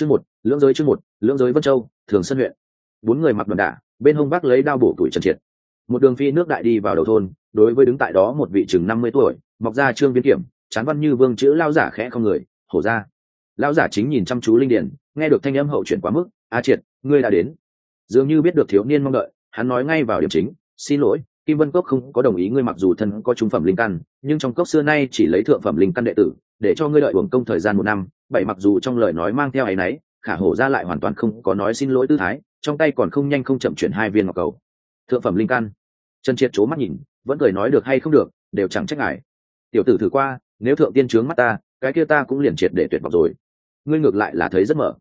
chương một, lưỡng giới chương một, lưỡng giới vân châu, thường sân huyện. Bốn người mặc đoàn đả, bên hông bác lấy đao bổ tuổi trần triệt. Một đường phi nước đại đi vào đầu thôn, đối với đứng tại đó một vị chừng năm mươi tuổi, mọc ra trương viên kiểm, chán văn như vương chữ lao giả khẽ không người, hổ ra. Lao giả chính nhìn chăm chú linh điển, nghe được thanh âm hậu chuyển quá mức, a triệt, ngươi đã đến. Dường như biết được thiếu niên mong đợi, hắn nói ngay vào điểm chính, xin lỗi, kim vân cốc không có đồng ý ngươi mặc dù thân có trung phẩm linh căn, nhưng trong cốc xưa nay chỉ lấy thượng phẩm linh căn đệ tử để cho ngươi đợi uổng công thời gian một năm, Bảy mặc dù trong lời nói mang theo áy náy, khả hổ ra lại hoàn toàn không có nói xin lỗi tư thái, trong tay còn không nhanh không chậm chuyển hai viên ngọc cầu. Thượng phẩm linh căn. Trần triệt c mắt nhìn, vẫn cười nói được hay không được, đều chẳng trách ngại tiểu tử thử qua, nếu thượng tiên trướng mắt ta, cái kia ta cũng liền triệt để tuyệt vọng rồi. Ngươi ngược lại là thấy rất mở.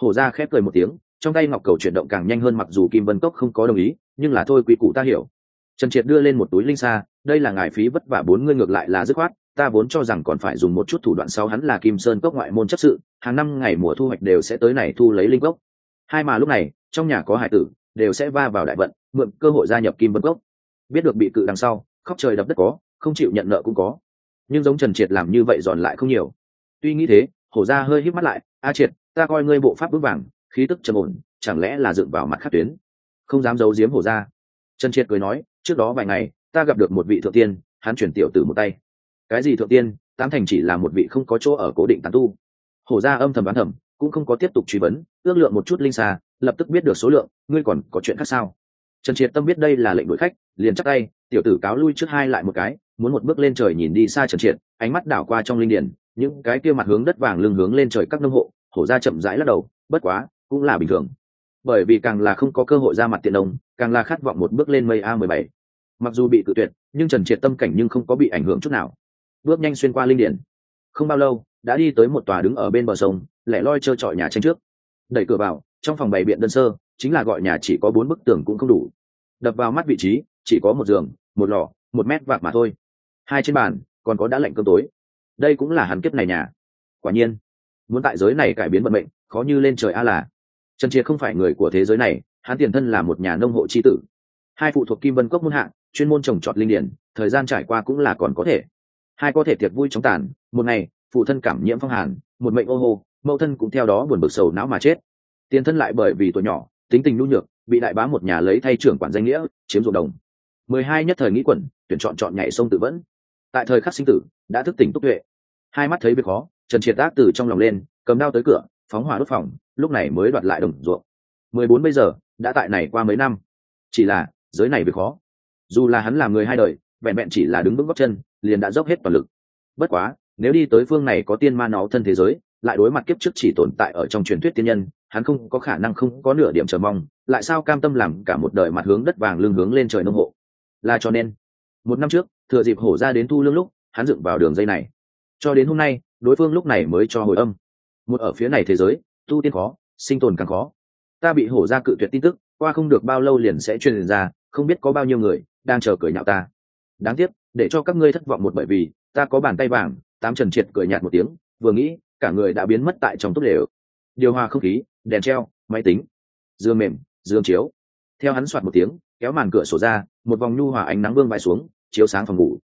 Hổ ra khép cười một tiếng, trong tay ngọc cầu chuyển động càng nhanh hơn mặc dù kim vân cốc không có đồng ý, nhưng là thôi quy củ ta hiểu. Trần triệt đưa lên một túi linh xa đây là ngài phí vất vả bốn ngươi ngược lại là dứt khoát ta vốn cho rằng còn phải dùng một chút thủ đoạn sau hắn là kim sơn cốc ngoại môn chấp sự, hàng năm ngày mùa thu hoạch đều sẽ tới này thu lấy linh cốc. Hai mà lúc này, trong nhà có hải tử, đều sẽ va vào đại vận, mượn cơ hội gia nhập kim vân cốc. Biết được bị cự đằng sau, khóc trời đập đất có, không chịu nhận nợ cũng có. Nhưng giống trần triệt làm như vậy giòn lại không nhiều. Tuy nghĩ thế, hổ ra hơi hít mắt lại, a triệt, ta coi ngươi bộ pháp vững vàng, khí tức trầm ổn, chẳng lẽ là dựng vào mặt khắc tuyến? Không dám giấu giếm hổ ra. Trần triệt cười nói, trước đó vài ngày, ta gặp được một vị thượng tiên, hắn chuyển tiểu tử một tay cái gì thượng tiên, tám thành chỉ là một vị không có chỗ ở cố định tán tu. Hổ ra âm thầm đoán thầm, cũng không có tiếp tục truy vấn, ước lượng một chút linh xa lập tức biết được số lượng, ngươi còn có chuyện khác sao? Trần triệt tâm biết đây là lệnh đuổi khách, liền chắc tay, tiểu tử cáo lui trước hai lại một cái, muốn một bước lên trời nhìn đi xa trần triệt, ánh mắt đảo qua trong linh điển, những cái kia mặt hướng đất vàng lưng hướng lên trời các nông hộ, hổ ra chậm rãi lắc đầu, bất quá, cũng là bình thường. Bởi vì càng là không có cơ hội ra mặt tiện đồng càng là khát vọng một bước lên mây a mười bảy. Mặc dù bị cự tuyệt, nhưng trần triệt tâm cảnh nhưng không có bị ảnh hưởng chút nào bước nhanh xuyên qua linh điển. Không bao lâu, đã đi tới một tòa đứng ở bên bờ sông, lẻ loi trơ trọi nhà tranh trước. Đẩy cửa vào, trong phòng bày biện đơn sơ, chính là gọi nhà chỉ có bốn bức tường cũng không đủ. Đập vào mắt vị trí, chỉ có một giường, một lò, một mét vạc mà thôi. Hai trên bàn, còn có đã lạnh cơm tối. Đây cũng là hắn kiếp này nhà. Quả nhiên, muốn tại giới này cải biến vận mệnh, khó như lên trời a là. Trần triệt không phải người của thế giới này, hắn tiền thân là một nhà nông hộ c h i tử. Hai phụ thuộc kim vân cốc muôn hạng chuyên môn trồng trọt linh điển, thời gian trải qua cũng là còn có thể hai có thể tiệc vui chóng tàn, một ngày, phụ thân cảm nhiễm phong hàn, một mệnh ô hô, mẫu thân cũng theo đó buồn bực sầu não mà chết. Tiền thân lại bởi vì tuổi nhỏ, tính tình nhu nhược, bị đại bá một nhà lấy thay trưởng quản danh nghĩa, chiếm ruộng đồng. Mười hai nhất thời nghĩ quẩn, tuyển chọn chọn nhảy sông tự vẫn. Tại thời khắc sinh tử, đã thức tỉnh túc tuệ. Hai mắt thấy việc khó, trần triệt ác từ trong lòng lên, cầm đao tới cửa, phóng hỏa đốt phòng, lúc này mới đoạt lại đồng ruộng. Mười bốn bây giờ, đã tại này qua mấy năm. Chỉ là, giới này việc khó. Dù là hắn là người hai đời, vẹn vẹn chỉ là đứng vững góc chân liền đã dốc hết toàn lực. Bất quá, nếu đi tới phương này có tiên ma nó thân thế giới, lại đối mặt kiếp trước chỉ tồn tại ở trong truyền thuyết tiên nhân, hắn không có khả năng không có nửa điểm chờ mong, lại sao cam tâm làm cả một đời mặt hướng đất vàng lưng hướng lên trời nông hộ. Là cho nên, một năm trước, thừa dịp hổ ra đến thu lương lúc, hắn dựng vào đường dây này. Cho đến hôm nay, đối phương lúc này mới cho hồi âm. Một ở phía này thế giới, tu tiên khó, sinh tồn càng khó. Ta bị hổ ra cự tuyệt tin tức, qua không được bao lâu liền sẽ truyền ra, không biết có bao nhiêu người đang chờ cười nhạo ta đáng tiếc, để cho các ngươi thất vọng một bởi vì, ta có bàn tay vàng, tám trần triệt cười nhạt một tiếng, vừa nghĩ, cả người đã biến mất tại trong túp lều. Điều hòa không khí, đèn treo, máy tính dương mềm dương chiếu. Theo hắn soạt một tiếng, kéo màn cửa sổ ra, một vòng nhu hòa ánh nắng vương vai xuống, chiếu sáng phòng ngủ.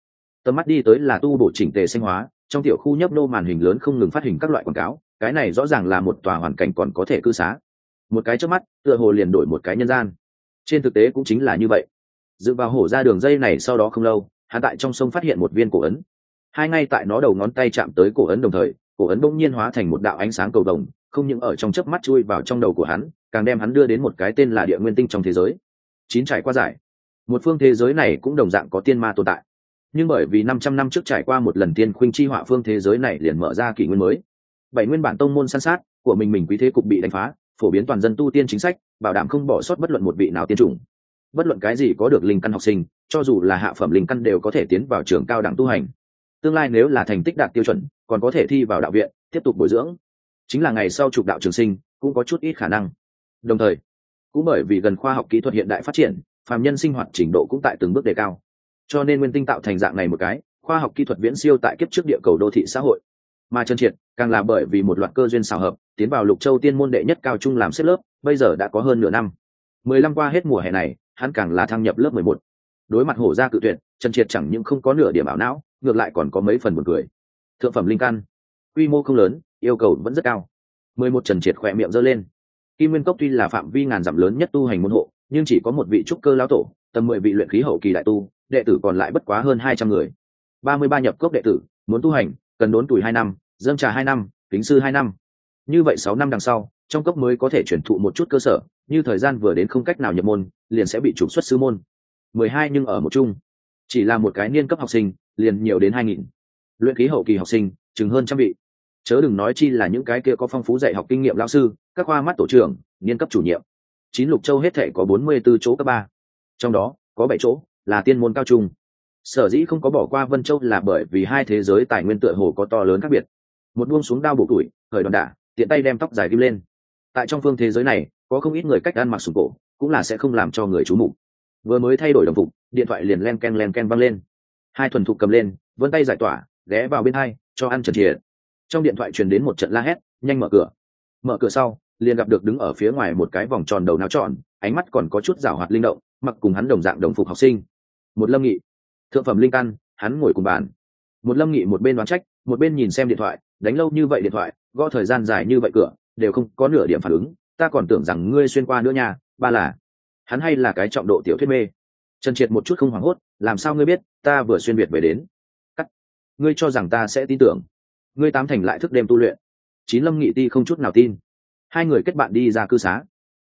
Tầm mắt đi tới là tu bổ chỉnh tề sinh hóa, trong tiểu khu nhấp nô màn hình lớn không ngừng phát hình các loại quảng cáo, cái này rõ ràng là một tòa hoàn cảnh còn có thể cư xá. Một cái trước mắt, tựa hồ liền đổi một cái nhân gian. Trên thực tế cũng chính là như vậy dựa vào hổ ra đường dây này sau đó không lâu, hắn tại trong sông phát hiện một viên cổ ấn. Hai ngay tại nó đầu ngón tay chạm tới cổ ấn đồng thời, cổ ấn bỗng nhiên hóa thành một đạo ánh sáng cầu đồng không những ở trong chớp mắt chui vào trong đầu của hắn, càng đem hắn đưa đến một cái tên là địa nguyên tinh trong thế giới. Chín trải qua giải. Một phương thế giới này cũng đồng dạng có tiên ma tồn tại. Nhưng bởi vì năm trăm năm trước trải qua một lần tiên khuynh chi họa phương thế giới này liền mở ra kỷ nguyên mới. Bảy nguyên bản tông môn san sát, của mình mình quý thế cục bị đánh phá, phổ biến toàn dân tu tiên chính sách, bảo đảm không bỏ sót bất luận một vị nào tiên chủng bất luận cái gì có được linh căn học sinh, cho dù là hạ phẩm linh căn đều có thể tiến vào trường cao đẳng tu hành. Tương lai nếu là thành tích đạt tiêu chuẩn, còn có thể thi vào đạo viện, tiếp tục bồi dưỡng. Chính là ngày sau trục đạo trường sinh, cũng có chút ít khả năng. Đồng thời, cũng bởi vì gần khoa học kỹ thuật hiện đại phát triển, phàm nhân sinh hoạt trình độ cũng tại từng bước đề cao. Cho nên nguyên tinh tạo thành dạng này một cái, khoa học kỹ thuật viễn siêu tại kiếp trước địa cầu đô thị xã hội. Mà chân triệt, càng là bởi vì một loạt cơ duyên xào hợp, tiến vào lục châu tiên môn đệ nhất cao trung làm xếp lớp, bây giờ đã có hơn nửa năm. Mười năm qua hết mùa hè này hắn càng là thăng nhập lớp mười một. Đối mặt hổ ra cự tuyệt, trần triệt chẳng những không có nửa điểm ảo não, ngược lại còn có mấy phần buồn cười. Thượng phẩm linh căn, quy mô không lớn, yêu cầu vẫn rất cao. mười một trần triệt khỏe miệng giơ lên. Kim nguyên cốc tuy là phạm vi ngàn dặm lớn nhất tu hành môn hộ, nhưng chỉ có một vị trúc cơ lão tổ, tầm mười vị luyện khí hậu kỳ đại tu, đệ tử còn lại bất quá hơn hai trăm người. ba mươi ba nhập cốc đệ tử, muốn tu hành, cần đốn tuổi hai năm, dâng trà hai năm, kính sư hai năm như vậy sáu năm đằng sau, trong cốc mới có thể chuyển thụ một chút cơ sở, như thời gian vừa đến không cách nào nhập môn, liền sẽ bị trục xuất sư môn. Mười hai nhưng ở một chung. Chỉ là một cái niên cấp học sinh, liền nhiều đến hai nghìn. Luyện khí hậu kỳ học sinh, chừng hơn trăm vị. Chớ đừng nói chi là những cái kia có phong phú dạy học kinh nghiệm lao sư, các khoa mắt tổ trưởng, niên cấp chủ nhiệm. Chín lục châu hết thể có bốn mươi 44 chỗ cấp ba. Trong đó, có bảy chỗ là tiên môn cao trung. Sở dĩ không có bỏ qua vân châu là bởi vì hai thế giới tài nguyên tựa hồ có to lớn khác biệt. Một buông xuống đao bộ tuổi, thời đòn đả tiện tay đem tóc dài kim lên. Tại trong phương thế giới này, có không ít người cách ăn mặc sùng cổ, cũng là sẽ không làm cho người chú mục. Vừa mới thay đổi đồng phục, điện thoại liền len ken len ken văng lên. Hai thuần thục cầm lên, vươn tay giải tỏa, ghé vào bên hai, cho ăn trần triệt trong điện thoại truyền đến một trận la hét, nhanh mở cửa. Mở cửa sau, liền gặp được đứng ở phía ngoài một cái vòng tròn đầu náo tròn, ánh mắt còn có chút rảo hoạt linh động, mặc cùng hắn đồng dạng đồng phục học sinh. Một lâm nghị. Thượng phẩm linh căn, hắn ngồi cùng bàn. Một lâm nghị một bên đoán trách, một bên nhìn xem điện thoại, đánh lâu như vậy điện thoại gõ thời gian dài như vậy cửa, đều không có nửa điểm phản ứng, ta còn tưởng rằng ngươi xuyên qua nữa nha, ba là, hắn hay là cái trọng độ tiểu thuyết mê. Trần triệt một chút không hoảng hốt, làm sao ngươi biết, ta vừa xuyên việt về đến. Cắt. Ngươi cho rằng ta sẽ tin tưởng. Ngươi tám thành lại thức đêm tu luyện. Chín lâm nghị ti không chút nào tin. Hai người kết bạn đi ra cư xá.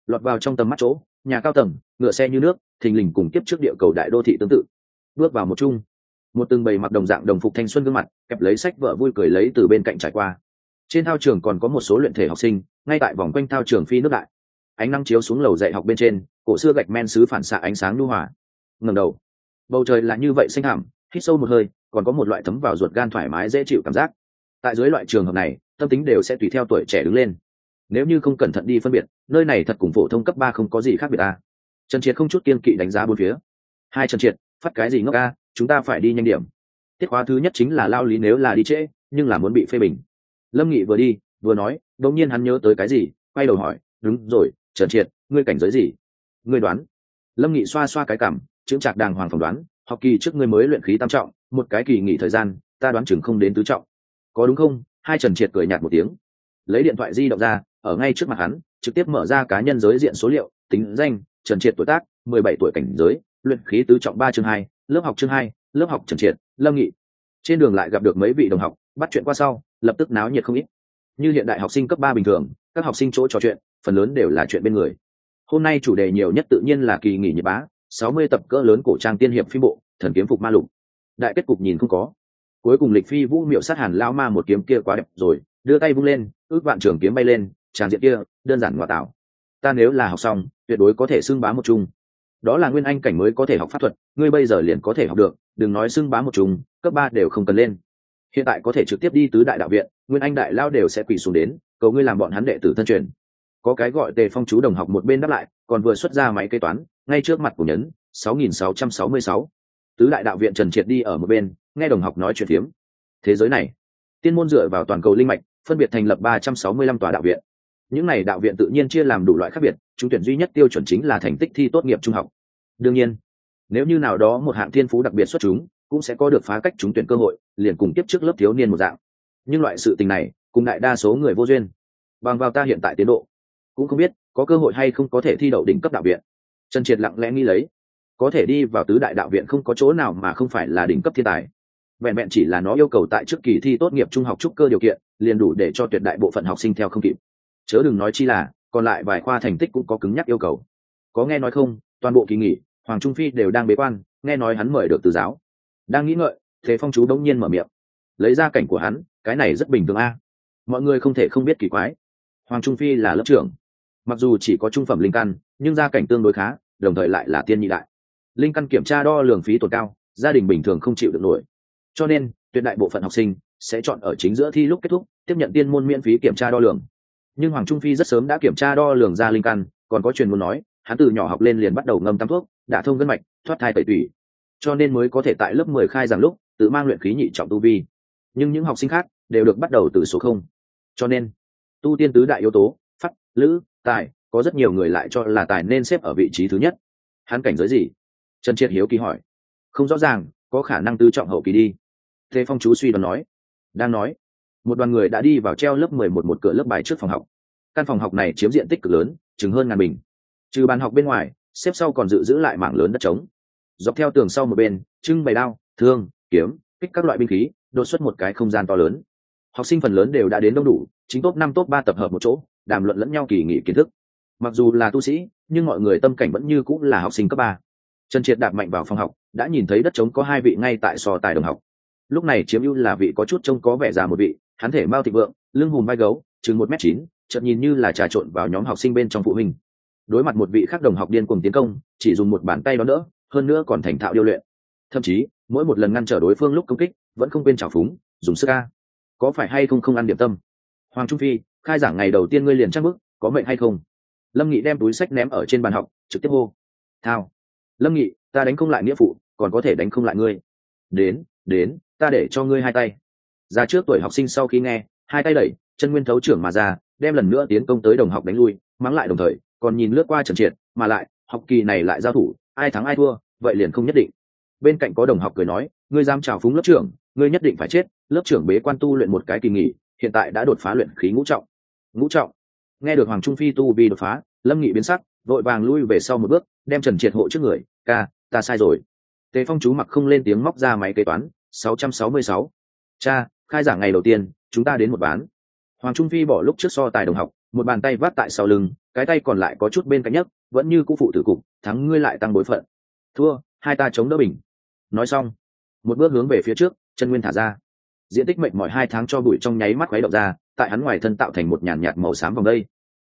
Lọt vào trong tầm mắt chỗ, nhà cao tầng, ngựa xe như nước, thình lình cùng tiếp trước địa cầu đại đô thị tương tự. Bước vào một chung. Một từng bầy mặc đồng dạng đồng phục thanh xuân gương mặt, kẹp lấy sách vợ vui cười lấy từ bên cạnh trải qua trên thao trường còn có một số luyện thể học sinh, ngay tại vòng quanh thao trường phi nước đại. Ánh nắng chiếu xuống lầu dạy học bên trên, cổ xưa gạch men xứ phản xạ ánh sáng lưu hòa. Ngầm đầu, bầu trời là như vậy xanh hẳm hít sâu một hơi, còn có một loại thấm vào ruột gan thoải mái dễ chịu cảm giác. Tại dưới loại trường hợp này, tâm tính đều sẽ tùy theo tuổi trẻ đứng lên. Nếu như không cẩn thận đi phân biệt, nơi này thật cùng phổ thông cấp ba không có gì khác biệt à trần triệt không chút kiên kỵ đánh giá bốn phía. Hai trần triệt, phát cái gì ngốc a, chúng ta phải đi nhanh điểm. Tiết khóa thứ nhất chính là lao lý nếu là đi trễ, nhưng là muốn bị phê bình lâm nghị vừa đi, vừa nói, đột nhiên hắn nhớ tới cái gì? Quay đầu hỏi, đúng rồi, trần triệt, ngươi cảnh giới gì? Ngươi đoán. Lâm nghị xoa xoa cái cảm, chững chạc đàng hoàng phỏng đoán, học kỳ trước ngươi mới luyện khí tam trọng, một cái kỳ nghỉ thời gian, ta đoán chừng không đến tứ trọng. Có đúng không? Hai trần triệt cười nhạt một tiếng. Lấy điện thoại di động ra, ở ngay trước mặt hắn, trực tiếp mở ra cá nhân giới diện số liệu, tính danh, trần triệt tuổi tác, mười bảy tuổi cảnh giới, luyện khí tứ trọng ba chương hai, lớp học chương hai, lớp học trần triệt, lâm nghị. Trên đường lại gặp được mấy vị đồng học, bắt chuyện qua sau lập tức náo nhiệt không ít. Như hiện đại học sinh cấp ba bình thường, các học sinh chỗ trò chuyện, phần lớn đều là chuyện bên người. Hôm nay chủ đề nhiều nhất tự nhiên là kỳ nghỉ nhật bá, sáu mươi tập cỡ lớn cổ trang tiên hiệp phim bộ, thần kiếm phục ma lục. Đại kết cục nhìn không có. Cuối cùng lịch phi vũ miệu sát hàn lao ma một kiếm kia quá đẹp rồi, đưa tay vung lên, ước vạn trường kiếm bay lên, tràn diện kia, đơn giản ngoại tạo. Ta nếu là học xong, tuyệt đối có thể xưng bá một chung. Đó là nguyên anh cảnh mới có thể học pháp thuật, ngươi bây giờ liền có thể học được, đừng nói xưng bá một chung, cấp ba đều không cần lên hiện tại có thể trực tiếp đi tứ đại đạo viện, nguyên anh đại lao đều sẽ quỳ xuống đến, cầu ngươi làm bọn hắn đệ tử thân truyền. Có cái gọi tề phong chú đồng học một bên đáp lại, còn vừa xuất ra máy kế toán, ngay trước mặt của nhấn 6666. tứ đại đạo viện trần triệt đi ở một bên, nghe đồng học nói chuyện phiếm. Thế giới này, tiên môn dựa vào toàn cầu linh mạch, phân biệt thành lập 365 tòa đạo viện. Những này đạo viện tự nhiên chia làm đủ loại khác biệt, chúng tuyển duy nhất tiêu chuẩn chính là thành tích thi tốt nghiệp trung học. Đương nhiên, nếu như nào đó một hạng thiên phú đặc biệt xuất chúng cũng sẽ có được phá cách trúng tuyển cơ hội, liền cùng tiếp trước lớp thiếu niên một dạng. Nhưng loại sự tình này, cùng đại đa số người vô duyên. Bằng vào ta hiện tại tiến độ, cũng không biết có cơ hội hay không có thể thi đậu đỉnh cấp đạo viện. Trần triệt lặng lẽ nghĩ lấy, có thể đi vào tứ đại đạo viện không có chỗ nào mà không phải là đỉnh cấp thiên tài. Vẹn vẹn chỉ là nó yêu cầu tại trước kỳ thi tốt nghiệp trung học trúc cơ điều kiện, liền đủ để cho tuyệt đại bộ phận học sinh theo không kịp. Chớ đừng nói chi là, còn lại vài khoa thành tích cũng có cứng nhắc yêu cầu. Có nghe nói không, toàn bộ kỳ nghỉ, hoàng trung phi đều đang bế quan, nghe nói hắn mời được từ giáo đang nghĩ ngợi, thế phong chú đống nhiên mở miệng. Lấy ra cảnh của hắn, cái này rất bình thường a. Mọi người không thể không biết kỳ quái. Hoàng trung phi là lớp trưởng. Mặc dù chỉ có trung phẩm linh căn, nhưng gia cảnh tương đối khá, đồng thời lại là tiên nhị đại. Linh căn kiểm tra đo lường phí tồn cao, gia đình bình thường không chịu được nổi. Cho nên, tuyệt đại bộ phận học sinh sẽ chọn ở chính giữa thi lúc kết thúc, tiếp nhận tiên môn miễn phí kiểm tra đo lường. Nhưng hoàng trung phi rất sớm đã kiểm tra đo lường ra linh căn, còn có truyền muốn nói, hắn từ nhỏ học lên liền bắt đầu ngâm tam thuốc, đã thông gân mạch, thoát thai tẩy tủy cho nên mới có thể tại lớp mười khai giảng lúc, tự mang luyện khí nhị trọng tu vi. Nhưng những học sinh khác đều được bắt đầu từ số không. Cho nên, tu tiên tứ đại yếu tố phát lữ, tài, có rất nhiều người lại cho là tài nên xếp ở vị trí thứ nhất. Hắn cảnh giới gì? Trần triệt hiếu kỳ hỏi. Không rõ ràng, có khả năng tư trọng hậu kỳ đi. Thế phong chú suy đoán nói. Đang nói, một đoàn người đã đi vào treo lớp mười một một cửa lớp bài trước phòng học. Căn phòng học này chiếm diện tích cực lớn, chừng hơn ngàn bình. Trừ bàn học bên ngoài, xếp sau còn dự giữ lại mảng lớn đất trống dọc theo tường sau một bên, trưng bày đao, thương, kiếm, kích các loại binh khí, đột xuất một cái không gian to lớn. Học sinh phần lớn đều đã đến đông đủ, chính top năm, top ba tập hợp một chỗ, đàm luận lẫn nhau kỳ nghỉ kiến thức. Mặc dù là tu sĩ, nhưng mọi người tâm cảnh vẫn như cũng là học sinh cấp ba. Trần triệt đạp mạnh vào phòng học, đã nhìn thấy đất trống có hai vị ngay tại sò tài đồng học. Lúc này chiếm ưu là vị có chút trông có vẻ già một vị, hắn thể mao thịnh vượng, lưng hùm vai gấu, chừng một m chín, chợt nhìn như là trà trộn vào nhóm học sinh bên trong phụ huynh. Đối mặt một vị khác đồng học điên cùng tiến công, chỉ dùng một bàn tay đó đỡ hơn nữa còn thành thạo điêu luyện. Thậm chí, mỗi một lần ngăn trở đối phương lúc công kích, vẫn không quên trào phúng, dùng sức ca có phải hay không không ăn điểm tâm? Hoàng trung phi, khai giảng ngày đầu tiên ngươi liền chắc bức có mệnh hay không? Lâm nghị đem túi sách ném ở trên bàn học, trực tiếp hô. Thao. Lâm nghị, ta đánh không lại nghĩa phụ, còn có thể đánh không lại ngươi. Đến đến, ta để cho ngươi hai tay. Ra trước tuổi học sinh sau khi nghe, hai tay đẩy, chân nguyên thấu trưởng mà ra, đem lần nữa tiến công tới đồng học đánh lui, mắng lại đồng thời, còn nhìn lướt qua trần triệt, mà lại, học kỳ này lại giao thủ ai thắng ai thua, vậy liền không nhất định. Bên cạnh có đồng học cười nói, ngươi dám chào phúng lớp trưởng, ngươi nhất định phải chết. Lớp trưởng bế quan tu luyện một cái kỳ nghỉ, hiện tại đã đột phá luyện khí ngũ trọng. Ngũ trọng. Nghe được hoàng trung phi tu vi đột phá, lâm nghị biến sắc, vội vàng lui về sau một bước, đem trần triệt hộ trước người, ca, ta sai rồi. Tề phong chú mặc không lên tiếng móc ra máy kế toán 666. cha, khai giảng ngày đầu tiên, chúng ta đến một bán hoàng trung phi bỏ lúc trước so tài đồng học một bàn tay vác tại sau lưng, cái tay còn lại có chút bên cạnh nhất vẫn như cũ phụ tử cục, thắng ngươi lại tăng bối phận. Thua, hai ta chống đỡ bình. Nói xong, một bước hướng về phía trước, chân nguyên thả ra. Diện tích mệnh mọi hai tháng cho bụi trong nháy mắt khuấy động ra, tại hắn ngoài thân tạo thành một nhàn nhạt màu xám vòng đây.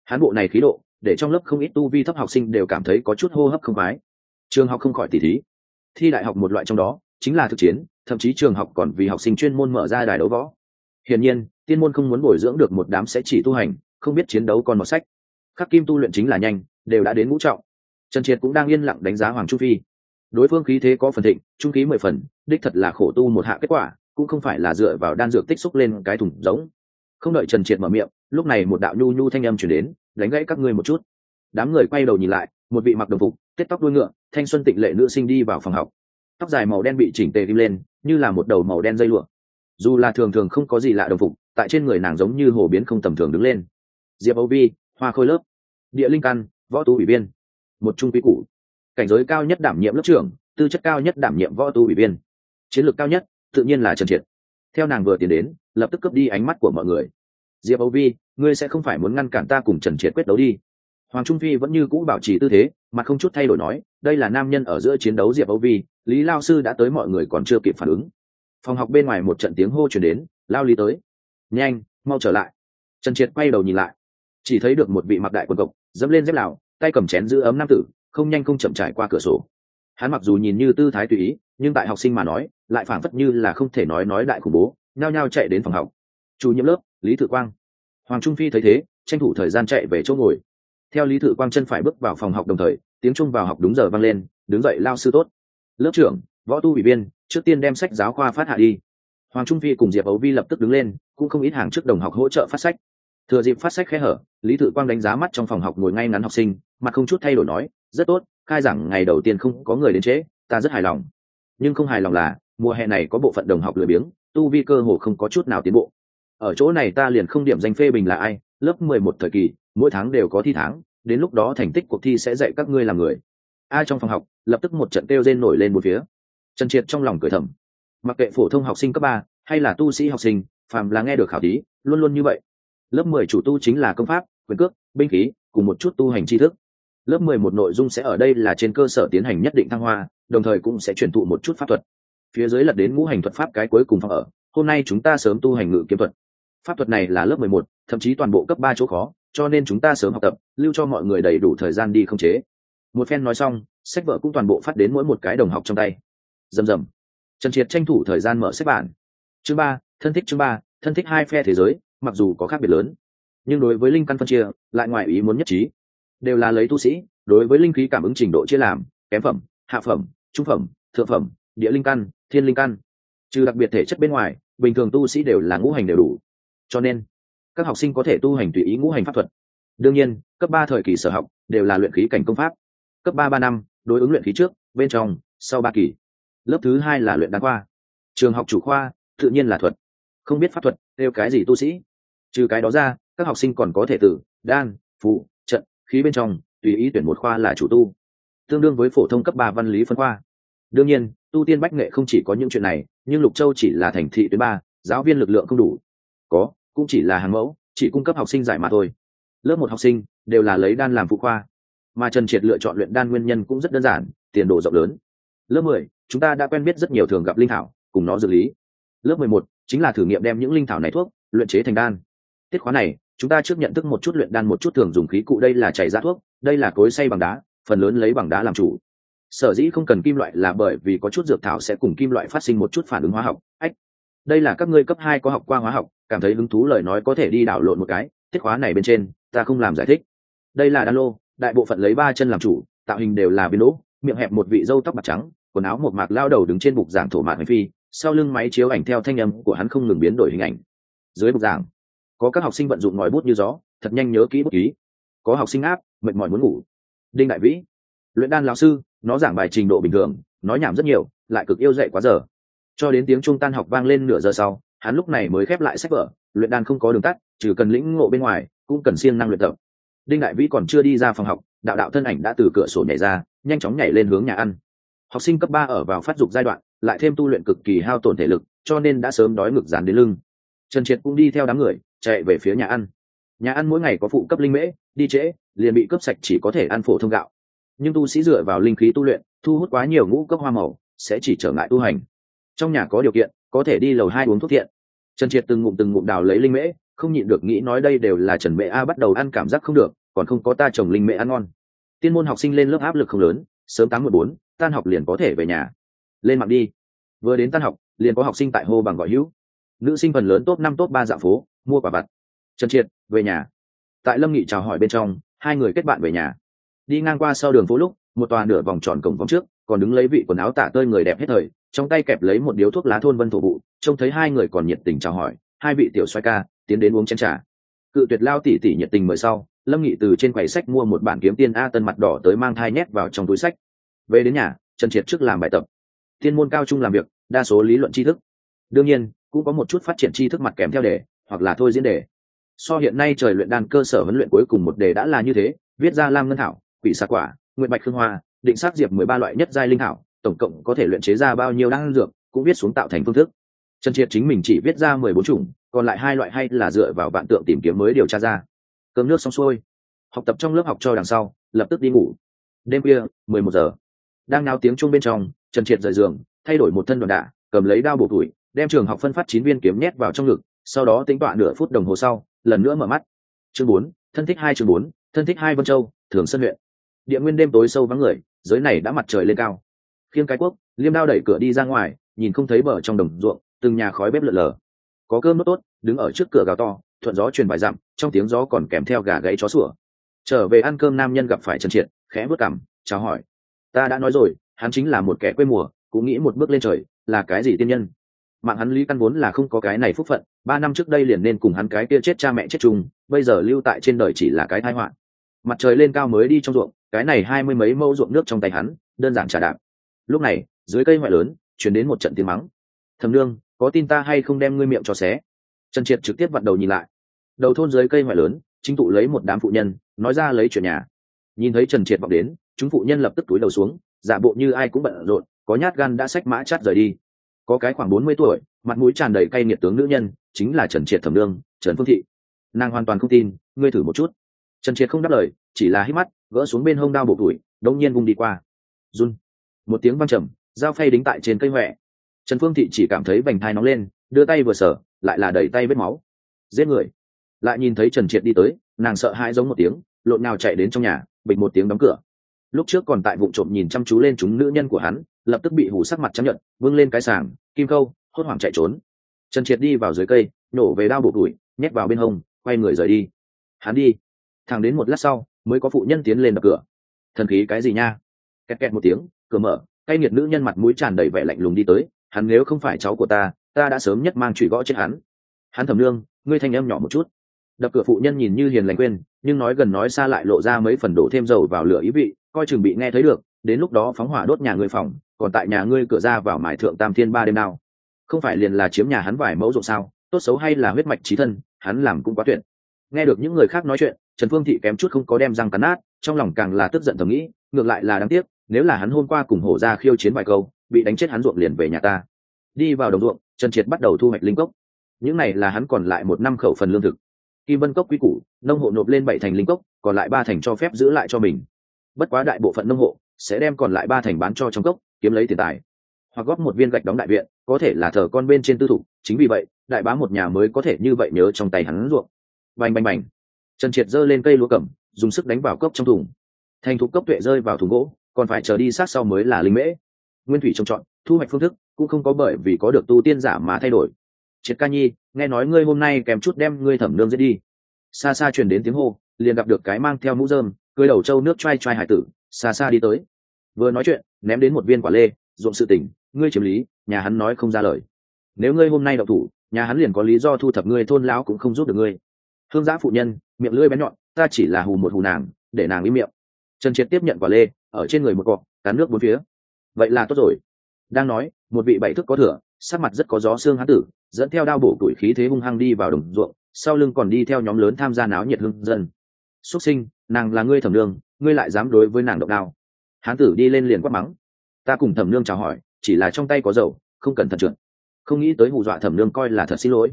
Hắn bộ này khí độ, để trong lớp không ít tu vi thấp học sinh đều cảm thấy có chút hô hấp không khoái. Trường học không khỏi tỉ thí. Thi đại học một loại trong đó, chính là thực chiến, thậm chí trường học còn vì học sinh chuyên môn mở ra đài đấu võ. Hiển nhiên, tiên môn không muốn bồi dưỡng được một đám sẽ chỉ tu hành không biết chiến đấu còn một sách. Khắc kim tu luyện chính là nhanh, đều đã đến ngũ trọng. Trần triệt cũng đang yên lặng đánh giá hoàng chu phi. Đối phương khí thế có phần thịnh, trung khí mười phần, đích thật là khổ tu một hạ kết quả, cũng không phải là dựa vào đan dược tích xúc lên cái thùng giống. Không đợi trần triệt mở miệng, lúc này một đạo nhu nhu thanh âm chuyển đến, đánh gãy các ngươi một chút. Đám người quay đầu nhìn lại, một vị mặc đồng phục, tết tóc đuôi ngựa, thanh xuân tịnh lệ nữ sinh đi vào phòng học. Tóc dài màu đen bị chỉnh tề kim lên, như là một đầu màu đen dây lụa. Dù là thường thường không có gì lạ đồng phục, tại trên người nàng giống như hồ biến không tầm thường đứng lên diệp âu vi, hoa khôi lớp, địa linh căn, võ tu ủy viên, một trung quý cũ cảnh giới cao nhất đảm nhiệm lớp trưởng, tư chất cao nhất đảm nhiệm võ tu ủy viên. Chiến lược cao nhất, tự nhiên là trần triệt. Theo nàng vừa tiến đến, lập tức cướp đi ánh mắt của mọi người. Diệp âu vi, ngươi sẽ không phải muốn ngăn cản ta cùng trần triệt quyết đấu đi. Hoàng trung phi vẫn như cũ bảo trì tư thế mà không chút thay đổi nói, đây là nam nhân ở giữa chiến đấu diệp âu vi, lý lao sư đã tới mọi người còn chưa kịp phản ứng. Phòng học bên ngoài một trận tiếng hô chuyển đến, lao lý tới. Nhanh, mau trở lại. Trần triệt quay đầu nhìn lại chỉ thấy được một vị mặc đại quần cộc, dẫm lên dép lào, tay cầm chén giữ ấm nam tử, không nhanh không chậm trải qua cửa sổ. Hắn mặc dù nhìn như tư thái tùy ý, nhưng tại học sinh mà nói, lại phảng phất như là không thể nói nói đại khủng bố, nhao nhao chạy đến phòng học. Chủ nhiệm lớp, lý thự quang. Hoàng trung phi thấy thế, tranh thủ thời gian chạy về chỗ ngồi. Theo lý thự quang chân phải bước vào phòng học đồng thời, tiếng trung vào học đúng giờ vang lên, đứng dậy lao sư tốt. Lớp trưởng, võ tu ủy viên, trước tiên đem sách giáo khoa phát hạ đi. Hoàng trung phi cùng diệp ấu vi lập tức đứng lên, cũng không ít hàng trước đồng học hỗ trợ phát sách. Thừa dịp phát sách khẽ hở lý tự quang đánh giá mắt trong phòng học ngồi ngay ngắn học sinh mà không chút thay đổi nói, rất tốt, khai giảng ngày đầu tiên không có người đến trễ, ta rất hài lòng. Nhưng không hài lòng là, mùa hè này có bộ phận đồng học lười biếng, tu vi cơ hồ không có chút nào tiến bộ. Ở chỗ này ta liền không điểm danh phê bình là ai, lớp mười một thời kỳ, mỗi tháng đều có thi tháng, đến lúc đó thành tích cuộc thi sẽ dạy các ngươi làm người. Ai trong phòng học, lập tức một trận kêu rên nổi lên một phía. Trần triệt trong lòng cười thầm. Mặc kệ phổ thông học sinh cấp ba, hay là tu sĩ học sinh, phàm là nghe được khảo thí, luôn luôn như vậy lớp mười chủ tu chính là công pháp, quyền cước, binh khí, cùng một chút tu hành tri thức. Lớp mười một nội dung sẽ ở đây là trên cơ sở tiến hành nhất định thăng hoa, đồng thời cũng sẽ truyền thụ một chút pháp thuật. Phía dưới lật đến ngũ hành thuật pháp cái cuối cùng phòng ở, hôm nay chúng ta sớm tu hành ngự kiếm thuật. Pháp thuật này là lớp mười một, thậm chí toàn bộ cấp ba chỗ khó, cho nên chúng ta sớm học tập, lưu cho mọi người đầy đủ thời gian đi không chế. Một phen nói xong, sách vở cũng toàn bộ phát đến mỗi một cái đồng học trong tay. Rầm rầm. Trần triệt tranh thủ thời gian mở sách bản. Chương ba, thân thích chương ba, thân thích hai phe thế giới mặc dù có khác biệt lớn, nhưng đối với linh căn phân chia, lại ngoài ý muốn nhất trí. Đều là lấy tu sĩ, đối với linh khí cảm ứng trình độ chia làm, kém phẩm, hạ phẩm, trung phẩm, thượng phẩm, địa linh căn, thiên linh căn. Trừ đặc biệt thể chất bên ngoài, bình thường tu sĩ đều là ngũ hành đều đủ. Cho nên, các học sinh có thể tu hành tùy ý ngũ hành pháp thuật. Đương nhiên, cấp ba thời kỳ sở học đều là luyện khí cảnh công pháp. Cấp ba ba năm, đối ứng luyện khí trước, bên trong, sau ba kỳ. Lớp thứ hai là luyện đan khoa. Trường học chủ khoa, tự nhiên là thuật. Không biết pháp thuật kêu cái gì tu sĩ? Trừ cái đó ra, các học sinh còn có thể từ đan, phụ, trận, khí bên trong, tùy ý tuyển một khoa là chủ tu. Tương đương với phổ thông cấp ba văn lý phân khoa. Đương nhiên, tu tiên bách nghệ không chỉ có những chuyện này, nhưng lục châu chỉ là thành thị tuyến ba, giáo viên lực lượng không đủ. Có, cũng chỉ là hàng mẫu, chỉ cung cấp học sinh giải mà thôi. Lớp một học sinh đều là lấy đan làm phụ khoa. Mà trần triệt lựa chọn luyện đan nguyên nhân cũng rất đơn giản, tiền đồ rộng lớn. Lớp mười, chúng ta đã quen biết rất nhiều thường gặp linh thảo, cùng nó dược lý. Lớp mười một chính là thử nghiệm đem những linh thảo này thuốc, luyện chế thành đan tiết khóa này chúng ta trước nhận thức một chút luyện đan một chút thường dùng khí cụ đây là chảy ra thuốc đây là cối xay bằng đá phần lớn lấy bằng đá làm chủ. Sở dĩ không cần kim loại là bởi vì có chút dược thảo sẽ cùng kim loại phát sinh một chút phản ứng hóa học. Ách đây là các ngươi cấp hai có học qua hóa học cảm thấy hứng thú lời nói có thể đi đảo lộn một cái tiết khóa này bên trên ta không làm giải thích. Đây là đan lô đại bộ phận lấy ba chân làm chủ tạo hình đều là biến lỗ, miệng hẹp một vị râu tóc bạc trắng quần áo một mạc lao đầu đứng trên bục giảng thổ mạc hành phi sau lưng máy chiếu ảnh theo thanh âm của hắn không ngừng biến đổi hình ảnh. Dưới bục giảng có các học sinh vận dụng ngòi bút như gió, thật nhanh nhớ kỹ bút ký. Có học sinh áp, mệt mỏi muốn ngủ. Đinh đại vĩ, luyện đan lão sư, nó giảng bài trình độ bình thường, nói nhảm rất nhiều, lại cực yêu dạy quá giờ. Cho đến tiếng trung tan học vang lên nửa giờ sau, hắn lúc này mới khép lại sách vở, luyện đan không có đường tắt, trừ cần lĩnh ngộ bên ngoài, cũng cần siêng năng luyện tập. Đinh đại vĩ còn chưa đi ra phòng học, đạo đạo thân ảnh đã từ cửa sổ nhảy ra, nhanh chóng nhảy lên hướng nhà ăn. Học sinh cấp ba ở vào phát dục giai đoạn, lại thêm tu luyện cực kỳ hao tổn thể lực, cho nên đã sớm đói ngực dán đến lưng. Trần triệt cũng đi theo đám người chạy về phía nhà ăn. Nhà ăn mỗi ngày có phụ cấp linh mễ, đi trễ, liền bị cướp sạch chỉ có thể ăn phổ thông gạo. Nhưng tu sĩ dựa vào linh khí tu luyện, thu hút quá nhiều ngũ cấp hoa màu, sẽ chỉ trở ngại tu hành. Trong nhà có điều kiện, có thể đi lầu hai uống thuốc thiện. Trần triệt từng ngụm từng ngụm đào lấy linh mễ, không nhịn được nghĩ nói đây đều là trần mẹ a bắt đầu ăn cảm giác không được, còn không có ta trồng linh mễ ăn ngon. Tiên môn học sinh lên lớp áp lực không lớn, sớm tám mười bốn, tan học liền có thể về nhà. Lên mạng đi. Vừa đến tan học, liền có học sinh tại hô bằng gọi hữu. Nữ sinh phần lớn top năm, top ba dạ phố mua quả vặt. Trần triệt, về nhà. Tại lâm nghị chào hỏi bên trong, hai người kết bạn về nhà. Đi ngang qua sau đường phố lúc, một tòa nửa vòng tròn cổng vòng trước, còn đứng lấy vị quần áo tả tơi người đẹp hết thời, trong tay kẹp lấy một điếu thuốc lá thôn vân thổ vụ, trông thấy hai người còn nhiệt tình chào hỏi, hai vị tiểu xoay ca, tiến đến uống chén trà. Cự tuyệt lao tỉ tỉ nhiệt tình mời sau, lâm nghị từ trên quầy sách mua một bản kiếm tiên a tân mặt đỏ tới mang thai nhét vào trong túi sách. Về đến nhà, trần triệt trước làm bài tập. Thiên môn cao trung làm việc, đa số lý luận tri thức. Đương nhiên, cũng có một chút phát triển tri thức mặt kèm theo đề hoặc là thôi diễn đề. So hiện nay trời luyện đan cơ sở huấn luyện cuối cùng một đề đã là như thế, viết ra lam ngân thảo, quỷ xà quả nguyện bạch khương hoa, định Sát diệp mười ba loại nhất giai linh thảo, tổng cộng có thể luyện chế ra bao nhiêu đan dược cũng viết xuống tạo thành phương thức. Trần triệt chính mình chỉ viết ra mười bốn chủng, còn lại hai loại hay là dựa vào vạn tượng tìm kiếm mới điều tra ra. Cơm nước xong xuôi. Học tập trong lớp học cho đằng sau, lập tức đi ngủ. Đêm khuya, mười một giờ. Đang náo tiếng chuông bên trong, trần triệt rời giường, thay đổi một thân đoạn đạ cầm lấy đao bổ tuổi đem trường học phân phát chín viên kiếm nhét vào trong ngực sau đó tính tọa nửa phút đồng hồ sau lần nữa mở mắt. Chương bốn thân thích hai chương bốn thân thích hai vân châu thường sân huyện. Địa nguyên đêm tối sâu vắng người giới này đã mặt trời lên cao. Khiêng cái quốc liêm đao đẩy cửa đi ra ngoài nhìn không thấy bờ trong đồng ruộng từng nhà khói bếp lợn lờ. Có cơm nốt tốt đứng ở trước cửa gào to thuận gió truyền vài dặm trong tiếng gió còn kèm theo gà gáy chó sủa. Trở về ăn cơm nam nhân gặp phải trần triệt khẽ bước cằm, chào hỏi. Ta đã nói rồi hắn chính là một kẻ quê mùa cũng nghĩ một bước lên trời là cái gì tiên nhân? Mạng hắn lý căn vốn là không có cái này phúc phận, ba năm trước đây liền nên cùng hắn cái kia chết cha mẹ chết chung, bây giờ lưu tại trên đời chỉ là cái thai họa. Mặt trời lên cao mới đi trong ruộng, cái này hai mươi mấy mẫu ruộng nước trong tay hắn, đơn giản trả đạm lúc này, dưới cây ngoại lớn chuyển đến một trận tiếng mắng. Thầm nương, có tin ta hay không đem ngươi miệng cho xé? Trần triệt trực tiếp vặn đầu nhìn lại. Đầu thôn dưới cây ngoại lớn, chính tụ lấy một đám phụ nhân, nói ra lấy chuyện nhà. Nhìn thấy trần triệt vọng đến, chúng phụ nhân lập tức túi đầu xuống, giả bộ như ai cũng bận rộn, có nhát gan đã xách mã chát rời đi có cái khoảng bốn mươi tuổi, mặt mũi tràn đầy cay nghiệt tướng nữ nhân, chính là trần triệt thẩm lương, trần phương thị. Nàng hoàn toàn không tin, ngươi thử một chút. Trần triệt không đáp lời, chỉ là hít mắt, gỡ xuống bên hông đao bộ tuổi đông nhiên vùng đi qua. Run. Một tiếng văng trầm, dao phay đính tại trên cây huệ trần phương thị chỉ cảm thấy vành thai nóng lên, đưa tay vừa sở lại là đẩy tay vết máu. Giết người. Lại nhìn thấy trần triệt đi tới, nàng sợ hãi giống một tiếng, lộn nào chạy đến trong nhà, bịch một tiếng đóng cửa. Lúc trước còn tại vụ trộm nhìn chăm chú lên chúng nữ nhân của hắn lập tức bị hủ sắc mặt chấp nhận vâng lên cái sàng, kim câu hốt hoảng chạy trốn. Trần triệt đi vào dưới cây, nổ về đao buộc đùi nhét vào bên hông, quay người rời đi. Hắn đi. Thẳng đến một lát sau, mới có phụ nhân tiến lên đập cửa. Thần khí cái gì nha? Kẹt kẹt một tiếng, cửa mở, cay nghiệt nữ nhân mặt mũi tràn đầy vẻ lạnh lùng đi tới. Hắn nếu không phải cháu của ta ta đã sớm nhất mang chùy gõ chết hắn. Hắn thầm lương ngươi thanh âm nhỏ một chút. Đập cửa phụ nhân nhìn như hiền lành quên, nhưng nói gần nói xa lại lộ ra mấy phần đổ thêm dầu vào lửa ý vị, coi chừng bị nghe thấy được, đến lúc đó phóng hỏa đốt nhà người phòng còn tại nhà ngươi cửa ra vào mải thượng tam thiên ba đêm nào? Không phải liền là chiếm nhà hắn vài mẫu ruộng sao? Tốt xấu hay là huyết mạch trí thân, hắn làm cũng quá tuyệt. Nghe được những người khác nói chuyện, trần phương thị kém chút không có đem răng cắn nát, trong lòng càng là tức giận thầm nghĩ, ngược lại là đáng tiếc, nếu là hắn hôm qua cùng hổ ra khiêu chiến vài câu, bị đánh chết hắn ruộng liền về nhà ta. Đi vào đồng ruộng, trần triệt bắt đầu thu hoạch linh cốc. Những này là hắn còn lại một năm khẩu phần lương thực. Kim vân cốc quý củ, nông hộ nộp lên bảy thành linh cốc, còn lại ba thành cho phép giữ lại cho mình. Bất quá đại bộ phận nông hộ sẽ đem còn lại ba thành bán cho trong cốc kiếm lấy tiền tài. Hoặc góp một viên gạch đóng đại viện, có thể là thờ con bên trên tư thục chính vì vậy, đại bá một nhà mới có thể như vậy nhớ trong tay hắn ruộng. Bành bành bành. Trần triệt giơ lên cây lúa cẩm, dùng sức đánh vào cốc trong thùng. Thành thục cốc tuệ rơi vào thùng gỗ, còn phải chờ đi sát sau mới là linh mễ. Nguyên thủy trồng trọt, thu hoạch phương thức cũng không có bởi vì có được tu tiên giả mà thay đổi. Triệt ca nhi, nghe nói ngươi hôm nay kèm chút đem ngươi thẩm nương giết đi. Xa xa truyền đến tiếng hô, liền gặp được cái mang theo mũ dơm cưới đầu trâu nước t r a i t r a i hải tử, xa xa đi tới vừa nói chuyện ném đến một viên quả lê ruộng sự tỉnh ngươi chiếm lý nhà hắn nói không ra lời. Nếu ngươi hôm nay đậu thủ nhà hắn liền có lý do thu thập ngươi thôn lão cũng không giúp được ngươi. Hương giã phụ nhân miệng lưỡi bén nhọn ta chỉ là hù một hù nàng để nàng im miệng. Trần triệt tiếp nhận quả lê ở trên người một cọ cán nước bốn phía. Vậy là tốt rồi. Đang nói một vị bảy thức có thừa sắc mặt rất có gió xương hán tử dẫn theo đao bổ tuổi khí thế hung hăng đi vào đồng ruộng sau lưng còn đi theo nhóm lớn tham gia náo nhiệt hương dân. Xuất sinh nàng là ngươi thẩm đường, ngươi lại dám đối với nàng động đao hán tử đi lên liền quát mắng. Ta cùng thẩm Nương chào hỏi chỉ là trong tay có dầu không cần thận trượt. Không nghĩ tới hù dọa thẩm Nương coi là thật xin lỗi.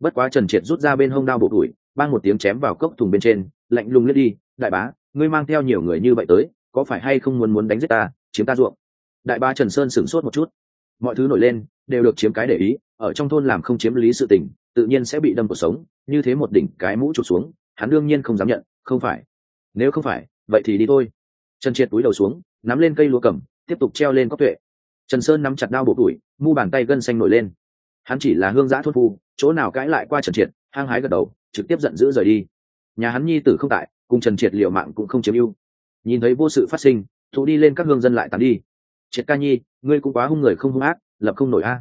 Bất quá trần triệt rút ra bên hông đao bổ đuổi, ban một tiếng chém vào cốc thùng bên trên lạnh lùng liếc đi đại bá ngươi mang theo nhiều người như vậy tới có phải hay không muốn muốn đánh giết ta chiếm ta ruộng? Đại bá trần sơn sửng sốt một chút. Mọi thứ nổi lên đều được chiếm cái để ý ở trong thôn làm không chiếm lý sự tình tự nhiên sẽ bị đâm cuộc sống như thế một đỉnh cái mũ trụt xuống hắn đương nhiên không dám nhận không phải nếu không phải vậy thì đi thôi trần triệt túi đầu xuống, nắm lên cây lúa cầm, tiếp tục treo lên cốc tuệ. Trần sơn nắm chặt đao bộ tuổi, mu bàn tay gân xanh nổi lên. Hắn chỉ là hương giã thốt phu, chỗ nào cãi lại qua trần triệt hang hái gật đầu, trực tiếp giận dữ rời đi. Nhà hắn nhi tử không tại, cùng trần triệt liệu mạng cũng không chiếm ưu. Nhìn thấy vô sự phát sinh, thụ đi lên các hương dân lại tàn đi. Triệt ca nhi, ngươi cũng quá hung người không hung ác, lập không nổi a.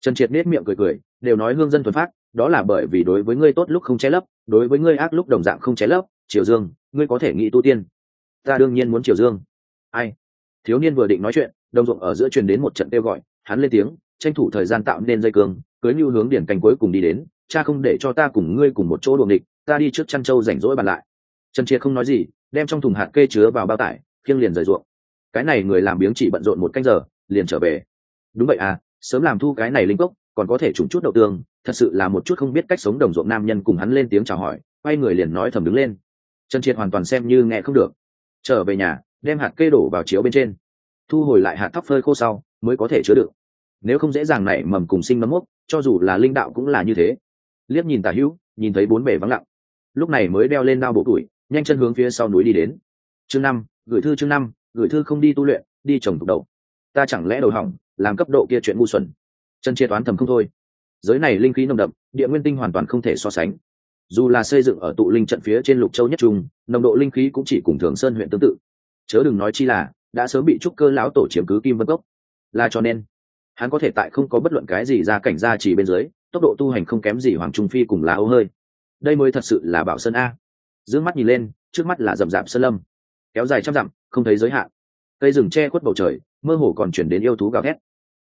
Trần triệt nết miệng cười cười, đều nói hương dân thuần phát, đó là bởi vì đối với ngươi tốt lúc không che lấp, đối với ngươi ác lúc đồng dạng không che lấp. Triều dương, ngươi có thể nghĩ tu tiên ta đương nhiên muốn triều dương. Ai? Thiếu niên vừa định nói chuyện, đồng ruộng ở giữa truyền đến một trận kêu gọi, hắn lên tiếng, tranh thủ thời gian tạo nên dây cương, cưới như hướng điển canh cuối cùng đi đến, cha không để cho ta cùng ngươi cùng một chỗ đuồng địch ta đi trước chăn trâu rảnh rỗi bàn lại. Trần triệt không nói gì, đem trong thùng hạt kê chứa vào bao tải, khiêng liền rời ruộng. Cái này người làm biếng chỉ bận rộn một canh giờ, liền trở về. Đúng vậy à sớm làm thu cái này linh cốc, còn có thể trùng chút đậu tương, thật sự là một chút không biết cách sống đồng ruộng nam nhân cùng hắn lên tiếng chào hỏi, quay người liền nói thầm đứng lên. Trần triệt hoàn toàn xem như nghe không được trở về nhà, đem hạt kê đổ vào chiếu bên trên. Thu hồi lại hạt thóc phơi khô sau, mới có thể chứa đựng nếu không dễ dàng nảy mầm cùng sinh nấm mốc, cho dù là linh đạo cũng là như thế. Liếc nhìn tả hữu, nhìn thấy bốn bể vắng lặng. Lúc này mới đeo lên đao bộ tuổi, nhanh chân hướng phía sau núi đi đến. Chương năm, gửi thư chương năm, gửi thư không đi tu luyện, đi trồng tục đầu. Ta chẳng lẽ đầu hỏng, làm cấp độ kia chuyện ngu xuẩn? Chân chia toán thầm không thôi. Giới này linh khí nồng đậm, địa nguyên tinh hoàn toàn không thể so sánh dù là xây dựng ở tụ linh trận phía trên lục châu nhất trung, nồng độ linh khí cũng chỉ cùng thường sơn huyện tương tự. Chớ đừng nói chi là, đã sớm bị trúc cơ lão tổ chiếm cứ kim vân gốc là cho nên, hắn có thể tại không có bất luận cái gì ra cảnh ra chỉ bên dưới, tốc độ tu hành không kém gì hoàng trung phi cùng là âu hơi. Đây mới thật sự là bảo sơn a. D mắt nhìn lên, trước mắt là rậm rạp sơn lâm. Kéo dài trăm dặm, không thấy giới hạn. Cây rừng che khuất bầu trời, mơ hồ còn chuyển đến yêu thú gào thét.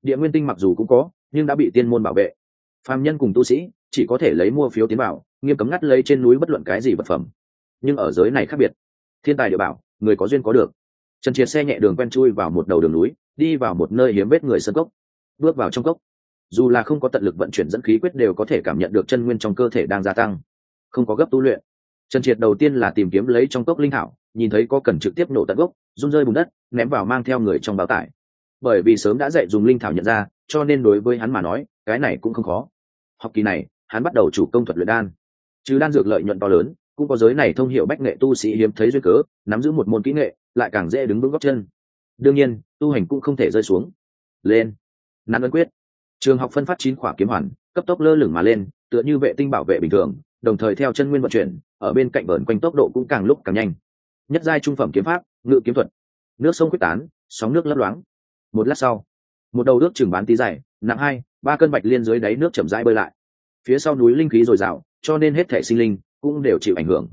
Địa nguyên tinh mặc dù cũng có, nhưng đã bị tiên môn bảo vệ. Phàm nhân cùng tu sĩ, chỉ có thể lấy mua phiếu tiến bảo nghiêm cấm ngắt lấy trên núi bất luận cái gì vật phẩm. Nhưng ở giới này khác biệt. Thiên tài địa bảo, người có duyên có được. Trần triệt xe nhẹ đường quen chui vào một đầu đường núi, đi vào một nơi hiếm vết người sân cốc. Bước vào trong cốc, dù là không có tận lực vận chuyển dẫn khí quyết đều có thể cảm nhận được chân nguyên trong cơ thể đang gia tăng. Không có gấp tu luyện. Trần triệt đầu tiên là tìm kiếm lấy trong cốc linh thảo, nhìn thấy có cần trực tiếp nổ tận gốc, run rơi bùn đất, ném vào mang theo người trong báo tải. Bởi vì sớm đã dạy dùng linh thảo nhận ra, cho nên đối với hắn mà nói, cái này cũng không khó. Học kỳ này, hắn bắt đầu chủ công thuật luyện đan chứ đan dược lợi nhuận to lớn, cũng có giới này thông hiểu bách nghệ tu sĩ hiếm thấy duyên cớ, nắm giữ một môn kỹ nghệ, lại càng dễ đứng vững góc chân. Đương nhiên, tu hành cũng không thể rơi xuống. Lên. Nắn ấn quyết. Trường học phân phát chín khỏa kiếm hoàn, cấp tốc lơ lửng mà lên, tựa như vệ tinh bảo vệ bình thường, đồng thời theo chân nguyên vận chuyển, ở bên cạnh vợn quanh tốc độ cũng càng lúc càng nhanh. Nhất giai trung phẩm kiếm pháp, ngự kiếm thuật. Nước sông quyết tán, sóng nước lấp loáng. Một lát sau, một đầu nước chừng bán tí dài, nặng hai, ba cân bạch liên dưới đáy nước chậm rãi bơi lại phía sau núi linh khí dồi dào, cho nên hết thể sinh linh cũng đều chịu ảnh hưởng.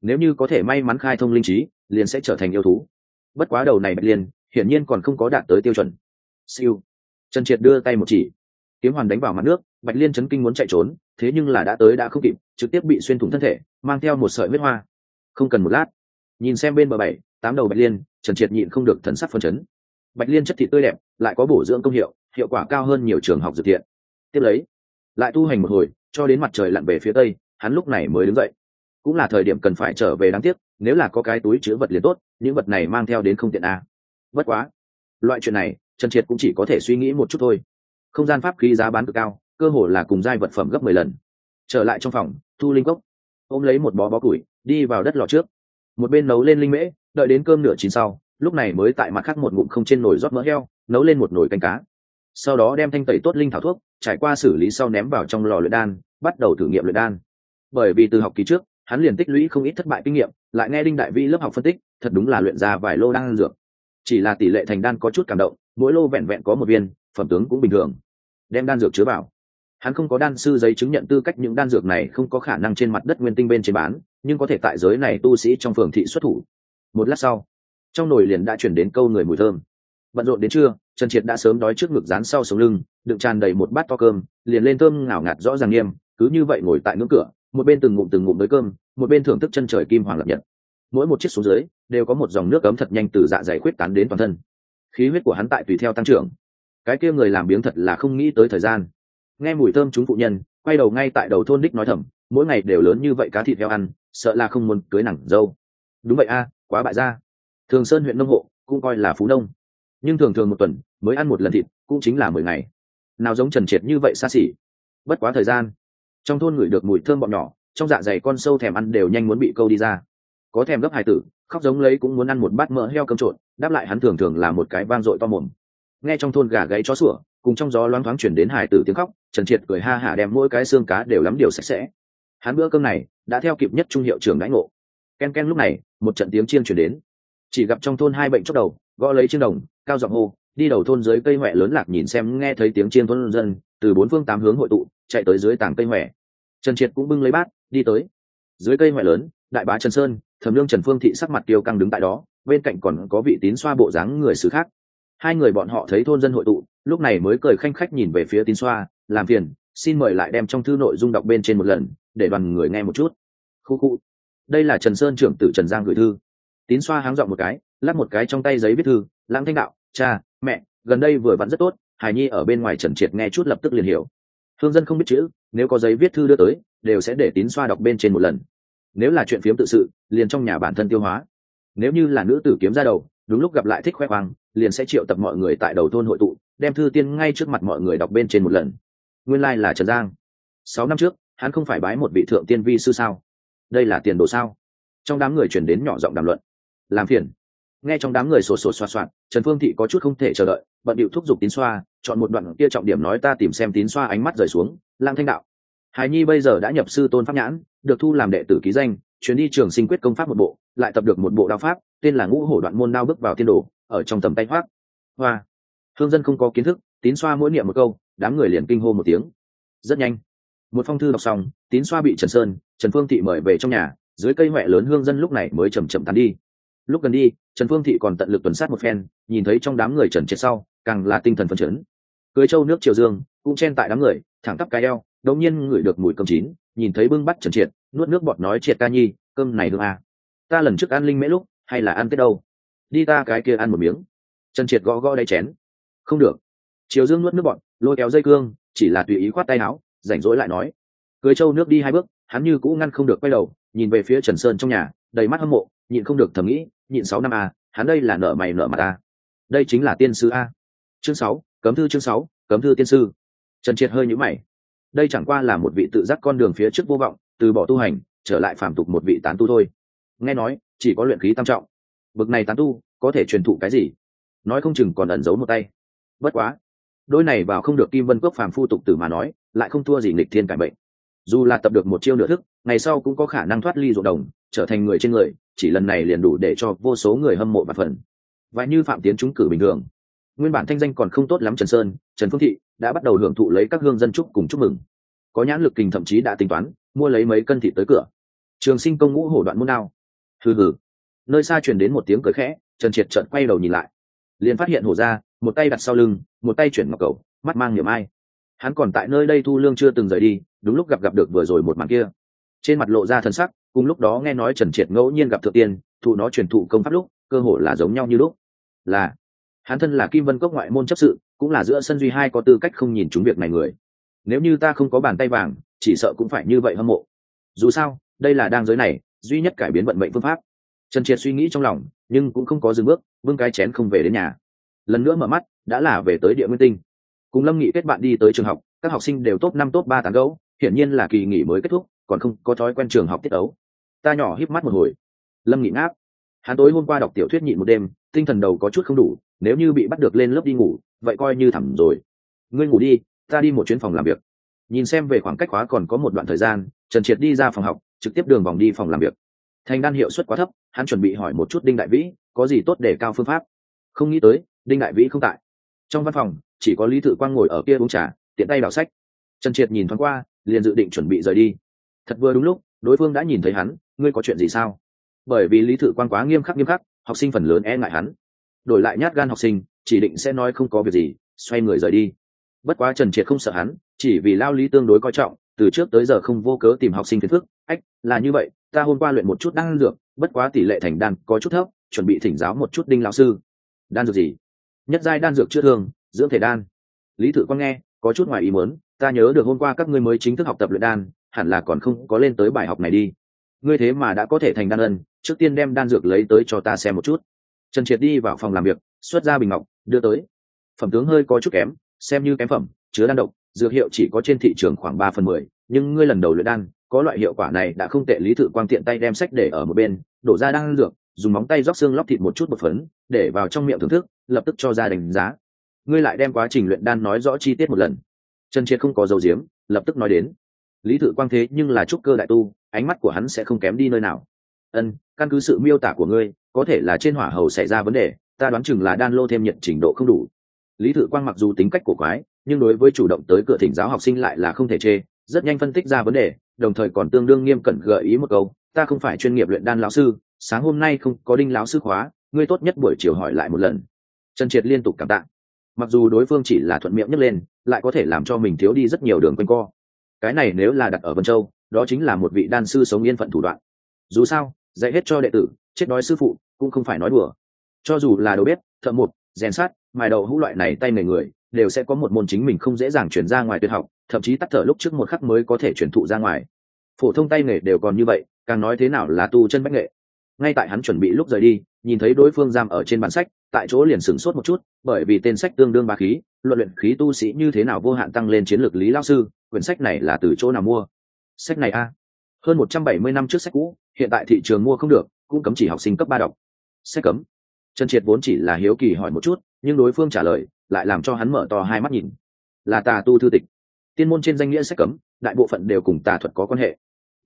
Nếu như có thể may mắn khai thông linh trí, liền sẽ trở thành yêu thú. Bất quá đầu này bạch liên, hiển nhiên còn không có đạt tới tiêu chuẩn. Siêu. Trần triệt đưa tay một chỉ. Kiếm hoàn đánh vào mặt nước, bạch liên chấn kinh muốn chạy trốn, thế nhưng là đã tới đã không kịp, trực tiếp bị xuyên thủng thân thể, mang theo một sợi huyết hoa. Không cần một lát. Nhìn xem bên bờ bảy, tám đầu bạch liên, trần triệt nhịn không được thần sắc phân chấn. Bạch liên chất thịt tươi đẹp, lại có bổ dưỡng công hiệu hiệu quả cao hơn nhiều trường học dược thiện tiếp lấy lại tu hành một hồi, cho đến mặt trời lặn về phía tây, hắn lúc này mới đứng dậy. Cũng là thời điểm cần phải trở về đáng tiếc, nếu là có cái túi chứa vật liền tốt, những vật này mang theo đến không tiện a. À. bất quá, loại chuyện này, trần triệt cũng chỉ có thể suy nghĩ một chút thôi. Không gian pháp khí giá bán cực cao, cơ hồ là cùng giai vật phẩm gấp mười lần. Trở lại trong phòng, thu linh cốc, ôm lấy một bó bó củi, đi vào đất lò trước. Một bên nấu lên linh mễ, đợi đến cơm nửa chín sau, lúc này mới tại mặt khác một ngụm không trên nồi rót mỡ heo, nấu lên một nồi canh cá sau đó đem thanh tẩy tốt linh thảo thuốc, trải qua xử lý sau ném vào trong lò luyện đan, bắt đầu thử nghiệm luyện đan. Bởi vì từ học kỳ trước, hắn liền tích lũy không ít thất bại kinh nghiệm, lại nghe đinh đại vi lớp học phân tích, thật đúng là luyện ra vài lô đan dược. Chỉ là tỷ lệ thành đan có chút cảm động, mỗi lô vẹn vẹn có một viên, phẩm tướng cũng bình thường. Đem đan dược chứa vào. Hắn không có đan sư giấy chứng nhận tư cách những đan dược này không có khả năng trên mặt đất nguyên tinh bên trên bán, nhưng có thể tại giới này tu sĩ trong phường thị xuất thủ. Một lát sau, trong nồi liền đã chuyển đến câu người mùi thơm. Bận rộn đến trưa trần triệt đã sớm đói trước ngực dán sau sống lưng, đựng tràn đầy một bát to cơm, liền lên thơm ngào ngạt rõ ràng nghiêm, cứ như vậy ngồi tại ngưỡng cửa, một bên từng ngụm từng ngụm với cơm, một bên thưởng thức chân trời kim hoàng lập nhật. Mỗi một chiếc xuống dưới, đều có một dòng nước cấm thật nhanh từ dạ dày khuyết tán đến toàn thân. Khí huyết của hắn tại tùy theo tăng trưởng. Cái kia người làm biếng thật là không nghĩ tới thời gian. Nghe mùi thơm chúng phụ nhân, quay đầu ngay tại đầu thôn đích nói thầm, mỗi ngày đều lớn như vậy cá thịt heo ăn, sợ là không muốn cưới nặng dâu. Đúng vậy a, quá bại gia. Thường sơn huyện nông hộ, cũng coi là phú nông. Nhưng thường thường một tuần mới ăn một lần thịt, cũng chính là mười ngày. Nào giống trần triệt như vậy xa xỉ. Bất quá thời gian, trong thôn ngửi được mùi thơm bọn nhỏ, trong dạ dày con sâu thèm ăn đều nhanh muốn bị câu đi ra. Có thèm gấp hài tử, khóc giống lấy cũng muốn ăn một bát mỡ heo cơm trộn, đáp lại hắn thường thường là một cái vang dội to mồm. Nghe trong thôn gà gáy chó sủa, cùng trong gió loáng thoáng chuyển đến hài tử tiếng khóc, trần triệt cười ha hả đem mỗi cái xương cá đều lắm điều sạch sẽ. Hắn bữa cơm này, đã theo kịp nhất trung hiệu trưởng đãi ngộ. Ken ken lúc này, một trận tiếng chiên chuyển đến. Chỉ gặp trong thôn hai bệnh chốc đầu, gõ lấy chiên đồng, cao giọng hô đi đầu thôn dưới cây huệ lớn lạc nhìn xem, nghe thấy tiếng chiên thôn dân, từ bốn phương tám hướng hội tụ, chạy tới dưới tảng cây huệ trần triệt cũng bưng lấy bát, đi tới. Dưới cây huệ lớn, đại bá trần sơn, thẩm lương trần phương thị sắc mặt tiêu căng đứng tại đó, bên cạnh còn có vị tín xoa bộ dáng người xứ khác. Hai người bọn họ thấy thôn dân hội tụ, lúc này mới cười khanh khách nhìn về phía tín xoa, làm phiền, xin mời lại đem trong thư nội dung đọc bên trên một lần, để đoàn người nghe một chút. Khu khu. Đây là trần sơn trưởng tử trần giang gửi thư. Tín xoa háng dọn một cái lắp một cái trong tay giấy viết thư lãng thanh đạo, cha mẹ, gần đây vừa vặn rất tốt, hải nhi ở bên ngoài trần triệt nghe chút lập tức liền hiểu. Hương dân không biết chữ, nếu có giấy viết thư đưa tới, đều sẽ để tín xoa đọc bên trên một lần. Nếu là chuyện phiếm tự sự, liền trong nhà bản thân tiêu hóa. Nếu như là nữ tử kiếm ra đầu, đúng lúc gặp lại thích khoe khoang, liền sẽ triệu tập mọi người tại đầu thôn hội tụ, đem thư tiên ngay trước mặt mọi người đọc bên trên một lần. Nguyên lai、like、là trần giang. Sáu năm trước, hắn không phải bái một vị thượng tiên vi sư sao? Đây là tiền đồ sao? Trong đám người chuyển đến nhỏ giọng đàm luận. Làm phiền nghe trong đám người sổ sổ xoa xoạt trần phương thị có chút không thể chờ đợi, bận điệu thúc giục tín xoa, chọn một đoạn kia trọng điểm nói ta tìm xem tín xoa ánh mắt rời xuống lang thanh đạo. Hài nhi bây giờ đã nhập sư tôn pháp nhãn, được thu làm đệ tử ký danh, chuyến đi trường sinh quyết công pháp một bộ, lại tập được một bộ đao pháp, tên là ngũ hổ đoạn môn đao bước vào tiên đồ, ở trong tầm tay hoác. Hoa. Hương dân không có kiến thức, tín xoa mỗi niệm một câu, đám người liền kinh hô một tiếng. Rất nhanh. Một phong thư đọc xong, tín xoa bị trần sơn, trần phương thị mời về trong nhà, dưới cây huệ lớn hương dân lúc này mới chầm chậm tán đi lúc gần đi, trần phương thị còn tận lực tuần sát một phen, nhìn thấy trong đám người trần triệt sau, càng là tinh thần phấn chấn. Cưới châu nước triều dương, cũng chen tại đám người, thẳng tắp cái eo, đột nhiên ngửi được mùi cơm chín, nhìn thấy bưng bắt trần triệt, nuốt nước bọt nói triệt ca nhi, cơm này hương à. ta lần trước ăn linh mễ lúc, hay là ăn tết đâu? Đi ta cái kia ăn một miếng. Trần triệt gõ gõ đáy chén. Không được. Triều dương nuốt nước bọt, lôi kéo dây cương, chỉ là tùy ý khoát tay áo, rảnh rỗi lại nói. Cưới châu nước đi hai bước, hắn như cũ ngăn không được quay đầu, nhìn về phía trần sơn trong nhà, đầy mắt hâm mộ nhịn không được thầm nghĩ, nhịn sáu năm a hắn đây là nợ mày nợ mặt a đây chính là tiên sư a. Chương sáu, cấm thư chương sáu, cấm thư tiên sư. Trần triệt hơi nhũ mày. Đây chẳng qua là một vị tự giác con đường phía trước vô vọng, từ bỏ tu hành, trở lại phàm tục một vị tán tu thôi. Nghe nói, chỉ có luyện khí tam trọng. Bực này tán tu, có thể truyền thụ cái gì? Nói không chừng còn ẩn giấu một tay. Bất quá, đôi này vào không được kim vân cốc phàm phu tục tử mà nói, lại không thua gì nghịch thiên cải bệnh dù là tập được một chiêu nửa thức, ngày sau cũng có khả năng thoát ly ruộng đồng trở thành người trên người, chỉ lần này liền đủ để cho vô số người hâm mộ và phần. Và như phạm tiến trúng cử bình thường, nguyên bản thanh danh còn không tốt lắm trần sơn, trần phương thị đã bắt đầu hưởng thụ lấy các hương dân chúc cùng chúc mừng. Có nhãn lực kình thậm chí đã tính toán, mua lấy mấy cân thịt tới cửa. Trường sinh công ngũ hổ đoạn môn nào hừ hừ. Nơi xa truyền đến một tiếng cười khẽ, trần triệt trợn quay đầu nhìn lại. Liền phát hiện hổ ra, một tay đặt sau lưng, một tay chuyển ngọc cầu, mắt mang niềm ai. Hắn còn tại nơi đây thu lương chưa từng rời đi, đúng lúc gặp gặp được vừa rồi một màn kia. Trên mặt lộ ra thân sắc cùng lúc đó nghe nói trần triệt ngẫu nhiên gặp thượng tiên, thụ nó truyền thụ công pháp lúc, cơ hồ là giống nhau như lúc. Là, hắn thân là kim vân cốc ngoại môn chấp sự, cũng là giữa sân duy hai có tư cách không nhìn chúng việc này người. Nếu như ta không có bàn tay vàng, chỉ sợ cũng phải như vậy hâm mộ. Dù sao, đây là đang giới này, duy nhất cải biến vận mệnh phương pháp. Trần triệt suy nghĩ trong lòng, nhưng cũng không có dừng bước vương cái chén không về đến nhà. Lần nữa mở mắt, đã là về tới địa nguyên tinh. Cùng lâm nghị kết bạn đi tới trường học, các học sinh đều top năm, top ba tán gấu hiển nhiên là kỳ nghỉ mới kết thúc còn không có thói quen trường học tiết ấu. Ta nhỏ híp mắt một hồi. Lâm nghị ngáp. Hắn tối hôm qua đọc tiểu thuyết nhịn một đêm, tinh thần đầu có chút không đủ, nếu như bị bắt được lên lớp đi ngủ, vậy coi như thẳm rồi. Ngươi ngủ đi, ta đi một chuyến phòng làm việc. Nhìn xem về khoảng cách khóa còn có một đoạn thời gian, trần triệt đi ra phòng học, trực tiếp đường vòng đi phòng làm việc. Thành đan hiệu suất quá thấp, hắn chuẩn bị hỏi một chút đinh đại vĩ, có gì tốt để cao phương pháp? Không nghĩ tới, đinh đại vĩ không tại. Trong văn phòng, chỉ có lý thự quang ngồi ở kia uống trà, tiện tay đọc sách. Trần triệt nhìn thoáng qua, liền dự định chuẩn bị rời đi thật vừa đúng lúc, đối phương đã nhìn thấy hắn, ngươi có chuyện gì sao? Bởi vì lý thự quan quá nghiêm khắc nghiêm khắc, học sinh phần lớn e ngại hắn. Đổi lại nhát gan học sinh, chỉ định sẽ nói không có việc gì, xoay người rời đi. Bất quá trần triệt không sợ hắn, chỉ vì lao lý tương đối coi trọng, từ trước tới giờ không vô cớ tìm học sinh kiến thức ách, là như vậy, ta hôm qua luyện một chút đan dược, bất quá tỷ lệ thành đan có chút thấp, chuẩn bị thỉnh giáo một chút đinh lão sư. Đan dược gì? Nhất giai đan dược chữa thương, dưỡng thể đan. Lý thự quan nghe, có chút ngoài ý muốn, ta nhớ được hôm qua các ngươi mới chính thức học tập luyện đan hẳn là còn không có lên tới bài học này đi. Ngươi thế mà đã có thể thành đan ân, trước tiên đem đan dược lấy tới cho ta xem một chút. Trần triệt đi vào phòng làm việc, xuất ra bình ngọc, đưa tới. Phẩm tướng hơi có chút kém, xem như kém phẩm, chứa đan độc, dược hiệu chỉ có trên thị trường khoảng ba phần mười, nhưng ngươi lần đầu luyện đan, có loại hiệu quả này đã không tệ lý thự quang tiện tay đem sách để ở một bên, đổ ra đan dược, dùng móng tay róc xương lóc thịt một chút bột phấn, để vào trong miệng thưởng thức, lập tức cho ra đánh giá. Ngươi lại đem quá trình luyện đan nói rõ chi tiết một lần. Trần triệt không có dầu diếm lập tức nói đến lý thự quang thế nhưng là trúc cơ đại tu, ánh mắt của hắn sẽ không kém đi nơi nào. Ân, căn cứ sự miêu tả của ngươi, có thể là trên hỏa hầu xảy ra vấn đề, ta đoán chừng là đan lô thêm nhận trình độ không đủ. Lý thự quang mặc dù tính cách của quái, nhưng đối với chủ động tới cửa thỉnh giáo học sinh lại là không thể chê, rất nhanh phân tích ra vấn đề, đồng thời còn tương đương nghiêm cẩn gợi ý một câu, ta không phải chuyên nghiệp luyện đan lão sư, sáng hôm nay không có đinh lão sư khóa, ngươi tốt nhất buổi chiều hỏi lại một lần. Trần triệt liên tục cảm tạ. Mặc dù đối phương chỉ là thuận miệng nhấc lên, lại có thể làm cho mình thiếu đi rất nhiều đường quanh co cái này nếu là đặt ở vân châu, đó chính là một vị đan sư sống yên phận thủ đoạn. Dù sao, dạy hết cho đệ tử, chết đói sư phụ, cũng không phải nói đùa. Cho dù là đầu bếp, thợ mộc, rèn sát mài đầu hũ loại này tay nghề người, đều sẽ có một môn chính mình không dễ dàng chuyển ra ngoài tuyệt học, thậm chí tắt thở lúc trước một khắc mới có thể chuyển thụ ra ngoài. Phổ thông tay nghề đều còn như vậy, càng nói thế nào là tu chân bách nghệ. Ngay tại hắn chuẩn bị lúc rời đi, nhìn thấy đối phương giam ở trên bản sách, tại chỗ liền sửng sốt một chút, bởi vì tên sách tương đương ba khí, luận luyện khí tu sĩ như thế nào vô hạn tăng lên chiến lược lý lao sư quyển sách này là từ chỗ nào mua? Sách này a. Hơn một trăm bảy mươi năm trước sách cũ, hiện tại thị trường mua không được, cũng cấm chỉ học sinh cấp ba đọc. Sách cấm. Trần triệt vốn chỉ là hiếu kỳ hỏi một chút, nhưng đối phương trả lời, lại làm cho hắn mở to hai mắt nhìn. Là tà tu thư tịch. Tiên môn trên danh nghĩa sách cấm, đại bộ phận đều cùng tà thuật có quan hệ.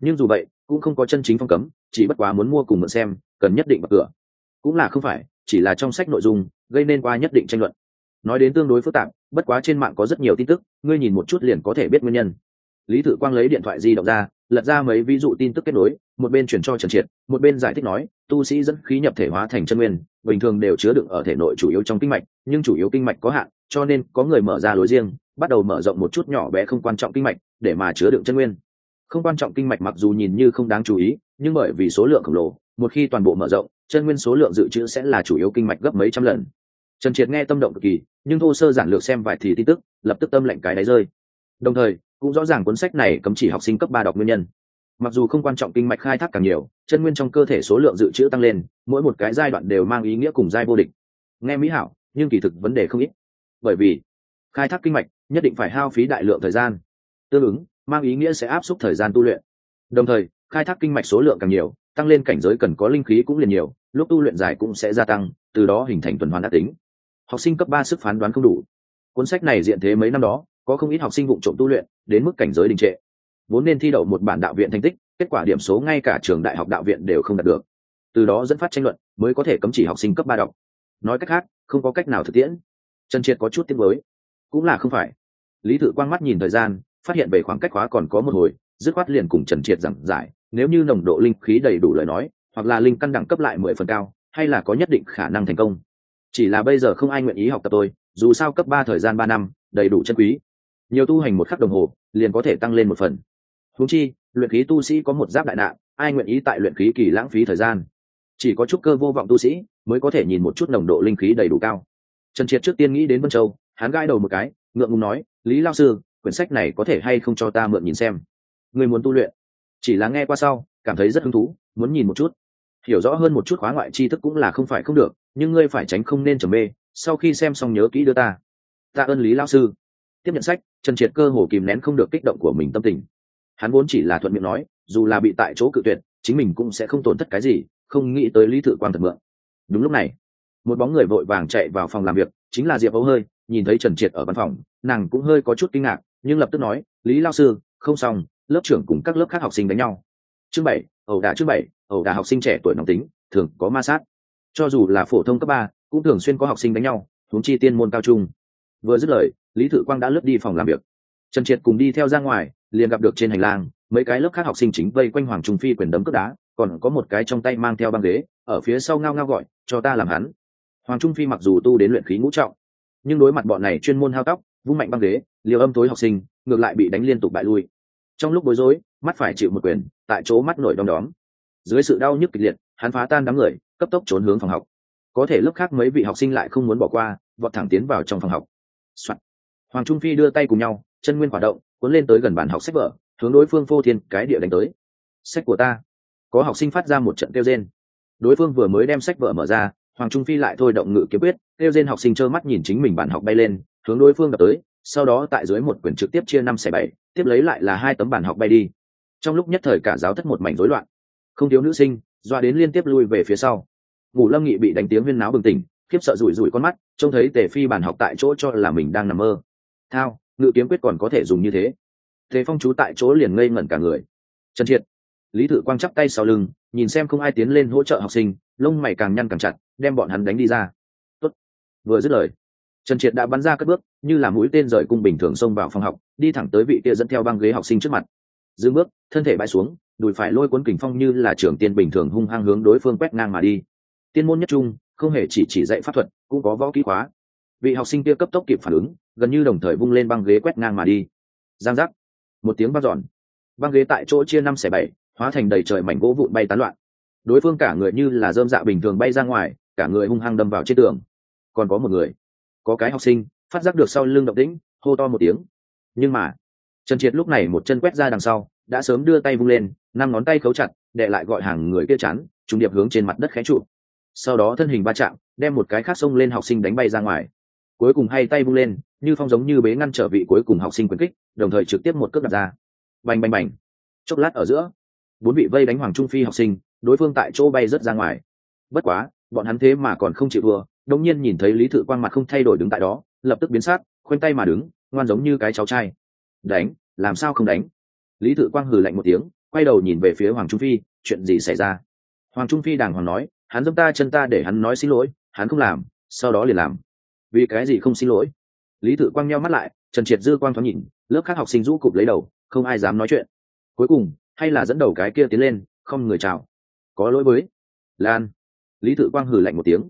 Nhưng dù vậy, cũng không có chân chính phong cấm, chỉ bất quá muốn mua cùng mượn xem, cần nhất định bậc cửa. Cũng là không phải, chỉ là trong sách nội dung, gây nên qua nhất định tranh luận nói đến tương đối phức tạp, bất quá trên mạng có rất nhiều tin tức, ngươi nhìn một chút liền có thể biết nguyên nhân. Lý thự quang lấy điện thoại di động ra, lật ra mấy ví dụ tin tức kết nối, một bên chuyển cho trần triệt, một bên giải thích nói, tu sĩ dẫn khí nhập thể hóa thành chân nguyên, bình thường đều chứa đựng ở thể nội chủ yếu trong kinh mạch, nhưng chủ yếu kinh mạch có hạn, cho nên có người mở ra lối riêng, bắt đầu mở rộng một chút nhỏ bé không quan trọng kinh mạch, để mà chứa đựng chân nguyên. Không quan trọng kinh mạch mặc dù nhìn như không đáng chú ý, nhưng bởi vì số lượng khổng lồ, một khi toàn bộ mở rộng, chân nguyên số lượng dự trữ sẽ là chủ yếu kinh mạch gấp mấy trăm lần trần triệt nghe tâm động cực kỳ, nhưng thô sơ giản lược xem vài thì tin tức, lập tức tâm lệnh cái đáy rơi. Đồng thời, cũng rõ ràng cuốn sách này cấm chỉ học sinh cấp ba đọc nguyên nhân. Mặc dù không quan trọng kinh mạch khai thác càng nhiều, chân nguyên trong cơ thể số lượng dự trữ tăng lên, mỗi một cái giai đoạn đều mang ý nghĩa cùng giai vô địch. Nghe mỹ hảo, nhưng kỳ thực vấn đề không ít. Bởi vì, khai thác kinh mạch nhất định phải hao phí đại lượng thời gian. Tương ứng, mang ý nghĩa sẽ áp suất thời gian tu luyện. Đồng thời, khai thác kinh mạch số lượng càng nhiều, tăng lên cảnh giới cần có linh khí cũng liền nhiều, lúc tu luyện dài cũng sẽ gia tăng, từ đó hình thành tuần hoàn đã tính học sinh cấp ba sức phán đoán không đủ. Cuốn sách này diện thế mấy năm đó, có không ít học sinh vụ trộm tu luyện, đến mức cảnh giới đình trệ. Vốn nên thi đậu một bản đạo viện thành tích, kết quả điểm số ngay cả trường đại học đạo viện đều không đạt được. Từ đó dẫn phát tranh luận, mới có thể cấm chỉ học sinh cấp ba đọc. Nói cách khác, không có cách nào thực tiễn. Trần triệt có chút tiếc mới cũng là không phải. Lý tự quang mắt nhìn thời gian, phát hiện về khoảng cách khóa còn có một hồi, dứt khoát liền cùng trần triệt giảng giải, nếu như nồng độ linh khí đầy đủ lời nói, hoặc là linh căn đẳng cấp lại mười phần cao, hay là có nhất định khả năng thành công chỉ là bây giờ không ai nguyện ý học tập tôi, dù sao cấp ba thời gian ba năm, đầy đủ chân quý. Nhiều tu hành một khắc đồng hồ, liền có thể tăng lên một phần. Húng chi, luyện khí tu sĩ có một giáp đại nạn, ai nguyện ý tại luyện khí kỳ lãng phí thời gian? Chỉ có chút cơ vô vọng tu sĩ mới có thể nhìn một chút nồng độ linh khí đầy đủ cao. Trần triệt trước tiên nghĩ đến vân châu, hắn gãi đầu một cái, ngượng ngùng nói, lý lao sư, quyển sách này có thể hay không cho ta mượn nhìn xem? Người muốn tu luyện. Chỉ là nghe qua sau, cảm thấy rất hứng thú, muốn nhìn một chút hiểu rõ hơn một chút khóa ngoại tri thức cũng là không phải không được, nhưng ngươi phải tránh không nên trầm mê, sau khi xem xong nhớ kỹ đưa ta. Ta ơn lý lao sư. Tiếp nhận sách, trần triệt cơ hồ kìm nén không được kích động của mình tâm tình. Hắn vốn chỉ là thuận miệng nói, dù là bị tại chỗ cự tuyệt, chính mình cũng sẽ không tổn thất cái gì, không nghĩ tới lý thự quang thật mượn. Đúng lúc này, một bóng người vội vàng chạy vào phòng làm việc, chính là diệp ấu hơi, nhìn thấy trần triệt ở văn phòng, nàng cũng hơi có chút kinh ngạc, nhưng lập tức nói, lý lao sư, không xong, lớp trưởng cùng các lớp khác học sinh đánh nhau. Chương bảy, ẩu đả chương bảy ẩu đả học sinh trẻ tuổi nóng tính, thường có ma sát. Cho dù là phổ thông cấp ba, cũng thường xuyên có học sinh đánh nhau, huống chi tiên môn cao trung. Vừa dứt lời, lý thự quang đã lướt đi phòng làm việc. Trần triệt cùng đi theo ra ngoài, liền gặp được trên hành lang, mấy cái lớp khác học sinh chính vây quanh hoàng trung phi quyền đấm cướp đá, còn có một cái trong tay mang theo băng ghế, ở phía sau ngao ngao gọi, cho ta làm hắn. Hoàng trung phi mặc dù tu đến luyện khí ngũ trọng, nhưng đối mặt bọn này chuyên môn hao tóc, vung mạnh băng ghế, liều âm tối học sinh, ngược lại bị đánh liên tục bại lui. Trong lúc bối rối, mắt phải chịu một quyền, tại chỗ mắt nổi đom đóm dưới sự đau nhức kịch liệt, hắn phá tan đám người, cấp tốc trốn hướng phòng học. Có thể lớp khác mấy vị học sinh lại không muốn bỏ qua, vọt thẳng tiến vào trong phòng học、Soạn. hoàng trung phi đưa tay cùng nhau, chân nguyên hoạt động, cuốn lên tới gần bàn học sách vở, hướng đối phương phô thiên cái địa đánh tới. Sách của ta. Có học sinh phát ra một trận kêu trên đối phương vừa mới đem sách vở mở ra, hoàng trung phi lại thôi động ngự kiếm quyết, kêu trên học sinh trơ mắt nhìn chính mình bàn học bay lên, hướng đối phương đập tới, sau đó tại dưới một quyển trực tiếp chia năm xẻ bảy, tiếp lấy lại là hai tấm bàn học bay đi. Trong lúc nhất thời cả giáo thất một mảnh rối loạn không thiếu nữ sinh, doa đến liên tiếp lui về phía sau. Ngủ lâm nghị bị đánh tiếng viên náo bừng tỉnh, khiếp sợ rủi rủi con mắt, trông thấy tề phi bản học tại chỗ cho là mình đang nằm mơ. Thao, ngự kiếm quyết còn có thể dùng như thế. Tề phong chú tại chỗ liền ngây ngẩn cả người. Trần triệt, lý thự quang chắp tay sau lưng, nhìn xem không ai tiến lên hỗ trợ học sinh, lông mày càng nhăn càng chặt, đem bọn hắn đánh đi ra. Tốt. vừa dứt lời, trần triệt đã bắn ra các bước, như là mũi tên rời cung bình thường xông vào phòng học, đi thẳng tới vị kia dẫn theo băng ghế học sinh trước mặt. Giữ bước, thân thể bãi xuống đùi phải lôi cuốn kình phong như là trưởng tiên bình thường hung hăng hướng đối phương quét ngang mà đi. Tiên môn nhất trung, không hề chỉ chỉ dạy pháp thuật, cũng có võ kỹ khóa. Vị học sinh kia cấp tốc kịp phản ứng, gần như đồng thời vung lên băng ghế quét ngang mà đi. Giang giác. Một tiếng vang dọn. Băng ghế tại chỗ chia năm xẻ bảy, hóa thành đầy trời mảnh gỗ vụn bay tán loạn. Đối phương cả người như là dơm dạ bình thường bay ra ngoài, cả người hung hăng đâm vào trên tường. Còn có một người. Có cái học sinh, phát giác được sau lưng động tĩnh, hô to một tiếng. Nhưng mà trần triệt lúc này một chân quét ra đằng sau, đã sớm đưa tay vung lên, năm ngón tay khấu chặt đệ lại gọi hàng người kia chắn, trùng điệp hướng trên mặt đất khé trụ. Sau đó thân hình ba chạm, đem một cái khác xông lên học sinh đánh bay ra ngoài. Cuối cùng hai tay vung lên, như phong giống như bế ngăn trở vị cuối cùng học sinh quyền kích, đồng thời trực tiếp một cước đặt ra. Bành bành bành. Chốc lát ở giữa, bốn vị vây đánh hoàng trung phi học sinh, đối phương tại chỗ bay rớt ra ngoài. Bất quá, bọn hắn thế mà còn không chịu vừa đông nhiên nhìn thấy lý thự quang mặt không thay đổi đứng tại đó, lập tức biến sắc, khoanh tay mà đứng, ngoan giống như cái cháu trai đánh, làm sao không đánh? Lý thự quang hừ lạnh một tiếng, quay đầu nhìn về phía hoàng trung phi, chuyện gì xảy ra? Hoàng trung phi đàng hoàng nói, hắn dâm ta chân ta để hắn nói xin lỗi, hắn không làm, sau đó liền làm. Vì cái gì không xin lỗi? Lý thự quang nheo mắt lại, trần triệt dư quang thoáng nhìn, lớp khác học sinh rũ cụp lấy đầu, không ai dám nói chuyện. Cuối cùng, hay là dẫn đầu cái kia tiến lên, không người chào. Có lỗi với. Lan. Lý thự quang hừ lạnh một tiếng.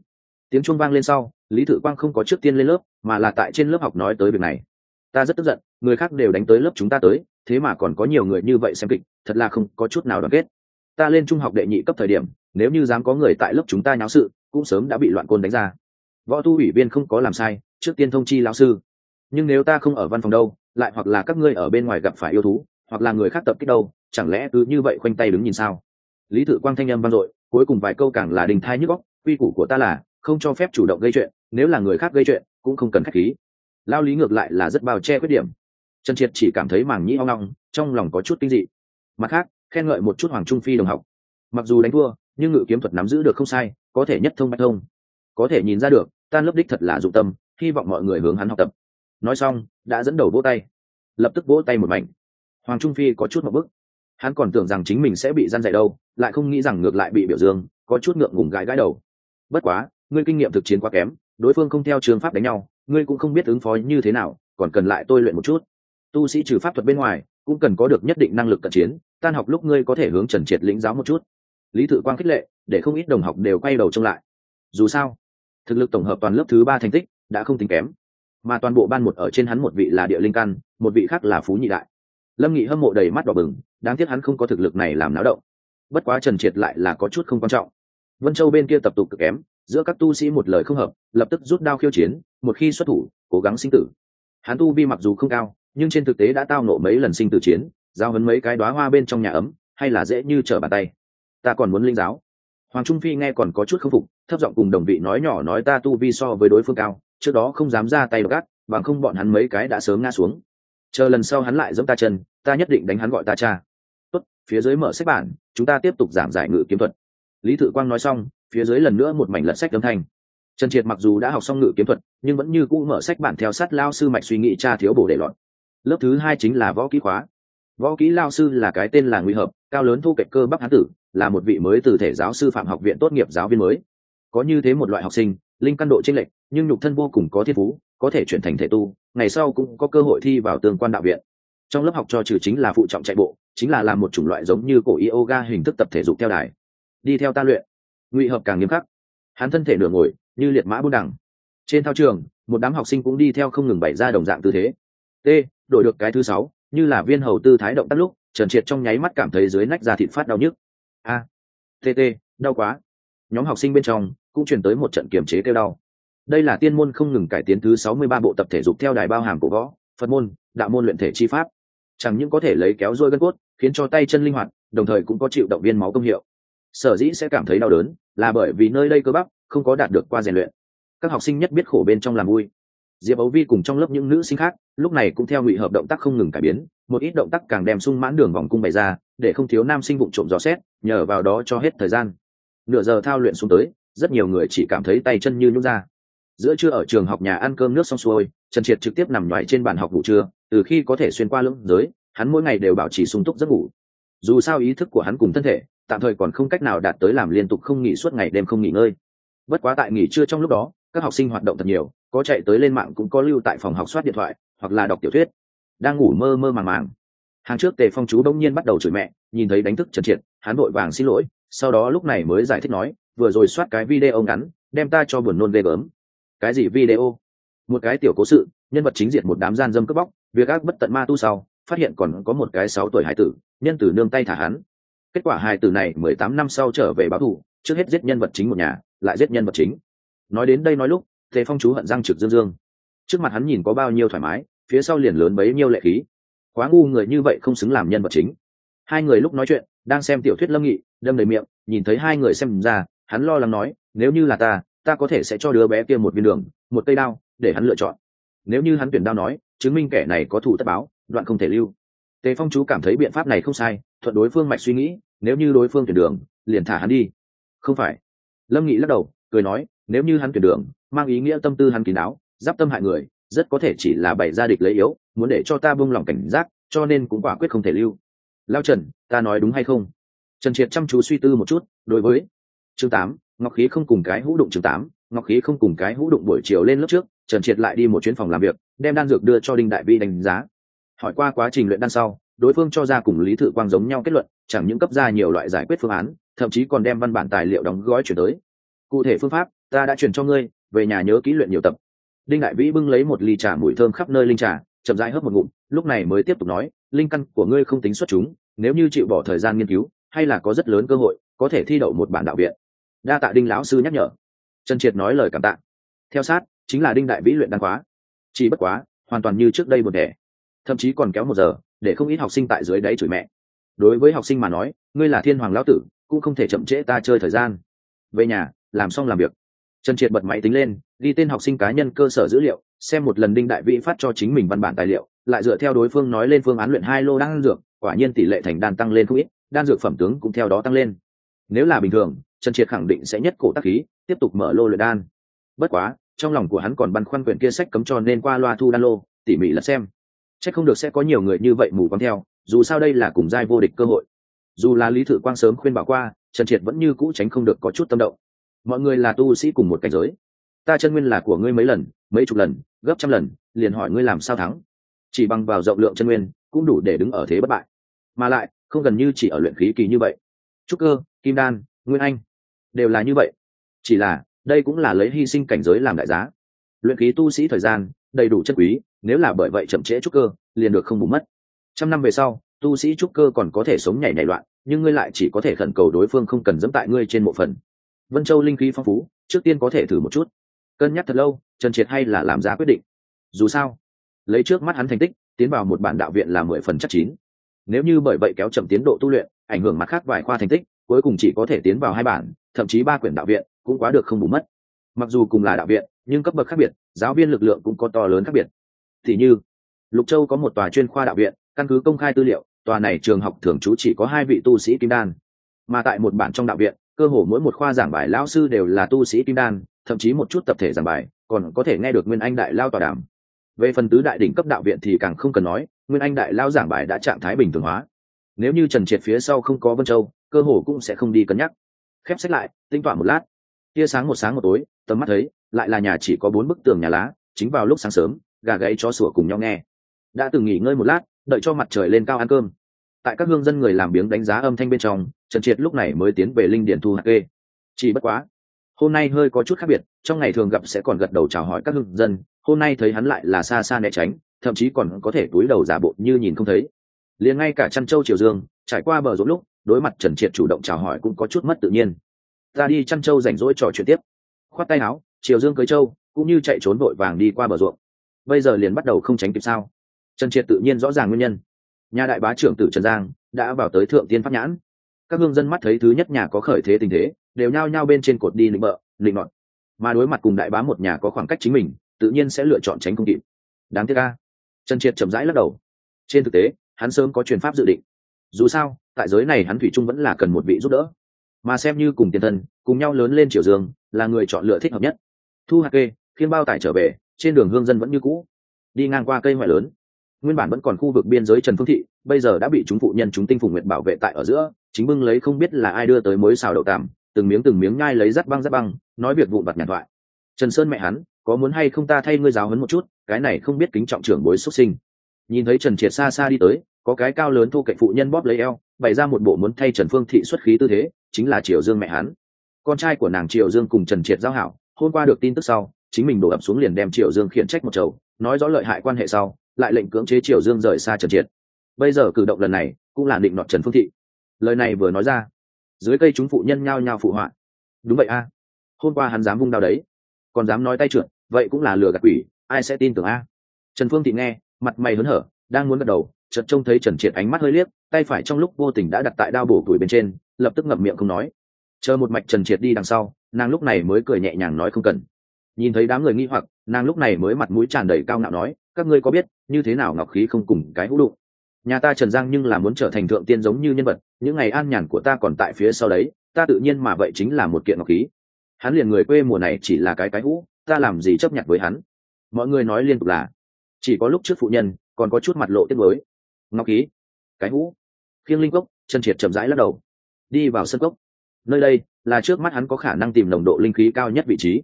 Tiếng chuông vang lên sau, lý thự quang không có trước tiên lên lớp, mà là tại trên lớp học nói tới việc này ta rất tức giận, người khác đều đánh tới lớp chúng ta tới, thế mà còn có nhiều người như vậy xem kịch, thật là không có chút nào đoàn kết. Ta lên trung học đệ nhị cấp thời điểm, nếu như dám có người tại lớp chúng ta nháo sự, cũng sớm đã bị loạn côn đánh ra. Võ tu ủy viên không có làm sai, trước tiên thông chi lão sư. Nhưng nếu ta không ở văn phòng đâu, lại hoặc là các ngươi ở bên ngoài gặp phải yêu thú, hoặc là người khác tập kích đâu, chẳng lẽ cứ như vậy khoanh tay đứng nhìn sao? Lý thự quang thanh âm vang dội, cuối cùng vài câu càng là đình thai nhức góc quy củ của ta là không cho phép chủ động gây chuyện, nếu là người khác gây chuyện, cũng không cần k h á c h khí lao lý ngược lại là rất bao che khuyết điểm. Trần triệt chỉ cảm thấy màng nhĩ hoang ngong trong lòng có chút kinh dị. Mặt khác, khen ngợi một chút hoàng trung phi đồng học. Mặc dù đánh thua, nhưng ngự kiếm thuật nắm giữ được không sai, có thể nhất thông bách thông. Có thể nhìn ra được, tan lớp đích thật là dụng tâm, hy vọng mọi người hướng hắn học tập. Nói xong, đã dẫn đầu vỗ tay. Lập tức vỗ tay một mảnh. Hoàng trung phi có chút một bức hắn còn tưởng rằng chính mình sẽ bị gian dạy đâu, lại không nghĩ rằng ngược lại bị biểu dương, có chút ngượng ngùng gãi gãi đầu. Bất quá, ngươi kinh nghiệm thực chiến quá kém, đối phương không theo trường pháp đánh nhau ngươi cũng không biết ứng phó như thế nào, còn cần lại tôi luyện một chút. Tu sĩ trừ pháp thuật bên ngoài, cũng cần có được nhất định năng lực cận chiến, tan học lúc ngươi có thể hướng trần triệt lĩnh giáo một chút. Lý thự quang khích lệ, để không ít đồng học đều quay đầu trông lại. Dù sao, thực lực tổng hợp toàn lớp thứ ba thành tích đã không tính kém, mà toàn bộ ban một ở trên hắn một vị là địa linh căn, một vị khác là phú nhị đại. Lâm nghị hâm mộ đầy mắt đỏ bừng, đáng tiếc hắn không có thực lực này làm náo động. Bất quá trần triệt lại là có chút không quan trọng. Vân châu bên kia tập tục cực kém giữa các tu sĩ một lời không hợp, lập tức rút đao khiêu chiến, một khi xuất thủ, cố gắng sinh tử. Hắn tu vi mặc dù không cao, nhưng trên thực tế đã tao nộ mấy lần sinh tử chiến, giao hấn mấy cái đoá hoa bên trong nhà ấm, hay là dễ như trở bàn tay. Ta còn muốn linh giáo. Hoàng trung phi nghe còn có chút k phục, thấp giọng cùng đồng vị nói nhỏ nói ta tu vi so với đối phương cao, trước đó không dám ra tay gắt, bằng không bọn hắn mấy cái đã sớm ngã xuống. Chờ lần sau hắn lại giẫm ta chân, ta nhất định đánh hắn gọi ta cha. Tốt, phía dưới mở sách bản, chúng ta tiếp tục giảng giải ngự kiếm thuật. Lý thự quang nói xong phía dưới lần nữa một mảnh lật sách âm thanh. Trần triệt mặc dù đã học xong ngự kiếm thuật, nhưng vẫn như cũ mở sách bản theo sát lao sư mạch suy nghĩ cha thiếu bổ để lọt. Lớp thứ hai chính là võ kỹ khóa. Võ kỹ lao sư là cái tên là nguy hợp, cao lớn thu cạnh cơ bắc hán tử, là một vị mới từ thể giáo sư phạm học viện tốt nghiệp giáo viên mới. Có như thế một loại học sinh, linh căn độ t lệch, nhưng nhục thân vô cùng có thiên phú, có thể chuyển thành thể tu, ngày sau cũng có cơ hội thi vào tương quan đạo viện. Trong lớp học cho trừ chính là phụ trọng chạy bộ, chính là làm một chủng loại giống như cổ yoga hình thức tập thể dục theo đài. Đi theo ta luyện ngụy hợp càng nghiêm khắc. Hắn thân thể nửa ngồi, như liệt mã buôn đẳng trên thao trường, một đám học sinh cũng đi theo không ngừng bày ra đồng dạng tư thế. T, đổi được cái thứ sáu, như là viên hầu tư thái động tác lúc, trần triệt trong nháy mắt cảm thấy dưới nách da thịt phát đau nhức. A tt đau quá. Nhóm học sinh bên trong, cũng chuyển tới một trận kiềm chế kêu đau. Đây là tiên môn không ngừng cải tiến thứ sáu mươi ba bộ tập thể dục theo đài bao hàm của võ, phật môn, đạo môn luyện thể chi pháp. Chẳng những có thể lấy kéo dôi gân cốt, khiến cho tay chân linh hoạt, đồng thời cũng có chịu động viên máu công hiệu. Sở dĩ sẽ cảm thấy đau đớn là bởi vì nơi đây cơ bắp không có đạt được qua rèn luyện. Các học sinh nhất biết khổ bên trong làm vui. Diệp ấu vi cùng trong lớp những nữ sinh khác, lúc này cũng theo ngụy hợp động tác không ngừng cải biến, một ít động tác càng đem sung mãn đường vòng cung bày ra, để không thiếu nam sinh vụ trộm dò xét, nhờ vào đó cho hết thời gian. Nửa giờ thao luyện xuống tới, rất nhiều người chỉ cảm thấy tay chân như nhút ra. Giữa trưa ở trường học nhà ăn cơm nước xong xuôi, trần triệt trực tiếp nằm ngoài trên bàn học ngủ trưa, từ khi có thể xuyên qua lưỡng giới, hắn mỗi ngày đều bảo trì sung túc giấc ngủ. Dù sao ý thức của hắn cùng thân thể tạm thời còn không cách nào đạt tới làm liên tục không nghỉ suốt ngày đêm không nghỉ ngơi. Bất quá tại nghỉ trưa trong lúc đó, các học sinh hoạt động thật nhiều, có chạy tới lên mạng cũng có lưu tại phòng học soát điện thoại, hoặc là đọc tiểu thuyết. Đang ngủ mơ mơ màng màng. Hàng trước tề phong chú đông nhiên bắt đầu chửi mẹ, nhìn thấy đánh thức trần triệt, hắn vội vàng xin lỗi, sau đó lúc này mới giải thích nói, vừa rồi soát cái video ngắn, đem ta cho buồn nôn ghê gớm. Cái gì video? Một cái tiểu cố sự, nhân vật chính diện một đám gian dâm cướp bóc, việc ác bất tận ma tu sau, phát hiện còn có một cái sáu tuổi hải tử, nhân tử nương tay thả hắn kết quả hai từ này mười tám năm sau trở về báo thù trước hết giết nhân vật chính một nhà, lại giết nhân vật chính. Nói đến đây nói lúc, tề phong chú hận răng trực dương dương. Trước mặt hắn nhìn có bao nhiêu thoải mái, phía sau liền lớn bấy nhiêu lệ khí. Quá ngu người như vậy không xứng làm nhân vật chính. Hai người lúc nói chuyện, đang xem tiểu thuyết lâm nghị, đâm đầy miệng, nhìn thấy hai người xem ra, hắn lo lắng nói, nếu như là ta ta có thể sẽ cho đứa bé kia một viên đường, một cây đao, để hắn lựa chọn. Nếu như hắn tuyển đao nói, chứng minh kẻ này có thủ tất báo, đoạn không thể lưu. Tề phong chú cảm thấy biện pháp này không sai thuận đối phương mạch suy nghĩ, nếu như đối phương tuyển đường, liền thả hắn đi. Không phải. Lâm nghị lắc đầu, cười nói, nếu như hắn tuyển đường, mang ý nghĩa tâm tư hắn kín đáo, giáp tâm hại người, rất có thể chỉ là bày ra địch lấy yếu, muốn để cho ta buông lòng cảnh giác, cho nên cũng quả quyết không thể lưu. Lao trần, ta nói đúng hay không? Trần triệt chăm chú suy tư một chút, đối với. Chương tám, ngọc khí không cùng cái hũ đụng chương tám, ngọc khí không cùng cái hũ đụng buổi chiều lên lớp trước, trần triệt lại đi một chuyến phòng làm việc, đem đan dược đưa cho đinh đại vi đánh giá. Hỏi qua quá trình luyện đan sau đối phương cho ra cùng lý thự quang giống nhau kết luận, chẳng những cấp ra nhiều loại giải quyết phương án, thậm chí còn đem văn bản tài liệu đóng gói chuyển tới. Cụ thể phương pháp, ta đã chuyển cho ngươi, về nhà nhớ kỹ luyện nhiều tập. Đinh đại vĩ bưng lấy một ly trà mùi thơm khắp nơi linh trà, chậm rãi hớp một ngụm, lúc này mới tiếp tục nói, linh căn của ngươi không tính xuất chúng, nếu như chịu bỏ thời gian nghiên cứu, hay là có rất lớn cơ hội, có thể thi đậu một bản đạo viện. Đa tạ đinh lão sư nhắc nhở. Trần triệt nói lời cảm tạ. Theo sát, chính là đinh đại vĩ luyện đan khóa. Chỉ bất quá, hoàn toàn như trước đây một đẻ. Thậm chí còn kéo một giờ để không ít học sinh tại dưới đáy chửi mẹ. Đối với học sinh mà nói, ngươi là thiên hoàng lão tử, cũng không thể chậm trễ ta chơi thời gian. Về nhà, làm xong làm việc. Trần triệt bật máy tính lên, ghi tên học sinh cá nhân cơ sở dữ liệu, xem một lần đinh đại vĩ phát cho chính mình văn bản tài liệu, lại dựa theo đối phương nói lên phương án luyện hai lô đan dược, quả nhiên tỷ lệ thành đan tăng lên không ít, đan dược phẩm tướng cũng theo đó tăng lên. Nếu là bình thường, trần triệt khẳng định sẽ nhất cổ tác khí, tiếp tục mở lô luyện đan. Bất quá, trong lòng của hắn còn băn khoăn quyển kia sách cấm cho nên qua loa thu đan lô, tỉ mỉ lật xem c không được sẽ có nhiều người như vậy mù quáng theo, dù sao đây là cùng giai vô địch cơ hội. Dù là lý thự quang sớm khuyên bảo qua, trần triệt vẫn như cũ tránh không được có chút tâm động. Mọi người là tu sĩ cùng một cảnh giới. Ta chân nguyên là của ngươi mấy lần, mấy chục lần, gấp trăm lần, liền hỏi ngươi làm sao thắng. Chỉ bằng vào rộng lượng chân nguyên, cũng đủ để đứng ở thế bất bại. Mà lại, không gần như chỉ ở luyện khí kỳ như vậy. Trúc cơ, kim đan, nguyên anh, đều là như vậy. Chỉ là, đây cũng là lấy hy sinh cảnh giới làm đại giá. Luyện khí tu sĩ thời gian, đầy đủ chất quý nếu là bởi vậy chậm trễ trúc cơ, liền được không bù mất. Trăm năm về sau, tu sĩ trúc cơ còn có thể sống nhảy nảy loạn, nhưng ngươi lại chỉ có thể khẩn cầu đối phương không cần dẫm tại ngươi trên bộ phận vân châu linh khí phong phú, trước tiên có thể thử một chút. Cân nhắc thật lâu, trần triệt hay là làm ra quyết định. Dù sao, lấy trước mắt hắn thành tích, tiến vào một bản đạo viện là mười phần chắc chín. Nếu như bởi vậy kéo chậm tiến độ tu luyện, ảnh hưởng mặt khác vài khoa thành tích, cuối cùng chỉ có thể tiến vào hai bản, thậm chí ba quyển đạo viện, cũng quá được không bù mất. Mặc dù cùng là đạo viện, nhưng cấp bậc khác biệt, giáo viên lực lượng cũng có to lớn khác biệt thì như, lục châu có một tòa chuyên khoa đạo viện, căn cứ công khai tư liệu, tòa này trường học thường trú chỉ có hai vị tu sĩ kim đan. Mà tại một bản trong đạo viện, cơ hồ mỗi một khoa giảng bài lão sư đều là tu sĩ kim đan, thậm chí một chút tập thể giảng bài, còn có thể nghe được nguyên anh đại lao tòa đàm. Về phần tứ đại đỉnh cấp đạo viện thì càng không cần nói, nguyên anh đại lao giảng bài đã trạng thái bình thường hóa. Nếu như trần triệt phía sau không có vân châu, cơ hồ cũng sẽ không đi cân nhắc. Khép sách lại, tinh tỏa một lát. Tia sáng một sáng một tối, tầm mắt thấy, lại là nhà chỉ có bốn bức tường nhà lá, chính vào lúc sáng sớm gà gáy chó sủa cùng nhau nghe. Đã từng nghỉ ngơi một lát, đợi cho mặt trời lên cao ăn cơm. Tại các hương dân người làm biếng đánh giá âm thanh bên trong, trần triệt lúc này mới tiến về linh điển thu hạt kê. Chỉ bất quá, hôm nay hơi có chút khác biệt, trong ngày thường gặp sẽ còn gật đầu chào hỏi các hương dân, hôm nay thấy hắn lại là xa xa né tránh, thậm chí còn có thể túi đầu giả bộ như nhìn không thấy. Liền ngay cả chăn châu triều dương, trải qua bờ rỗ lúc, đối mặt trần triệt chủ động chào hỏi cũng có chút mất tự nhiên. Ta đi chăn châu rảnh rỗi trò chuyện tiếp. Khoát tay áo triều dương cưới châu cũng như chạy trốn vội vàng đi qua bờ ruộng bây giờ liền bắt đầu không tránh kịp sao? Trần triệt tự nhiên rõ ràng nguyên nhân. Nhà đại bá trưởng tử trần giang đã vào tới thượng tiên pháp nhãn. Các hương dân mắt thấy thứ nhất nhà có khởi thế tình thế, đều nhao nhao bên trên cột đi lịnh bợ lịnh nọt. Mà đối mặt cùng đại bá một nhà có khoảng cách chính mình, tự nhiên sẽ lựa chọn tránh không kịp. Đáng tiếc ca trần triệt chậm rãi lắc đầu. Trên thực tế, hắn sớm có truyền pháp dự định. Dù sao, tại giới này hắn thủy trung vẫn là cần một vị giúp đỡ. Mà xem như cùng tiền thân, cùng nhau lớn lên triều dương, là người chọn lựa thích hợp nhất. Thu hạt kê khiến bao tải trở về trên đường hương dân vẫn như cũ. Đi ngang qua cây ngoại lớn. Nguyên bản vẫn còn khu vực biên giới trần phương thị, bây giờ đã bị chúng phụ nhân, chúng tinh phùng nguyện bảo vệ tại ở giữa, chính bưng lấy không biết là ai đưa tới mối xào đậu tạm từng miếng từng miếng nhai lấy rắt băng rắt băng, nói việc vụn vặt nhàn thoại. Trần sơn mẹ hắn, có muốn hay không ta thay ngươi giáo hấn một chút, cái này không biết kính trọng trưởng bối xuất sinh. Nhìn thấy trần triệt xa xa đi tới, có cái cao lớn thu cạnh phụ nhân bóp lấy eo, bày ra một bộ muốn thay trần phương thị xuất khí tư thế, chính là triều dương mẹ hắn. Con trai của nàng triều dương cùng trần triệt giao hảo, hôm qua được tin tức sau chính mình đổ ập xuống liền đem triều dương khiển trách một chầu, nói rõ lợi hại quan hệ sau, lại lệnh cưỡng chế triều dương rời xa trần triệt. Bây giờ cử động lần này, cũng là định nọt trần phương thị. Lời này vừa nói ra, dưới cây chúng phụ nhân nhao nhao phụ họa. Đúng vậy a, hôm qua hắn dám vung đao đấy, còn dám nói tay trượt, vậy cũng là lừa gạt quỷ, ai sẽ tin tưởng a? Trần phương thị nghe, mặt mày hớn hở, đang muốn gật đầu, chợt trông thấy trần triệt ánh mắt hơi liếc, tay phải trong lúc vô tình đã đặt tại đao bổ tuổi bên trên, lập tức ngậm miệng không nói. Chờ một mạch trần triệt đi đằng sau, nàng lúc này mới cười nhẹ nhàng nói không cần nhìn thấy đám người nghi hoặc, nàng lúc này mới mặt mũi tràn đầy cao ngạo nói, các ngươi có biết, như thế nào ngọc khí không cùng cái hữu đụng? Nhà ta trần giang nhưng là muốn trở thành thượng tiên giống như nhân vật, những ngày an nhàn của ta còn tại phía sau đấy, ta tự nhiên mà vậy chính là một kiện ngọc khí. Hắn liền người quê mùa này chỉ là cái cái hũ, ta làm gì chấp nhận với hắn? Mọi người nói liên tục là, chỉ có lúc trước phụ nhân, còn có chút mặt lộ tiết mới ngọc khí, cái hũ. Khiêng linh cốc, chân triệt chậm rãi lắc đầu. Đi vào sân cốc. Nơi đây là trước mắt hắn có khả năng tìm nồng độ linh khí cao nhất vị trí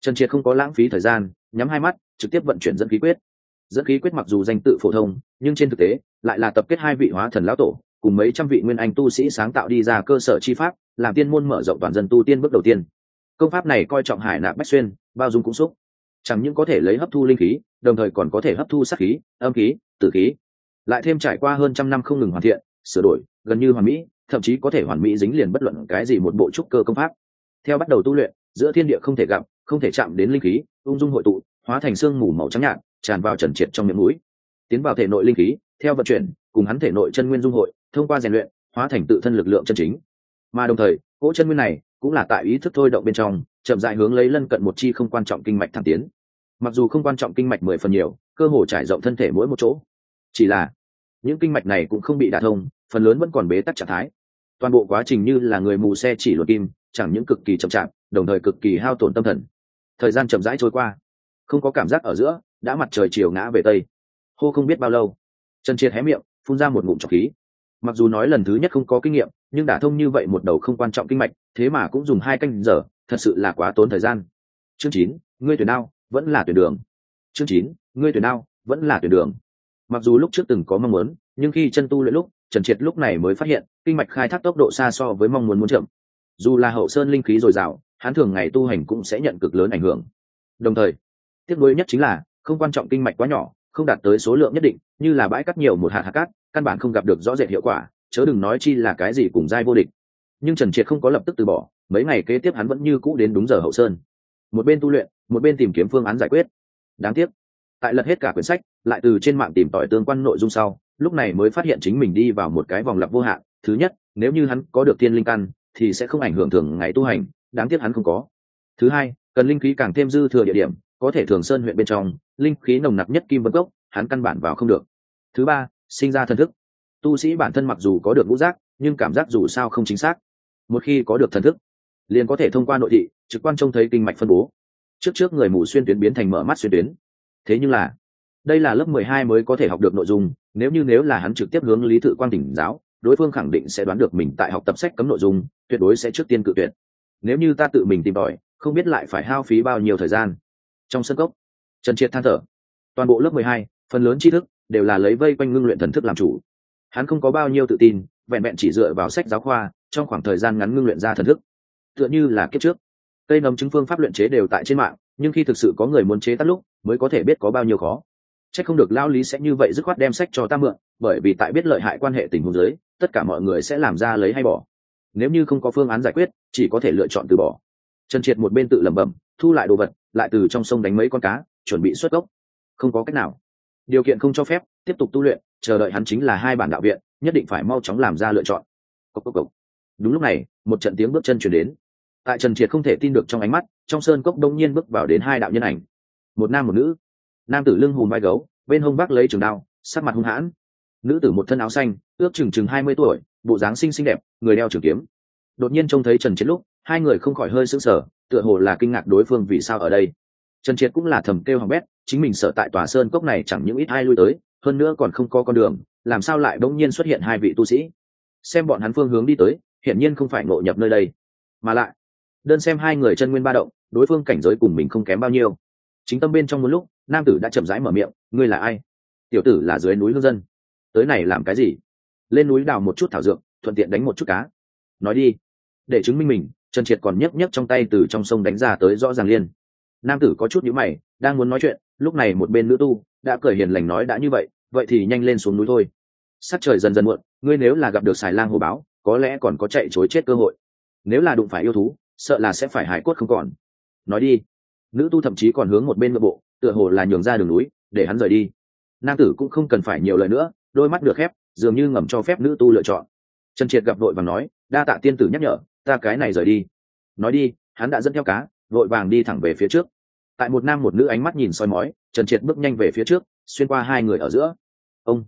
trần triệt không có lãng phí thời gian, nhắm hai mắt, trực tiếp vận chuyển dẫn khí quyết. Dẫn khí quyết mặc dù danh tự phổ thông, nhưng trên thực tế, lại là tập kết hai vị hóa thần lão tổ, cùng mấy trăm vị nguyên anh tu sĩ sáng tạo đi ra cơ sở chi pháp, làm tiên môn mở rộng toàn dân tu tiên bước đầu tiên. Công pháp này coi trọng hải nạp bách xuyên, bao dung cũng xúc. Chẳng những có thể lấy hấp thu linh khí, đồng thời còn có thể hấp thu sát khí, âm khí, tử khí. Lại thêm trải qua hơn trăm năm không ngừng hoàn thiện, sửa đổi, gần như hoàn mỹ, thậm chí có thể hoàn mỹ dính liền bất luận cái gì một bộ trúc cơ công pháp. Theo bắt đầu tu luyện, giữa thiên địa không thể gặp không thể chạm đến linh khí, ung dung hội tụ, hóa thành xương mù màu trắng nhạt, tràn vào trần triệt trong miệng mũi. Tiến vào thể nội linh khí, theo vận chuyển, cùng hắn thể nội chân nguyên dung hội, thông qua rèn luyện, hóa thành tự thân lực lượng chân chính. Mà đồng thời, cỗ chân nguyên này cũng là tại ý thức thôi động bên trong, chậm dại hướng lấy lân cận một chi không quan trọng kinh mạch thẳng tiến. Mặc dù không quan trọng kinh mạch mười phần nhiều, cơ hồ trải rộng thân thể mỗi một chỗ. Chỉ là, những kinh mạch này cũng không bị đả thông, phần lớn vẫn còn bế tắc trạng thái. Toàn bộ quá trình như là người mù xe chỉ luật kim, chẳng những cực kỳ chậm chạp, đồng thời cực kỳ hao tổn tâm thần thời gian chậm rãi trôi qua. Không có cảm giác ở giữa, đã mặt trời chiều ngã về tây. Hô không biết bao lâu. Trần triệt hé miệng, phun ra một ngụm trọc khí. Mặc dù nói lần thứ nhất không có kinh nghiệm, nhưng đả thông như vậy một đầu không quan trọng kinh mạch, thế mà cũng dùng hai canh giờ, thật sự là quá tốn thời gian. Chương chín, ngươi tuyển đao, vẫn là tuyển đường. Chương chín, ngươi tuyển đao, vẫn là tuyển đường. Mặc dù lúc trước từng có mong muốn, nhưng khi chân tu luyện lúc, trần triệt lúc này mới phát hiện, kinh mạch khai thác tốc độ xa so với mong muốn muốn chậm. Dù là hậu sơn linh khí dồi dào hắn thường ngày tu hành cũng sẽ nhận cực lớn ảnh hưởng. Đồng thời, tiếc nuối nhất chính là không quan trọng kinh mạch quá nhỏ, không đạt tới số lượng nhất định, như là bãi cắt nhiều một hạt hạt cát, căn bản không gặp được rõ rệt hiệu quả, chớ đừng nói chi là cái gì cùng giai vô địch. Nhưng trần triệt không có lập tức từ bỏ, mấy ngày kế tiếp hắn vẫn như cũ đến đúng giờ hậu sơn. Một bên tu luyện, một bên tìm kiếm phương án giải quyết. Đáng tiếc, tại lật hết cả quyển sách, lại từ trên mạng tìm tỏi tương quan nội dung sau, lúc này mới phát hiện chính mình đi vào một cái vòng lặp vô hạn. Thứ nhất, nếu như hắn có được tiên linh căn, thì sẽ không ảnh hưởng thường ngày tu hành đáng tiếc hắn không có. Thứ hai, cần linh khí càng thêm dư thừa địa điểm, có thể thường sơn huyện bên trong, linh khí nồng nặc nhất kim vân gốc hắn căn bản vào không được. Thứ ba, sinh ra thần thức. Tu sĩ bản thân mặc dù có được ngũ giác, nhưng cảm giác dù sao không chính xác. Một khi có được thần thức, liền có thể thông qua nội thị, trực quan trông thấy kinh mạch phân bố. Trước trước người mù xuyên tuyến biến thành mở mắt xuyên tuyến. Thế nhưng là, đây là lớp mười hai mới có thể học được nội dung, nếu như nếu là hắn trực tiếp hướng lý tự quan tỉnh giáo, đối phương khẳng định sẽ đoán được mình tại học tập sách cấm nội dung, tuyệt đối sẽ trước tiên cự tuyệt nếu như ta tự mình tìm tòi, không biết lại phải hao phí bao nhiêu thời gian. Trong sân cốc, trần triệt than thở. Toàn bộ lớp mười hai, phần lớn tri thức đều là lấy vây quanh ngưng luyện thần thức làm chủ. Hắn không có bao nhiêu tự tin, vẹn vẹn chỉ dựa vào sách giáo khoa trong khoảng thời gian ngắn ngưng luyện ra thần thức. Tựa như là kiếp trước. Cây nấm chứng phương pháp luyện chế đều tại trên mạng, nhưng khi thực sự có người muốn chế tắt lúc, mới có thể biết có bao nhiêu khó. C h ắ c không được lao lý sẽ như vậy dứt khoát đem sách cho ta mượn, bởi vì tại biết lợi hại quan hệ tình huống giới tất cả mọi người sẽ làm ra lấy hay bỏ. Nếu như không có phương án giải quyết chỉ có thể lựa chọn từ bỏ. Trần triệt một bên tự lẩm bẩm, thu lại đồ vật, lại từ trong sông đánh mấy con cá, chuẩn bị xuất gốc. Không có cách nào. Điều kiện không cho phép, tiếp tục tu luyện, chờ đợi hắn chính là hai bản đạo viện, nhất định phải mau chóng làm ra lựa chọn. Cốc cốc cốc. đúng lúc này, một trận tiếng bước chân chuyển đến. Tại trần triệt không thể tin được trong ánh mắt, trong sơn cốc đông nhiên bước vào đến hai đạo nhân ảnh. Một nam một nữ. Nam tử lưng hùm vai gấu, bên hông vác lấy trường đao, sắc mặt hung hãn. Nữ tử một thân áo xanh, ước chừng chừng hai mươi tuổi, bộ dáng xinh xinh đẹp, người đeo trường kiếm đột nhiên trông thấy trần triệt lúc, hai người không khỏi hơi sững sờ, tựa hồ là kinh ngạc đối phương vì sao ở đây. Trần triệt cũng là thầm kêu hỏng bét, chính mình sợ tại tòa sơn cốc này chẳng những ít ai lui tới, hơn nữa còn không có con đường, làm sao lại bỗng nhiên xuất hiện hai vị tu sĩ? Xem bọn hắn phương hướng đi tới, hiển nhiên không phải ngộ nhập nơi đây. Mà lại, đơn xem hai người chân nguyên ba động, đối phương cảnh giới cùng mình không kém bao nhiêu. Chính tâm bên trong một lúc, nam tử đã chậm rãi mở miệng, ngươi là ai? Tiểu tử là dưới núi hương dân. Tới này làm cái gì? Lên núi đào một chút thảo dược, thuận tiện đánh một chút cá nói đi. Để chứng minh mình, trần triệt còn nhấc nhấc trong tay từ trong sông đánh ra tới rõ ràng liên nam tử có chút nhíu mày, đang muốn nói chuyện, lúc này một bên nữ tu đã cởi hiền lành nói đã như vậy vậy thì nhanh lên xuống núi thôi. Sắc trời dần dần muộn, ngươi nếu là gặp được xài lang hồ báo, có lẽ còn có chạy chối chết cơ hội. Nếu là đụng phải yêu thú, sợ là sẽ phải hải cốt không còn. Nói đi. Nữ tu thậm chí còn hướng một bên nội bộ, tựa hồ là nhường ra đường núi, để hắn rời đi. Nam tử cũng không cần phải nhiều lời nữa, đôi mắt được khép, dường như ngầm cho phép nữ tu lựa chọn. Trần triệt gặp đội và nói đa tạ tiên tử nhắc nhở, ta cái này rời đi. Nói đi, hắn đã dẫn theo cá, vội vàng đi thẳng về phía trước. Tại một nam một nữ ánh mắt nhìn soi mói, trần triệt bước nhanh về phía trước, xuyên qua hai người ở giữa. Ông.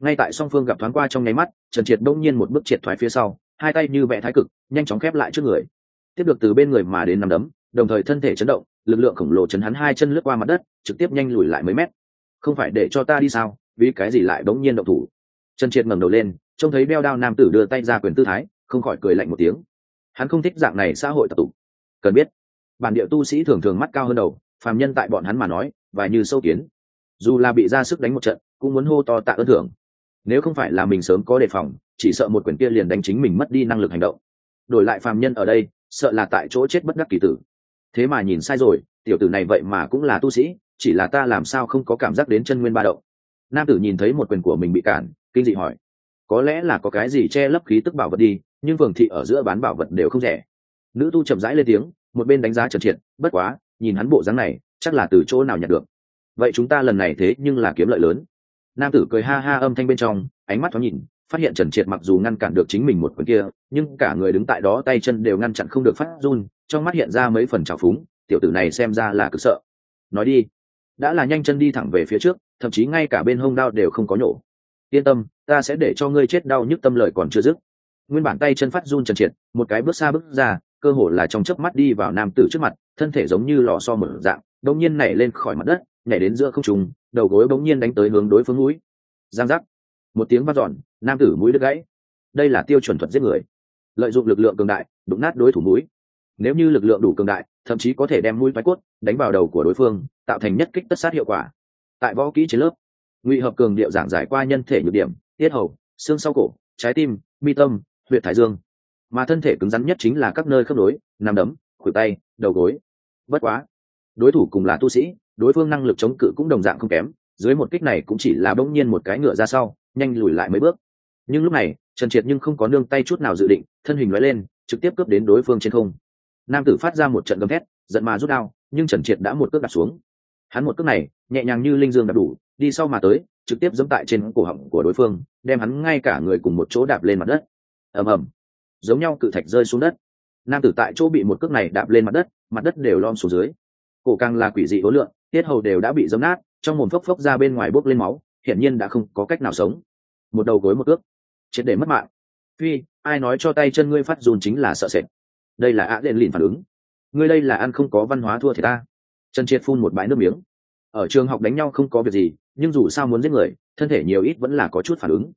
Ngay tại song phương gặp thoáng qua trong nháy mắt, trần triệt đông nhiên một bước triệt thoái phía sau, hai tay như vẽ thái cực, nhanh chóng khép lại trước người. Tiếp được từ bên người mà đến nằm đấm, đồng thời thân thể chấn động, lực lượng khổng lồ chấn hắn hai chân lướt qua mặt đất, trực tiếp nhanh lùi lại mấy mét. Không phải để cho ta đi sao, vì cái gì lại đống nhiên động thủ? Trần triệt ngẩng đầu lên, trông thấy đeo đao nam tử đưa tay ra quyền tư thái không khỏi cười lạnh một tiếng. Hắn không thích dạng này xã hội tập tục. Cần biết, bản địa tu sĩ thường thường mắt cao hơn đầu, phàm nhân tại bọn hắn mà nói và như sâu kiến. Dù là bị ra sức đánh một trận, cũng muốn hô to tạ ơn thưởng. Nếu không phải là mình sớm có đề phòng, chỉ sợ một quyển kia liền đánh chính mình mất đi năng lực hành động. Đổi lại phàm nhân ở đây, sợ là tại chỗ chết bất đắc kỳ tử. Thế mà nhìn sai rồi, tiểu tử này vậy mà cũng là tu sĩ, chỉ là ta làm sao không có cảm giác đến chân nguyên ba động. Nam tử nhìn thấy một quyền của mình bị cản, kinh dị hỏi, có lẽ là có cái gì che lấp khí tức bảo vật đi nhưng phường thị ở giữa bán bảo vật đều không rẻ. Nữ tu chậm rãi lên tiếng, một bên đánh giá trần triệt, bất quá, nhìn hắn bộ dáng này, chắc là từ chỗ nào nhặt được. Vậy chúng ta lần này thế nhưng là kiếm lợi lớn. Nam tử cười ha ha âm thanh bên trong, ánh mắt thoáng nhìn, phát hiện trần triệt mặc dù ngăn cản được chính mình một quyền kia, nhưng cả người đứng tại đó tay chân đều ngăn chặn không được phát run, trong mắt hiện ra mấy phần trào phúng, tiểu tử này xem ra là cực sợ. Nói đi. Đã là nhanh chân đi thẳng về phía trước, thậm chí ngay cả bên hông đao đều không có nhổ. Yên tâm, ta sẽ để cho ngươi chết đau nhức tâm lời còn chưa dứt nguyên bản tay chân phát run trần triệt, một cái bước xa bước ra, cơ hồ là trong chớp mắt đi vào nam tử trước mặt, thân thể giống như lò so mở dạng, đột nhiên nảy lên khỏi mặt đất, nhảy đến giữa không trung, đầu gối bỗng nhiên đánh tới hướng đối phương mũi. Giang giác. Một tiếng vắt dọn, nam tử mũi đứt gãy. Đây là tiêu chuẩn thuật giết người. Lợi dụng lực lượng cường đại, đụng nát đối thủ mũi. Nếu như lực lượng đủ cường đại, thậm chí có thể đem mũi thoái cốt, đánh vào đầu của đối phương, tạo thành nhất kích tất sát hiệu quả. Tại võ kỹ trên lớp, ngụy hợp cường điệu giảng giải qua nhân thể nhược điểm, tiết hầu, xương sau cổ, trái tim, mi tâm huyện thái dương. Mà thân thể cứng rắn nhất chính là các nơi khớp nối, nằm đấm, khuỷu tay, đầu gối. Bất quá, đối thủ cùng là tu sĩ, đối phương năng lực chống cự cũng đồng dạng không kém, dưới một kích này cũng chỉ là bỗng nhiên một cái ngựa ra sau, nhanh lùi lại mấy bước. Nhưng lúc này, trần triệt nhưng không có nương tay chút nào dự định, thân hình nói lên, trực tiếp cướp đến đối phương trên không. Nam tử phát ra một trận gầm thét, giận mà rút đao, nhưng trần triệt đã một cước đặt xuống. Hắn một cước này, nhẹ nhàng như linh dương đạp đủ, đi sau mà tới, trực tiếp dẫm tại trên cổ họng của đối phương, đem hắn ngay cả người cùng một chỗ đạp lên mặt đất ầm ầm. Giống nhau cự thạch rơi xuống đất. Nam tử tại chỗ bị một cước này đạp lên mặt đất mặt đất đều lom xuống dưới. Cổ càng là quỷ dị ố lượng tiết hầu đều đã bị dấm nát, trong mồm phốc phốc ra bên ngoài bốc lên máu, hiển nhiên đã không có cách nào sống. Một đầu gối một cước, triệt để mất mạng. Phi, ai nói cho tay chân ngươi phát dùn chính là sợ sệt. Đây là ạ đền lìn phản ứng. Ngươi đây là ăn không có văn hóa thua thì ta. Trần triệt phun một bãi nước miếng. Ở trường học đánh nhau không có việc gì, nhưng dù sao muốn giết người, thân thể nhiều ít vẫn là có chút phản ứng.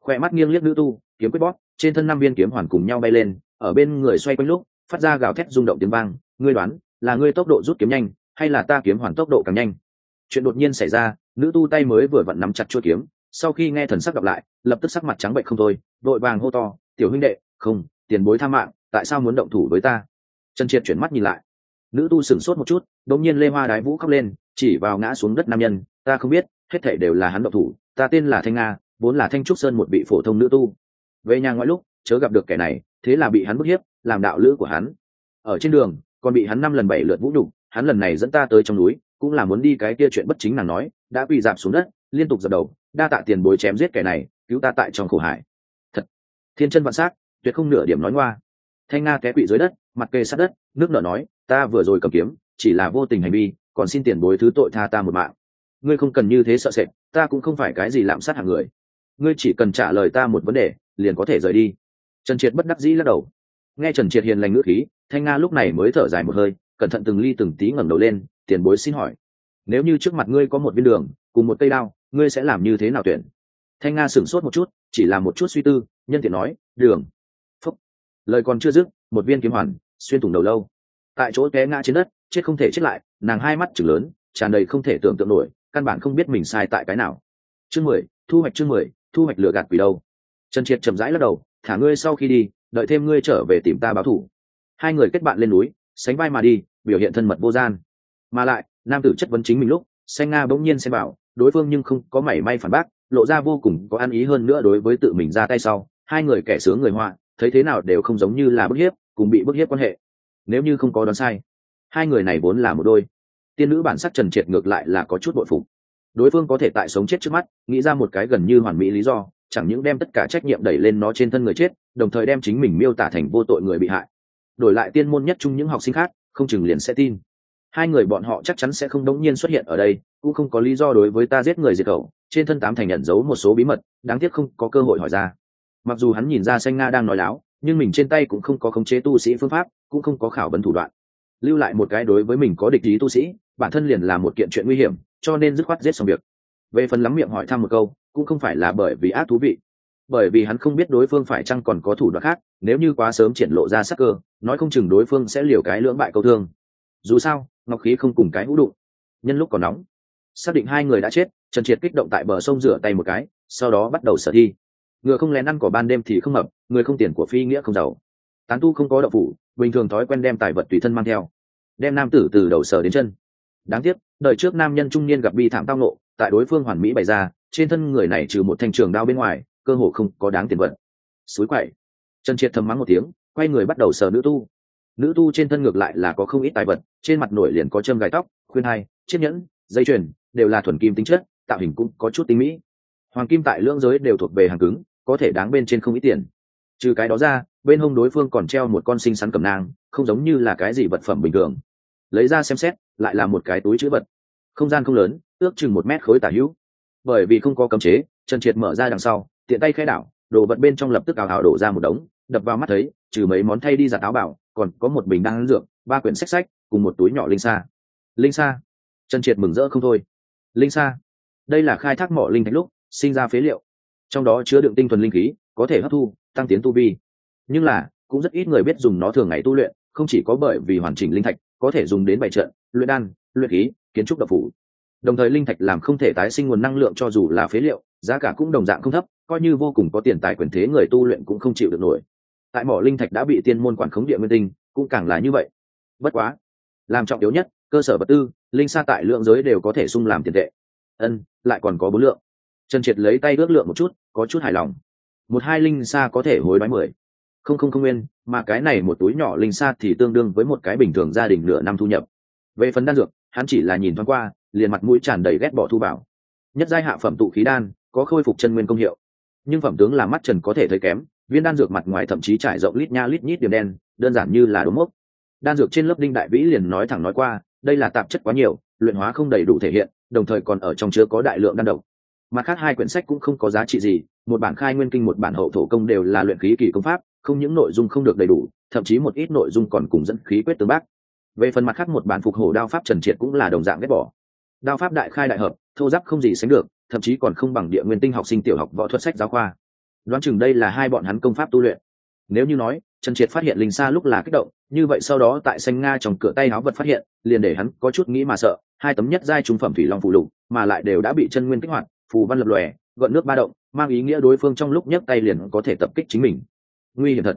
Khoe mắt nghiêng liếc nữ tu, kiếm quyết bóp trên thân năm viên kiếm hoàn cùng nhau bay lên, ở bên người xoay quanh lúc, phát ra gào thét rung động tiếng vang, ngươi đoán, là ngươi tốc độ rút kiếm nhanh, hay là ta kiếm hoàn tốc độ càng nhanh? Chuyện đột nhiên xảy ra, nữ tu tay mới vừa vặn nắm chặt chuôi kiếm, sau khi nghe thần sắc gặp lại, lập tức sắc mặt trắng bệnh không thôi, đội vàng hô to, tiểu huynh đệ, không, tiền bối tha mạng, tại sao muốn động thủ với ta? Trần triệt chuyển mắt nhìn lại. Nữ tu sửng sốt một chút đống nhiên lê hoa đái vũ khóc lên, chỉ vào ngã xuống đất nam nhân, ta không biết, hết thảy đều là hắn động thủ, ta tên là thanh nga, vốn là thanh trúc sơn một vị phổ thông nữ tu về nhà ngoại lúc, chớ gặp được kẻ này, thế là bị hắn bức hiếp, làm đạo lữ của hắn. Ở trên đường, còn bị hắn năm lần bảy lượt vũ nhục, hắn lần này dẫn ta tới trong núi, cũng là muốn đi cái kia chuyện bất chính nàng nói, đã quỳ dạp xuống đất, liên tục dập đầu, đa tạ tiền bối chém giết kẻ này, cứu ta tại trong khổ hải. Thật, thiên chân vạn s tuyệt không nửa điểm nói ngoa. Thanh nga té quỵ dưới đất, mặt kê sát đất, nước nở nói, ta vừa rồi cầm kiếm, chỉ là vô tình hành vi, còn xin tiền bối thứ tội tha ta một mạng. Ngươi không cần như thế sợ sệt, ta cũng không phải cái gì lạm sát hàng người. Ngươi chỉ cần trả lời ta một vấn đề liền có thể rời đi. Trần triệt bất đắc dĩ lắc đầu. Nghe trần triệt hiền lành ngữ khí, thanh nga lúc này mới thở dài một hơi, cẩn thận từng ly từng tí ngẩng đầu lên, tiền bối xin hỏi, nếu như trước mặt ngươi có một viên đường, cùng một cây đao, ngươi sẽ làm như thế nào tuyển? Thanh nga sửng sốt một chút, chỉ là một chút suy tư, nhân tiện nói, đường. Phúc. Lời còn chưa dứt, một viên kiếm hoàn, xuyên thủng đầu lâu. Tại chỗ té ngã trên đất, chết không thể chết lại, nàng hai mắt chừng lớn, tràn đầy không thể tưởng tượng nổi, căn bản không biết mình sai tại cái nào. Chương mười, thu hoạch chương mười, thu hoạch lừa gạt quỷ đâu trần triệt chậm rãi lắc đầu, thả ngươi sau khi đi, đợi thêm ngươi trở về tìm ta báo thủ. Hai người kết bạn lên núi, sánh vai mà đi, biểu hiện thân mật vô gian. Mà lại, nam tử chất vấn chính mình lúc, xanh nga bỗng nhiên xem bảo, đối phương nhưng không có mảy may phản bác, lộ ra vô cùng có ăn ý hơn nữa đối với tự mình ra tay sau. Hai người kẻ sướng người họa, thấy thế nào đều không giống như là bức hiếp, cùng bị bức hiếp quan hệ. Nếu như không có đoán sai, hai người này vốn là một đôi. Tiên nữ bản sắc trần triệt ngược lại là có chút bội phục. Đối phương có thể tại sống chết trước mắt, nghĩ ra một cái gần như hoàn mỹ lý do chẳng những đem tất cả trách nhiệm đẩy lên nó trên thân người chết, đồng thời đem chính mình miêu tả thành vô tội người bị hại. Đổi lại tiên môn nhất chung những học sinh khác, không chừng liền sẽ tin. Hai người bọn họ chắc chắn sẽ không đống nhiên xuất hiện ở đây, cũng không có lý do đối với ta giết người diệt khẩu, trên thân tám thành nhận giấu một số bí mật, đáng tiếc không có cơ hội hỏi ra. Mặc dù hắn nhìn ra xanh nga đang nói láo, nhưng mình trên tay cũng không có khống chế tu sĩ phương pháp, cũng không có khảo vấn thủ đoạn. Lưu lại một cái đối với mình có địch ý tu sĩ, bản thân liền là một kiện chuyện nguy hiểm, cho nên dứt khoát giết xong việc. Về phần lắm miệng hỏi thăm một câu cũng không phải là bởi vì ác thú vị. Bởi vì hắn không biết đối phương phải chăng còn có thủ đoạn khác, nếu như quá sớm triển lộ ra sắc cơ, nói không chừng đối phương sẽ liều cái lưỡng bại câu thương. Dù sao, ngọc khí không cùng cái hũ đụng. Nhân lúc còn nóng, xác định hai người đã chết, trần triệt kích động tại bờ sông rửa tay một cái, sau đó bắt đầu sở thi. Ngựa không lén ăn của ban đêm thì không mập, người không tiền của phi nghĩa không giàu. Tán tu không có đậu phủ, bình thường thói quen đem tài vật tùy thân mang theo, đem nam tử từ đầu sở đến chân. Đáng tiếc, đời trước nam nhân trung niên gặp bi thảm tao nộ tại đối phương hoàn mỹ bày ra trên thân người này trừ một thanh trường đao bên ngoài, cơ hồ không có đáng tiền vật. Suối quậy. Trần triệt thầm mắng một tiếng, quay người bắt đầu sờ nữ tu. Nữ tu trên thân ngược lại là có không ít tài vật, trên mặt nổi liền có châm gai tóc, khuyên hai, chiếc nhẫn, dây chuyền, đều là thuần kim tính chất, tạo hình cũng có chút tinh mỹ. Hoàng kim tại lưỡng giới đều thuộc về hàng cứng, có thể đáng bên trên không ít tiền. Trừ cái đó ra, bên hông đối phương còn treo một con sinh sắn cầm nang, không giống như là cái gì vật phẩm bình thường. Lấy ra xem xét, lại là một cái túi chữ vật. Không gian không lớn, ước chừng một mét khối tả hữu bởi vì không có cấm chế, trần triệt mở ra đằng sau, tiện tay khai đảo, đồ vật bên trong lập tức ảo hảo đổ ra một đống, đập vào mắt thấy, trừ mấy món thay đi giả áo bảo, còn có một bình đan dược, ba quyển sách sách, cùng một túi nhỏ linh sa. Linh sa? Trần triệt mừng rỡ không thôi. Linh sa? Đây là khai thác mỏ linh thạch lúc, sinh ra phế liệu. Trong đó chứa đựng tinh thuần linh khí, có thể hấp thu, tăng tiến tu vi. Nhưng là, cũng rất ít người biết dùng nó thường ngày tu luyện, không chỉ có bởi vì hoàn chỉnh linh thạch, có thể dùng đến bày trận, luyện đan, luyện khí, kiến trúc độc phủ đồng thời linh thạch làm không thể tái sinh nguồn năng lượng cho dù là phế liệu, giá cả cũng đồng dạng không thấp, coi như vô cùng có tiền tài quyền thế người tu luyện cũng không chịu được nổi. Tại mỏ linh thạch đã bị tiên môn quản khống địa nguyên tinh, cũng càng là như vậy. Bất quá, làm trọng yếu nhất, cơ sở vật tư, linh sa tại lượng giới đều có thể sung làm tiền tệ. Ân, lại còn có bốn lượng. Trần triệt lấy tay ước lượng một chút, có chút hài lòng. Một hai linh sa có thể hối đoái mười. Không không không nguyên, mà cái này một túi nhỏ linh sa thì tương đương với một cái bình thường gia đình nửa năm thu nhập. Về phần đan dược, hắn chỉ là nhìn thoáng qua liền mặt mũi tràn đầy ghét bỏ thu bảo. Nhất giai hạ phẩm tụ khí đan, có khôi phục chân nguyên công hiệu. Nhưng phẩm tướng là mắt trần có thể thấy kém, viên đan dược mặt ngoài thậm chí trải rộng lít nha lít nhít điểm đen, đơn giản như là đốm mốc. Đan dược trên lớp đinh đại vĩ liền nói thẳng nói qua, đây là tạp chất quá nhiều, luyện hóa không đầy đủ thể hiện, đồng thời còn ở trong chứa có đại lượng đan độc. Mặt khác hai quyển sách cũng không có giá trị gì, một bản khai nguyên kinh một bản hậu thổ công đều là luyện khí kỳ công pháp, không những nội dung không được đầy đủ, thậm chí một ít nội dung còn cùng dẫn khí quyết tương bác. Về phần mặt khác một bản phục hổ đao pháp trần triệt cũng là đồng dạng ghét bỏ đao pháp đại khai đại hợp, thô giáp không gì sánh được, thậm chí còn không bằng địa nguyên tinh học sinh tiểu học võ thuật sách giáo khoa. Đoán chừng đây là hai bọn hắn công pháp tu luyện. Nếu như nói, trần triệt phát hiện linh xa lúc là kích động, như vậy sau đó tại xanh nga trong cửa tay áo vật phát hiện, liền để hắn có chút nghĩ mà sợ, hai tấm nhất giai trung phẩm thủy long phụ lục, mà lại đều đã bị chân nguyên kích hoạt, phù văn lập lòe, gợn nước ba động, mang ý nghĩa đối phương trong lúc nhấc tay liền có thể tập kích chính mình. Nguy hiểm thật.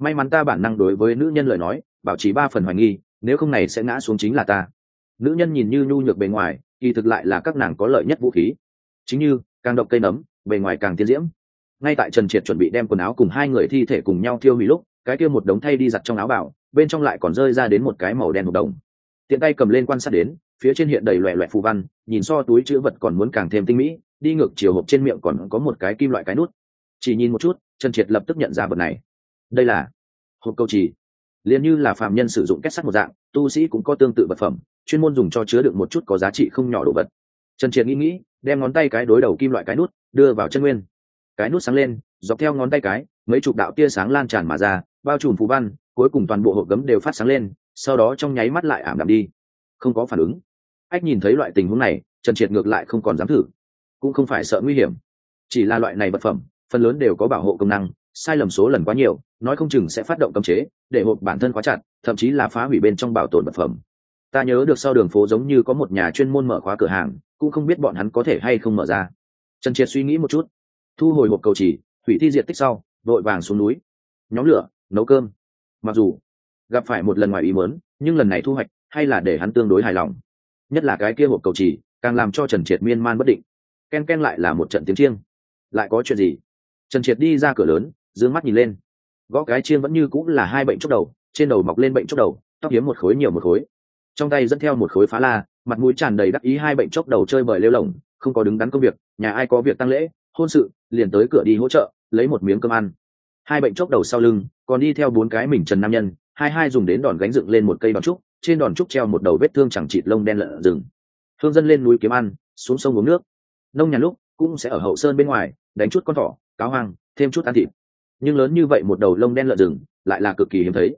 May mắn ta bản năng đối với nữ nhân lời nói, bảo trì ba phần hoài nghi, nếu không này sẽ ngã xuống chính là ta. Nữ nhân nhìn như nhu nhược bề ngoài kỳ thực lại là các nàng có lợi nhất vũ khí. Chính như, càng độc cây nấm, bề ngoài càng tiên diễm. Ngay tại trần triệt chuẩn bị đem quần áo cùng hai người thi thể cùng nhau thiêu hủy lúc, cái kia một đống thay đi giặt trong áo bảo, bên trong lại còn rơi ra đến một cái màu đen một đồng. Tiện tay cầm lên quan sát đến, phía trên hiện đầy loẹ loẹ phù văn, nhìn so túi chữ vật còn muốn càng thêm tinh mỹ, đi ngược chiều hộp trên miệng còn có một cái kim loại cái nút. Chỉ nhìn một chút, trần triệt lập tức nhận ra vật này. Đây là hộp câu trì. Liền như là phàm nhân sử dụng kết sắt một dạng, tu sĩ cũng có tương tự vật phẩm chuyên môn dùng cho chứa được một chút có giá trị không nhỏ đồ vật. Trần triệt nghĩ nghĩ, đem ngón tay cái đối đầu kim loại cái nút, đưa vào chân nguyên. Cái nút sáng lên, dọc theo ngón tay cái, mấy chục đạo tia sáng lan tràn mà ra, bao trùm phù văn, cuối cùng toàn bộ hộp gấm đều phát sáng lên, sau đó trong nháy mắt lại ảm đạm đi. Không có phản ứng. Ách nhìn thấy loại tình huống này, trần triệt ngược lại không còn dám thử. Cũng không phải sợ nguy hiểm. Chỉ là loại này vật phẩm, phần lớn đều có bảo hộ công năng, sai lầm số lần quá nhiều, nói không chừng sẽ phát động cấm chế, để hộp bản thân khóa chặt, thậm chí là phá hủy bên trong bảo tồn vật phẩm ta nhớ được sau đường phố giống như có một nhà chuyên môn mở khóa cửa hàng, cũng không biết bọn hắn có thể hay không mở ra. Trần triệt suy nghĩ một chút, thu hồi hộp cầu chỉ, hủy thi diệt tích sau đội vàng xuống núi. Nhóm lửa, nấu cơm. Mặc dù gặp phải một lần ngoài ý mớn nhưng lần này thu hoạch hay là để hắn tương đối hài lòng. Nhất là cái kia hộp cầu chỉ, càng làm cho trần triệt miên man bất định. Ken ken lại là một trận tiếng chiêng. Lại có chuyện gì? Trần triệt đi ra cửa lớn d ư ơ n g mắt nhìn lên. Gõ cái chiêng vẫn như cũng là hai bệnh chốc đầu, trên đầu mọc lên bệnh chốc đầu, tóc hiếm một khối nhiều một khối trong tay dẫn theo một khối phá la, mặt mũi tràn đầy đắc ý hai bệnh chốc đầu chơi bời lêu lồng không có đứng đắn công việc, nhà ai có việc tăng lễ, hôn sự, liền tới cửa đi hỗ trợ, lấy một miếng cơm ăn. Hai bệnh chốc đầu sau lưng, còn đi theo bốn cái mình trần nam nhân, hai hai dùng đến đòn gánh dựng lên một cây đòn trúc, trên đòn trúc treo một đầu vết thương chẳng chịt lông đen lợn rừng. Hương dân lên núi kiếm ăn, xuống sông uống nước. Nông nhàn lúc cũng sẽ ở hậu sơn bên ngoài, đánh chút con thỏ cáo hoang, thêm chút ăn thịt. Nhưng lớn như vậy một đầu lông đen lợn rừng, lại là cực kỳ hiếm thấy.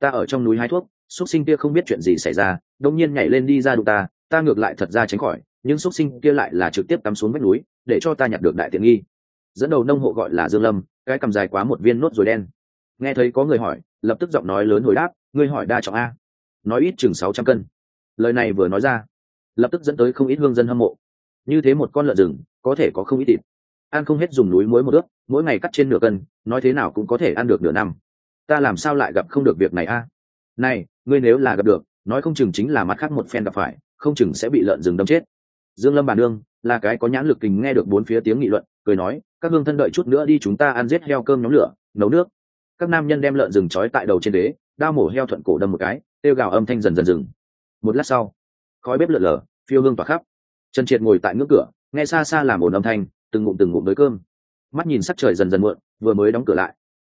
Ta ở trong núi hái thuốc xúc sinh kia không biết chuyện gì xảy ra đông nhiên nhảy lên đi ra đụng ta ta ngược lại thật ra tránh khỏi, nhưng xúc sinh kia lại là trực tiếp tắm xuống vách núi, để cho ta nhặt được đại tiện nghi. Dẫn đầu nông hộ gọi là dương lâm, cái cầm dài quá một viên nốt rồi đen. Nghe thấy có người hỏi, lập tức giọng nói lớn hồi đáp, ngươi hỏi đa trọng a. Nói ít chừng sáu trăm cân. Lời này vừa nói ra, lập tức dẫn tới không ít hương dân hâm mộ. Như thế một con lợn rừng, có thể có không ít thịt. Ăn không hết dùng núi muối một ướp mỗi ngày cắt trên nửa cân, nói thế nào cũng có thể ăn được nửa năm. Ta làm sao lại gặp không được việc này a? Này ngươi nếu là gặp được, nói không chừng chính là mặt khác một phen gặp phải, không chừng sẽ bị lợn rừng đâm chết. Dương lâm bàn đương, là cái có nhãn lực kình nghe được bốn phía tiếng nghị luận, cười nói, các hương thân đợi chút nữa đi chúng ta ăn giết heo cơm nhóm lửa, nấu nước. Các nam nhân đem lợn rừng trói tại đầu trên đế, đao mổ heo thuận cổ đâm một cái tiêu gào âm thanh dần dần dừng. Một lát sau, khói bếp lượn lờ, phiêu hương tỏa khắp. Trần triệt ngồi tại ngưỡng cửa, nghe xa xa làm ồn âm thanh, từng ngụm từng ngụm tới cơm. Mắt nhìn sắc trời dần dần muộn, vừa mới đóng cửa lại.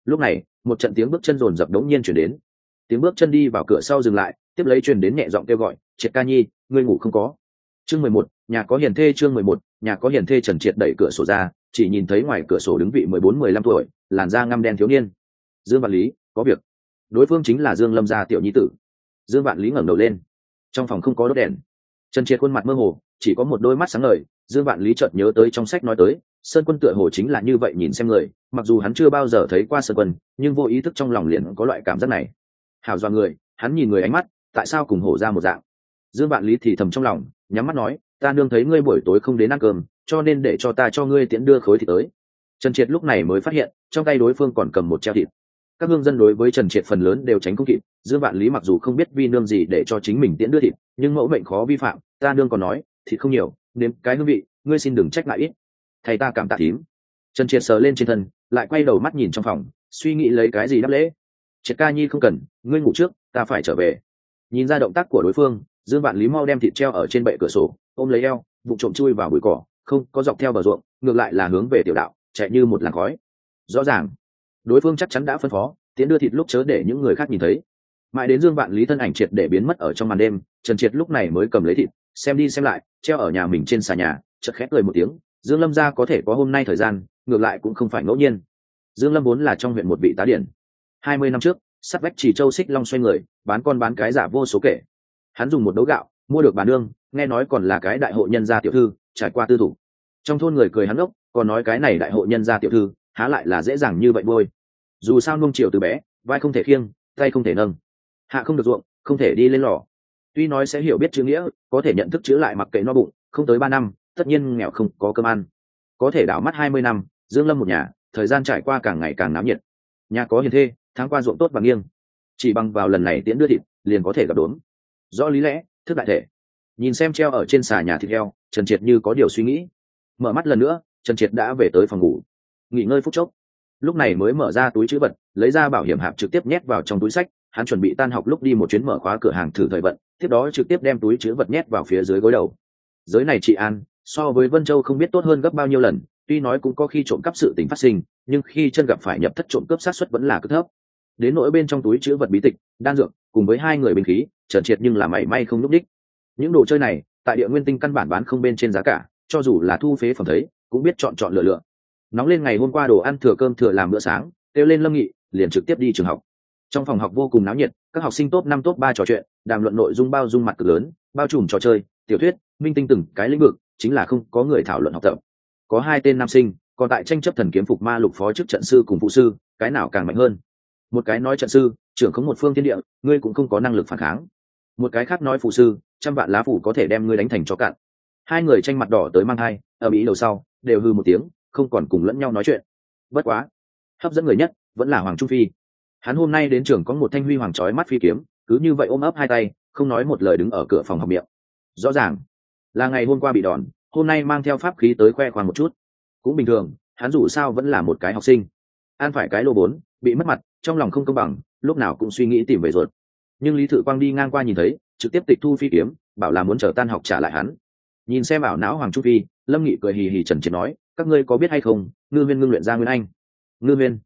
Lúc này, một trận tiếng bước chân rồn rập đống nhiên chuyển đến tiếng bước chân đi vào cửa sau dừng lại, tiếp lấy truyền đến nhẹ giọng kêu gọi, triệt ca nhi, ngươi ngủ không có. Chương mười một, nhà có hiền thê chương mười một, nhà có hiền thê trần triệt đẩy cửa sổ ra, chỉ nhìn thấy ngoài cửa sổ đứng vị mười bốn, mười lăm tuổi, làn da ngăm đen thiếu niên. Dương vạn lý, có việc. Đối phương chính là dương lâm gia tiểu nhi tử. Dương vạn lý ngẩng đầu lên. Trong phòng không có đốt đèn. Trần triệt khuôn mặt mơ hồ, chỉ có một đôi mắt sáng ngời. Dương vạn lý chợt nhớ tới trong sách nói tới, sơn quân tựa hồ chính là như vậy nhìn xem người, mặc dù hắn chưa bao giờ thấy qua sơn quân, nhưng vô ý thức trong lòng liền có loại cảm giác này hào do người, hắn nhìn người ánh mắt, tại sao cùng hổ ra một dạng? Dương vạn lý thì thầm trong lòng, nhắm mắt nói, ta nương thấy ngươi buổi tối không đến ăn cơm, cho nên để cho ta cho ngươi tiễn đưa khối thịt tới. Trần triệt lúc này mới phát hiện, trong tay đối phương còn cầm một treo thịt. Các hương dân đối với trần triệt phần lớn đều tránh không kịp, dương vạn lý mặc dù không biết vi nương gì để cho chính mình tiễn đưa thịt, nhưng mẫu mệnh khó vi phạm, ta nương còn nói, thịt không nhiều, nếm cái hương vị, ngươi xin đừng trách lại ít. Thầy ta cảm tạ thím. Trần triệt sờ lên trên thân, lại quay đầu mắt nhìn trong phòng, suy nghĩ lấy cái gì đáp lễ triệt ca nhi không cần, ngươi ngủ trước, ta phải trở về. Nhìn ra động tác của đối phương, dương vạn lý mau đem thịt treo ở trên bệ cửa sổ, ôm lấy eo vụ trộm chui vào bụi cỏ, không, có dọc theo bờ ruộng, ngược lại là hướng về tiểu đạo, chạy như một làn khói. Rõ ràng, đối phương chắc chắn đã phân phó tiến đưa thịt lúc chớ để những người khác nhìn thấy. Mãi đến dương vạn lý thân ảnh triệt để biến mất ở trong màn đêm, trần triệt lúc này mới cầm lấy thịt, xem đi xem lại, treo ở nhà mình trên xà nhà, chợt khép cười một tiếng, dương lâm gia có thể có hôm nay thời gian, ngược lại cũng không phải ngẫu nhiên. Dương lâm vốn là trong huyện một vị tá điển hai mươi năm trước, sắt vách chỉ châu xích long xoay người, bán con bán cái giả vô số kể. Hắn dùng một đấu gạo, mua được bà nương, nghe nói còn là cái đại hộ nhân gia tiểu thư, trải qua tư thủ. Trong thôn người cười hắn ốc còn nói cái này đại hộ nhân gia tiểu thư, há lại là dễ dàng như vậy bôi. Dù sao nung chiều từ bé, vai không thể khiêng, tay không thể nâng. Hạ không được ruộng, không thể đi lên lò. Tuy nói sẽ hiểu biết chữ nghĩa, có thể nhận thức chữ lại mặc kệ no bụng, không tới ba năm, tất nhiên nghèo không có cơm ăn. Có thể đảo mắt hai mươi năm, dương lâm một nhà, thời gian trải qua càng ngày càng náo nhiệt. Nhà có hiền thê tháng qua ruộng tốt và nghiêng. Chỉ bằng vào lần này tiễn đưa thịt, liền có thể gặp đốn. Do lý lẽ, thức đại thể. Nhìn xem treo ở trên xà nhà thịt heo, trần triệt như có điều suy nghĩ. Mở mắt lần nữa, trần triệt đã về tới phòng ngủ. Nghỉ ngơi phút chốc. Lúc này mới mở ra túi chữ vật, lấy ra bảo hiểm hạp trực tiếp nhét vào trong túi sách. Hắn chuẩn bị tan học lúc đi một chuyến mở khóa cửa hàng thử thời vận, tiếp đó trực tiếp đem túi chữ vật nhét vào phía dưới gối đầu. Giới này chị an, so với vân châu không biết tốt hơn gấp bao nhiêu lần, tuy nói cũng có khi trộm cắp sự tình phát sinh, nhưng khi chân gặp phải nhập thất trộm cướp sát xuất vẫn là cực thấp đến nỗi bên trong túi chữ vật bí tịch, đan dược, cùng với hai người bình khí, trần triệt nhưng là mảy may không núp đích những đồ chơi này, tại địa nguyên tinh căn bản bán không bên trên giá cả, cho dù là thu phế phẩm thấy, cũng biết chọn chọn lựa lựa. Nóng lên ngày hôm qua đồ ăn thừa cơm thừa làm bữa sáng, kêu lên lâm nghị, liền trực tiếp đi trường học. Trong phòng học vô cùng náo nhiệt, các học sinh top năm, top ba trò chuyện, đàm luận nội dung bao dung mặt cực lớn, bao trùm trò chơi, tiểu thuyết, minh tinh từng cái lĩnh vực, chính là không có người thảo luận học tập. Có hai tên nam sinh, còn tại tranh chấp thần kiếm phục ma lục phó trước trận sư cùng phụ sư, cái nào càng mạnh hơn? Một cái nói trận sư, trưởng không một phương thiên địa, ngươi cũng không có năng lực phản kháng. Một cái khác nói phụ sư, trăm vạn lá phủ có thể đem ngươi đánh thành chó cạn. Hai người tranh mặt đỏ tới mang thai ở mỹ đầu sau, đều hư một tiếng, không còn cùng lẫn nhau nói chuyện. Bất quá, hấp dẫn người nhất vẫn là hoàng trung phi. Hắn hôm nay đến trường có một thanh huy hoàng trói mắt phi kiếm, cứ như vậy ôm ấp hai tay, không nói một lời đứng ở cửa phòng học miệng. Rõ ràng, là ngày hôm qua bị đòn, hôm nay mang theo pháp khí tới khoe khoang một chút. Cũng bình thường, hắn dù sao vẫn là một cái học sinh. An phải cái lô bốn bị mất mặt, trong lòng không công bằng, lúc nào cũng suy nghĩ tìm về ruột. Nhưng lý thự quang đi ngang qua nhìn thấy, trực tiếp tịch thu phi kiếm, bảo là muốn chờ tan học trả lại hắn. Nhìn xem ảo não hoàng trung phi, lâm nghị cười hì hì trần triệt nói, các ngươi có biết hay không, ngư viên ngưng luyện ra nguyên anh? Ngư viên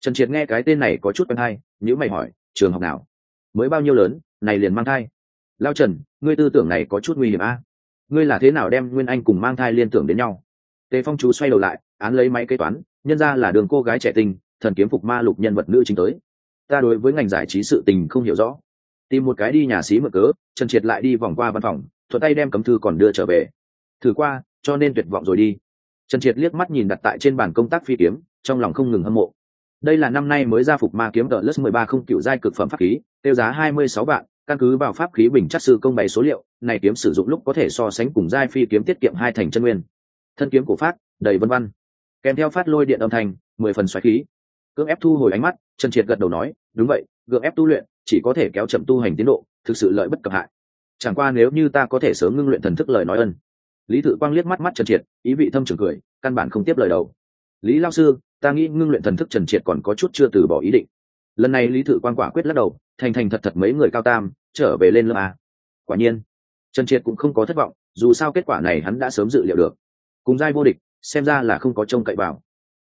trần triệt nghe cái tên này có chút quen hay nếu mày hỏi, trường học nào? Mới bao nhiêu lớn, này liền mang thai? Lao trần, ngươi tư tưởng này có chút nguy hiểm a. À? ngươi là thế nào đem nguyên anh cùng mang thai liên tưởng đến nhau? Tề phong chú xoay đầu lại, án lấy máy kế toán, nhân ra là đường cô gái trẻ tình thần kiếm phục ma lục nhân vật nữ chính tới. Ta đối với ngành giải trí sự tình không hiểu rõ. Tìm một cái đi nhà xí mở cớ, trần triệt lại đi vòng qua văn phòng, thuận tay đem cấm thư còn đưa trở về. Thử qua, cho nên tuyệt vọng rồi đi. Trần triệt liếc mắt nhìn đặt tại trên bàn công tác phi kiếm, trong lòng không ngừng hâm mộ. Đây là năm nay mới ra phục ma kiếm tờ lớp mười ba không cựu giai cực phẩm pháp khí, tiêu giá hai mươi sáu vạn, căn cứ vào pháp khí bình chắc sư công bày số liệu, này kiếm sử dụng lúc có thể so sánh cùng giai phi kiếm tiết kiệm hai thành chân nguyên. Thân kiếm cổ phát, đầy vân văn kèm theo phát lôi điện âm thanh, mười phần xoáy khí cưỡng ép thu hồi ánh mắt, trần triệt gật đầu nói, đúng vậy gượng ép tu luyện, chỉ có thể kéo chậm tu hành tiến độ, thực sự lợi bất cập hại. Chẳng qua nếu như ta có thể sớm ngưng luyện thần thức lời nói ân. Lý thự quang liếc mắt mắt trần triệt, ý vị thâm trường cười, căn bản không tiếp lời đầu. Lý lao sư, ta nghĩ ngưng luyện thần thức trần triệt còn có chút chưa từ bỏ ý định. Lần này lý thự quang quả quyết lắc đầu, thành thành thật thật mấy người cao tam, trở về lên lớp a. Quả nhiên, trần triệt cũng không có thất vọng, dù sao kết quả này hắn đã sớm dự liệu được. Cùng giai vô địch, xem ra là không có trông cậy vào.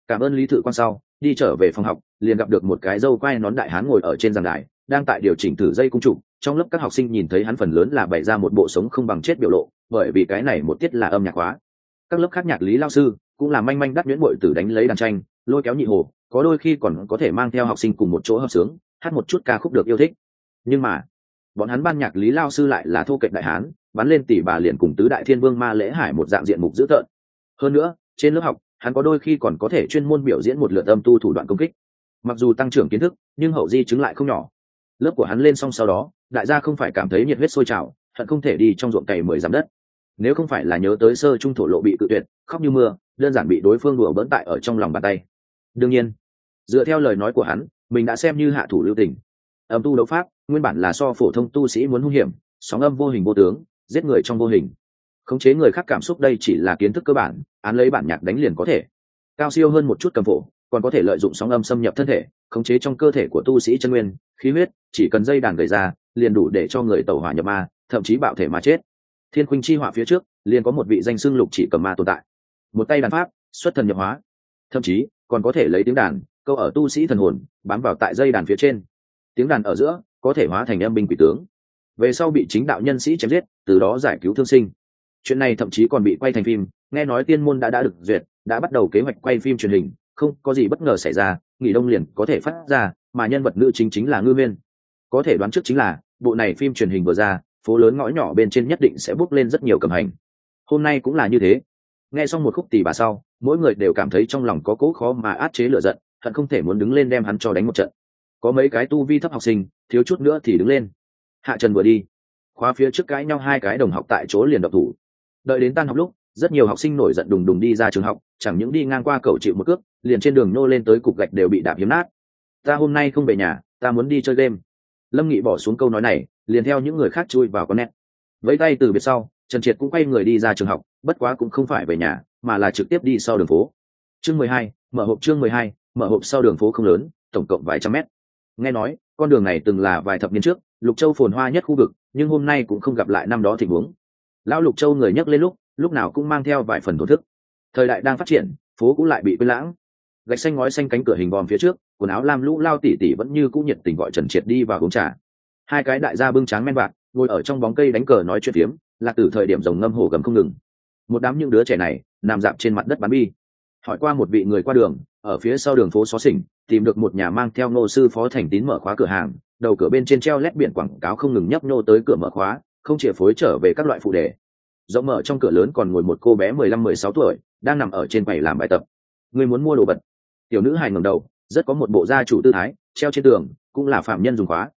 Cảm ơn lý thự quang sau đi trở về phòng học, liền gặp được một cái dâu quai nón đại hán ngồi ở trên giàn đài, đang tại điều chỉnh thử dây cung trụ trong lớp các học sinh nhìn thấy hắn phần lớn là bày ra một bộ sống không bằng chết biểu lộ, bởi vì cái này một tiết là âm nhạc hóa. Các lớp khác nhạc lý lao sư cũng là manh manh đắt nhuyễn bội tử đánh lấy đàn tranh, lôi kéo nhị hồ, có đôi khi còn có thể mang theo học sinh cùng một chỗ hợp sướng, hát một chút ca khúc được yêu thích. Nhưng mà, bọn hắn ban nhạc lý lao sư lại là thô kệch đại hán, bắn lên tỷ bà liền cùng tứ đại thiên vương ma lễ hải một dạng diện mục dữ tợn. Hơn nữa, trên lớp học hắn có đôi khi còn có thể chuyên môn biểu diễn một lượt âm tu thủ đoạn công kích. Mặc dù tăng trưởng kiến thức, nhưng hậu di chứng lại không nhỏ. Lớp của hắn lên xong sau đó, đại gia không phải cảm thấy nhiệt huyết sôi trào, hận không thể đi trong ruộng cày mười dặm đất. Nếu không phải là nhớ tới sơ trung thổ lộ bị tự tuyệt, khóc như mưa, đơn giản bị đối phương đùa bỡn tại ở trong lòng bàn tay. Đương nhiên, dựa theo lời nói của hắn, mình đã xem như hạ thủ lưu tình. Âm tu đấu pháp, nguyên bản là so phổ thông tu sĩ muốn hung hiểm, sóng âm vô hình vô tướng, giết người trong vô hình khống chế người khác cảm xúc đây chỉ là kiến thức cơ bản, án lấy bản nhạc đánh liền có thể. Cao siêu hơn một chút cầm phổ, còn có thể lợi dụng sóng âm xâm nhập thân thể, khống chế trong cơ thể của tu sĩ chân nguyên, khí huyết, chỉ cần dây đàn gầy ra, liền đủ để cho người tẩu hỏa nhập ma, thậm chí bạo thể mà chết. Thiên khuynh chi hỏa phía trước, liền có một vị danh xưng lục chỉ cầm ma tồn tại. Một tay đàn pháp, xuất thần nhập hóa. Thậm chí, còn có thể lấy tiếng đàn, câu ở tu sĩ thần hồn, bám vào tại dây đàn phía trên. Tiếng đàn ở giữa, có thể hóa thành âm binh quỷ tướng. Về sau bị chính đạo nhân sĩ chém giết, từ đó giải cứu thương sinh chuyện này thậm chí còn bị quay thành phim, nghe nói tiên môn đã đã được duyệt, đã bắt đầu kế hoạch quay phim truyền hình, không, có gì bất ngờ xảy ra, nghỉ đông liền có thể phát ra, mà nhân vật nữ chính chính là ngư viên có thể đoán trước chính là, bộ này phim truyền hình vừa ra, phố lớn ngõ nhỏ bên trên nhất định sẽ bước lên rất nhiều cầm hành. Hôm nay cũng là như thế. Nghe xong một khúc tì bà sau, mỗi người đều cảm thấy trong lòng có cố khó mà át chế lửa giận, hận không thể muốn đứng lên đem hắn cho đánh một trận. Có mấy cái tu vi thấp học sinh, thiếu chút nữa thì đứng lên. Hạ trần vừa đi. Khóa phía trước cãi nhau hai cái đồng học tại chỗ liền độc thủ đợi đến tan học lúc, rất nhiều học sinh nổi giận đùng đùng đi ra trường học, chẳng những đi ngang qua cầu chịu một cước, liền trên đường nô lên tới cục gạch đều bị đạp hiếm nát. Ta hôm nay không về nhà, ta muốn đi chơi game. Lâm nghị bỏ xuống câu nói này, liền theo những người khác chui vào con nét vẫy tay từ biệt sau, trần triệt cũng quay người đi ra trường học, bất quá cũng không phải về nhà, mà là trực tiếp đi sau đường phố. Chương mười hai, mở hộp chương mười hai, mở hộp sau đường phố không lớn, tổng cộng vài trăm mét. Nghe nói, con đường này từng là vài thập niên trước, lục châu phồn hoa nhất khu vực, nhưng hôm nay cũng không gặp lại năm đó tình huống lão lục châu người nhắc lên lúc lúc nào cũng mang theo vài phần thổ thức. Thời đại đang phát triển, phố cũng lại bị quên lãng. Gạch xanh ngói xanh cánh cửa hình vòm phía trước, quần áo lam lũ lao tỉ tỉ vẫn như cũng nhiệt tình gọi trần triệt đi vào uống trà. Hai cái đại gia bưng tráng men bạc ngồi ở trong bóng cây đánh cờ nói chuyện phiếm, là từ thời điểm rồng ngâm hồ gầm không ngừng. Một đám những đứa trẻ này, nằm dạp trên mặt đất bán bi. Hỏi qua một vị người qua đường, ở phía sau đường phố xó xỉnh, tìm được một nhà mang theo nô sư phó thành tín mở khóa cửa hàng, đầu cửa bên trên treo lét biển quảng cáo không ngừng nhấp nô tới cửa mở khóa không chìa phối trở về các loại phụ đề. Rộng mở trong cửa lớn còn ngồi một cô bé mười lăm, mười sáu tuổi, đang nằm ở trên quầy làm bài tập. Người muốn mua đồ vật. Tiểu nữ hài ngầm đầu, rất có một bộ gia chủ tư thái, treo trên tường, cũng là phạm nhân dùng khóa.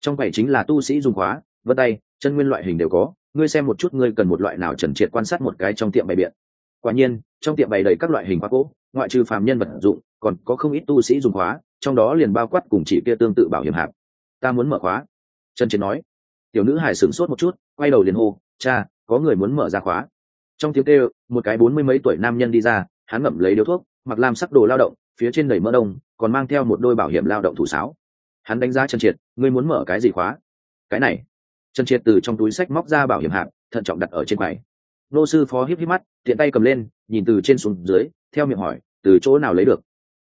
Trong quầy chính là tu sĩ dùng khóa, vân tay, chân nguyên loại hình đều có, ngươi xem một chút ngươi cần một loại nào trần triệt quan sát một cái trong tiệm bày biện. Quả nhiên, trong tiệm bày đầy các loại hình khóa cỗ ngoại trừ phạm nhân vật dụng, còn có không ít tu sĩ dùng khóa, trong đó liền bao quát cùng chỉ kia tương tự bảo hiểm hạp. Ta muốn mở khóa. Trần triệt nói tiểu nữ hải sửng sốt một chút, quay đầu liền hô, cha, có người muốn mở ra khóa. Trong tiếng kêu, một cái bốn mươi mấy tuổi nam nhân đi ra, hắn ngậm lấy điếu thuốc, mặc làm sắc đồ lao động, phía trên đầy mỡ đông, còn mang theo một đôi bảo hiểm lao động thủ sáo. Hắn đánh giá trần triệt, ngươi muốn mở cái gì khóa? Cái này. Trần triệt từ trong túi sách móc ra bảo hiểm hạng, thận trọng đặt ở trên quầy. Nô sư phó híp híp mắt, tiện tay cầm lên, nhìn từ trên xuống dưới, theo miệng hỏi, từ chỗ nào lấy được?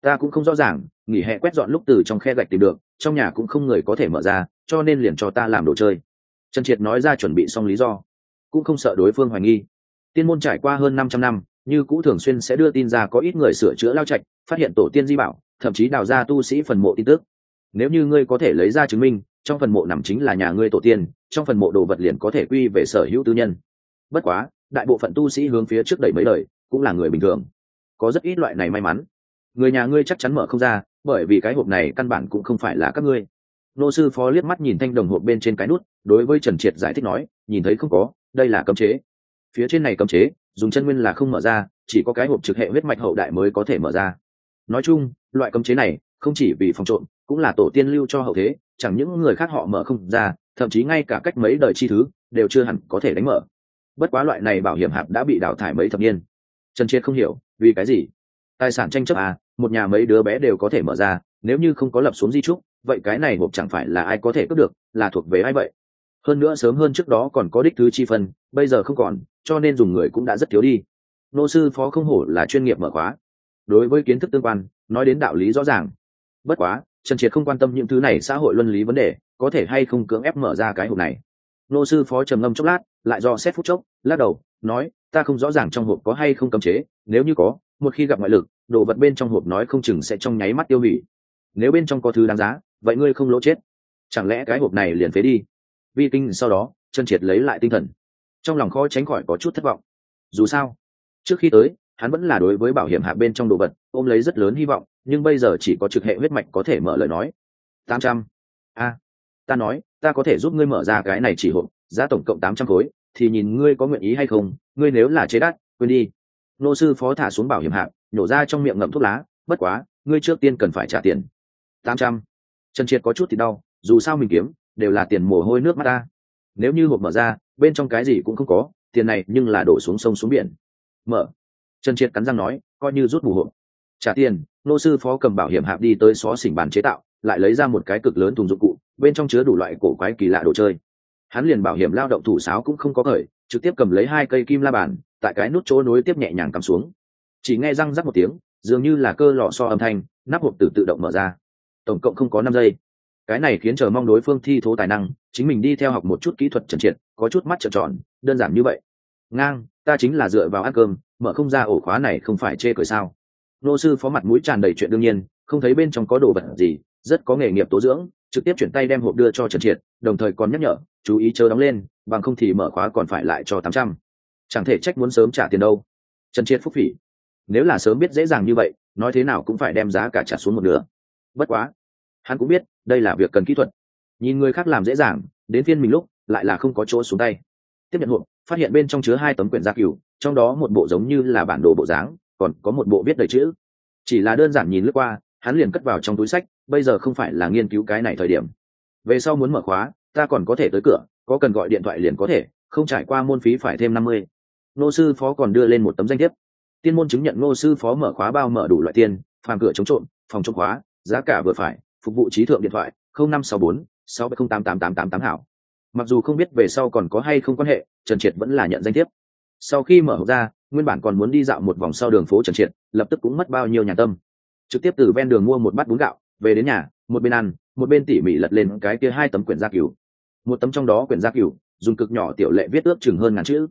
Ta cũng không rõ ràng, nghỉ hè quét dọn lúc từ trong khe gạch tìm được, trong nhà cũng không người có thể mở ra, cho nên liền cho ta làm đồ chơi trần triệt nói ra chuẩn bị xong lý do, cũng không sợ đối phương hoài nghi. Tiên môn trải qua hơn năm trăm năm, như cũ thường xuyên sẽ đưa tin ra có ít người sửa chữa lao trạch, phát hiện tổ tiên di bảo, thậm chí đào ra tu sĩ phần mộ tin tức. Nếu như ngươi có thể lấy ra chứng minh, trong phần mộ nằm chính là nhà ngươi tổ tiên, trong phần mộ đồ vật liền có thể quy về sở hữu tư nhân. Bất quá, đại bộ phận tu sĩ hướng phía trước đẩy mấy lời, cũng là người bình thường. Có rất ít loại này may mắn. Người nhà ngươi chắc chắn mở không ra, bởi vì cái hộp này căn bản cũng không phải là các ngươi nô sư phó liếc mắt nhìn thanh đồng hộp bên trên cái nút, đối với trần triệt giải thích nói, nhìn thấy không có, đây là cấm chế. Phía trên này cấm chế, dùng chân nguyên là không mở ra, chỉ có cái hộp trực hệ huyết mạch hậu đại mới có thể mở ra. Nói chung, loại cấm chế này, không chỉ vì phòng trộm, cũng là tổ tiên lưu cho hậu thế, chẳng những người khác họ mở không ra, thậm chí ngay cả cách mấy đời chi thứ, đều chưa hẳn có thể đánh mở. Bất quá loại này bảo hiểm hạp đã bị đào thải mấy thập niên. Trần triệt không hiểu, vì cái gì? Tài sản tranh chấp à một nhà mấy đứa bé đều có thể mở ra, nếu như không có lập xuống di trúc vậy cái này hộp chẳng phải là ai có thể cướp được, là thuộc về ai vậy? Hơn nữa sớm hơn trước đó còn có đích thứ chi phân, bây giờ không còn, cho nên dùng người cũng đã rất thiếu đi. Nô sư phó không hổ là chuyên nghiệp mở khóa. Đối với kiến thức tương quan, nói đến đạo lý rõ ràng. Bất quá, trần triệt không quan tâm những thứ này xã hội luân lý vấn đề, có thể hay không cưỡng ép mở ra cái hộp này. Nô sư phó trầm ngâm chốc lát, lại do xét phút chốc, lắc đầu, nói, ta không rõ ràng trong hộp có hay không cấm chế, nếu như có, một khi gặp ngoại lực, đồ vật bên trong hộp nói không chừng sẽ trong nháy mắt tiêu hủy. Nếu bên trong có thứ đáng giá vậy ngươi không lỗ chết. Chẳng lẽ cái hộp này liền phế đi? Vi kinh sau đó, chân triệt lấy lại tinh thần. Trong lòng khó tránh khỏi có chút thất vọng. Dù sao, trước khi tới, hắn vẫn là đối với bảo hiểm hạ bên trong đồ vật, ôm lấy rất lớn hy vọng, nhưng bây giờ chỉ có trực hệ huyết mạch có thể mở lời nói. Tám trăm. A, ta nói, ta có thể giúp ngươi mở ra cái này chỉ hộp, giá tổng cộng tám trăm khối, thì nhìn ngươi có nguyện ý hay không, ngươi nếu là chế đắt, quên đi. Nô sư phó thả xuống bảo hiểm hạng nhổ ra trong miệng ngậm thuốc lá, bất quá, ngươi trước tiên cần phải trả tiền. Tám trăm trần triệt có chút thì đau, dù sao mình kiếm đều là tiền mồ hôi nước mắt ta. Nếu như hộp mở ra, bên trong cái gì cũng không có, tiền này nhưng là đổ xuống sông xuống biển. Mở. Trần triệt cắn răng nói, coi như rút bù hộp. Trả tiền, nô sư phó cầm bảo hiểm hạp đi tới xó xỉnh bàn chế tạo, lại lấy ra một cái cực lớn thùng dụng cụ, bên trong chứa đủ loại cổ quái kỳ lạ đồ chơi. Hắn liền bảo hiểm lao động thủ sáo cũng không có khởi, trực tiếp cầm lấy hai cây kim la bàn, tại cái nút chỗ nối tiếp nhẹ nhàng cắm xuống. Chỉ nghe răng rắc một tiếng, dường như là cơ lọ so âm thanh, nắp hộp từ tự động mở ra tổng cộng không có năm giây. Cái này khiến chờ mong đối phương thi thố tài năng, chính mình đi theo học một chút kỹ thuật trần triệt có chút mắt trợn tròn, đơn giản như vậy. Ngang, ta chính là dựa vào ăn cơm, mở không ra ổ khóa này không phải chê cười sao? Nô sư phó mặt mũi tràn đầy chuyện đương nhiên, không thấy bên trong có đồ vật gì, rất có nghề nghiệp tố dưỡng, trực tiếp chuyển tay đem hộp đưa cho trần triệt, đồng thời còn nhắc nhở, chú ý chớ đóng lên, bằng không thì mở khóa còn phải lại cho tám trăm. Chẳng thể trách muốn sớm trả tiền đâu. Trần triệt phúc phỉ. Nếu là sớm biết dễ dàng như vậy, nói thế nào cũng phải đem giá cả trả xuống một nửa bất quá, hắn cũng biết đây là việc cần kỹ thuật. Nhìn người khác làm dễ dàng, đến phiên mình lúc, lại là không có chỗ xuống tay. Tiếp nhận hộp, phát hiện bên trong chứa hai tấm quyển gia cửu, trong đó một bộ giống như là bản đồ bộ dáng, còn có một bộ viết đầy chữ. Chỉ là đơn giản nhìn lướt qua, hắn liền cất vào trong túi sách, bây giờ không phải là nghiên cứu cái này thời điểm. Về sau muốn mở khóa, ta còn có thể tới cửa, có cần gọi điện thoại liền có thể, không trải qua môn phí phải thêm năm mươi. Nô sư phó còn đưa lên một tấm danh thiếp. Tiên môn chứng nhận nô sư phó mở khóa bao mở đủ loại tiền, phàm cửa chống trộm, phòng chống khóa giá cả vừa phải, phục vụ trí thượng điện thoại năm sáu bốn, sáu bảy không tám tám tám tám tám hảo. Mặc dù không biết về sau còn có hay không quan hệ, trần triệt vẫn là nhận danh thiếp. Sau khi mở hộp ra, nguyên bản còn muốn đi dạo một vòng sau đường phố trần triệt, lập tức cũng mất bao nhiêu nhà tâm. Trực tiếp từ ven đường mua một bát bún gạo, về đến nhà, một bên ăn, một bên tỉ mỉ lật lên cái kia hai tấm quyển gia cửu. Một tấm trong đó quyển gia cửu, dùng cực nhỏ tiểu lệ viết ước chừng hơn ngàn chữ.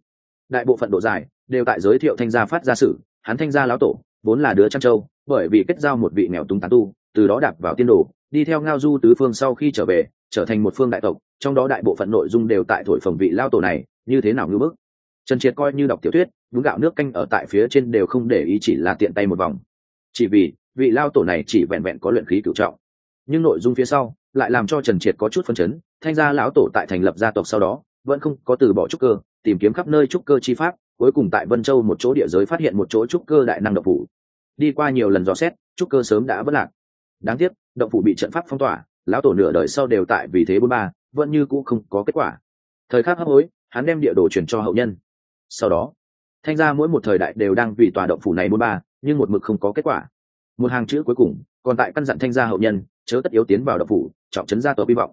Đại bộ phận độ dài, đều tại giới thiệu thanh gia phát gia sử, hắn thanh gia lão tổ, vốn là đứa trăn châu bởi vì kết giao một vị nghèo túng tán tu từ đó đạp vào tiên đồ, đi theo ngao du tứ phương sau khi trở về, trở thành một phương đại tộc, trong đó đại bộ phận nội dung đều tại thổi phồng vị lao tổ này, như thế nào ngưỡng bức? Trần triệt coi như đọc tiểu thuyết đúng gạo nước canh ở tại phía trên đều không để ý chỉ là tiện tay một vòng. Chỉ vì, vị lao tổ này chỉ vẹn vẹn có luyện khí cửu trọng. Nhưng nội dung phía sau lại làm cho trần triệt có chút phân chấn, thanh gia lão tổ tại thành lập gia tộc sau đó, vẫn không có từ bỏ trúc cơ, tìm kiếm khắp nơi trúc cơ chi pháp, cuối cùng tại vân châu một chỗ địa giới phát hiện một chỗ trúc cơ đại năng độc phủ đi qua nhiều lần dò xét, trúc cơ sớm đã vất lạc đáng tiếc, động phủ bị trận pháp phong tỏa, lão tổ nửa đời sau đều tại vì thế bốn ba, vẫn như cũ không có kết quả. Thời khắc hấp hối, hắn đem địa đồ chuyển cho hậu nhân. Sau đó, thanh ra mỗi một thời đại đều đang vì tòa động phủ này bốn ba, nhưng một mực không có kết quả. Một hàng chữ cuối cùng, còn tại căn dặn thanh gia hậu nhân, chớ tất yếu tiến vào động phủ, trọng trấn gia tộc hy vọng.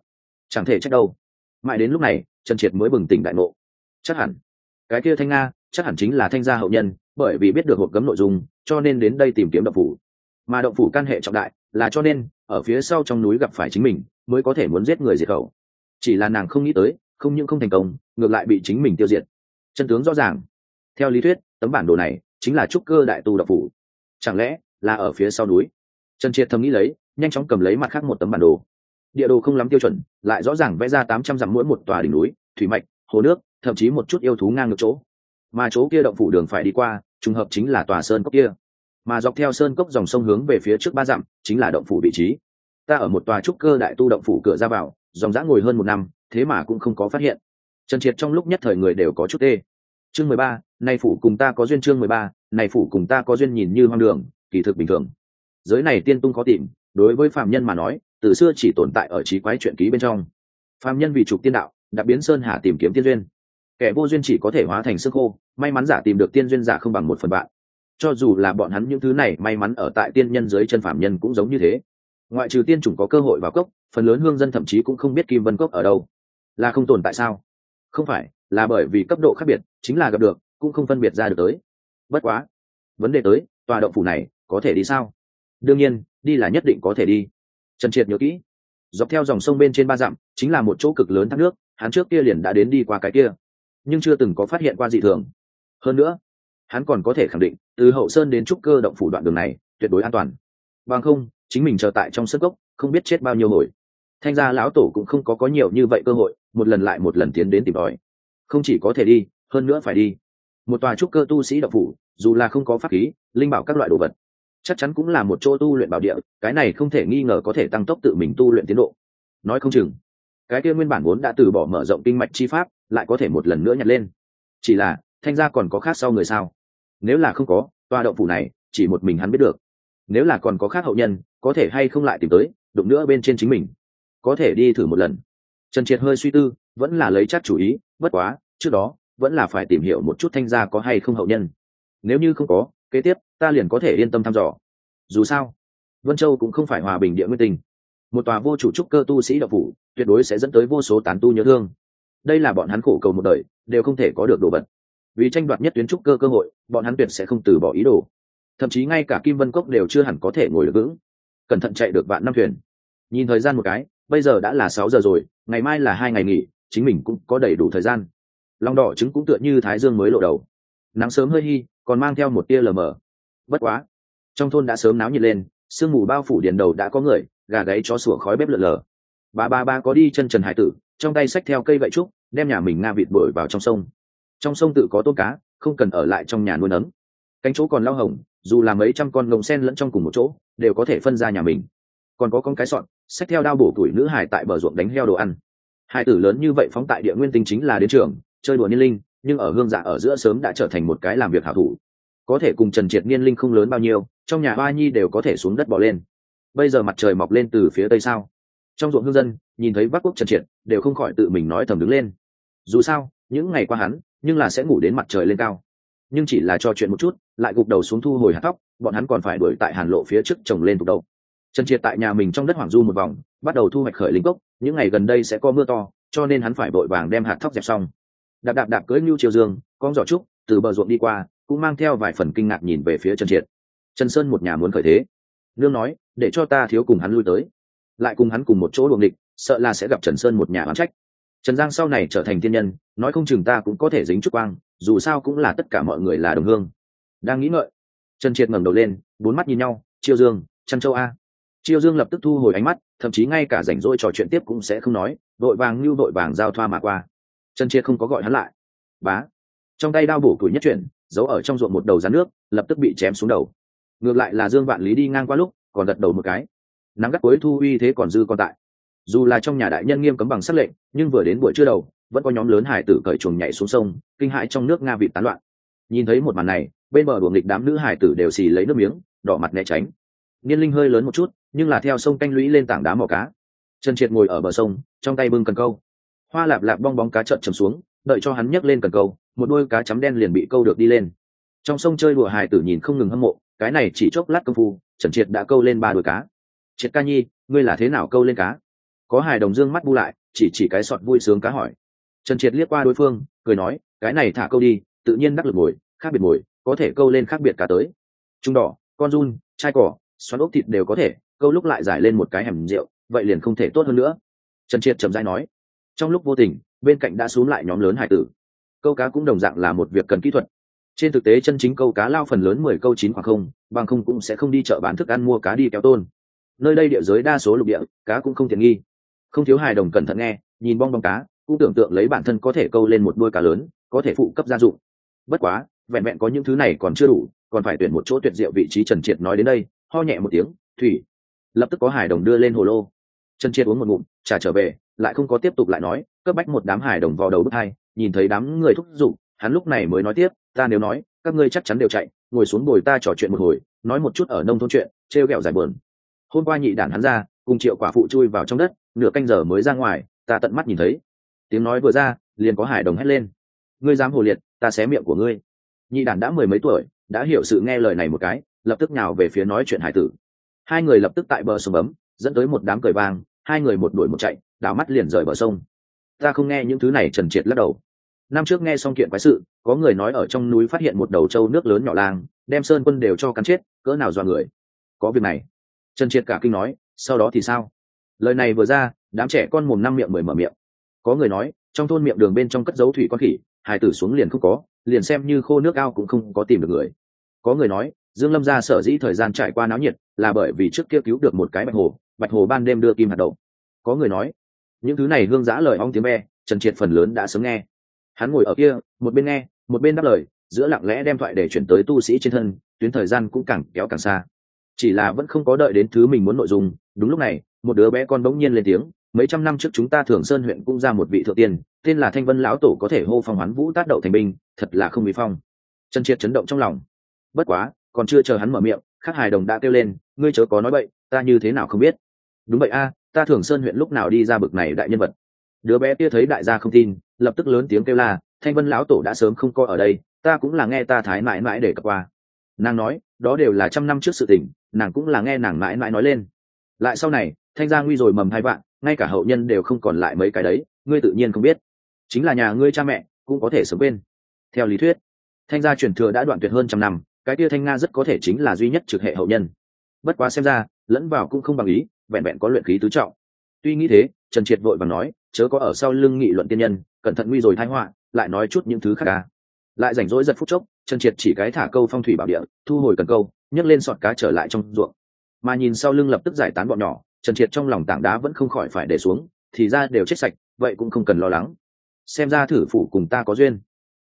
Chẳng thể trách đâu. Mãi đến lúc này, trần triệt mới bừng tỉnh đại ngộ. Chắc hẳn, cái kia thanh nga, chắc hẳn chính là thanh gia hậu nhân, bởi vì biết được hộp cấm nội dung, cho nên đến đây tìm kiếm động phủ mà động phủ can hệ trọng đại là cho nên ở phía sau trong núi gặp phải chính mình mới có thể muốn giết người diệt khẩu. Chỉ là nàng không nghĩ tới, không những không thành công, ngược lại bị chính mình tiêu diệt. Chân tướng rõ ràng. Theo lý thuyết, tấm bản đồ này chính là trúc cơ đại tu độc phủ. Chẳng lẽ là ở phía sau núi? Trần triệt thầm nghĩ lấy, nhanh chóng cầm lấy mặt khác một tấm bản đồ. Địa đồ không lắm tiêu chuẩn, lại rõ ràng vẽ ra tám trăm dặm mỗi một tòa đỉnh núi, thủy mạch, hồ nước, thậm chí một chút yêu thú ngang ngược chỗ. Mà chỗ kia động phủ đường phải đi qua, trùng hợp chính là tòa sơn cốc kia mà dọc theo sơn cốc dòng sông hướng về phía trước ba dặm, chính là động phủ vị trí. Ta ở một tòa trúc cơ đại tu động phủ cửa ra vào, dòng dã ngồi hơn một năm, thế mà cũng không có phát hiện. Trần triệt trong lúc nhất thời người đều có chút tê. Chương mười ba này phủ cùng ta có duyên chương mười ba này phủ cùng ta có duyên nhìn như hoang đường, kỳ thực bình thường. Giới này tiên tung có tìm, đối với phạm nhân mà nói, từ xưa chỉ tồn tại ở trí quái truyện ký bên trong. Phạm nhân vì trục tiên đạo, đã biến sơn hà tìm kiếm tiên duyên. Kẻ vô duyên chỉ có thể hóa thành sức khô, may mắn giả tìm được tiên duyên giả không bằng một phần bạn cho dù là bọn hắn những thứ này may mắn ở tại tiên nhân dưới chân phạm nhân cũng giống như thế. Ngoại trừ tiên chủng có cơ hội vào cốc, phần lớn hương dân thậm chí cũng không biết kim vân cốc ở đâu. Là không tồn tại sao? Không phải, là bởi vì cấp độ khác biệt, chính là gặp được, cũng không phân biệt ra được tới. Bất quá, vấn đề tới, tòa động phủ này có thể đi sao? Đương nhiên, đi là nhất định có thể đi. Trần triệt nhớ kỹ, dọc theo dòng sông bên trên ba dặm, chính là một chỗ cực lớn thác nước, hắn trước kia liền đã đến đi qua cái kia, nhưng chưa từng có phát hiện qua dị thường. Hơn nữa hắn còn có thể khẳng định, từ hậu sơn đến trúc cơ động phủ đoạn đường này, tuyệt đối an toàn. Bằng không, chính mình chờ tại trong sân gốc không biết chết bao nhiêu hồi. Thanh gia lão tổ cũng không có có nhiều như vậy cơ hội, một lần lại một lần tiến đến tìm đòi không chỉ có thể đi, hơn nữa phải đi. Một tòa trúc cơ tu sĩ động phủ, dù là không có pháp khí, linh bảo các loại đồ vật, chắc chắn cũng là một chỗ tu luyện bảo địa, cái này không thể nghi ngờ có thể tăng tốc tự mình tu luyện tiến độ. Nói không chừng, cái kia nguyên bản vốn đã từ bỏ mở rộng kinh mạch chi pháp, lại có thể một lần nữa nhặt lên. Chỉ là, thanh gia còn có khác sau người sao? Nếu là không có, tòa động phủ này, chỉ một mình hắn biết được. Nếu là còn có khác hậu nhân, có thể hay không lại tìm tới, đụng nữa bên trên chính mình. Có thể đi thử một lần. Trần triệt hơi suy tư, vẫn là lấy chắc chủ ý, bất quá, trước đó, vẫn là phải tìm hiểu một chút thanh gia có hay không hậu nhân. Nếu như không có, kế tiếp, ta liền có thể yên tâm thăm dò. Dù sao, vân châu cũng không phải hòa bình địa nguyên tình. Một tòa vô chủ trúc cơ tu sĩ độc phủ, tuyệt đối sẽ dẫn tới vô số tán tu nhớ thương. Đây là bọn hắn khổ cầu một đời, đều không thể có được đồ vật vì tranh đoạt nhất tuyến trúc cơ cơ hội, bọn hắn tuyệt sẽ không từ bỏ ý đồ. Thậm chí ngay cả kim vân cốc đều chưa hẳn có thể ngồi được vững. Cẩn thận chạy được vạn năm thuyền. Nhìn thời gian một cái, bây giờ đã là sáu giờ rồi, ngày mai là hai ngày nghỉ, chính mình cũng có đầy đủ thời gian. Lòng đỏ trứng cũng tựa như thái dương mới lộ đầu. Nắng sớm hơi hi, còn mang theo một tia lờ mờ. Bất quá, trong thôn đã sớm náo nhiệt lên, sương mù bao phủ điền đầu đã có người, gà gáy chó sủa khói bếp lợn lờ bà ba ba có đi chân trần hải tử, trong tay xách theo cây gậy trúc, đem nhà mình nga vịt bội vào trong sông trong sông tự có tôm cá, không cần ở lại trong nhà nuôi nấng. Cánh chỗ còn lao hồng, dù là mấy trăm con ngồng sen lẫn trong cùng một chỗ, đều có thể phân ra nhà mình. Còn có con cái sọn xách theo đao bổ tuổi nữ hải tại bờ ruộng đánh heo đồ ăn. Hai tử lớn như vậy phóng tại địa nguyên tinh chính là đến trường, chơi đùa niên linh, nhưng ở hương dạ ở giữa sớm đã trở thành một cái làm việc hảo thủ. Có thể cùng trần triệt niên linh không lớn bao nhiêu, trong nhà ba nhi đều có thể xuống đất bỏ lên. Bây giờ mặt trời mọc lên từ phía tây sao? Trong ruộng hương dân, nhìn thấy bắc quốc trần triệt, đều không khỏi tự mình nói thầm đứng lên. Dù sao, những ngày qua hắn nhưng là sẽ ngủ đến mặt trời lên cao. Nhưng chỉ là cho chuyện một chút, lại gục đầu xuống thu hồi hạt tóc, bọn hắn còn phải đuổi tại hàn lộ phía trước trồng lên tục đầu. Trần triệt tại nhà mình trong đất hoàng du một vòng, bắt đầu thu hoạch khởi lính cốc, những ngày gần đây sẽ có mưa to, cho nên hắn phải vội vàng đem hạt thóc dẹp xong. Đạp đạp đạp cưỡi ngưu triều dương con giỏ trúc, từ bờ ruộng đi qua, cũng mang theo vài phần kinh ngạc nhìn về phía trần triệt. Trần sơn một nhà muốn khởi thế. Nương nói, để cho ta thiếu cùng hắn lui tới. Lại cùng hắn cùng một chỗ luồng địch, sợ là sẽ gặp trần sơn một nhà oán trách trần giang sau này trở thành thiên nhân, nói không chừng ta cũng có thể dính chút quang, dù sao cũng là tất cả mọi người là đồng hương. Đang nghĩ ngợi, trần triệt ngẩng đầu lên, bốn mắt nhìn nhau, chiêu dương chăn châu a. Chiêu dương lập tức thu hồi ánh mắt, thậm chí ngay cả rảnh rỗi trò chuyện tiếp cũng sẽ không nói đội vàng như đội vàng giao thoa mà qua. Trần triệt không có gọi hắn lại. Bá. Trong tay đao bổ tuổi nhất chuyển, giấu ở trong ruộng một đầu rán nước, lập tức bị chém xuống đầu. Ngược lại là dương vạn lý đi ngang qua lúc, còn gật đầu một cái. Nắng gắt cuối thu uy thế còn dư còn tại dù là trong nhà đại nhân nghiêm cấm bằng sắc lệnh, nhưng vừa đến buổi trưa đầu, vẫn có nhóm lớn hải tử cởi chuồng nhảy xuống sông, kinh hại trong nước nga vịt tán loạn. Nhìn thấy một màn này, bên bờ đuồng nghịch đám nữ hải tử đều xì lấy nước miếng, đỏ mặt né tránh. Niên linh hơi lớn một chút, nhưng là theo sông canh lũy lên tảng đá mỏ cá. Trần triệt ngồi ở bờ sông, trong tay bưng cần câu. Hoa lạp lạp bong bóng cá trợn chầm xuống, đợi cho hắn nhấc lên cần câu, một đôi cá chấm đen liền bị câu được đi lên. Trong sông chơi đùa hải tử nhìn không ngừng hâm mộ, cái này chỉ chốc lát công phu, trần triệt đã câu lên ba đôi cá. Triệt ca nhi, ngươi là thế nào câu lên cá? Có hài đồng dương mắt bu lại, chỉ chỉ cái sọt vui sướng cá hỏi. Trần triệt liếc qua đối phương, cười nói, cái này thả câu đi, tự nhiên đắc lực mồi, khác biệt mồi, có thể câu lên khác biệt cá tới. Trung đỏ, con run, chai cỏ, xoắn ốc thịt đều có thể, câu lúc lại giải lên một cái hẻm rượu, vậy liền không thể tốt hơn nữa. Trần triệt chậm dai nói, trong lúc vô tình, bên cạnh đã xuống lại nhóm lớn hải tử. Câu cá cũng đồng dạng là một việc cần kỹ thuật. Trên thực tế chân chính câu cá lao phần lớn mười câu chín khoảng không, bằng không cũng sẽ không đi chợ bán thức ăn mua cá đi kéo tôn. Nơi đây địa giới đa số lục địa, cá cũng không tiện nghi không thiếu hài đồng cẩn thận nghe, nhìn bong bóng cá, cũng tưởng tượng lấy bản thân có thể câu lên một đôi cá lớn, có thể phụ cấp gia dụng. Bất quá, vẹn vẹn có những thứ này còn chưa đủ, còn phải tuyển một chỗ tuyệt diệu vị trí trần triệt nói đến đây, ho nhẹ một tiếng, thủy. Lập tức có hải đồng đưa lên hồ lô. Trần triệt uống một ngụm trả trở về, lại không có tiếp tục lại nói, cấp bách một đám hải đồng vào đầu bước hai, nhìn thấy đám người thúc giục, hắn lúc này mới nói tiếp, ta nếu nói, các ngươi chắc chắn đều chạy, ngồi xuống bồi ta trò chuyện một hồi, nói một chút ở nông thôn chuyện, trêu ghẹo giải buồn. Hôm qua nhị đản hắn ra, cùng triệu quả phụ chui vào trong đất nửa canh giờ mới ra ngoài, ta tận mắt nhìn thấy. Tiếng nói vừa ra, liền có hải đồng hét lên. Ngươi dám hồ liệt, ta xé miệng của ngươi. Nhị đản đã mười mấy tuổi, đã hiểu sự nghe lời này một cái, lập tức nhào về phía nói chuyện hải tử. Hai người lập tức tại bờ sông bấm dẫn tới một đám cười vang, hai người một đuổi một chạy, đảo mắt liền rời bờ sông. Ta không nghe những thứ này trần triệt lắc đầu. Năm trước nghe xong kiện quái sự, có người nói ở trong núi phát hiện một đầu trâu nước lớn nhỏ lang, đem sơn quân đều cho cắn chết, cỡ nào dọa người. Có việc này. Trần triệt cả kinh nói, sau đó thì sao? Lời này vừa ra, đám trẻ con mồm năm miệng mười mở miệng. Có người nói, trong thôn miệng đường bên trong cất dấu thủy con khỉ hải tử xuống liền không có, liền xem như khô nước ao cũng không có tìm được người. Có người nói, dương lâm ra sở dĩ thời gian trải qua náo nhiệt, là bởi vì trước kia cứu được một cái bạch hồ bạch hồ ban đêm đưa kim hạt đậu. Có người nói, những thứ này hương giã lời ong tiếng be trần triệt phần lớn đã sớm nghe. Hắn ngồi ở kia, một bên nghe, một bên đáp lời, giữa lặng lẽ đem thoại để chuyển tới tu sĩ trên thân, tuyến thời gian cũng càng kéo càng xa. Chỉ là vẫn không có đợi đến thứ mình muốn nội dung, đúng lúc này một đứa bé con bỗng nhiên lên tiếng, mấy trăm năm trước chúng ta thường sơn huyện cũng ra một vị thượng tiên, tên là thanh vân lão tổ có thể hô phong hoán vũ tát đậu thành binh, thật là không bị phong. Trần triệt chấn động trong lòng. Bất quá, còn chưa chờ hắn mở miệng khắc hài đồng đã kêu lên, ngươi chớ có nói bậy, ta như thế nào không biết? Đúng vậy a, ta thường sơn huyện lúc nào đi ra bực này đại nhân vật? Đứa bé kia thấy đại gia không tin, lập tức lớn tiếng kêu la, thanh vân lão tổ đã sớm không coi ở đây, ta cũng là nghe ta thái mãi mãi để cập qua. Nàng nói, đó đều là trăm năm trước sự tình, nàng cũng là nghe nàng mãi mãi nói lên. Lại sau này thanh gia nguy rồi mầm hai vạn, ngay cả hậu nhân đều không còn lại mấy cái đấy, ngươi tự nhiên không biết. Chính là nhà ngươi cha mẹ cũng có thể sớm quên. Theo lý thuyết, thanh gia truyền thừa đã đoạn tuyệt hơn trăm năm, cái kia thanh nga rất có thể chính là duy nhất trực hệ hậu nhân. Bất quá xem ra, lẫn vào cũng không bằng ý, vẹn vẹn có luyện khí tứ trọng. Tuy nghĩ thế, trần triệt vội và nói, chớ có ở sau lưng nghị luận tiên nhân, cẩn thận nguy rồi thái họa, lại nói chút những thứ khác ca lại rảnh rỗi giật phút chốc, trần triệt chỉ cái thả câu phong thủy bảo địa, thu hồi cần câu, nhấc lên sọt cá trở lại trong ruộng. Mà nhìn sau lưng lập tức giải tán bọn nhỏ trần triệt trong lòng tảng đá vẫn không khỏi phải để xuống, thì ra đều chết sạch, vậy cũng không cần lo lắng. Xem ra thử phủ cùng ta có duyên.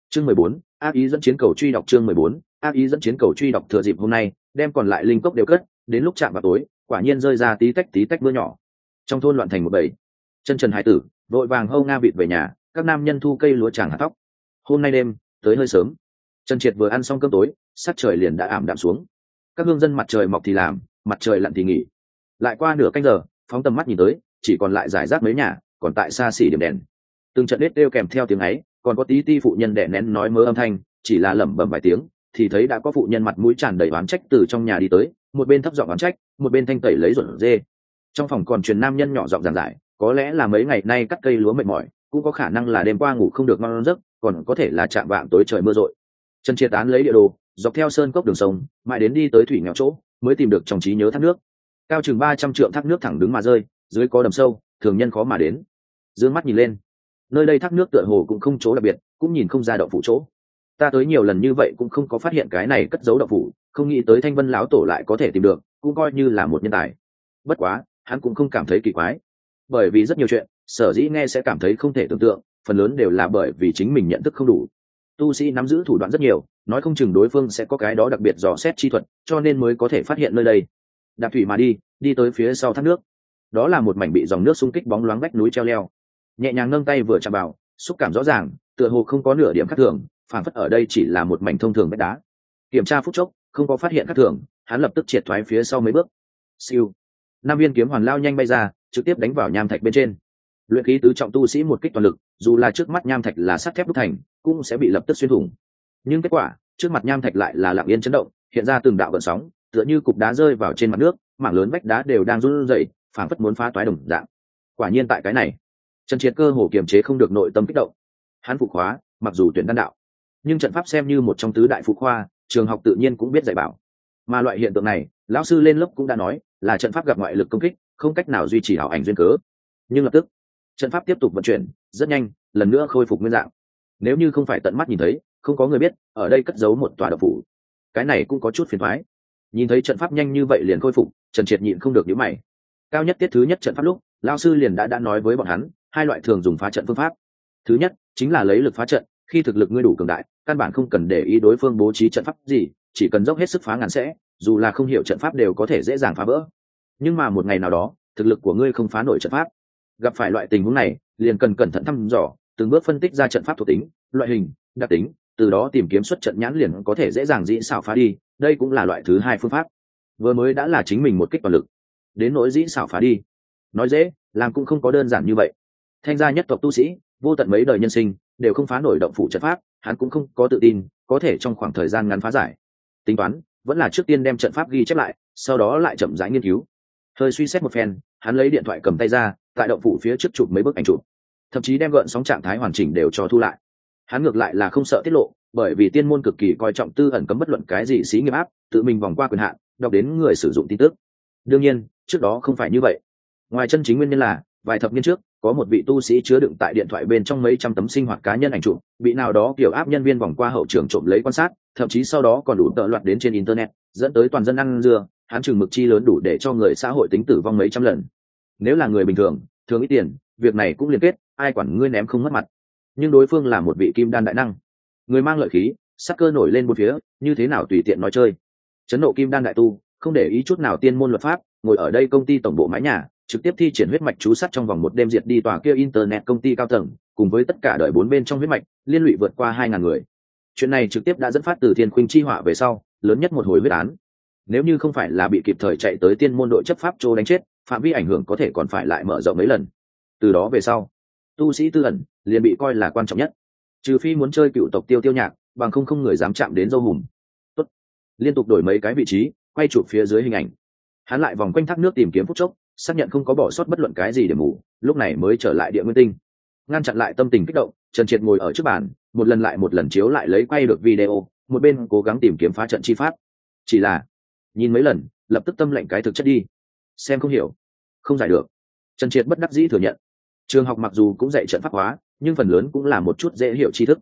Chương mười bốn, ác ý dẫn chiến cầu truy đọc chương mười bốn, ác ý dẫn chiến cầu truy đọc thừa dịp hôm nay, đem còn lại linh cốc đều cất, đến lúc chạm vào tối, quả nhiên rơi ra tí tách tí tách mưa nhỏ. Trong thôn loạn thành một bầy. Chân trần hải tử, vội vàng hâu nga vịt về nhà, các nam nhân thu cây lúa tràng hạt tóc hôm nay đêm, tới hơi sớm. Trần triệt vừa ăn xong cơm tối sát trời liền đã ảm đạm xuống. Các hương dân mặt trời mọc thì làm, mặt trời lặn thì nghỉ lại qua nửa canh giờ, phóng tầm mắt nhìn tới, chỉ còn lại giải rác mấy nhà, còn tại xa xỉ điểm đèn. Từng trận nết đeo kèm theo tiếng ấy, còn có tí ti phụ nhân đẻ nén nói mớ âm thanh, chỉ là lẩm bẩm vài tiếng, thì thấy đã có phụ nhân mặt mũi tràn đầy oán trách từ trong nhà đi tới, một bên thấp giọng oán trách, một bên thanh tẩy lấy ruột dê. Trong phòng còn truyền nam nhân nhỏ giọng giảng giải, có lẽ là mấy ngày nay cắt cây lúa mệt mỏi, cũng có khả năng là đêm qua ngủ không được ngon giấc, còn có thể là chạm vạng tối trời mưa rội. Trần triệt án lấy địa đồ, dọc theo sơn cốc đường sông, mãi đến đi tới thủy nghèo chỗ, mới tìm được trong trí nhớ thác nước cao chừng ba trăm trượng thác nước thẳng đứng mà rơi, dưới có đầm sâu, thường nhân khó mà đến. D mắt nhìn lên. Nơi đây thác nước tựa hồ cũng không chỗ đặc biệt, cũng nhìn không ra đậu phủ chỗ. Ta tới nhiều lần như vậy cũng không có phát hiện cái này cất giấu đậu phủ, không nghĩ tới thanh vân lão tổ lại có thể tìm được, cũng coi như là một nhân tài. Bất quá, hắn cũng không cảm thấy kỳ quái. Bởi vì rất nhiều chuyện, sở dĩ nghe sẽ cảm thấy không thể tưởng tượng, phần lớn đều là bởi vì chính mình nhận thức không đủ. Tu sĩ nắm giữ thủ đoạn rất nhiều, nói không chừng đối phương sẽ có cái đó đặc biệt dò xét chi thuật, cho nên mới có thể phát hiện nơi đây đạp thủy mà đi đi tới phía sau thác nước. Đó là một mảnh bị dòng nước xung kích bóng loáng vách núi treo leo. Nhẹ nhàng nâng tay vừa chạm vào, xúc cảm rõ ràng, tựa hồ không có nửa điểm khác thường phản phất ở đây chỉ là một mảnh thông thường vách đá. Kiểm tra phút chốc, không có phát hiện khác thường, hắn lập tức triệt thoái phía sau mấy bước. Siêu. Nam viên kiếm hoàn lao nhanh bay ra, trực tiếp đánh vào nham thạch bên trên. Luyện khí tứ trọng tu sĩ một kích toàn lực, dù là trước mắt nham thạch là sắt thép đúc thành, cũng sẽ bị lập tức xuyên thủng. Nhưng kết quả, trước mặt nham thạch lại là lặng yên chấn động, hiện ra từng đạo vận sóng tựa như cục đá rơi vào trên mặt nước, mảng lớn vách đá đều đang run rẩy, phảng phất muốn phá toái đồng dạng. Quả nhiên tại cái này, trần triệt cơ hồ kiềm chế không được nội tâm kích động. Hắn phục khóa, mặc dù tuyển đan đạo, nhưng trận pháp xem như một trong tứ đại phụ khoa, trường học tự nhiên cũng biết dạy bảo. Mà loại hiện tượng này, lão sư lên lớp cũng đã nói, là trận pháp gặp ngoại lực công kích, không cách nào duy trì hảo ảnh duyên cớ. Nhưng lập tức, trận pháp tiếp tục vận chuyển, rất nhanh, lần nữa khôi phục nguyên dạng. Nếu như không phải tận mắt nhìn thấy, không có người biết, ở đây cất giấu một tòa độc phủ. Cái này cũng có chút phiền thoái nhìn thấy trận pháp nhanh như vậy liền khôi phục, trần triệt nhịn không được nhữ mày. Cao nhất tiết thứ nhất trận pháp lúc lao sư liền đã đã nói với bọn hắn, hai loại thường dùng phá trận phương pháp. Thứ nhất, chính là lấy lực phá trận, khi thực lực ngươi đủ cường đại, căn bản không cần để ý đối phương bố trí trận pháp gì, chỉ cần dốc hết sức phá ngàn sẽ, dù là không hiểu trận pháp đều có thể dễ dàng phá vỡ. Nhưng mà một ngày nào đó, thực lực của ngươi không phá nổi trận pháp. Gặp phải loại tình huống này, liền cần cẩn thận thăm dò, từng bước phân tích ra trận pháp thuộc tính, loại hình, đặc tính từ đó tìm kiếm xuất trận nhãn liền có thể dễ dàng dĩ xảo phá đi, đây cũng là loại thứ hai phương pháp. Vừa mới đã là chính mình một kích toàn lực, đến nỗi dĩ xảo phá đi. Nói dễ, làm cũng không có đơn giản như vậy. Thanh gia nhất tộc tu sĩ, vô tận mấy đời nhân sinh, đều không phá nổi động phủ trận pháp, hắn cũng không có tự tin, có thể trong khoảng thời gian ngắn phá giải. Tính toán, vẫn là trước tiên đem trận pháp ghi chép lại, sau đó lại chậm rãi nghiên cứu. Hơi suy xét một phen, hắn lấy điện thoại cầm tay ra, tại động phủ phía trước chụp mấy bức ảnh chụp. Thậm chí đem gợn sóng trạng thái hoàn chỉnh đều cho thu lại hắn ngược lại là không sợ tiết lộ, bởi vì tiên môn cực kỳ coi trọng tư ẩn cấm bất luận cái gì xí nghiệp áp tự mình vòng qua quyền hạn, đọc đến người sử dụng tin tức. Đương nhiên, trước đó không phải như vậy. Ngoài chân chính nguyên nhân là, vài thập niên trước, có một vị tu sĩ chứa đựng tại điện thoại bên trong mấy trăm tấm sinh hoạt cá nhân ảnh chụp, bị nào đó kiểu áp nhân viên vòng qua hậu trường trộm lấy quan sát, thậm chí sau đó còn đủ tợ loạt đến trên internet, dẫn tới toàn dân ăn dưa, hắn chừng mực chi lớn đủ để cho người xã hội tính tử vong mấy trăm lần. Nếu là người bình thường thường ít tiền, việc này cũng liên kết, ai quản ngươi ném không mất mặt nhưng đối phương là một vị kim đan đại năng. Người mang lợi khí, sắc cơ nổi lên một phía, như thế nào tùy tiện nói chơi. Chấn độ kim đan đại tu, không để ý chút nào tiên môn luật pháp, ngồi ở đây công ty tổng bộ mái nhà, trực tiếp thi triển huyết mạch chú sắt trong vòng một đêm diệt đi tòa kia internet công ty cao tầng, cùng với tất cả đợi bốn bên trong huyết mạch, liên lụy vượt qua hai ngàn người. Chuyện này trực tiếp đã dẫn phát từ thiên khuynh chi họa về sau, lớn nhất một hồi huyết án. Nếu như không phải là bị kịp thời chạy tới tiên môn đội chấp pháp chỗ đánh chết, phạm vi ảnh hưởng có thể còn phải lại mở rộng mấy lần. Từ đó về sau tu sĩ tư ẩn, liền bị coi là quan trọng nhất. Trừ phi muốn chơi cựu tộc tiêu tiêu nhạc, bằng không không người dám chạm đến dâu hùm Tốt. liên tục đổi mấy cái vị trí, quay chụp phía dưới hình ảnh. Hắn lại vòng quanh thác nước tìm kiếm phút chốc, xác nhận không có bỏ sót bất luận cái gì để ngủ, lúc này mới trở lại địa nguyên tinh. Ngăn chặn lại tâm tình kích động, trần triệt ngồi ở trước bàn, một lần lại một lần chiếu lại lấy quay được video, một bên cố gắng tìm kiếm phá trận chi pháp. Chỉ là, nhìn mấy lần, lập tức tâm lệnh cái thực chất đi. Xem không hiểu. Không giải được. Trần triệt bất đắc dĩ thừa nhận trường học mặc dù cũng dạy trận pháp hóa, nhưng phần lớn cũng là một chút dễ hiểu tri thức.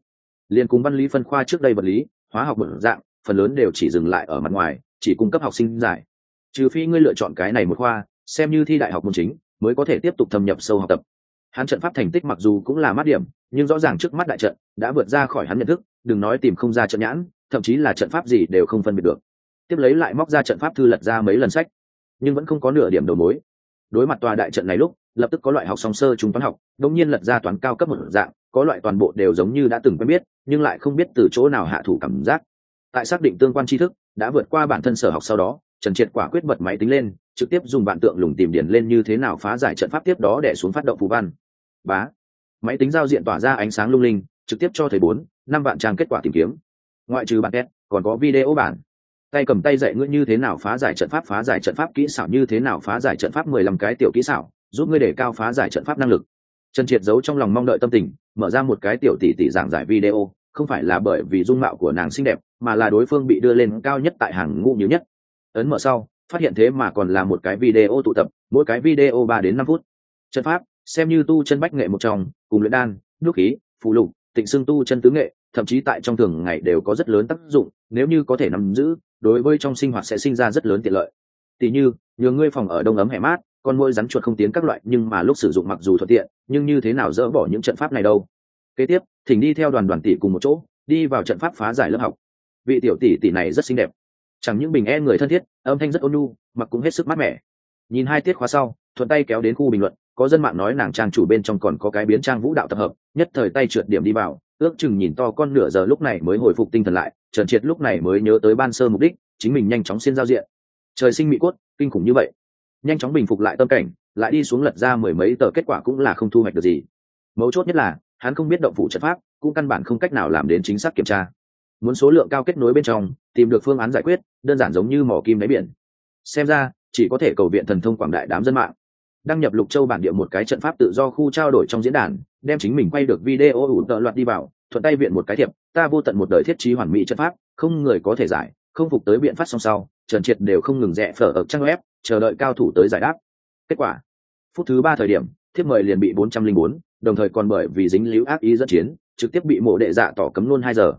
Liền cùng văn lý phân khoa trước đây vật lý, hóa học một dạng, phần lớn đều chỉ dừng lại ở mặt ngoài, chỉ cung cấp học sinh giải. Trừ phi ngươi lựa chọn cái này một khoa, xem như thi đại học môn chính, mới có thể tiếp tục thâm nhập sâu học tập. Hắn trận pháp thành tích mặc dù cũng là mát điểm, nhưng rõ ràng trước mắt đại trận đã vượt ra khỏi hắn nhận thức, đừng nói tìm không ra trận nhãn, thậm chí là trận pháp gì đều không phân biệt được. Tiếp lấy lại móc ra trận pháp thư lật ra mấy lần sách, nhưng vẫn không có nửa điểm đầu mối. Đối mặt tòa đại trận này lúc lập tức có loại học song sơ trung toán học đống nhiên lật ra toán cao cấp một dạng, có loại toàn bộ đều giống như đã từng quen biết, nhưng lại không biết từ chỗ nào hạ thủ cảm giác. Tại xác định tương quan tri thức, đã vượt qua bản thân sở học sau đó, trần triệt quả quyết bật máy tính lên, trực tiếp dùng bản tượng lùng tìm điển lên như thế nào phá giải trận pháp tiếp đó để xuống phát động phù văn. Bá. Máy tính giao diện tỏa ra ánh sáng lung linh, trực tiếp cho thầy bốn, năm vạn trang kết quả tìm kiếm. Ngoại trừ bản test, còn có video bản. Tay cầm tay dạy ngươi như thế nào phá giải trận pháp, phá giải trận pháp kỹ xảo, như thế nào phá giải trận pháp mười lăm cái tiểu kỹ xảo giúp ngươi để cao phá giải trận pháp năng lực. Trần triệt giấu trong lòng mong đợi tâm tình, mở ra một cái tiểu tỷ tỷ giảng giải video, không phải là bởi vì dung mạo của nàng xinh đẹp, mà là đối phương bị đưa lên cao nhất tại hàng ngũ nhiều nhất. Ấn mở sau, phát hiện thế mà còn là một cái video tụ tập, mỗi cái video ba đến năm phút. Trận pháp, xem như tu chân bách nghệ một trong, cùng luyện đan nước khí phụ lục, tịnh xương tu chân tứ nghệ, thậm chí tại trong thường ngày đều có rất lớn tác dụng, nếu như có thể nắm giữ, đối với trong sinh hoạt sẽ sinh ra rất lớn tiện lợi. Tỉ như nhường ngươi phòng ở đông ấm hẻ mát con môi rắn chuột không tiếng các loại, nhưng mà lúc sử dụng mặc dù thuận tiện, nhưng như thế nào dỡ bỏ những trận pháp này đâu? Kế tiếp, thỉnh đi theo đoàn đoàn tỷ cùng một chỗ, đi vào trận pháp phá giải lớp học. Vị tiểu tỷ tỷ này rất xinh đẹp. Chẳng những bình e người thân thiết, âm thanh rất ôn nhu, mặc cũng hết sức mát mẻ. Nhìn hai tiết khóa sau, thuận tay kéo đến khu bình luận, có dân mạng nói nàng trang chủ bên trong còn có cái biến trang vũ đạo tập hợp, nhất thời tay trượt điểm đi vào, ước chừng nhìn to con nửa giờ lúc này mới hồi phục tinh thần lại, trần triệt lúc này mới nhớ tới ban sơ mục đích, chính mình nhanh chóng xin giao diện. Trời sinh mỹ cốt, kinh khủng như vậy nhanh chóng bình phục lại tâm cảnh, lại đi xuống lật ra mười mấy tờ kết quả cũng là không thu hoạch được gì. Mấu chốt nhất là, hắn không biết động phủ trận pháp, cũng căn bản không cách nào làm đến chính xác kiểm tra. Muốn số lượng cao kết nối bên trong, tìm được phương án giải quyết, đơn giản giống như mỏ kim đáy biển. Xem ra, chỉ có thể cầu viện thần thông quảng đại đám dân mạng. Đăng nhập lục châu bản địa một cái trận pháp tự do khu trao đổi trong diễn đàn, đem chính mình quay được video ủ tợ loạt đi vào, thuận tay viện một cái thiệp, ta vô tận một đời thiết trí hoàn mỹ trận pháp, không người có thể giải, không phục tới biện pháp song sau, trần triệt đều không ngừng rẽ phở ở trang web chờ đợi cao thủ tới giải đáp. Kết quả, phút thứ ba thời điểm, thiếp mời liền bị bốn trăm linh bốn, đồng thời còn bởi vì dính líu ác ý dẫn chiến, trực tiếp bị mộ đệ dạ tỏ cấm luôn hai giờ.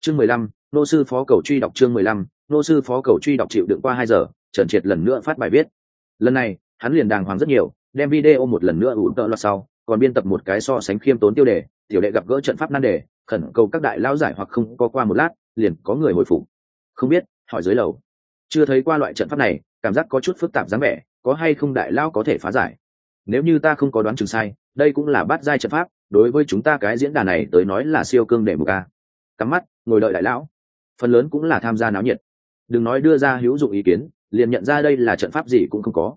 Chương mười lăm, nô sư phó cầu truy đọc chương mười lăm, nô sư phó cầu truy đọc chịu đựng qua hai giờ, trần triệt lần nữa phát bài viết. Lần này, hắn liền đàng hoàng rất nhiều, đem video một lần nữa ủ tợ loạt sau, còn biên tập một cái so sánh khiêm tốn tiêu đề, tiểu đệ gặp gỡ trận pháp nan đề, khẩn cầu các đại lão giải hoặc không có qua một lát, liền có người hồi phục. Không biết, hỏi dưới lầu chưa thấy qua loại trận pháp này, cảm giác có chút phức tạp dáng vẻ, có hay không đại lão có thể phá giải. Nếu như ta không có đoán chừng sai, đây cũng là bát giai trận pháp, đối với chúng ta cái diễn đàn này tới nói là siêu cương để một ca. Cắm mắt, ngồi đợi đại lão. Phần lớn cũng là tham gia náo nhiệt. Đừng nói đưa ra hữu dụng ý kiến, liền nhận ra đây là trận pháp gì cũng không có.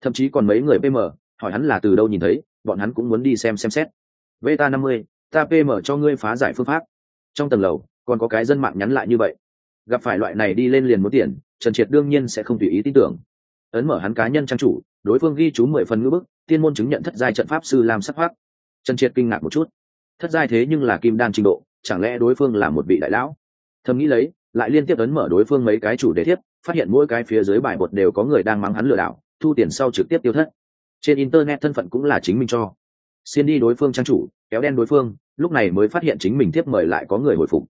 Thậm chí còn mấy người pm hỏi hắn là từ đâu nhìn thấy, bọn hắn cũng muốn đi xem xem xét. Vta năm mươi, ta pm cho ngươi phá giải phương pháp. Trong tầng lầu, còn có cái dân mạng nhắn lại như vậy. Gặp phải loại này đi lên liền muốn tiền trần triệt đương nhiên sẽ không tùy ý tin tưởng. Ấn mở hắn cá nhân trang chủ, đối phương ghi chú mười phần ngữ bức, tiên môn chứng nhận thất giai trận pháp sư làm sắc hoác trần triệt kinh ngạc một chút. Thất giai thế nhưng là kim đan trình độ, chẳng lẽ đối phương là một vị đại lão? Thầm nghĩ lấy, lại liên tiếp ấn mở đối phương mấy cái chủ đề thiếp, phát hiện mỗi cái phía dưới bài bột đều có người đang mắng hắn lừa đảo, thu tiền sau trực tiếp tiêu thất. Trên internet thân phận cũng là chính mình cho. Xin đi đối phương trang chủ, kéo đen đối phương, lúc này mới phát hiện chính mình tiếp mời lại có người hồi phục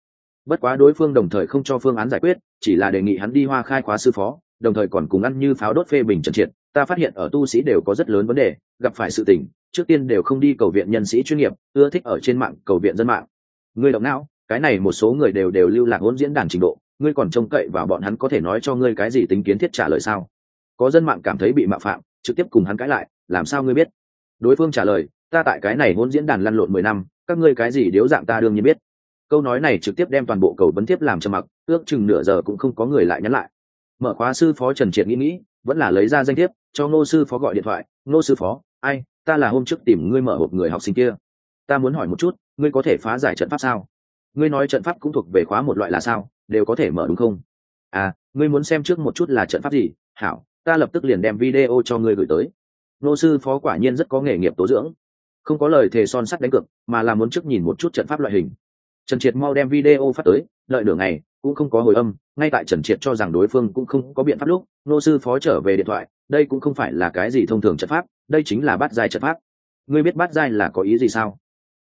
bất quá đối phương đồng thời không cho phương án giải quyết, chỉ là đề nghị hắn đi hoa khai khóa sư phó, đồng thời còn cùng ăn như pháo đốt phê bình trần triệt. Ta phát hiện ở tu sĩ đều có rất lớn vấn đề, gặp phải sự tình, trước tiên đều không đi cầu viện nhân sĩ chuyên nghiệp, ưa thích ở trên mạng cầu viện dân mạng. Ngươi động não, cái này một số người đều đều lưu lạc hỗn diễn đàn trình độ, ngươi còn trông cậy vào bọn hắn có thể nói cho ngươi cái gì tính kiến thiết trả lời sao? Có dân mạng cảm thấy bị mạo phạm, trực tiếp cùng hắn cãi lại, làm sao ngươi biết? Đối phương trả lời, ta tại cái này hôn diễn đàn lăn lộn mười năm, các ngươi cái gì điếu dạng ta đương nhiên biết câu nói này trực tiếp đem toàn bộ cầu vấn tiếp làm cho mặc, ước chừng nửa giờ cũng không có người lại nhắn lại. Mở khóa sư phó trần triệt nghĩ nghĩ, vẫn là lấy ra danh thiếp, cho ngô sư phó gọi điện thoại. Ngô sư phó, ai, ta là hôm trước tìm ngươi mở hộp người học sinh kia. Ta muốn hỏi một chút, ngươi có thể phá giải trận pháp sao? Ngươi nói trận pháp cũng thuộc về khóa một loại là sao? Đều có thể mở đúng không? À ngươi muốn xem trước một chút là trận pháp gì? Hảo, ta lập tức liền đem video cho ngươi gửi tới. Nô sư phó quả nhiên rất có nghề nghiệp tố dưỡng. Không có lời thề son sắt đánh cược, mà là muốn trước nhìn một chút trận pháp loại hình trần triệt mau đem video phát tới lợi nửa ngày, cũng không có hồi âm, ngay tại trần triệt cho rằng đối phương cũng không có biện pháp lúc, nô sư phó trở về điện thoại, đây cũng không phải là cái gì thông thường trận pháp, đây chính là bát giai trận pháp. Ngươi biết bát giai là có ý gì sao?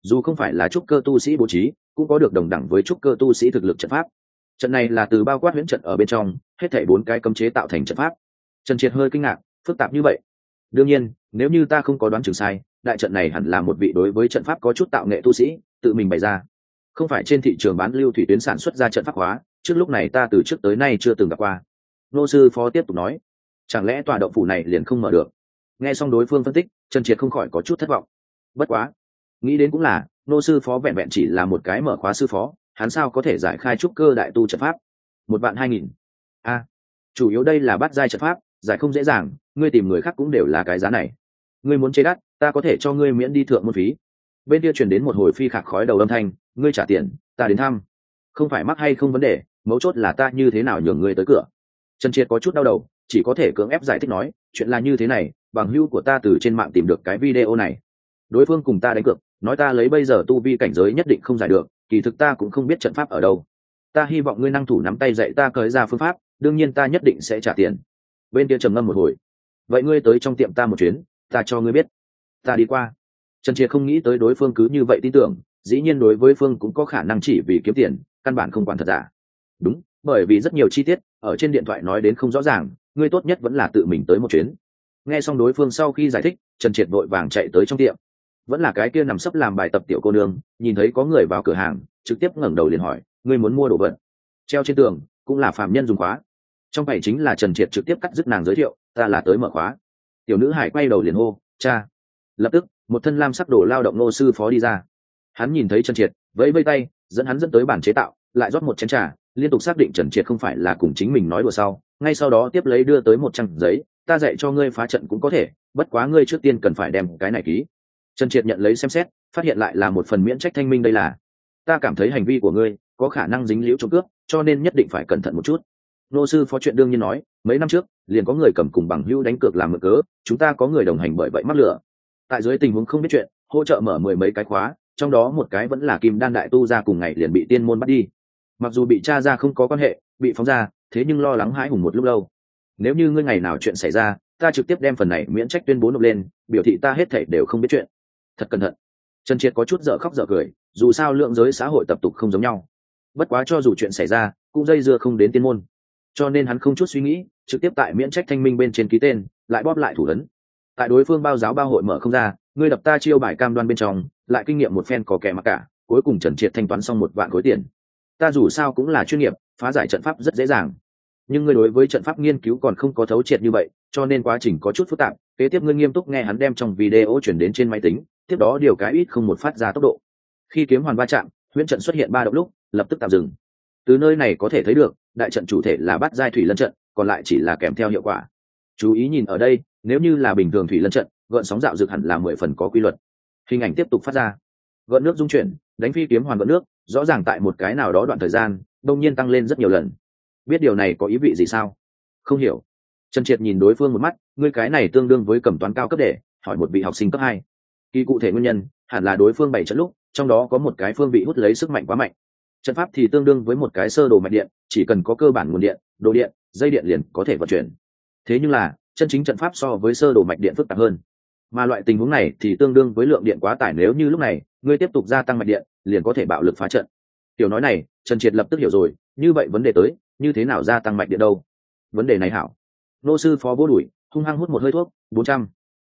Dù không phải là trúc cơ tu sĩ bố trí, cũng có được đồng đẳng với trúc cơ tu sĩ thực lực trận pháp. Trận này là từ bao quát huyễn trận ở bên trong, hết thảy bốn cái cấm chế tạo thành trận pháp. Trần triệt hơi kinh ngạc, phức tạp như vậy. Đương nhiên, nếu như ta không có đoán chừng sai, đại trận này hẳn là một vị đối với trận pháp có chút tạo nghệ tu sĩ, tự mình bày ra không phải trên thị trường bán lưu thủy tuyến sản xuất ra trận pháp hóa, trước lúc này ta từ trước tới nay chưa từng gặp qua. Nô sư phó tiếp tục nói, chẳng lẽ tòa động phủ này liền không mở được? Nghe xong đối phương phân tích, trần triệt không khỏi có chút thất vọng. Bất quá, nghĩ đến cũng là, nô sư phó vẹn vẹn chỉ là một cái mở khóa sư phó, hắn sao có thể giải khai trúc cơ đại tu trận pháp? Một vạn hai nghìn. A, chủ yếu đây là bắt giai trận pháp, giải không dễ dàng, ngươi tìm người khác cũng đều là cái giá này. Ngươi muốn chế đắt, ta có thể cho ngươi miễn đi thượng môn phí. Bên kia chuyển đến một hồi phi khạc khói đầu âm thanh ngươi trả tiền, ta đến thăm. Không phải mắc hay không vấn đề, mấu chốt là ta như thế nào nhường ngươi tới cửa. Trần triệt có chút đau đầu, chỉ có thể cưỡng ép giải thích nói, chuyện là như thế này, bằng hưu của ta từ trên mạng tìm được cái video này. Đối phương cùng ta đánh cược, nói ta lấy bây giờ tu vi cảnh giới nhất định không giải được, kỳ thực ta cũng không biết trận pháp ở đâu. Ta hy vọng ngươi năng thủ nắm tay dạy ta cởi ra phương pháp, đương nhiên ta nhất định sẽ trả tiền. Bên kia trầm ngâm một hồi. Vậy ngươi tới trong tiệm ta một chuyến, ta cho ngươi biết. Ta đi qua. Trần triệt không nghĩ tới đối phương cứ như vậy tin tưởng dĩ nhiên đối với phương cũng có khả năng chỉ vì kiếm tiền, căn bản không quản thật giả. Đúng, bởi vì rất nhiều chi tiết ở trên điện thoại nói đến không rõ ràng ngươi tốt nhất vẫn là tự mình tới một chuyến. Nghe xong đối phương sau khi giải thích, trần triệt vội vàng chạy tới trong tiệm. Vẫn là cái kia nằm sấp làm bài tập tiểu cô nương, nhìn thấy có người vào cửa hàng, trực tiếp ngẩng đầu liền hỏi, ngươi muốn mua đồ vật? Treo trên tường, cũng là phạm nhân dùng khóa. Trong bảy chính là trần triệt trực tiếp cắt dứt nàng giới thiệu, ta là tới mở khóa. Tiểu nữ hải quay đầu liền hô, cha. Lập tức, một thân lam sắc đồ lao động nô sư phó đi ra hắn nhìn thấy trần triệt, vẫy vây tay, dẫn hắn dẫn tới bản chế tạo, lại rót một chén trà, liên tục xác định trần triệt không phải là cùng chính mình nói đùa sau. Ngay sau đó tiếp lấy đưa tới một trang giấy, ta dạy cho ngươi phá trận cũng có thể, bất quá ngươi trước tiên cần phải đem cái này ký. Trần triệt nhận lấy xem xét, phát hiện lại là một phần miễn trách thanh minh đây là, ta cảm thấy hành vi của ngươi có khả năng dính liễu trộm cướp, cho nên nhất định phải cẩn thận một chút. Nô sư phó chuyện đương nhiên nói, mấy năm trước, liền có người cầm cùng bằng hữu đánh cược làm mực cớ, chúng ta có người đồng hành bởi vậy mắc lửa tại dưới tình huống không biết chuyện, hỗ trợ mở mười mấy cái khóa trong đó một cái vẫn là kim đan đại tu ra cùng ngày liền bị tiên môn bắt đi. Mặc dù bị cha ra không có quan hệ, bị phóng ra, thế nhưng lo lắng hãi hùng một lúc lâu. Nếu như ngươi ngày nào chuyện xảy ra, ta trực tiếp đem phần này miễn trách tuyên bố nộp lên, biểu thị ta hết thảy đều không biết chuyện. Thật cẩn thận. Trần triệt có chút dở khóc dở cười, dù sao lượng giới xã hội tập tục không giống nhau. Bất quá cho dù chuyện xảy ra, cũng dây dưa không đến tiên môn. Cho nên hắn không chút suy nghĩ, trực tiếp tại miễn trách thanh minh bên trên ký tên, lại bóp lại thủ ấn. Tại đối phương bao giáo bao hội mở không ra, ngươi đập ta chiêu bài cam đoan bên trong lại kinh nghiệm một phen có kẻ mặc cả, cuối cùng trần triệt thanh toán xong một vạn khối tiền. Ta dù sao cũng là chuyên nghiệp, phá giải trận pháp rất dễ dàng. Nhưng ngươi đối với trận pháp nghiên cứu còn không có thấu triệt như vậy, cho nên quá trình có chút phức tạp, kế tiếp ngươi nghiêm túc nghe hắn đem trong video chuyển đến trên máy tính, tiếp đó điều cái ít không một phát ra tốc độ. Khi kiếm hoàn va chạm, huyễn trận xuất hiện ba động lúc, lập tức tạm dừng. Từ nơi này có thể thấy được, đại trận chủ thể là bắt giai thủy lân trận, còn lại chỉ là kèm theo hiệu quả. Chú ý nhìn ở đây, nếu như là bình thường thủy lân trận, gợn sóng dạo dược hẳn là mười phần có quy luật hình ảnh tiếp tục phát ra. Gợn nước dung chuyển, đánh phi kiếm hoàn gợn nước, rõ ràng tại một cái nào đó đoạn thời gian, đông nhiên tăng lên rất nhiều lần. Biết điều này có ý vị gì sao? Không hiểu. Trần triệt nhìn đối phương một mắt, ngươi cái này tương đương với cầm toán cao cấp để, hỏi một vị học sinh cấp hai. Kỳ cụ thể nguyên nhân, hẳn là đối phương bảy trận lúc, trong đó có một cái phương bị hút lấy sức mạnh quá mạnh. Trận pháp thì tương đương với một cái sơ đồ mạch điện, chỉ cần có cơ bản nguồn điện, đồ điện, dây điện liền có thể vận chuyển. Thế nhưng là, chân chính trận pháp so với sơ đồ mạch điện phức tạp hơn mà loại tình huống này thì tương đương với lượng điện quá tải nếu như lúc này, ngươi tiếp tục gia tăng mạch điện, liền có thể bạo lực phá trận. Tiểu nói này, trần triệt lập tức hiểu rồi, như vậy vấn đề tới, như thế nào gia tăng mạch điện đâu? Vấn đề này hảo. Nô sư phó vô đuổi, hung hăng hút một hơi thuốc, bốn trăm.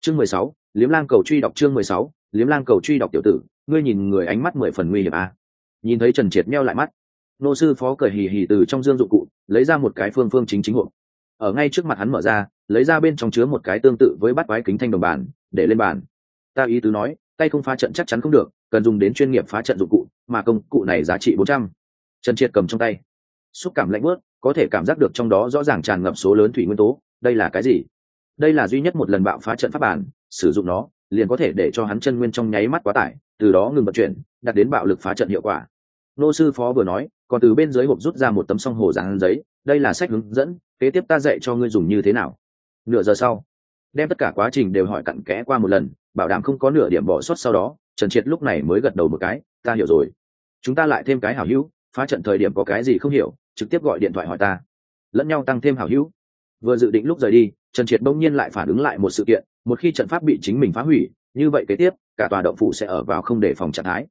Chương mười sáu, liếm lang cầu truy đọc chương mười sáu, liếm lang cầu truy đọc tiểu tử, ngươi nhìn người ánh mắt mười phần nguy hiểm à. nhìn thấy trần triệt meo lại mắt, nô sư phó cười hì hì từ trong dương dụng cụ, lấy ra một cái phương phương chính chính hộp. Ở ngay trước mặt hắn mở ra, lấy ra bên trong chứa một cái tương tự với bắt quái kính thanh đồng bản để lên bàn. Ta ý tứ nói, tay không phá trận chắc chắn không được, cần dùng đến chuyên nghiệp phá trận dụng cụ, mà công cụ này giá trị bốn trăm. Trần triệt cầm trong tay. Xúc cảm lạnh bớt có thể cảm giác được trong đó rõ ràng tràn ngập số lớn thủy nguyên tố, đây là cái gì? Đây là duy nhất một lần bạo phá trận pháp bản, sử dụng nó, liền có thể để cho hắn chân nguyên trong nháy mắt quá tải, từ đó ngừng vận chuyển, đạt đến bạo lực phá trận hiệu quả. Nô sư phó vừa nói, còn từ bên dưới hộp rút ra một tấm song hồ dán giấy, đây là sách hướng dẫn, kế tiếp ta dạy cho ngươi dùng như thế nào. Nửa giờ sau đem tất cả quá trình đều hỏi cặn kẽ qua một lần, bảo đảm không có nửa điểm bỏ sót sau đó, trần triệt lúc này mới gật đầu một cái, ta hiểu rồi. Chúng ta lại thêm cái hảo hữu, phá trận thời điểm có cái gì không hiểu, trực tiếp gọi điện thoại hỏi ta. Lẫn nhau tăng thêm hảo hữu. Vừa dự định lúc rời đi, trần triệt bỗng nhiên lại phản ứng lại một sự kiện, một khi trận pháp bị chính mình phá hủy, như vậy kế tiếp, cả tòa động phủ sẽ ở vào không để phòng trạng thái.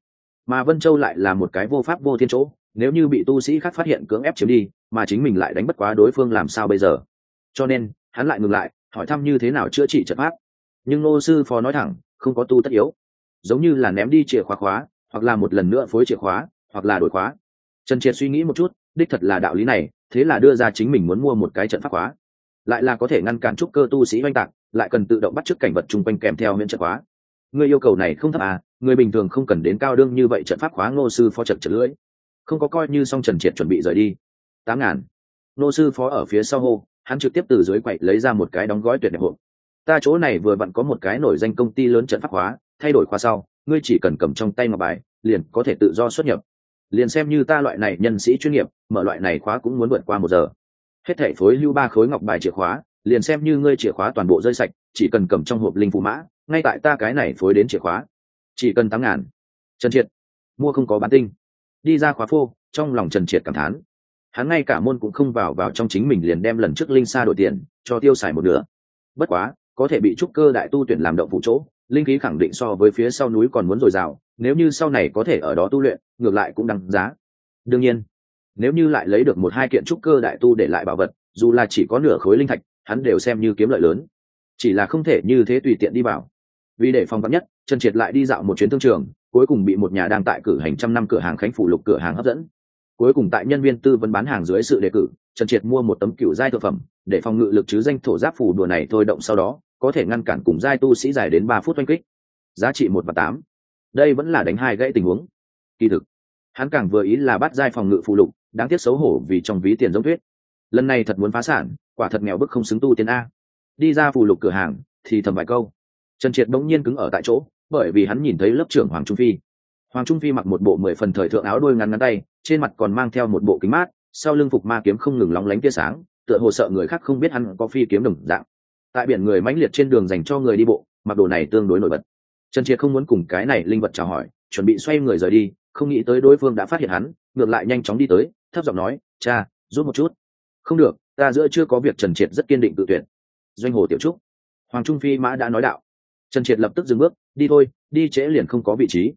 Mà vân châu lại là một cái vô pháp vô thiên chỗ, nếu như bị tu sĩ khác phát hiện cưỡng ép chiếm đi, mà chính mình lại đánh bất quá đối phương làm sao bây giờ? Cho nên, hắn lại ngừng lại hỏi thăm như thế nào chữa trị trận pháp. Nhưng ngô sư phó nói thẳng, không có tu tất yếu. Giống như là ném đi chìa khóa khóa, hoặc là một lần nữa phối chìa khóa, hoặc là đổi khóa. Trần triệt suy nghĩ một chút, đích thật là đạo lý này, thế là đưa ra chính mình muốn mua một cái trận pháp khóa. Lại là có thể ngăn cản trúc cơ tu sĩ oanh tạc, lại cần tự động bắt chước cảnh vật chung quanh kèm theo miễn trận khóa. Người yêu cầu này không thấp à người bình thường không cần đến cao đương như vậy trận pháp khóa ngô sư phó trận trận lưỡi. Không có coi như xong trần triệt chuẩn bị rời đi. Tám ngàn. Ngô sư phó ở phía sau hô hắn trực tiếp từ dưới quậy lấy ra một cái đóng gói tuyệt đẹp hộp. Ta chỗ này vừa vặn có một cái nổi danh công ty lớn trận pháp hóa, thay đổi khóa sau, ngươi chỉ cần cầm trong tay ngọc bài, liền có thể tự do xuất nhập. Liền xem như ta loại này nhân sĩ chuyên nghiệp, mở loại này khóa cũng muốn vượt qua một giờ. Hết thể phối lưu ba khối ngọc bài chìa khóa, liền xem như ngươi chìa khóa toàn bộ rơi sạch, chỉ cần cầm trong hộp linh phù mã, ngay tại ta cái này phối đến chìa khóa. Chỉ cần tám ngàn. Trần triệt, mua không có bán tinh. Đi ra khóa phô, trong lòng trần triệt cảm thán hắn ngay cả môn cũng không vào vào trong chính mình liền đem lần trước linh xa đổi tiền cho tiêu xài một nửa. Bất quá, có thể bị trúc cơ đại tu tuyển làm động phụ chỗ, linh khí khẳng định so với phía sau núi còn muốn dồi dào, nếu như sau này có thể ở đó tu luyện, ngược lại cũng đăng giá. Đương nhiên, nếu như lại lấy được một hai kiện trúc cơ đại tu để lại bảo vật, dù là chỉ có nửa khối linh thạch, hắn đều xem như kiếm lợi lớn. Chỉ là không thể như thế tùy tiện đi vào. Vì để phòng vắn nhất, trần triệt lại đi dạo một chuyến thương trường, cuối cùng bị một nhà đang tại cử hành trăm năm cửa hàng khánh phủ lục cửa hàng hấp dẫn cuối cùng tại nhân viên tư vấn bán hàng dưới sự đề cử, trần triệt mua một tấm cựu giai thực phẩm, để phòng ngự lực chứ danh thổ giáp phủ đùa này thôi động sau đó, có thể ngăn cản cùng giai tu sĩ dài đến ba phút oanh kích. Giá trị một và tám. Đây vẫn là đánh hai gãy tình huống. Kỳ thực, hắn càng vừa ý là bắt giai phòng ngự phụ lục, đáng tiếc xấu hổ vì trong ví tiền giống thuyết lần này thật muốn phá sản, quả thật nghèo bức không xứng tu tiền a. Đi ra phụ lục cửa hàng, thì thầm vài câu. Trần triệt bỗng nhiên cứng ở tại chỗ, bởi vì hắn nhìn thấy lớp trưởng hoàng trung phi. Hoàng trung phi mặc một bộ mười phần thời thượng áo đôi ngắn ngắn tay trên mặt còn mang theo một bộ kính mát, sau lưng phục ma kiếm không ngừng lóng lánh tia sáng, tựa hồ sợ người khác không biết hắn có phi kiếm đồng dạng. Tại biển người mãnh liệt trên đường dành cho người đi bộ, mặc đồ này tương đối nổi bật. Trần triệt không muốn cùng cái này linh vật chào hỏi, chuẩn bị xoay người rời đi, không nghĩ tới đối phương đã phát hiện hắn, ngược lại nhanh chóng đi tới, thấp giọng nói, cha rút một chút. Không được, ta giữa chưa có việc. Trần triệt rất kiên định tự tuyển. Doanh hồ tiểu trúc. Hoàng trung phi mã đã nói đạo. Trần triệt lập tức dừng bước, đi thôi, đi trễ liền không có vị trí.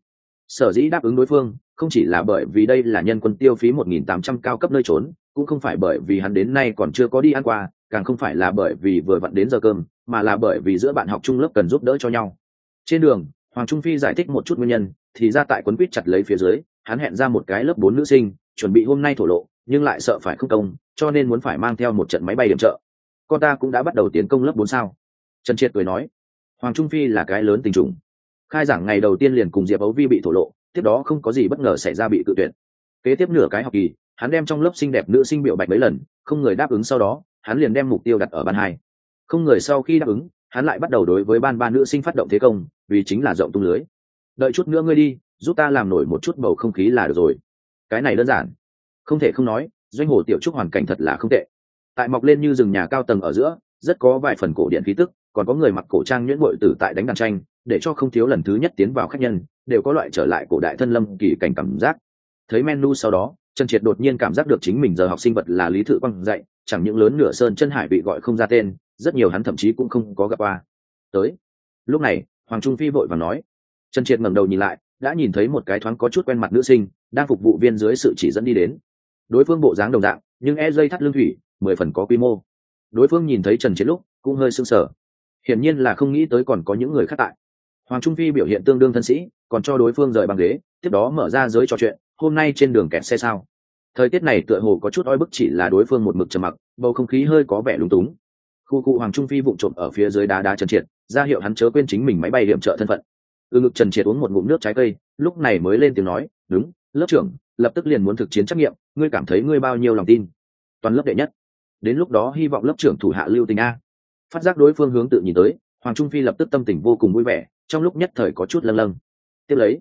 Sở dĩ đáp ứng đối phương không chỉ là bởi vì đây là nhân quân tiêu phí một nghìn tám trăm cao cấp nơi trốn, cũng không phải bởi vì hắn đến nay còn chưa có đi ăn qua, càng không phải là bởi vì vừa vặn đến giờ cơm, mà là bởi vì giữa bạn học chung lớp cần giúp đỡ cho nhau. Trên đường, hoàng trung phi giải thích một chút nguyên nhân, thì ra tại quấn quýt chặt lấy phía dưới, hắn hẹn ra một cái lớp bốn nữ sinh, chuẩn bị hôm nay thổ lộ, nhưng lại sợ phải không công, cho nên muốn phải mang theo một trận máy bay điểm trợ. Con ta cũng đã bắt đầu tiến công lớp bốn sao? Trần triệt cười nói. Hoàng trung phi là cái lớn tình trùng. Khai giảng ngày đầu tiên liền cùng diệp Âu vi bị thổ lộ tiếp đó không có gì bất ngờ xảy ra bị tự tuyển kế tiếp nửa cái học kỳ, hắn đem trong lớp xinh đẹp nữ sinh biểu bạch mấy lần, không người đáp ứng sau đó, hắn liền đem mục tiêu đặt ở ban hai. Không người sau khi đáp ứng, hắn lại bắt đầu đối với ban ba nữ sinh phát động thế công, vì chính là rộng tung lưới. Đợi chút nữa ngươi đi, giúp ta làm nổi một chút bầu không khí là được rồi. Cái này đơn giản. Không thể không nói, doanh hồ tiểu trúc hoàn cảnh thật là không tệ. Tại mọc lên như rừng nhà cao tầng ở giữa, rất có vài phần cổ điện khí tức, còn có người mặc cổ trang nhuyễn bội tử tại đánh đàn tranh để cho không thiếu lần thứ nhất tiến vào khách nhân, đều có loại trở lại cổ đại thân lâm kỳ cảnh cảm giác. Thấy menu sau đó, trần triệt đột nhiên cảm giác được chính mình giờ học sinh vật là lý thự quang dạy, chẳng những lớn nửa sơn chân hải bị gọi không ra tên, rất nhiều hắn thậm chí cũng không có gặp qua. Tới. Lúc này, hoàng trung phi vội và nói. Trần triệt ngẩng đầu nhìn lại, đã nhìn thấy một cái thoáng có chút quen mặt nữ sinh, đang phục vụ viên dưới sự chỉ dẫn đi đến. Đối phương bộ dáng đồng dạng, nhưng e dây thắt lưng thủy, mười phần có quy mô. Đối phương nhìn thấy trần triệt lúc, cũng hơi sưng sở hiển nhiên là không nghĩ tới còn có những người khác tại hoàng trung phi biểu hiện tương đương thân sĩ, còn cho đối phương rời bằng ghế, tiếp đó mở ra giới trò chuyện, hôm nay trên đường kẹt xe sao? Thời tiết này tựa hồ có chút oi bức chỉ là đối phương một mực trầm mặc, bầu không khí hơi có vẻ lúng túng. Khu cụ hoàng trung phi vụng trộm ở phía dưới đá đá trần triệt, ra hiệu hắn chớ quên chính mình máy bay điểm trợ thân phận. Từ ngực trần triệt uống một ngụm nước trái cây, lúc này mới lên tiếng nói, đúng, lớp trưởng, lập tức liền muốn thực chiến trắc nghiệm, ngươi cảm thấy ngươi bao nhiêu lòng tin? Toàn lớp đệ nhất. Đến lúc đó hy vọng lớp trưởng thủ hạ lưu tình a. Phát giác đối phương hướng tự nhìn tới, hoàng trung phi lập tức tâm tình vô cùng vui vẻ trong lúc nhất thời có chút lâng lâng. Tiếp lấy,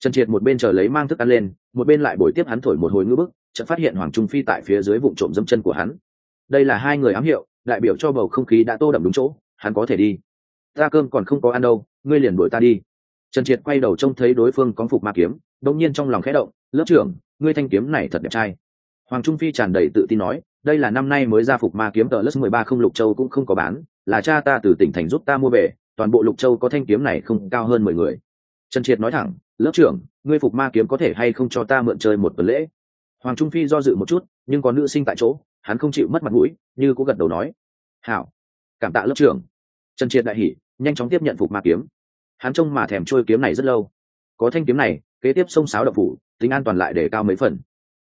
trần triệt một bên chờ lấy mang thức ăn lên, một bên lại bồi tiếp hắn thổi một hồi ngữ bức, chợt phát hiện hoàng trung phi tại phía dưới vụ trộm dâm chân của hắn. Đây là hai người ám hiệu, đại biểu cho bầu không khí đã tô đậm đúng chỗ, hắn có thể đi. Ta cơm còn không có ăn đâu, ngươi liền đuổi ta đi. Trần triệt quay đầu trông thấy đối phương có phục ma kiếm đông nhiên trong lòng khẽ động, lớp trưởng, ngươi thanh kiếm này thật đẹp trai. Hoàng trung phi tràn đầy tự tin nói, đây là năm nay mới ra phục ma kiếm tờ lớp mười ba không lục châu cũng không có bán, là cha ta từ tỉnh thành giúp ta mua về toàn bộ lục châu có thanh kiếm này không cao hơn mười người. Trần triệt nói thẳng, lớp trưởng, ngươi phục ma kiếm có thể hay không cho ta mượn chơi một tuần lễ? Hoàng trung phi do dự một chút, nhưng có nữ sinh tại chỗ, hắn không chịu mất mặt mũi, như cũng gật đầu nói, hảo, cảm tạ lớp trưởng. Trần triệt đại hỉ, nhanh chóng tiếp nhận phục ma kiếm. Hắn trông mà thèm trôi kiếm này rất lâu. Có thanh kiếm này, kế tiếp sông sáo đập phủ, tính an toàn lại để cao mấy phần.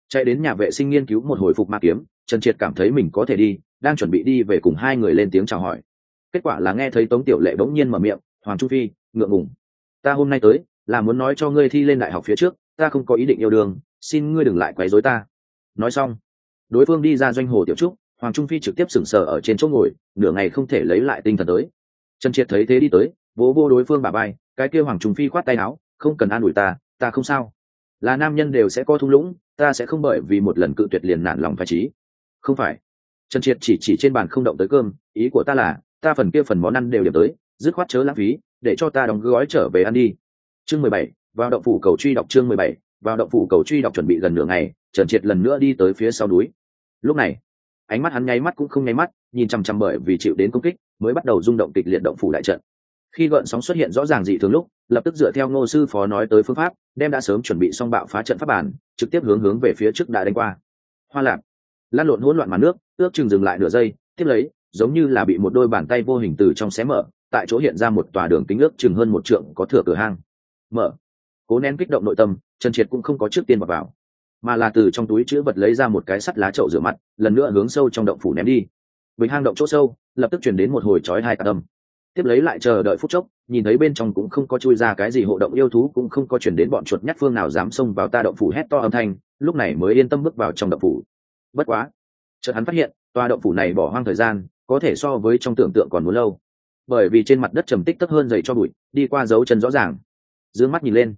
Chạy đến nhà vệ sinh nghiên cứu một hồi phục ma kiếm, trần triệt cảm thấy mình có thể đi, đang chuẩn bị đi về cùng hai người lên tiếng chào hỏi kết quả là nghe thấy tống tiểu lệ bỗng nhiên mở miệng, hoàng trung phi, ngượng ngùng. Ta hôm nay tới là muốn nói cho ngươi thi lên đại học phía trước, ta không có ý định yêu đương, xin ngươi đừng lại quấy rối ta. Nói xong, đối phương đi ra doanh hồ tiểu trúc, hoàng trung phi trực tiếp sừng sờ ở trên chỗ ngồi, nửa ngày không thể lấy lại tinh thần tới. Trần triệt thấy thế đi tới, vỗ vô đối phương bà bay cái kia hoàng trung phi khoát tay áo, không cần an ủi ta ta không sao. Là nam nhân đều sẽ có thung lũng, ta sẽ không bởi vì một lần cự tuyệt liền nản lòng phải trí. Không phải. Trần triệt chỉ chỉ trên bàn không động tới cơm, ý của ta là ta phần kia phần món ăn đều điểm tới, dứt khoát chớ lãng phí, để cho ta đóng gói trở về ăn đi. Chương mười bảy, vào động phủ cầu truy đọc chương mười bảy, vào động phủ cầu truy đọc chuẩn bị gần nửa ngày, trần triệt lần nữa đi tới phía sau núi. Lúc này, ánh mắt hắn nháy mắt cũng không nháy mắt, nhìn chằm chằm bởi vì chịu đến công kích, mới bắt đầu rung động kịch liệt động phủ đại trận. Khi gợn sóng xuất hiện rõ ràng dị thường lúc, lập tức dựa theo ngô sư phó nói tới phương pháp, đem đã sớm chuẩn bị xong bạo phá trận pháp bản, trực tiếp hướng hướng về phía trước đã đánh qua. Hoa lạc lan lộn hỗn loạn màn nước, ước chừng dừng lại nửa giây, tiếp lấy giống như là bị một đôi bàn tay vô hình từ trong xé mở tại chỗ hiện ra một tòa đường kính ước chừng hơn một trượng có thửa cửa hang. Mở. Cố nén kích động nội tâm trần triệt cũng không có trước tiên vào, vào mà là từ trong túi chữ vật lấy ra một cái sắt lá trậu rửa mặt lần nữa hướng sâu trong động phủ ném đi. Bình hang động chỗ sâu lập tức chuyển đến một hồi chói hai tạc âm. Tiếp lấy lại chờ đợi phút chốc nhìn thấy bên trong cũng không có chui ra cái gì hộ động yêu thú cũng không có chuyển đến bọn chuột nhát phương nào dám xông vào ta động phủ hét to âm thanh lúc này mới yên tâm bước vào trong động phủ. Bất quá chợt hắn phát hiện tòa động phủ này bỏ hoang thời gian có thể so với trong tưởng tượng còn muốn lâu. Bởi vì trên mặt đất trầm tích tấp hơn dày cho bụi, đi qua dấu chân rõ ràng. D ư ơ n g mắt nhìn lên.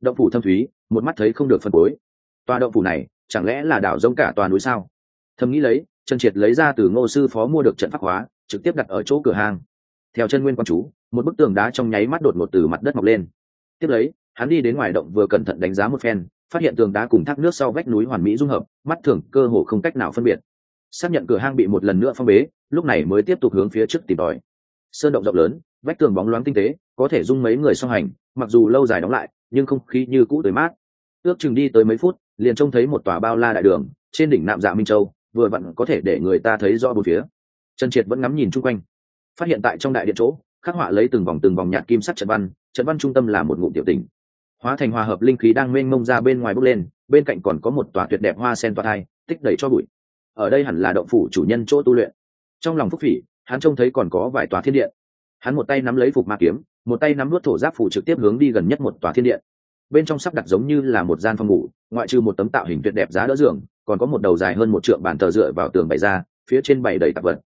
Động phủ thâm thúy, một mắt thấy không được phân phối tòa động phủ này, chẳng lẽ là đảo giống cả tòa núi sao? Thầm nghĩ lấy trần triệt lấy ra từ ngô sư phó mua được trận pháp hóa, trực tiếp đặt ở chỗ cửa hàng theo chân nguyên quan chú, một bức tường đá trong nháy mắt đột ngột từ mặt đất mọc lên. Tiếp lấy, hắn đi đến ngoài động vừa cẩn thận đánh giá một phen, phát hiện tường đá cùng thác nước sau vách núi hoàn mỹ dung hợp, mắt thường cơ hồ không cách nào phân biệt xác nhận cửa hang bị một lần nữa phong bế, lúc này mới tiếp tục hướng phía trước tìm tòi. Sơn động rộng lớn, vách tường bóng loáng tinh tế, có thể dung mấy người song hành, mặc dù lâu dài đóng lại, nhưng không khí như cũ tới mát. Ước chừng đi tới mấy phút, liền trông thấy một tòa bao la đại đường, trên đỉnh nạm dạ minh châu, vừa vặn có thể để người ta thấy rõ bốn phía. Trần triệt vẫn ngắm nhìn chung quanh. Phát hiện tại trong đại điện chỗ, khắc họa lấy từng vòng từng vòng nhạt kim sắc trận văn trận văn trung tâm là một ngụm tiểu tỉnh hóa thành hòa hợp linh khí đang mênh mông ra bên ngoài bốc lên, bên cạnh còn có một tòa tuyệt đẹp hoa sen toa thai, tích đầy cho bụi ở đây hẳn là động phủ chủ nhân chỗ tu luyện. Trong lòng phúc phỉ, hắn trông thấy còn có vài tòa thiên điện. Hắn một tay nắm lấy phục ma kiếm, một tay nắm nuốt thổ giáp phủ trực tiếp hướng đi gần nhất một tòa thiên điện. Bên trong sắp đặt giống như là một gian phòng ngủ, ngoại trừ một tấm tạo hình tuyệt đẹp giá đỡ giường, còn có một đầu dài hơn một trượng bàn tờ dựa vào tường bày ra, phía trên bày đầy tạp vật.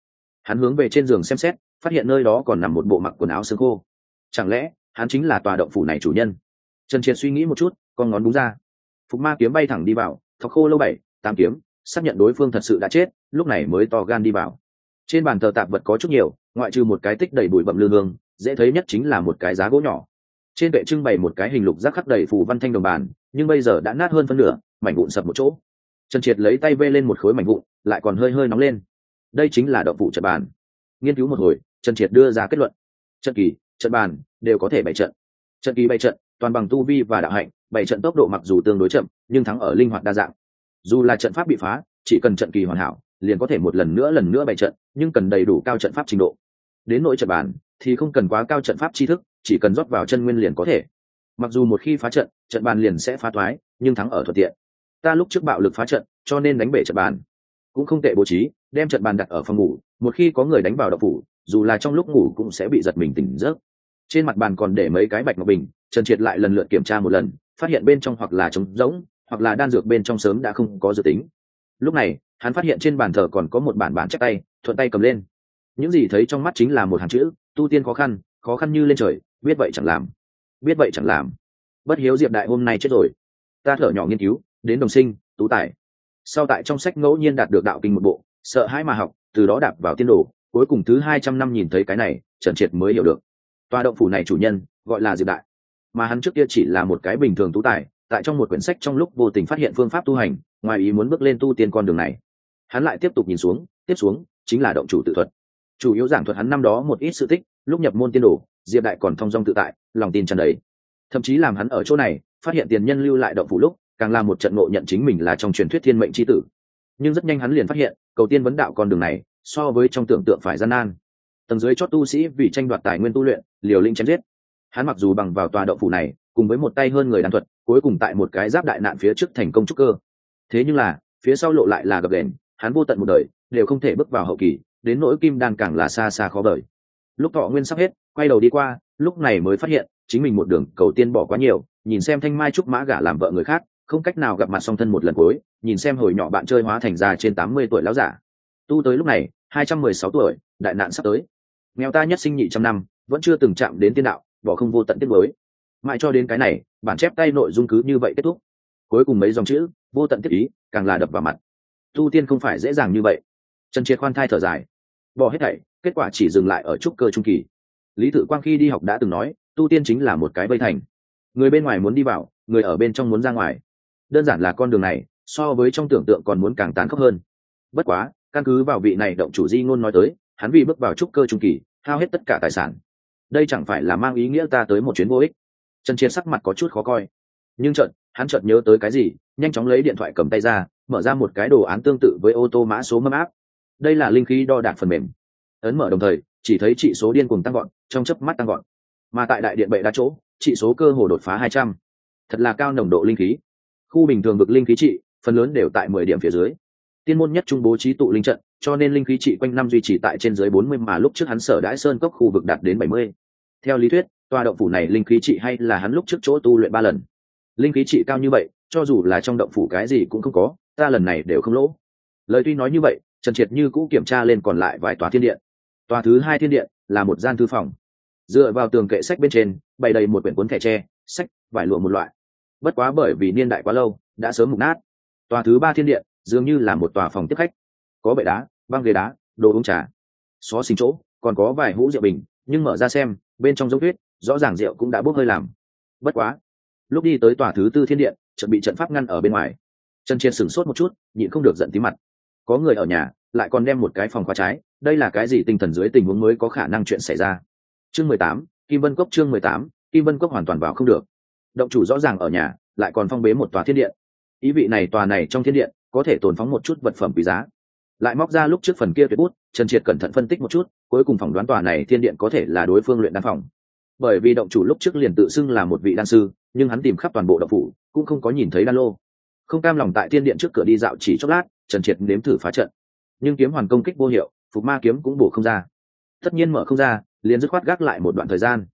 Hắn hướng về trên giường xem xét, phát hiện nơi đó còn nằm một bộ mặc quần áo xương khô. Chẳng lẽ, hắn chính là tòa động phủ này chủ nhân? Trần triệt suy nghĩ một chút, con ngón đúng ra. Phục ma kiếm bay thẳng đi vào, thọc khô lâu bảy, tám kiếm xác nhận đối phương thật sự đã chết, lúc này mới to gan đi vào. Trên bàn thờ tạp vật có chút nhiều, ngoại trừ một cái tích đầy bụi bậm lương hương, dễ thấy nhất chính là một cái giá gỗ nhỏ. Trên vệ trưng bày một cái hình lục rác khắc đầy phù văn thanh đồng bàn, nhưng bây giờ đã nát hơn phân nửa, mảnh vụn sập một chỗ. Trần triệt lấy tay vê lên một khối mảnh vụn, lại còn hơi hơi nóng lên. Đây chính là động vụ trận bàn. Nghiên cứu một hồi, trần triệt đưa ra kết luận. Trận kỳ, trận bàn, đều có thể bày trận. Trận kỳ bày trận, toàn bằng tu vi và đạo hạnh, bày trận tốc độ mặc dù tương đối chậm, nhưng thắng ở linh hoạt đa dạng dù là trận pháp bị phá, chỉ cần trận kỳ hoàn hảo, liền có thể một lần nữa lần nữa bày trận, nhưng cần đầy đủ cao trận pháp trình độ. Đến nội trận bàn, thì không cần quá cao trận pháp tri thức, chỉ cần rót vào chân nguyên liền có thể. Mặc dù một khi phá trận trận bàn liền sẽ phá thoái, nhưng thắng ở thuận tiện. Ta lúc trước bạo lực phá trận, cho nên đánh bể trận bàn. Cũng không tệ bố trí, đem trận bàn đặt ở phòng ngủ, một khi có người đánh vào đậu phủ, dù là trong lúc ngủ cũng sẽ bị giật mình tỉnh giấc. Trên mặt bàn còn để mấy cái bạch ngọc bình, trần triệt lại lần lượt kiểm tra một lần, phát hiện bên trong hoặc là trống rỗng hoặc là đan dược bên trong sớm đã không có dự tính. Lúc này, hắn phát hiện trên bàn thờ còn có một bản bản chép tay, thuận tay cầm lên. Những gì thấy trong mắt chính là một hàng chữ, tu tiên khó khăn khó khăn như lên trời, biết vậy chẳng làm, biết vậy chẳng làm. Bất hiếu diệp đại hôm nay chết rồi. Ta thở nhỏ nghiên cứu, đến đồng sinh, tú tài. Sau tại trong sách ngẫu nhiên đạt được đạo kinh một bộ, sợ hãi mà học, từ đó đạp vào tiên đồ, cuối cùng thứ hai trăm năm nhìn thấy cái này trần triệt mới hiểu được. Tòa động phủ này chủ nhân, gọi là diệp đại. Mà hắn trước kia chỉ là một cái bình thường tú tài tại trong một quyển sách trong lúc vô tình phát hiện phương pháp tu hành, ngoài ý muốn bước lên tu tiên con đường này. Hắn lại tiếp tục nhìn xuống, tiếp xuống, chính là động chủ tự thuật. Chủ yếu giảng thuật hắn năm đó một ít sự tích, lúc nhập môn tiên đồ, diệp đại còn thong dong tự tại, lòng tin tràn đầy. Thậm chí làm hắn ở chỗ này, phát hiện tiền nhân lưu lại động phủ lúc, càng là một trận ngộ nhận chính mình là trong truyền thuyết thiên mệnh tri tử. Nhưng rất nhanh hắn liền phát hiện, cầu tiên vấn đạo con đường này, so với trong tưởng tượng phải gian nan. Tầng dưới chót tu sĩ vì tranh đoạt tài nguyên tu luyện, liều lĩnh chém giết hắn mặc dù bằng vào tòa động phủ này, cùng với một tay hơn người đàn thuật, cuối cùng tại một cái giáp đại nạn phía trước thành công trúc cơ. Thế nhưng là, phía sau lộ lại là gập đền hắn vô tận một đời, đều không thể bước vào hậu kỳ, đến nỗi kim đan càng là xa xa khó bởi lúc thọ nguyên sắp hết, quay đầu đi qua, lúc này mới phát hiện, chính mình một đường cầu tiên bỏ quá nhiều, nhìn xem thanh mai trúc mã gả làm vợ người khác, không cách nào gặp mặt song thân một lần cuối, nhìn xem hồi nhỏ bạn chơi hóa thành già trên tám mươi tuổi lão giả. Tu tới lúc này, hai trăm mười sáu tuổi, đại nạn sắp tới. Nghèo ta nhất sinh nhị trăm năm, vẫn chưa từng chạm đến tiên đạo bỏ không vô tận tiết mới. Mãi cho đến cái này, bản chép tay nội dung cứ như vậy kết thúc. Cuối cùng mấy dòng chữ, vô tận tiết ý, càng là đập vào mặt. Tu tiên không phải dễ dàng như vậy. Trần triệt khoan thai thở dài. Bỏ hết thảy, kết quả chỉ dừng lại ở trúc cơ trung kỳ. Lý tự quang khi đi học đã từng nói, tu tiên chính là một cái vây thành. Người bên ngoài muốn đi vào, người ở bên trong muốn ra ngoài. Đơn giản là con đường này, so với trong tưởng tượng còn muốn càng tàn khốc hơn. Bất quá, căn cứ vào vị này động chủ di ngôn nói tới, hắn vì bước vào trúc cơ trung kỳ, hao hết tất cả tài sản đây chẳng phải là mang ý nghĩa ta tới một chuyến vô ích. Trần chiến sắc mặt có chút khó coi. Nhưng chợt, hắn chợt nhớ tới cái gì, nhanh chóng lấy điện thoại cầm tay ra, mở ra một cái đồ án tương tự với ô tô mã số mâm áp. Đây là linh khí đo đạc phần mềm. Ấn mở đồng thời, chỉ thấy trị số điên cùng tăng gọn trong chớp mắt tăng gọn mà tại đại điện bệ đa chỗ trị số cơ hồ đột phá hai trăm. Thật là cao nồng độ linh khí. Khu bình thường vực linh khí trị, phần lớn đều tại mười điểm phía dưới. Tiên môn nhất trung bố trí tụ linh trận cho nên linh khí trị quanh năm duy trì tại trên dưới bốn mươi mà lúc trước hắn sở đãi sơn cốc khu vực đạt đến bảy mươi. Theo lý thuyết, tòa động phủ này linh khí trị hay là hắn lúc trước chỗ tu luyện ba lần. Linh khí trị cao như vậy, cho dù là trong động phủ cái gì cũng không có, ta lần này đều không lỗ. Lời tuy nói như vậy, trần triệt như cũ kiểm tra lên còn lại vài tòa thiên điện. Tòa thứ hai thiên điện là một gian thư phòng. Dựa vào tường kệ sách bên trên, bày đầy một quyển cuốn thẻ tre, sách, vải lụa một loại. Bất quá bởi vì niên đại quá lâu, đã sớm mục nát. Tòa thứ ba thiên điện dường như là một tòa phòng tiếp khách. Có bệ đá băng ghế đá, đồ uống trà. Xó xình chỗ, còn có vài hũ rượu bình, nhưng mở ra xem, bên trong giống tuyết, rõ ràng rượu cũng đã bốc hơi làm. Bất quá, lúc đi tới tòa thứ tư thiên điện chuẩn bị trận pháp ngăn ở bên ngoài. Trần triệt sửng sốt một chút, nhịn không được giận tí mặt. Có người ở nhà, lại còn đem một cái phòng khóa trái, đây là cái gì tinh thần dưới tình huống mới có khả năng chuyện xảy ra? Chương mười tám, kim vân cốc chương mười tám, kim vân cốc hoàn toàn vào không được. Động chủ rõ ràng ở nhà, lại còn phong bế một tòa thiên điện. Ý vị này tòa này trong thiên điện, có thể tồn phóng một chút vật phẩm quý giá lại móc ra lúc trước phần kia tuyệt bút, trần triệt cẩn thận phân tích một chút, cuối cùng phỏng đoán tòa này thiên điện có thể là đối phương luyện đan phòng. Bởi vì động chủ lúc trước liền tự xưng là một vị đan sư, nhưng hắn tìm khắp toàn bộ động phủ, cũng không có nhìn thấy đan lô. Không cam lòng tại thiên điện trước cửa đi dạo chỉ chốc lát, trần triệt nếm thử phá trận. Nhưng kiếm hoàn công kích vô hiệu, phục ma kiếm cũng bổ không ra. Tất nhiên mở không ra, liền dứt khoát gác lại một đoạn thời gian.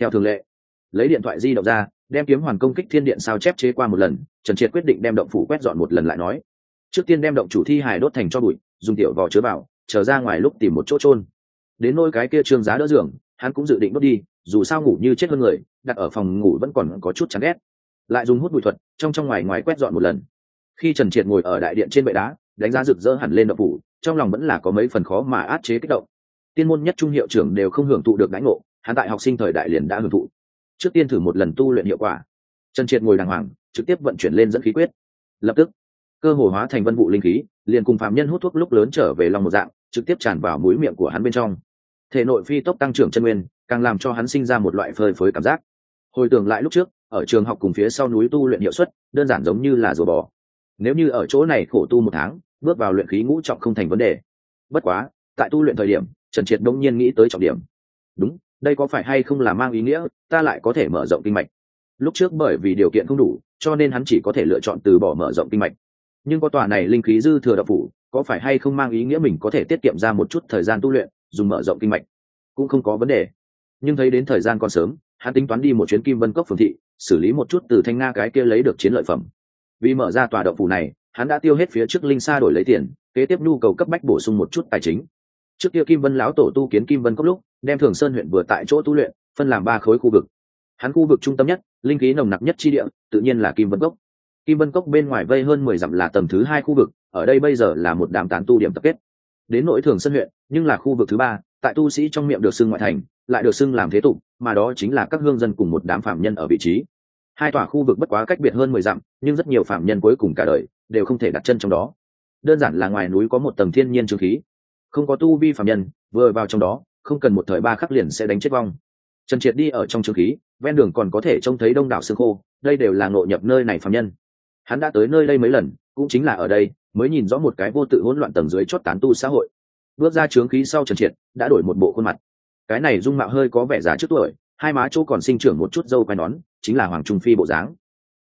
Theo thường lệ, lấy điện thoại di động ra, đem kiếm hoàn công kích thiên điện sao chép chế qua một lần, trần triệt quyết định đem động phủ quét dọn một lần lại nói trước tiên đem động chủ thi hài đốt thành cho bụi, dùng tiểu vò chứa vào trở ra ngoài lúc tìm một chỗ trôn đến nôi cái kia trương giá đỡ giường, hắn cũng dự định đốt đi, dù sao ngủ như chết hơn người, đặt ở phòng ngủ vẫn còn có chút chán ghét. Lại dùng hút bụi thuật, trong trong ngoài ngoài quét dọn một lần. Khi trần triệt ngồi ở đại điện trên bệ đá, đánh giá rực rỡ hẳn lên động phủ, trong lòng vẫn là có mấy phần khó mà át chế kích động. Tiên môn nhất trung hiệu trưởng đều không hưởng thụ được đánh ngộ, hắn tại học sinh thời đại liền đã hưởng thụ. Trước tiên thử một lần tu luyện hiệu quả. Trần triệt ngồi đàng hoàng, trực tiếp vận chuyển lên dẫn khí quyết. Lập tức cơ hồ hóa thành vân vụ linh khí, liền cùng phạm nhân hút thuốc lúc lớn trở về lòng một dạng, trực tiếp tràn vào mũi miệng của hắn bên trong. Thể nội phi tốc tăng trưởng chân nguyên, càng làm cho hắn sinh ra một loại phơi phới cảm giác. Hồi tưởng lại lúc trước, ở trường học cùng phía sau núi tu luyện hiệu suất, đơn giản giống như là rùa bò. Nếu như ở chỗ này khổ tu một tháng, bước vào luyện khí ngũ trọng không thành vấn đề. Bất quá, tại tu luyện thời điểm, trần triệt đông nhiên nghĩ tới trọng điểm. Đúng, đây có phải hay không là mang ý nghĩa, ta lại có thể mở rộng kinh mạch. Lúc trước bởi vì điều kiện không đủ, cho nên hắn chỉ có thể lựa chọn từ bỏ mở rộng kinh mạch nhưng có tòa này linh khí dư thừa đậu phủ, có phải hay không mang ý nghĩa mình có thể tiết kiệm ra một chút thời gian tu luyện, dùng mở rộng kinh mạch? Cũng không có vấn đề. Nhưng thấy đến thời gian còn sớm, hắn tính toán đi một chuyến kim vân cốc phường thị, xử lý một chút từ thanh nga cái kia lấy được chiến lợi phẩm. Vì mở ra tòa đậu phủ này, hắn đã tiêu hết phía trước linh sa đổi lấy tiền, kế tiếp nhu cầu cấp bách bổ sung một chút tài chính. Trước kia kim vân lão tổ tu kiến kim vân cốc lúc, đem thường sơn huyện vừa tại chỗ tu luyện, phân làm ba khối khu vực. Hắn khu vực trung tâm nhất, linh khí nồng nặc nhất chi địa, tự nhiên là kim vân cốc kim vân cốc bên ngoài vây hơn mười dặm là tầng thứ hai khu vực, ở đây bây giờ là một đám tán tu điểm tập kết. Đến nỗi thường sân huyện, nhưng là khu vực thứ ba, tại tu sĩ trong miệng được xưng ngoại thành, lại được xưng làm thế tục, mà đó chính là các hương dân cùng một đám phạm nhân ở vị trí. Hai tòa khu vực bất quá cách biệt hơn mười dặm, nhưng rất nhiều phạm nhân cuối cùng cả đời đều không thể đặt chân trong đó. Đơn giản là ngoài núi có một tầng thiên nhiên trương khí. Không có tu vi phạm nhân, vừa vào trong đó, không cần một thời ba khắc liền sẽ đánh chết vong. Trần triệt đi ở trong trương khí, ven đường còn có thể trông thấy đông đảo xương khô, đây đều là ngộ nhập nơi này phạm nhân hắn đã tới nơi đây mấy lần, cũng chính là ở đây, mới nhìn rõ một cái vô tự hỗn loạn tầng dưới chót tán tu xã hội. Bước ra trướng khí sau trần triệt, đã đổi một bộ khuôn mặt. Cái này dung mạo hơi có vẻ già trước tuổi, hai má chỗ còn sinh trưởng một chút dâu quai nón, chính là hoàng trung phi bộ dáng.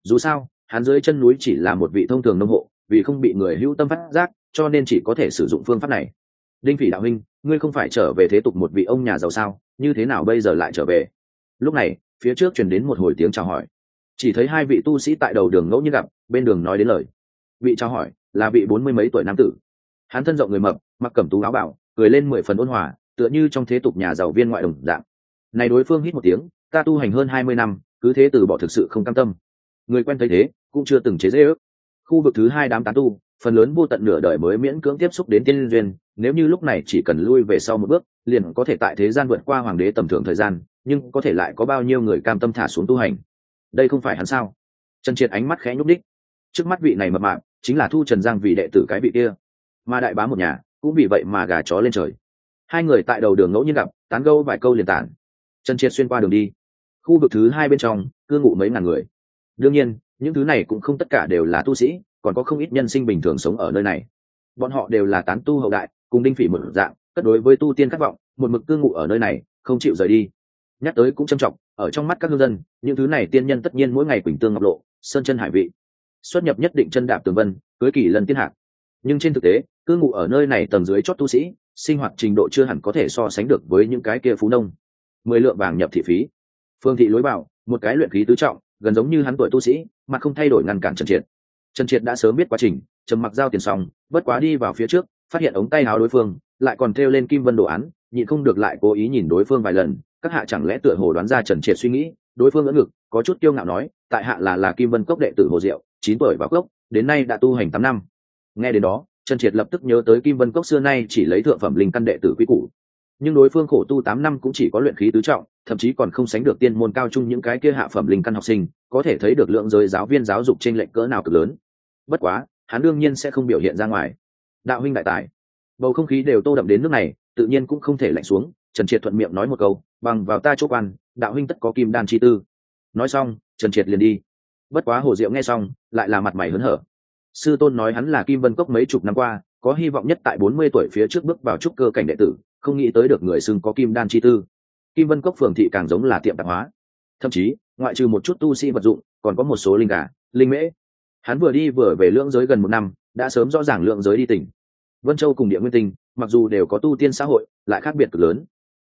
Dù sao, hắn dưới chân núi chỉ là một vị thông thường nông hộ, vì không bị người hữu tâm phát giác, cho nên chỉ có thể sử dụng phương pháp này. Đinh phỉ đạo huynh, ngươi không phải trở về thế tục một vị ông nhà giàu sao? Như thế nào bây giờ lại trở về? Lúc này, phía trước truyền đến một hồi tiếng chào hỏi chỉ thấy hai vị tu sĩ tại đầu đường ngẫu nhiên gặp, bên đường nói đến lời. Vị chào hỏi, là vị bốn mươi mấy tuổi nam tử. Hắn thân rộng người mập, mặc cẩm tú áo bảo cười lên mười phần ôn hòa, tựa như trong thế tục nhà giàu viên ngoại đồng dạng. Này đối phương hít một tiếng, ta tu hành hơn hai mươi năm, cứ thế từ bỏ thực sự không cam tâm. Người quen thấy thế, cũng chưa từng chế dễ ước. Khu vực thứ hai đám tán tu, phần lớn vô tận nửa đời mới miễn cưỡng tiếp xúc đến tiên duyên, nếu như lúc này chỉ cần lui về sau một bước, liền có thể tại thế gian vượt qua hoàng đế tầm thường thời gian, nhưng có thể lại có bao nhiêu người cam tâm thả xuống tu hành đây không phải hắn sao? Trần triệt ánh mắt khẽ nhúc đích trước mắt vị này mập mạp, chính là thu trần giang vì đệ tử cái vị kia. Mà đại bá một nhà, cũng vì vậy mà gà chó lên trời. Hai người tại đầu đường ngẫu nhiên gặp, tán gâu vài câu liền tản. Trần triệt xuyên qua đường đi. Khu vực thứ hai bên trong, cư ngụ mấy ngàn người. Đương nhiên, những thứ này cũng không tất cả đều là tu sĩ, còn có không ít nhân sinh bình thường sống ở nơi này. Bọn họ đều là tán tu hậu đại, cùng đinh phỉ một dạng, cất đối với tu tiên khát vọng, một mực cư ngụ ở nơi này, không chịu rời đi nhắc tới cũng trầm trọng, ở trong mắt các hương dân, những thứ này tiên nhân tất nhiên mỗi ngày quỳnh tương ngọc lộ, sơn chân hải vị. Xuất nhập nhất định chân đạp tường vân, cưới kỳ lần tiên hạc. Nhưng trên thực tế, cư ngụ ở nơi này tầng dưới chót tu sĩ, sinh hoạt trình độ chưa hẳn có thể so sánh được với những cái kia phú nông. Mười lượng vàng nhập thị phí. Phương thị lối bảo một cái luyện khí tứ trọng, gần giống như hắn tuổi tu sĩ, mà không thay đổi ngăn cản trần triệt. Trần triệt đã sớm biết quá trình, trầm mặc giao tiền xong, bất quá đi vào phía trước, phát hiện ống tay áo đối phương, lại còn treo lên kim vân đồ án, nhịn không được lại cố ý nhìn đối phương vài lần các hạ chẳng lẽ tựa hồ đoán ra trần triệt suy nghĩ, đối phương ngỡ ngực, có chút kiêu ngạo nói, tại hạ là là kim vân cốc đệ tử hồ diệu, chín tuổi vào cốc, đến nay đã tu hành tám năm. Nghe đến đó, trần triệt lập tức nhớ tới kim vân cốc xưa nay chỉ lấy thượng phẩm linh căn đệ tử quý cũ nhưng đối phương khổ tu tám năm cũng chỉ có luyện khí tứ trọng, thậm chí còn không sánh được tiên môn cao chung những cái kia hạ phẩm linh căn học sinh, có thể thấy được lượng giới giáo viên giáo dục trên lệnh cỡ nào cực lớn. Bất quá, hắn đương nhiên sẽ không biểu hiện ra ngoài. Đạo huynh đại tài, bầu không khí đều tô đậm đến nước này, tự nhiên cũng không thể lạnh xuống trần triệt thuận miệng nói một câu, bằng vào ta chỗ quan, đạo huynh tất có kim đan chi tư. Nói xong, trần triệt liền đi. Bất quá hồ diệu nghe xong, lại là mặt mày hớn hở. Sư tôn nói hắn là kim vân cốc mấy chục năm qua, có hy vọng nhất tại bốn mươi tuổi phía trước bước vào trúc cơ cảnh đệ tử, không nghĩ tới được người xưng có kim đan chi tư. Kim vân cốc phường thị càng giống là tiệm tạp hóa. Thậm chí, ngoại trừ một chút tu sĩ vật dụng, còn có một số linh cả linh mễ. Hắn vừa đi vừa về lượng giới gần một năm, đã sớm rõ ràng lượng giới đi tỉnh. Vân châu cùng địa nguyên tinh, mặc dù đều có tu tiên xã hội, lại khác biệt cực lớn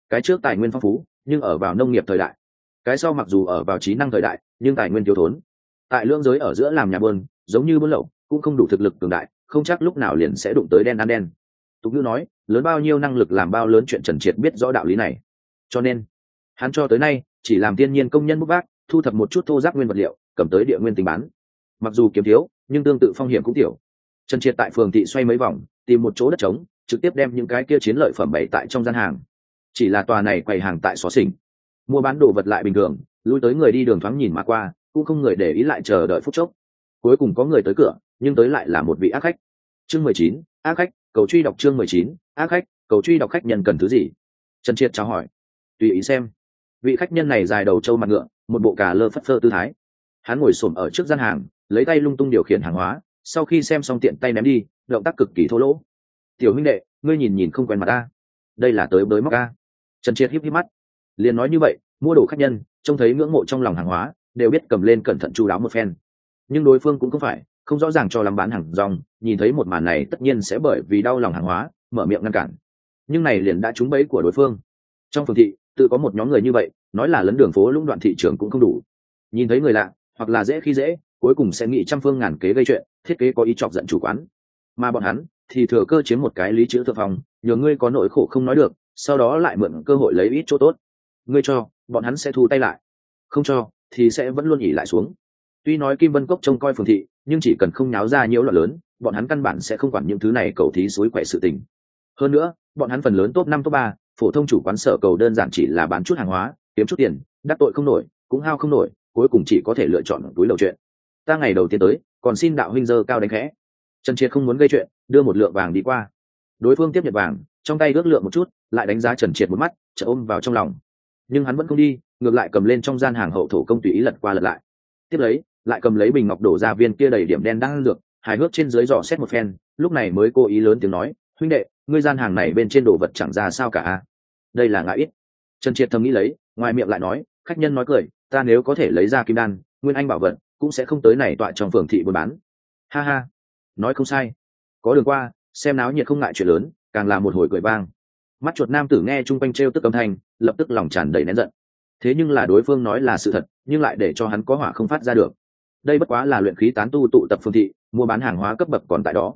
cái trước tài nguyên phong phú, nhưng ở vào nông nghiệp thời đại. Cái sau mặc dù ở vào trí năng thời đại, nhưng tài nguyên thiếu thốn. Tại lương giới ở giữa làm nhà bơn, giống như buôn lậu, cũng không đủ thực lực cường đại, không chắc lúc nào liền sẽ đụng tới đen ăn đen. Tục ngữ nói, lớn bao nhiêu năng lực làm bao lớn chuyện trần triệt biết rõ đạo lý này. Cho nên, hắn cho tới nay, chỉ làm tiên nhiên công nhân bút bác thu thập một chút thô giáp nguyên vật liệu, cầm tới địa nguyên tình bán. Mặc dù kiếm thiếu, nhưng tương tự phong hiểm cũng tiểu. Trần triệt tại phường thị xoay mấy vòng, tìm một chỗ đất trống, trực tiếp đem những cái kia chiến lợi phẩm bày tại trong gian hàng chỉ là tòa này quầy hàng tại xó xỉnh. Mua bán đồ vật lại bình thường, lui tới người đi đường thoáng nhìn mà qua, cũng không người để ý lại chờ đợi phút chốc. Cuối cùng có người tới cửa, nhưng tới lại là một vị ác khách. Chương mười chín, ác khách, cầu truy đọc chương mười chín, ác khách, cầu truy đọc khách nhân cần thứ gì? Trần triệt chào hỏi. Tùy ý xem. Vị khách nhân này dài đầu trâu mặt ngựa, một bộ cà lơ phất phơ tư thái. Hắn ngồi xổm ở trước gian hàng, lấy tay lung tung điều khiển hàng hóa, sau khi xem xong tiện tay ném đi, động tác cực kỳ thô lỗ. Tiểu huynh đệ, ngươi nhìn nhìn không quen mặt ta. Đây là tới bới móc ca trần triệt híp híp mắt. Liền nói như vậy, mua đồ khách nhân, trông thấy ngưỡng mộ trong lòng hàng hóa, đều biết cầm lên cẩn thận chú đáo một phen. Nhưng đối phương cũng không phải, không rõ ràng cho làm bán hàng rong, nhìn thấy một màn này tất nhiên sẽ bởi vì đau lòng hàng hóa, mở miệng ngăn cản. Nhưng này liền đã trúng bẫy của đối phương. Trong phường thị, tự có một nhóm người như vậy, nói là lấn đường phố lũng đoạn thị trường cũng không đủ. Nhìn thấy người lạ, hoặc là dễ khi dễ, cuối cùng sẽ nghĩ trăm phương ngàn kế gây chuyện, thiết kế có ý chọc giận chủ quán. Mà bọn hắn thì thừa cơ chiếm một cái lý chữ thượng phòng nhờ ngươi có nỗi khổ không nói được sau đó lại mượn cơ hội lấy ít chỗ tốt. Ngươi cho, bọn hắn sẽ thu tay lại. Không cho, thì sẽ vẫn luôn nghỉ lại xuống. Tuy nói kim vân cốc trông coi phường thị, nhưng chỉ cần không nháo ra nhiễu loạn lớn, bọn hắn căn bản sẽ không quản những thứ này cầu thí suối quậy sự tình. Hơn nữa, bọn hắn phần lớn top năm, top ba, phổ thông chủ quán sở cầu đơn giản chỉ là bán chút hàng hóa, kiếm chút tiền, đắc tội không nổi, cũng hao không nổi, cuối cùng chỉ có thể lựa chọn túi đầu chuyện. Ta ngày đầu tiên tới, còn xin đạo huynh dơ cao đánh khẽ. Trần triệt không muốn gây chuyện, đưa một lượng vàng đi qua. Đối phương tiếp nhận vàng, trong tay ước lượng một chút lại đánh giá trần triệt một mắt chợ ôm vào trong lòng. Nhưng hắn vẫn không đi, ngược lại cầm lên trong gian hàng hậu thổ công tùy ý lật qua lật lại. Tiếp lấy, lại cầm lấy bình ngọc đổ ra viên kia đầy điểm đen đang lược hài hước trên dưới dò xét một phen, lúc này mới cố ý lớn tiếng nói, huynh đệ, ngươi gian hàng này bên trên đồ vật chẳng ra sao cả a? đây là ngã ít. Trần triệt thầm nghĩ lấy, ngoài miệng lại nói, khách nhân nói cười, ta nếu có thể lấy ra kim đan, nguyên anh bảo vật, cũng sẽ không tới này tọa trong phường thị buôn bán. Ha ha. Nói không sai. Có đường qua, xem náo nhiệt không ngại chuyện lớn, càng là một hồi cười vang mắt chuột nam tử nghe chung quanh t r e o tức âm thanh, lập tức lòng tràn đầy nén giận. Thế nhưng là đối phương nói là sự thật, nhưng lại để cho hắn có hỏa không phát ra được. Đây bất quá là luyện khí tán tu tụ tập phương thị, mua bán hàng hóa cấp bậc còn tại đó.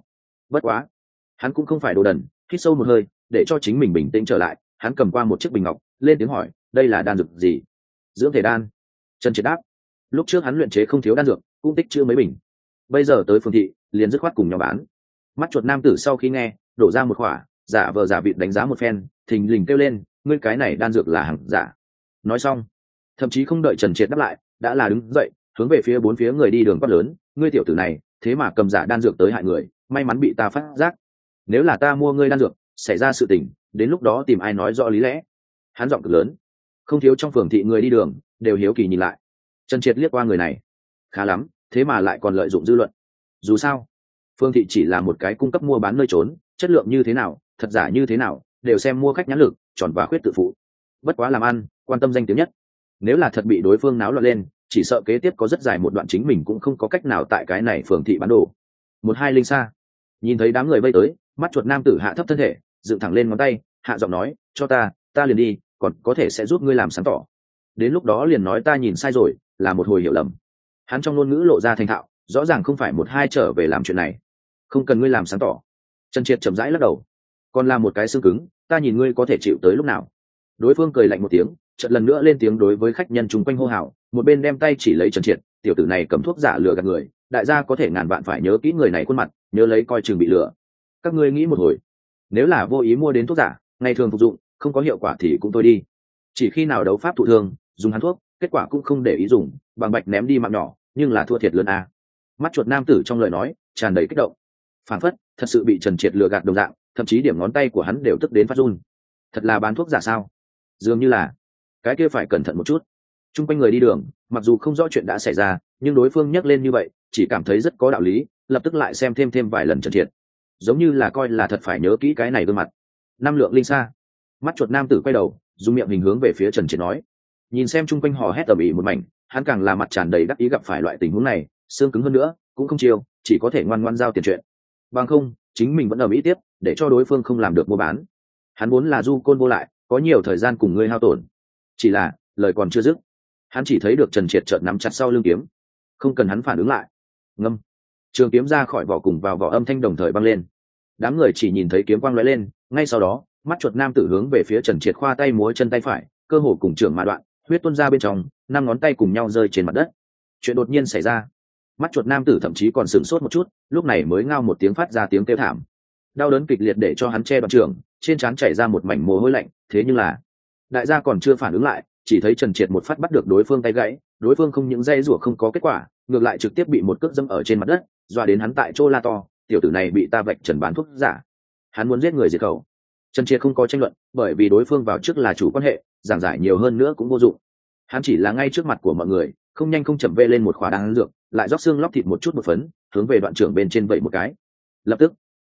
Bất quá, hắn cũng không phải đồ đần, hít sâu một hơi, để cho chính mình bình tĩnh trở lại, hắn cầm qua một chiếc bình ngọc, lên tiếng hỏi, đây là đan dược gì? Dưỡng thể đan. Trần triệt đáp, lúc trước hắn luyện chế không thiếu đan dược, cũng tích chưa mấy bình. Bây giờ tới phương thị, liền dứt khoát cùng nhau bán. Mắt chuột nam tử sau khi nghe, đổ ra một khỏa giả vờ giả vịt đánh giá một phen, thình lình kêu lên, ngươi cái này đan dược là hàng giả. Nói xong, thậm chí không đợi trần triệt đáp lại, đã là đứng dậy, hướng về phía bốn phía người đi đường quát lớn, ngươi tiểu tử này, thế mà cầm giả đan dược tới hại người, may mắn bị ta phát giác. Nếu là ta mua ngươi đan dược, xảy ra sự tình, đến lúc đó tìm ai nói rõ lý lẽ. Hắn giọng cực lớn, không thiếu trong phường thị người đi đường, đều hiếu kỳ nhìn lại. Trần triệt liếc qua người này, khá lắm, thế mà lại còn lợi dụng dư luận. Dù sao, phương thị chỉ là một cái cung cấp mua bán nơi trốn, chất lượng như thế nào thật giả như thế nào, đều xem mua khách nhãn lực, tròn và khuyết tự phụ. Bất quá làm ăn, quan tâm danh tiếng nhất. Nếu là thật bị đối phương náo loạn lên, chỉ sợ kế tiếp có rất dài một đoạn chính mình cũng không có cách nào tại cái này phường thị bán đồ. Một hai linh xa. Nhìn thấy đám người vây tới, mắt chuột nam tử hạ thấp thân thể, dựng thẳng lên ngón tay, hạ giọng nói, cho ta ta liền đi, còn có thể sẽ giúp ngươi làm sáng tỏ. Đến lúc đó liền nói ta nhìn sai rồi, là một hồi hiểu lầm. Hắn trong ngôn ngữ lộ ra thành thạo, rõ ràng không phải một hai trở về làm chuyện này. Không cần ngươi làm sáng tỏ. Trần triệt chậm rãi lắc đầu còn là một cái xương cứng, ta nhìn ngươi có thể chịu tới lúc nào. Đối phương cười lạnh một tiếng, chợt lần nữa lên tiếng đối với khách nhân chung quanh hô hào, một bên đem tay chỉ lấy trần triệt, tiểu tử này cầm thuốc giả lừa gạt người, đại gia có thể ngàn vạn phải nhớ kỹ người này khuôn mặt, nhớ lấy coi chừng bị lừa. Các ngươi nghĩ một hồi, nếu là vô ý mua đến thuốc giả, ngày thường phục dụng, không có hiệu quả thì cũng thôi đi. Chỉ khi nào đấu pháp thụ thương, dùng hắn thuốc, kết quả cũng không để ý dùng, bằng bạch ném đi mạng nhỏ, nhưng là thua thiệt lớn à. mắt chuột nam tử trong lời nói, tràn đầy kích động. Phản phất, thật sự bị trần triệt lừa gạt đồng dạng thậm chí điểm ngón tay của hắn đều tức đến phát run. Thật là bán thuốc giả sao? Dường như là. Cái kia phải cẩn thận một chút. T r u n g quanh người đi đường, mặc dù không rõ chuyện đã xảy ra, nhưng đối phương nhắc lên như vậy, chỉ cảm thấy rất có đạo lý, lập tức lại xem thêm thêm vài lần trần triệt. Giống như là coi là thật phải nhớ kỹ cái này gương mặt. Năm lượng linh xa mắt chuột nam tử quay đầu, dùng miệng hình hướng về phía trần triệt nói. Nhìn xem chung quanh hò hét tầm ĩ một mảnh, hắn càng là mặt tràn đầy đắc ý gặp phải loại tình huống này, xương cứng hơn nữa, cũng không chiêu, chỉ có thể ngoan ngoan giao tiền chuyện. Bằng không, chính mình vẫn ở mỹ tiếp để cho đối phương không làm được mua bán. Hắn muốn là du côn vô lại, có nhiều thời gian cùng ngươi hao tổn. Chỉ là, lời còn chưa dứt, hắn chỉ thấy được trần triệt trợn nắm chặt sau lưng kiếm. Không cần hắn phản ứng lại. Ngâm. Trường kiếm ra khỏi vỏ cùng vào vỏ âm thanh đồng thời băng lên. Đám người chỉ nhìn thấy kiếm quang lóe lên, ngay sau đó, mắt chuột nam tử hướng về phía trần triệt khoa tay múa chân tay phải, cơ hồ cùng trưởng mạ đoạn, huyết tuôn ra bên trong, năm ngón tay cùng nhau rơi trên mặt đất. Chuyện đột nhiên xảy ra. Mắt chuột nam tử thậm chí còn sửng sốt một chút, lúc này mới ngao một tiếng phát ra tiếng kêu thảm đau đớn kịch liệt để cho hắn che đoạn trường, trên trán chảy ra một mảnh mồ hôi lạnh, thế nhưng là, đại gia còn chưa phản ứng lại, chỉ thấy trần triệt một phát bắt được đối phương tay gãy, đối phương không những dây rủa không có kết quả, ngược lại trực tiếp bị một cước dâm ở trên mặt đất doa đến hắn tại chỗ la to, tiểu tử này bị ta vạch trần bán thuốc giả, hắn muốn giết người diệt khẩu. Trần triệt không có tranh luận, bởi vì đối phương vào trước là chủ quan hệ, giảng giải nhiều hơn nữa cũng vô dụng. Hắn chỉ là ngay trước mặt của mọi người, không nhanh không chậm vê lên một khóa đáng dược, lại rót xương lóc thịt một chút một phấn, hướng về đoạn trưởng bên trên vậy một cái. Lập tức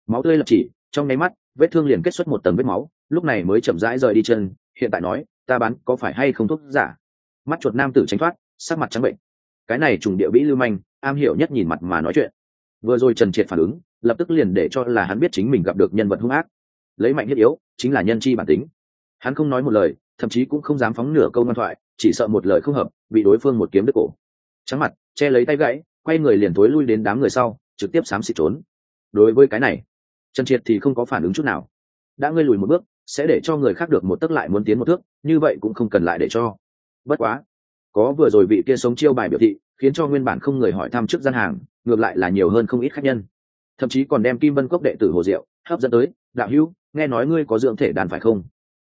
máu tươi lập chỉ, trong nháy mắt, vết thương liền kết xuất một tầng vết máu, lúc này mới chậm rãi rời đi chân, hiện tại nói, ta bán có phải hay không thuốc giả? Mắt chuột nam tử tránh thoát, sắc mặt trắng bệnh. Cái này trùng địa vĩ lưu manh, am hiểu nhất nhìn mặt mà nói chuyện. Vừa rồi trần triệt phản ứng, lập tức liền để cho là hắn biết chính mình gặp được nhân vật hung ác. Lấy mạnh thiết yếu, chính là nhân chi bản tính. Hắn không nói một lời, thậm chí cũng không dám phóng nửa câu ngoan thoại, chỉ sợ một lời không hợp, bị đối phương một kiếm đứt cổ. Trắng mặt, che lấy tay gãy, quay người liền thối lui đến đám người sau, trực tiếp xám xịt trốn. Đối với cái này trần triệt thì không có phản ứng chút nào. Đã ngươi lùi một bước, sẽ để cho người khác được một tấc lại muốn tiến một thước, như vậy cũng không cần lại để cho. Bất quá, có vừa rồi vị kia sống chiêu bài biểu thị, khiến cho nguyên bản không người hỏi thăm trước gian hàng, ngược lại là nhiều hơn không ít khách nhân. Thậm chí còn đem kim vân cốc đệ tử hồ diệu, hấp dẫn tới, đạo hữu, nghe nói ngươi có dưỡng thể đàn phải không?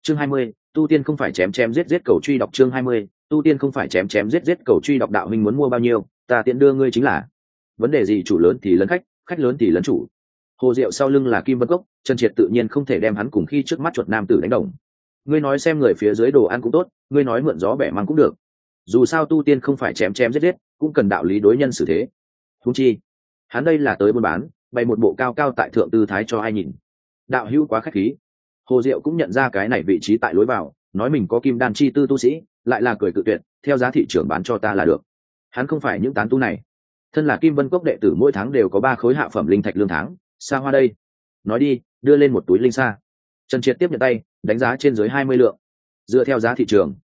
Chương hai mươi, tu tiên không phải chém chém giết giết cầu truy đọc chương hai mươi, tu tiên không phải chém chém giết giết cầu truy đọc đạo huynh muốn mua bao nhiêu, ta tiện đưa ngươi chính là. Vấn đề gì chủ lớn thì lấn khách khách lớn thì lấn chủ hồ diệu sau lưng là kim vân cốc, trần triệt tự nhiên không thể đem hắn cùng khi trước mắt chuột nam tử đánh đồng. Ngươi nói xem người phía dưới đồ ăn cũng tốt, ngươi nói mượn gió bẻ măng cũng được. Dù sao tu tiên không phải chém chém giết giết, cũng cần đạo lý đối nhân xử thế. Thú chi, hắn đây là tới buôn bán, bày một bộ cao cao tại thượng tư thái cho ai nhìn. Đạo hữu quá khách khí. Hồ diệu cũng nhận ra cái này vị trí tại lối vào, nói mình có kim đan chi tư tu sĩ, lại là cười cự tuyệt, theo giá thị trường bán cho ta là được. Hắn không phải những tán tu này. Thân là kim vân cốc đệ tử mỗi tháng đều có ba khối hạ phẩm linh thạch lương tháng xa hoa đây. Nói đi, đưa lên một túi linh xa trần triệt tiếp nhận tay, đánh giá trên dưới hai mươi lượng. Dựa theo giá thị trường,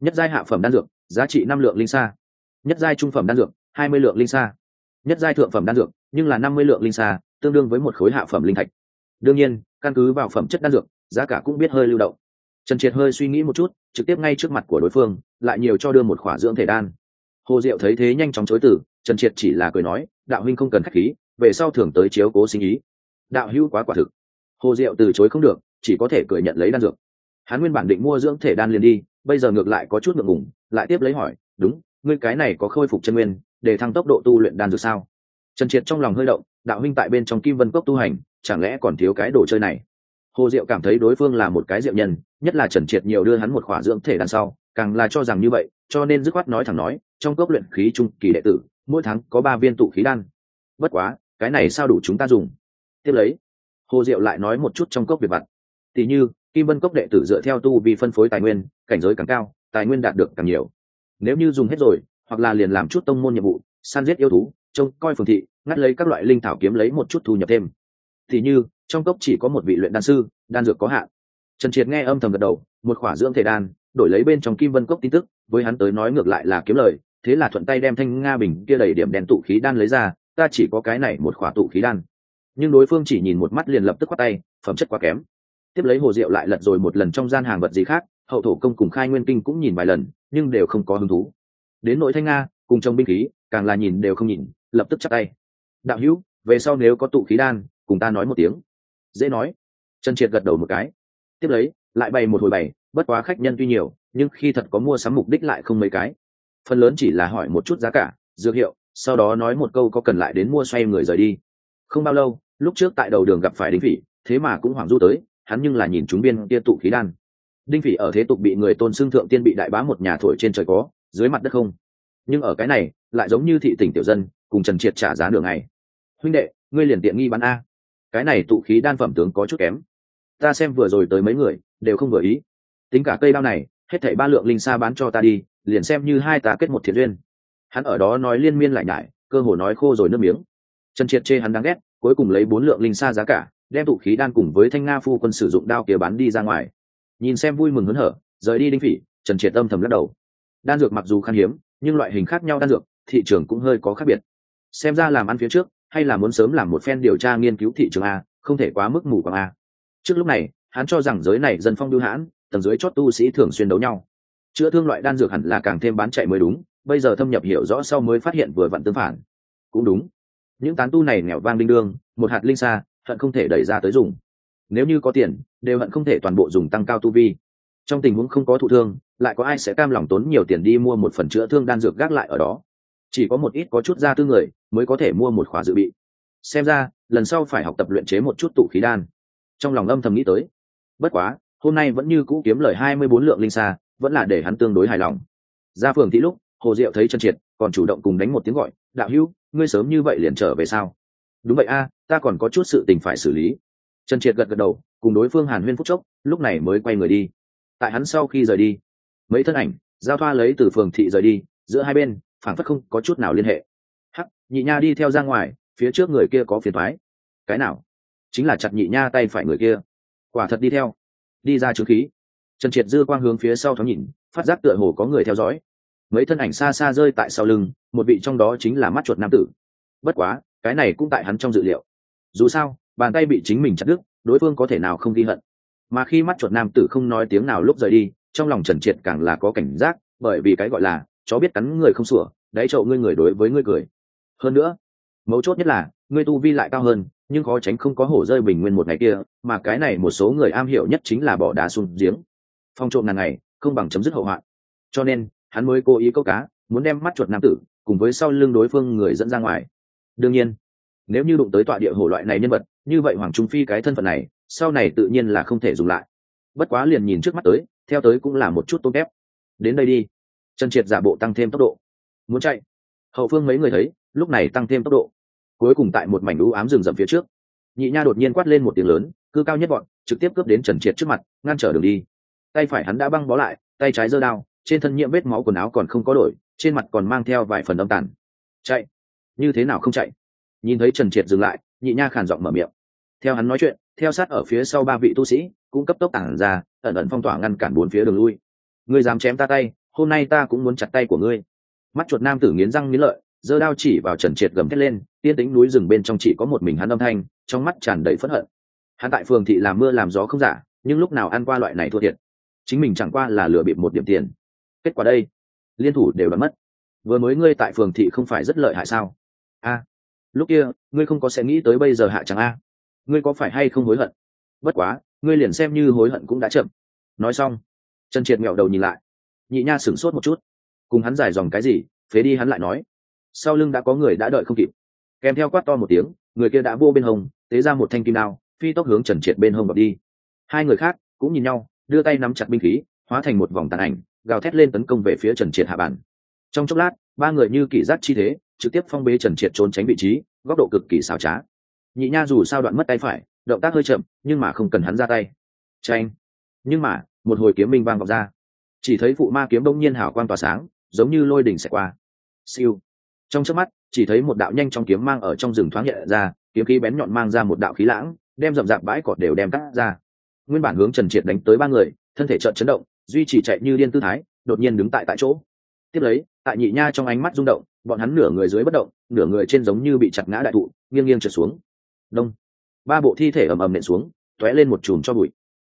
nhất giai hạ phẩm đan dược, giá trị năm lượng linh xa nhất giai trung phẩm đan dược, hai mươi lượng linh xa nhất giai thượng phẩm đan dược, nhưng là năm mươi lượng linh xa tương đương với một khối hạ phẩm linh thạch. Đương nhiên, căn cứ vào phẩm chất đan dược, giá cả cũng biết hơi lưu động. Trần triệt hơi suy nghĩ một chút, trực tiếp ngay trước mặt của đối phương, lại nhiều cho đưa một khỏa dưỡng thể đan. Hồ diệu thấy thế nhanh chóng chối từ, trần triệt chỉ là cười nói, đạo huynh không cần k h á c h khí về sau thường tới chiếu cố sinh ý. Đạo hữu quá quả thực. Hồ diệu từ chối không được, chỉ có thể cười nhận lấy đan dược. Hắn nguyên bản định mua dưỡng thể đan liền đi, bây giờ ngược lại có chút ngượng ngùng, lại tiếp lấy hỏi, đúng, ngươi cái này có khôi phục chân nguyên, để thăng tốc độ tu luyện đan dược sao? Trần triệt trong lòng hơi động, đạo huynh tại bên trong kim vân cốc tu hành, chẳng lẽ còn thiếu cái đồ chơi này? Hồ diệu cảm thấy đối phương là một cái diệu nhân, nhất là trần triệt nhiều đưa hắn một khỏa dưỡng thể đằng sau, càng là cho rằng như vậy, cho nên dứt khoát nói thẳng nói, trong cốc luyện khí trung kỳ đệ tử, mỗi tháng có ba viên tụ khí đan. Bất quá cái này sao đủ chúng ta dùng? Tiếp lấy, hồ diệu lại nói một chút trong cốc việc vặt. Tỷ như, kim vân cốc đệ tử dựa theo tu vì phân phối tài nguyên, cảnh giới càng cao, tài nguyên đạt được càng nhiều. Nếu như dùng hết rồi, hoặc là liền làm chút tông môn nhiệm vụ, săn giết yêu thú, trông coi phường thị, ngắt lấy các loại linh thảo kiếm lấy một chút thu nhập thêm. Thì như, trong cốc chỉ có một vị luyện đan sư, đan dược có hạn. Trần triệt nghe âm thầm gật đầu, một khỏa dưỡng thể đan, đổi lấy bên trong kim vân cốc tin tức, với hắn tới nói ngược lại là kiếm lời, thế là thuận tay đem thanh nga bình kia đầy điểm đèn tụ khí đan lấy ra ta chỉ có cái này một khỏa tụ khí đan. Nhưng đối phương chỉ nhìn một mắt liền lập tức khoát tay, phẩm chất quá kém. Tiếp lấy hồ diệu lại lật rồi một lần trong gian hàng vật gì khác, hậu thổ công cùng khai nguyên kinh cũng nhìn vài lần, nhưng đều không có hứng thú. Đến nội thanh nga, cùng trong binh khí, càng là nhìn đều không nhìn, lập tức chắc tay. Đạo hữu, về sau nếu có tụ khí đan, cùng ta nói một tiếng. Dễ nói. Trần triệt gật đầu một cái. Tiếp lấy, lại bày một hồi bày, bất quá khách nhân tuy nhiều, nhưng khi thật có mua sắm mục đích lại không mấy cái. Phần lớn chỉ là hỏi một chút giá cả, dược hiệu sau đó nói một câu có cần lại đến mua xoay người rời đi. Không bao lâu, lúc trước tại đầu đường gặp phải đinh phỉ, thế mà cũng hoảng du tới, hắn nhưng là nhìn chúng biên kia tụ khí đan. Đinh phỉ ở thế tục bị người tôn xưng thượng tiên bị đại bá một nhà thổi trên trời có, dưới mặt đất không. Nhưng ở cái này, lại giống như thị tỉnh tiểu dân, cùng trần triệt trả giá đường này huynh đệ, ngươi liền tiện nghi bán a. Cái này tụ khí đan phẩm tướng có chút kém. Ta xem vừa rồi tới mấy người, đều không vừa ý. Tính cả cây đao này, hết thảy ba lượng linh sa bán cho ta đi, liền xem như hai ta kết một thiện duyên hắn ở đó nói liên miên lại nhải, cơ hồ nói khô rồi nước miếng. Trần triệt chê hắn đáng ghét, cuối cùng lấy bốn lượng linh sa giá cả, đem tụ khí đan cùng với thanh nga phu quân sử dụng đao kia bán đi ra ngoài. Nhìn xem vui mừng hớn hở, rời đi đinh phỉ, trần triệt âm thầm lắc đầu. Đan dược mặc dù khan hiếm, nhưng loại hình khác nhau đan dược, thị trường cũng hơi có khác biệt. Xem ra làm ăn phía trước, hay là muốn sớm làm một phen điều tra nghiên cứu thị trường a, không thể quá mức mù quáng a. Trước lúc này, hắn cho rằng giới này dân phong lưu hãn, tầng dưới chót tu sĩ thường xuyên đấu nhau. Chữa thương loại đan dược hẳn là càng thêm bán chạy mới đúng bây giờ thâm nhập hiểu rõ sau mới phát hiện vừa vặn tương phản. Cũng đúng. Những tán tu này nghèo vang linh đương, một hạt linh xa hận không thể đẩy ra tới dùng. Nếu như có tiền, đều hận không thể toàn bộ dùng tăng cao tu vi. Trong tình huống không có thụ thương, lại có ai sẽ cam lòng tốn nhiều tiền đi mua một phần chữa thương đan dược gác lại ở đó? Chỉ có một ít có chút ra tư người mới có thể mua một khóa dự bị. Xem ra, lần sau phải học tập luyện chế một chút tụ khí đan. Trong lòng âm thầm nghĩ tới. Bất quá, hôm nay vẫn như cũ kiếm lời hai mươi bốn lượng linh xa vẫn là để hắn tương đối hài lòng. Ra phường thị lúc hồ diệu thấy chân triệt, còn chủ động cùng đánh một tiếng gọi, đạo hữu, ngươi sớm như vậy liền trở về sao? Đúng vậy a, ta còn có chút sự tình phải xử lý. Trần triệt gật gật đầu, cùng đối phương hàn huyên phúc chốc, lúc này mới quay người đi. Tại hắn sau khi rời đi, mấy thân ảnh, giao thoa lấy từ phường thị rời đi, giữa hai bên phản phất không có chút nào liên hệ. Hắc, nhị nha đi theo ra ngoài, phía trước người kia có phiền thoái cái nào? Chính là chặt nhị nha tay phải người kia. Quả thật đi theo. Đi ra trướng khí trần triệt dư quang hướng phía sau thoáng nhìn, phát giác tựa hồ có người theo dõi mấy thân ảnh xa xa rơi tại sau lưng, một vị trong đó chính là mắt chuột nam tử. Bất quá, cái này cũng tại hắn trong dự liệu. Dù sao, bàn tay bị chính mình chặt đứt, đối phương có thể nào không ghi hận. Mà khi mắt chuột nam tử không nói tiếng nào lúc rời đi, trong lòng trần triệt càng là có cảnh giác, bởi vì cái gọi là, chó biết cắn người không sủa, đáy trậu ngươi người đối với ngươi cười. Hơn nữa, mấu chốt nhất là, ngươi tu vi lại cao hơn, nhưng khó tránh không có hổ rơi bình nguyên một ngày kia, mà cái này một số người am hiểu nhất chính là bỏ đá xuống giếng. Phong trộm ngàn ngày, không bằng chấm dứt hậu hoạn. Cho nên hắn mới cố ý câu cá, muốn đem mắt chuột nam tử cùng với sau lưng đối phương người dẫn ra ngoài. Đương nhiên, nếu như đụng tới tọa địa hổ loại này nhân vật, như vậy hoàng trung phi cái thân phận này, sau này tự nhiên là không thể dùng lại. Bất quá liền nhìn trước mắt tới, theo tới cũng là một chút tôm kép. Đến đây đi. Trần triệt giả bộ tăng thêm tốc độ. Muốn chạy. Hậu phương mấy người thấy, lúc này tăng thêm tốc độ. Cuối cùng tại một mảnh lũ ám rừng rậm phía trước, nhị nha đột nhiên quát lên một tiếng lớn, cư cao nhất bọn trực tiếp cướp đến trần triệt trước mặt, ngăn trở đường đi. Tay phải hắn đã băng bó lại, tay trái giơ đao trên thân nhiễm vết máu quần áo còn không có đổi, trên mặt còn mang theo vài phần âm tàn. Chạy. Như thế nào không chạy? Nhìn thấy trần triệt dừng lại, nhị nha khàn giọng mở miệng. Theo hắn nói chuyện, theo sát ở phía sau ba vị tu sĩ, cũng cấp tốc tản ra, ẩn ẩn phong tỏa ngăn cản bốn phía đường lui. Ngươi dám chém ta tay, hôm nay ta cũng muốn chặt tay của ngươi. Mắt chuột nam tử nghiến răng nghiến lợi, giơ đao chỉ vào trần triệt gầm thét lên tiên tính núi rừng bên trong chỉ có một mình hắn âm thanh, trong mắt tràn đầy phẫn hận. Hắn tại phường thị làm mưa làm gió không giả, nhưng lúc nào ăn qua loại này thua thiệt. Chính mình chẳng qua là lừa bịp một điểm tiền kết quả đây, liên thủ đều đã mất. Vừa mới ngươi tại phường thị không phải rất lợi hại sao? A, lúc kia, ngươi không có sẽ nghĩ tới bây giờ hạ chẳng a. Ngươi có phải hay không hối hận? Bất quá, ngươi liền xem như hối hận cũng đã chậm. Nói xong, trần triệt nghẹo đầu nhìn lại. Nhị nha sửng sốt một chút. Cùng hắn dài dòng cái gì, phế đi hắn lại nói. Sau lưng đã có người đã đợi không kịp. Kèm theo quát to một tiếng, người kia đã vô bên hông, tế ra một thanh kim đao, phi tốc hướng trần triệt bên hông vào đi. Hai người khác cũng nhìn nhau, đưa tay nắm chặt binh khí, hóa thành một vòng tàn ảnh gào thét lên tấn công về phía trần triệt hạ bản. Trong chốc lát, ba người như kỷ giác chi thế, trực tiếp phong bế trần triệt trốn tránh vị trí, góc độ cực kỳ xảo trá. Nhị nha dù sao đoạn mất tay phải, động tác hơi chậm, nhưng mà không cần hắn ra tay. Tranh nhưng mà, một hồi kiếm minh vang vọng ra. Chỉ thấy phụ ma kiếm đông nhiên hào quang tỏa sáng, giống như lôi đỉnh xẹt qua. Siêu. Trong chớp mắt, chỉ thấy một đạo nhanh trong kiếm mang ở trong rừng thoáng hiện ra, kiếm khí bén nhọn mang ra một đạo khí lãng, đem rậm rạp bãi cọt đều đem cắt ra. Nguyên bản hướng trần triệt đánh tới ba người, thân thể trợn chấn động duy trì chạy như điên tư thái, đột nhiên đứng tại tại chỗ. Tiếp lấy, tại nhị nha trong ánh mắt rung động, bọn hắn nửa người dưới bất động, nửa người trên giống như bị chặt ngã đại thụ, nghiêng nghiêng trượt xuống. Đông. Ba bộ thi thể ầm ầm nện xuống t lên một chùm cho bụi.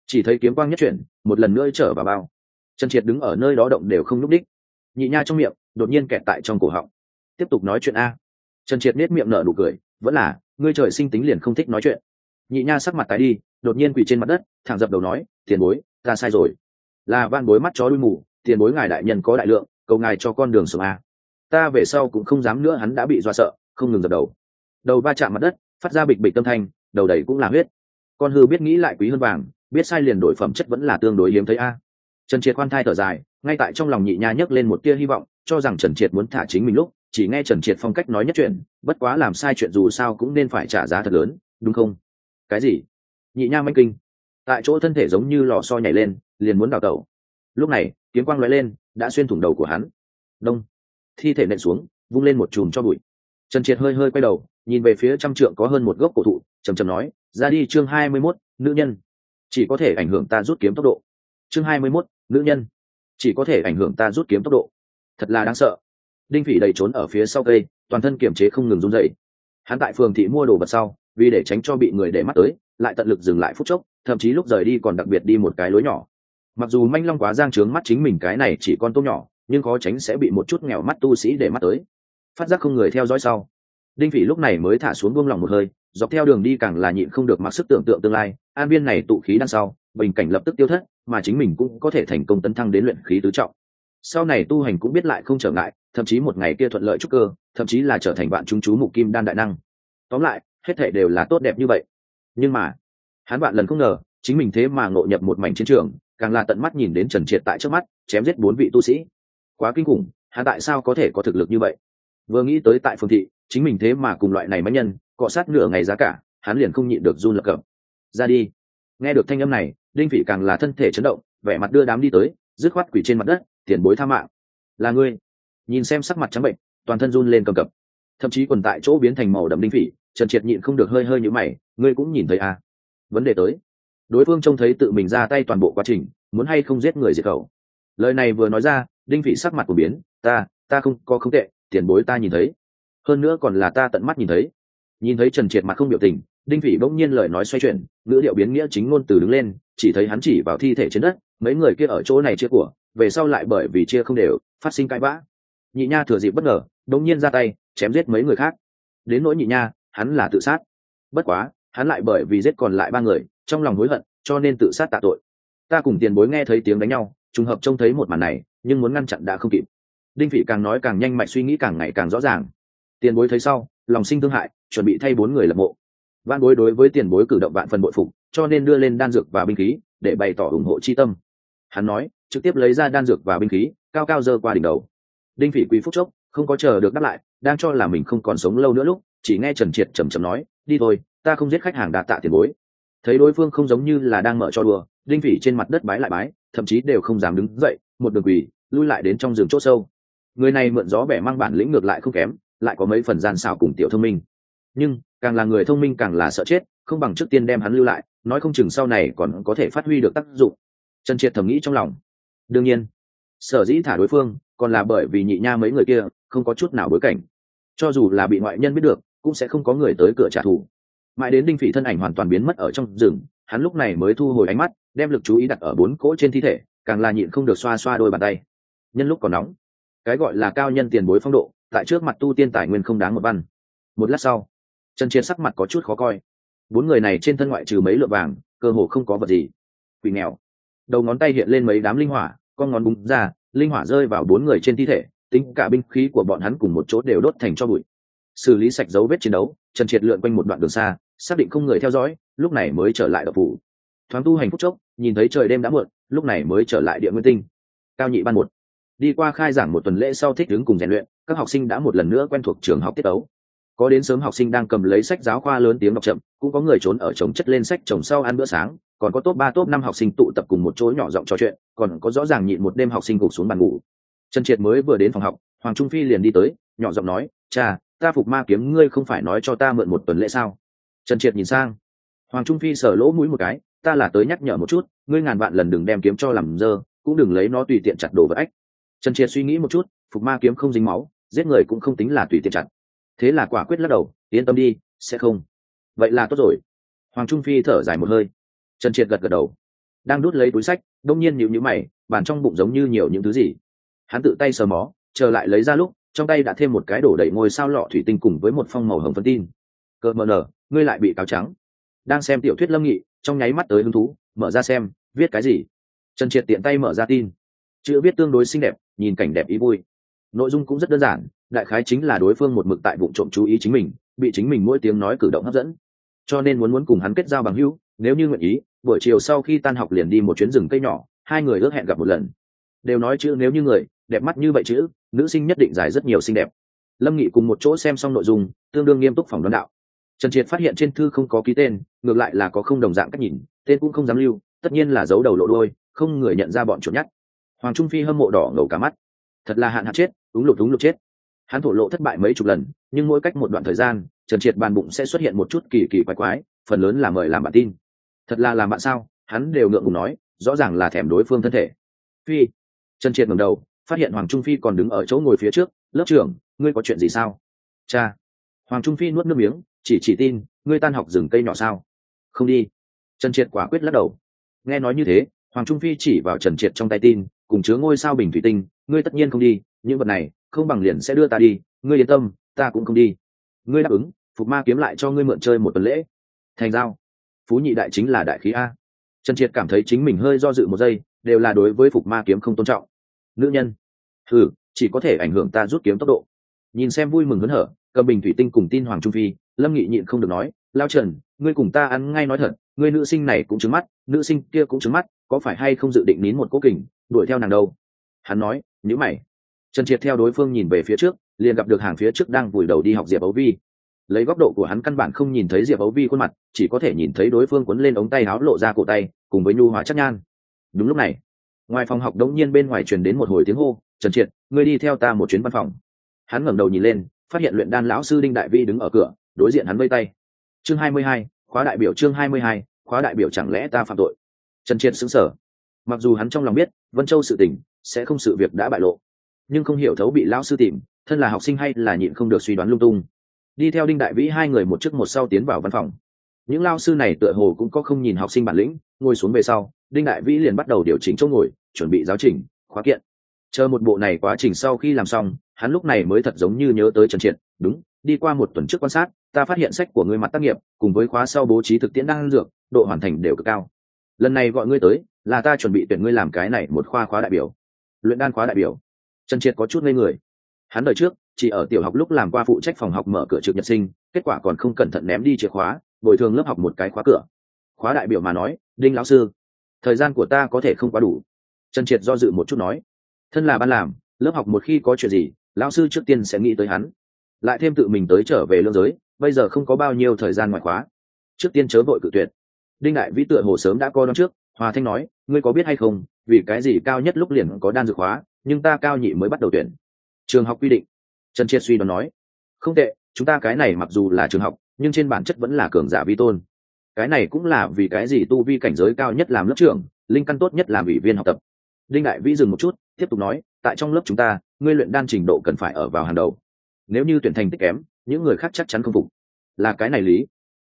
Chỉ thấy kiếm quang nhất chuyển, một lần nữa trở vào bao. Trần triệt đứng ở nơi đó động đều không n ú c đích nhị nha trong miệng, đột nhiên kẹt tại trong cổ họng. Tiếp tục nói chuyện a. Trần triệt nết miệng nở nụ cười, vẫn là, ngươi trời sinh tính liền không thích nói chuyện. Nhị nha sắc mặt tái đi, đột nhiên quỳ trên mặt đất, thẳng dập đầu nói, tiền bối, ta sai rồi là van bối mắt chó đuôi mù, tiền bối ngài đại nhân có đại lượng, cầu ngài cho con đường sống a. Ta về sau cũng không dám nữa, hắn đã bị do sợ, không ngừng dập đầu. Đầu va chạm mặt đất, phát ra bịch bịch tâm thanh, đầu đầy cũng là huyết. Con hư biết nghĩ lại quý hơn vàng, biết sai liền đổi phẩm chất vẫn là tương đối hiếm thấy a. Trần triệt khoan thai thở dài, ngay tại trong lòng nhị nha nhấc lên một tia hy vọng, cho rằng trần triệt muốn thả chính mình lúc, chỉ nghe trần triệt phong cách nói nhất chuyện, bất quá làm sai chuyện dù sao cũng nên phải trả giá thật lớn, đúng không? Cái gì? Nhị nha manh kinh tại chỗ thân thể giống như lò xo nhảy lên, liền muốn đào tẩu. Lúc này, kiếm quang lóe lên, đã xuyên thủng đầu của hắn. Đông. Thi thể nện xuống, vung lên một chùm cho bụi. Trần triệt hơi hơi quay đầu, nhìn về phía trăm trượng có hơn một gốc cổ thụ trầm trầm nói, ra đi chương hai mươi mốt, nữ nhân. Chỉ có thể ảnh hưởng ta rút kiếm tốc độ. Chương hai mươi mốt, nữ nhân. Chỉ có thể ảnh hưởng ta rút kiếm tốc độ. Thật là đáng sợ. Đinh phỉ đầy trốn ở phía sau cây, toàn thân kiềm chế không ngừng run dậy hắn tại phường thị mua đồ vật sau vì để tránh cho bị người để mắt tới, lại tận lực dừng lại phút chốc, thậm chí lúc rời đi còn đặc biệt đi một cái lối nhỏ. Mặc dù manh long quá giang trướng mắt chính mình cái này chỉ con tôm nhỏ, nhưng khó tránh sẽ bị một chút nghèo mắt tu sĩ để mắt tới. Phát giác không người theo dõi sau, đinh phỉ lúc này mới thả xuống buông lòng một hơi, dọc theo đường đi càng là nhịn không được mặc sức tưởng tượng tương lai, an viên này tụ khí đằng sau, bình cảnh lập tức tiêu thất, mà chính mình cũng có thể thành công tấn thăng đến luyện khí tứ trọng. Sau này tu hành cũng biết lại không trở ngại, thậm chí một ngày kia thuận lợi trúc cơ, thậm chí là trở thành bạn chúng chú mục kim đan đại năng. Tóm lại hết thể đều là tốt đẹp như vậy. Nhưng mà, hắn bạn lần không ngờ, chính mình thế mà ngộ nhập một mảnh chiến trường, càng là tận mắt nhìn đến trần triệt tại trước mắt, chém giết bốn vị tu sĩ. Quá kinh khủng, hắn tại sao có thể có thực lực như vậy? Vừa nghĩ tới tại phương thị, chính mình thế mà cùng loại này máy nhân, cọ sát nửa ngày giá cả, hắn liền không nhịn được run lập cập. Ra đi. Nghe được thanh âm này, đinh phỉ càng là thân thể chấn động, vẻ mặt đưa đám đi tới, dứt khoát quỷ trên mặt đất, tiền bối tha mạng. Là ngươi. Nhìn xem sắc mặt trắng bệnh, toàn thân run lên cầm cập. Thậm chí quần tại chỗ biến thành màu đậm đinh phỉ trần triệt nhịn không được hơi hơi như mày, ngươi cũng nhìn thấy à. vấn đề tới. Đối phương trông thấy tự mình ra tay toàn bộ quá trình, muốn hay không giết người diệt khẩu? Lời này vừa nói ra, đinh phỉ sắc mặt của biến, ta ta không, có không tệ, tiền bối ta nhìn thấy. Hơn nữa còn là ta tận mắt nhìn thấy. Nhìn thấy trần triệt mặt không biểu tình, đinh phỉ bỗng nhiên lời nói xoay chuyển, ngữ điệu biến nghĩa chính ngôn từ đứng lên, chỉ thấy hắn chỉ vào thi thể trên đất, mấy người kia ở chỗ này chia của, về sau lại bởi vì chia không đều, phát sinh cãi vã. Nhị nha thừa dịp bất ngờ đống nhiên ra tay, chém giết mấy người khác. Đến nỗi nhị nha hắn là tự sát. Bất quá, hắn lại bởi vì giết còn lại ba người, trong lòng hối hận, cho nên tự sát tạ tội. Ta cùng tiền bối nghe thấy tiếng đánh nhau, trùng hợp trông thấy một màn này, nhưng muốn ngăn chặn đã không kịp. Đinh phỉ càng nói càng nhanh mạch suy nghĩ càng ngày càng rõ ràng. Tiền bối thấy sau, lòng sinh thương hại, chuẩn bị thay bốn người lập mộ. Văn bối đối với tiền bối cử động vạn phần bội phục, cho nên đưa lên đan dược và binh khí, để bày tỏ ủng hộ chi tâm. Hắn nói, trực tiếp lấy ra đan dược và binh khí, cao cao dơ qua đỉnh đầu. Đinh phỉ quý phúc chốc, không có chờ được đáp lại, đang cho là mình không còn sống lâu nữa lúc chỉ nghe trần triệt trầm trầm nói, đi thôi, ta không giết khách hàng đạt tạ tiền bối. Thấy đối phương không giống như là đang mở cho đùa, đinh phỉ trên mặt đất bái lại bái, thậm chí đều không dám đứng dậy, một đường quỳ, lui lại đến trong giường chỗ sâu. Người này mượn gió bẻ mang bản lĩnh ngược lại không kém, lại có mấy phần gian xảo cùng tiểu thông minh. Nhưng, càng là người thông minh càng là sợ chết, không bằng trước tiên đem hắn lưu lại, nói không chừng sau này còn có thể phát huy được tác dụng. Trần triệt thầm nghĩ trong lòng. Đương nhiên, sở dĩ thả đối phương, còn là bởi vì nhị nha mấy người kia, không có chút nào bối cảnh. Cho dù là bị ngoại nhân biết được cũng sẽ không có người tới cửa trả thù. Mãi đến đinh phỉ thân ảnh hoàn toàn biến mất ở trong rừng, hắn lúc này mới thu hồi ánh mắt, đem lực chú ý đặt ở bốn cỗ trên thi thể, càng là nhịn không được xoa xoa đôi bàn tay. Nhân lúc còn nóng, cái gọi là cao nhân tiền bối phong độ, tại trước mặt tu tiên tài nguyên không đáng một văn. Một lát sau, trần chiến sắc mặt có chút khó coi. Bốn người này trên thân ngoại trừ mấy lượng vàng, cơ hồ không có vật gì. Quỷ nghèo đầu ngón tay hiện lên mấy đám linh hỏa, con ngón búng ra, linh hỏa rơi vào bốn người trên thi thể, tính cả binh khí của bọn hắn cùng một chỗ đều đốt thành cho bụi xử lý sạch dấu vết chiến đấu, trần triệt lượn quanh một đoạn đường xa, xác định không người theo dõi, lúc này mới trở lại đập phủ. Thoáng tu hành phúc chốc, nhìn thấy trời đêm đã muộn, lúc này mới trở lại địa nguyên tinh. Cao nhị ban một. Đi qua khai giảng một tuần lễ sau thích đứng cùng rèn luyện, các học sinh đã một lần nữa quen thuộc trường học tiết ấu có đến sớm học sinh đang cầm lấy sách giáo khoa lớn tiếng đọc chậm, cũng có người trốn ở trồng chất lên sách trồng sau ăn bữa sáng, còn có top ba, top năm học sinh tụ tập cùng một chỗ nhỏ giọng trò chuyện, còn có rõ ràng nhịn một đêm học sinh gục xuống bàn ngủ. Trần triệt mới vừa đến phòng học, hoàng trung phi liền đi tới, nhỏ giọng nói, cha ta phục ma kiếm ngươi không phải nói cho ta mượn một tuần lễ sao? Trần triệt nhìn sang. Hoàng trung phi sờ lỗ mũi một cái, ta là tới nhắc nhở một chút, ngươi ngàn vạn lần đừng đem kiếm cho làm dơ, cũng đừng lấy nó tùy tiện chặt đồ vật ách. Trần triệt suy nghĩ một chút, phục ma kiếm không dính máu, giết người cũng không tính là tùy tiện chặt. Thế là quả quyết lắc đầu, yên tâm đi, sẽ không. Vậy là tốt rồi. Hoàng trung phi thở dài một hơi. Trần triệt gật gật đầu. Đang đút lấy túi sách, đông nhiên nhịu nhữ mày, bàn trong bụng giống như nhiều những thứ gì. Hắn tự tay sờ mó, chờ lại lấy ra lúc trong tay đã thêm một cái đổ đầy ngôi sao lọ thủy tinh cùng với một phong màu hồng phân tin. Cờ mờ nở ngươi lại bị cáo trắng. Đang xem tiểu thuyết lâm nghị, trong nháy mắt tới hứng thú, mở ra xem, viết cái gì? Trần triệt tiện tay mở ra tin. Chữ viết tương đối xinh đẹp, nhìn cảnh đẹp ý vui. Nội dung cũng rất đơn giản, đại khái chính là đối phương một mực tại vụ trộm chú ý chính mình, bị chính mình mỗi tiếng nói cử động hấp dẫn. Cho nên muốn muốn cùng hắn kết giao bằng hữu, nếu như nguyện ý, buổi chiều sau khi tan học liền đi một chuyến rừng cây nhỏ, hai người ước hẹn gặp một lần. Đều nói chữ nếu như người đẹp mắt như vậy chứ, nữ sinh nhất định dài rất nhiều xinh đẹp. Lâm nghị cùng một chỗ xem xong nội dung tương đương nghiêm túc phòng đoán đạo. Trần triệt phát hiện trên thư không có ký tên ngược lại là có không đồng dạng cách nhìn tên cũng không dám lưu tất nhiên là giấu đầu lộ đôi không người nhận ra bọn chuột nhát hoàng trung phi hâm mộ đỏ ngầu cả mắt. Thật là hạn hạn chết đúng lục đúng lục chết. Hắn thổ lộ thất bại mấy chục lần nhưng mỗi cách một đoạn thời gian trần triệt bàn bụng sẽ xuất hiện một chút kỳ kỳ quái quái phần lớn là mời làm bạn tin. Thật là làm bạn sao? Hắn đều ngượng ngùng nói rõ ràng là thèm đối phương thân thể. Phi. Trần triệt ngẩng đầu phát hiện hoàng trung phi còn đứng ở chỗ ngồi phía trước, lớp trưởng, ngươi có chuyện gì sao? Cha. Hoàng trung phi nuốt nước miếng, chỉ chỉ tin, ngươi tan học rừng cây nhỏ sao? Không đi. Trần triệt quả quyết lắc đầu. Nghe nói như thế, hoàng trung phi chỉ vào trần triệt trong tay tin, cùng chứa ngôi sao bình thủy tinh, ngươi tất nhiên không đi, những vật này, không bằng liền sẽ đưa ta đi, ngươi yên tâm, ta cũng không đi. Ngươi đáp ứng, phục ma kiếm lại cho ngươi mượn chơi một tuần lễ. Thành giao. Phú nhị đại chính là đại khí a. Trần triệt cảm thấy chính mình hơi do dự một giây, đều là đối với phục ma kiếm không tôn trọng nữ nhân. Ừ chỉ có thể ảnh hưởng ta rút kiếm tốc độ. Nhìn xem vui mừng hớn hở, cầm bình thủy tinh cùng tin hoàng trung phi, lâm nghị nhịn không được nói, lao trần, ngươi cùng ta ăn ngay nói thật, ngươi nữ sinh này cũng trứng mắt, nữ sinh kia cũng trứng mắt, có phải hay không dự định nín một cố kình, đuổi theo nàng đâu? Hắn nói nhữ mày. Trần triệt theo đối phương nhìn về phía trước, liền gặp được hàng phía trước đang vùi đầu đi học diệp ấu vi. Lấy góc độ của hắn căn bản không nhìn thấy diệp ấu vi khuôn mặt, chỉ có thể nhìn thấy đối phương quấn lên ống tay áo lộ ra cổ tay, cùng với nhu hóa chắc nhan. Đúng lúc này ngoài phòng học đống nhiên bên ngoài truyền đến một hồi tiếng hô, trần triệt, ngươi đi theo ta một chuyến văn phòng. Hắn ngẩng đầu nhìn lên, phát hiện luyện đan lão sư đinh đại vi đứng ở cửa, đối diện hắn vây tay. Chương hai mươi hai, khóa đại biểu chương hai mươi hai, khóa đại biểu chẳng lẽ ta phạm tội? Trần triệt xứng sở mặc dù hắn trong lòng biết, vân châu sự tình sẽ không sự việc đã bại lộ, nhưng không hiểu thấu bị lão sư tìm, thân là học sinh hay là nhịn không được suy đoán lung tung. Đi theo đinh đại vĩ hai người một trước một sau tiến vào văn phòng những lao sư này tựa hồ cũng có không nhìn học sinh bản lĩnh, ngồi xuống về sau, đinh đại vĩ liền bắt đầu điều chỉnh chỗ ngồi, chuẩn bị giáo trình, khóa kiện. Chờ một bộ này quá trình sau khi làm xong, hắn lúc này mới thật giống như nhớ tới trần triệt, đúng, đi qua một tuần trước quan sát, ta phát hiện sách của ngươi mặt tác nghiệp, cùng với khóa sau bố trí thực tiễn đang dược, độ hoàn thành đều cực cao. Lần này gọi ngươi tới, là ta chuẩn bị tuyển ngươi làm cái này một khoa khóa đại biểu. Luyện đan khóa đại biểu. Trần triệt có chút ngây người. Hắn đời trước, chỉ ở tiểu học lúc làm qua phụ trách phòng học mở cửa trực nhật sinh, kết quả còn không cẩn thận ném đi chìa khóa bồi thường lớp học một cái khóa cửa. Khóa đại biểu mà nói, đinh lão sư, thời gian của ta có thể không quá đủ. Trần triệt do dự một chút nói, thân là ban làm, lớp học một khi có chuyện gì, lão sư trước tiên sẽ nghĩ tới hắn. Lại thêm tự mình tới trở về lương giới, bây giờ không có bao nhiêu thời gian ngoại khóa. Trước tiên chớ vội cự tuyệt. Đinh đại vĩ tựa hồ sớm đã coi đón trước, hòa thanh nói, ngươi có biết hay không, vì cái gì cao nhất lúc liền có đan dược khóa, nhưng ta cao nhị mới bắt đầu tuyển. Trường học quy định. Trần triệt suy đoán nói, không tệ, chúng ta cái này mặc dù là trường học nhưng trên bản chất vẫn là cường giả vi tôn. Cái này cũng là vì cái gì tu vi cảnh giới cao nhất làm lớp trưởng, linh căn tốt nhất làm ủy viên học tập. Đinh đại vĩ dừng một chút, tiếp tục nói, tại trong lớp chúng ta, ngươi luyện đan trình độ cần phải ở vào hàng đầu. Nếu như tuyển thành tích kém, những người khác chắc chắn không phục. Là cái này lý.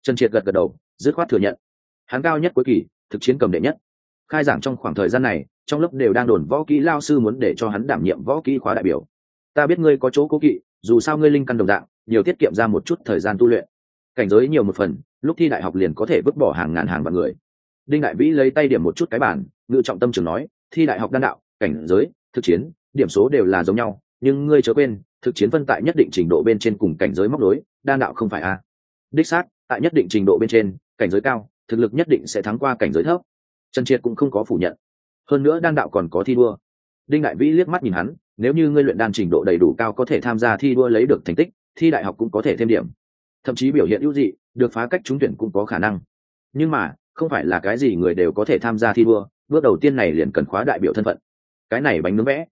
Trần triệt gật gật đầu, dứt khoát thừa nhận. Hắn cao nhất cuối kỳ, thực chiến cầm đệ nhất. Khai giảng trong khoảng thời gian này, trong lớp đều đang đồn võ kỹ lao sư muốn để cho hắn đảm nhiệm võ kỹ khóa đại biểu. Ta biết ngươi có chỗ cố kỵ, dù sao ngươi linh căn đồng dạng, nhiều tiết kiệm ra một chút thời gian tu luyện cảnh giới nhiều một phần, lúc thi đại học liền có thể vứt bỏ hàng ngàn hàng vạn người. Đinh đại vĩ lấy tay điểm một chút cái bản ngự trọng tâm trường nói, thi đại học đan đạo, cảnh giới, thực chiến, điểm số đều là giống nhau, nhưng ngươi chớ quên, thực chiến phân tại nhất định trình độ bên trên cùng cảnh giới móc đối đan đạo không phải a. Đích xác, tại nhất định trình độ bên trên, cảnh giới cao, thực lực nhất định sẽ thắng qua cảnh giới thấp. Trần triệt cũng không có phủ nhận. Hơn nữa đan đạo còn có thi đua. Đinh đại vĩ liếc mắt nhìn hắn, nếu như ngươi luyện đan trình độ đầy đủ cao có thể tham gia thi đua lấy được thành tích, thi đại học cũng có thể thêm điểm thậm chí biểu hiện ưu dị, được phá cách trúng tuyển cũng có khả năng. Nhưng mà, không phải là cái gì người đều có thể tham gia thi đua bước đầu tiên này liền cần khóa đại biểu thân phận. Cái này bánh nướng vẽ.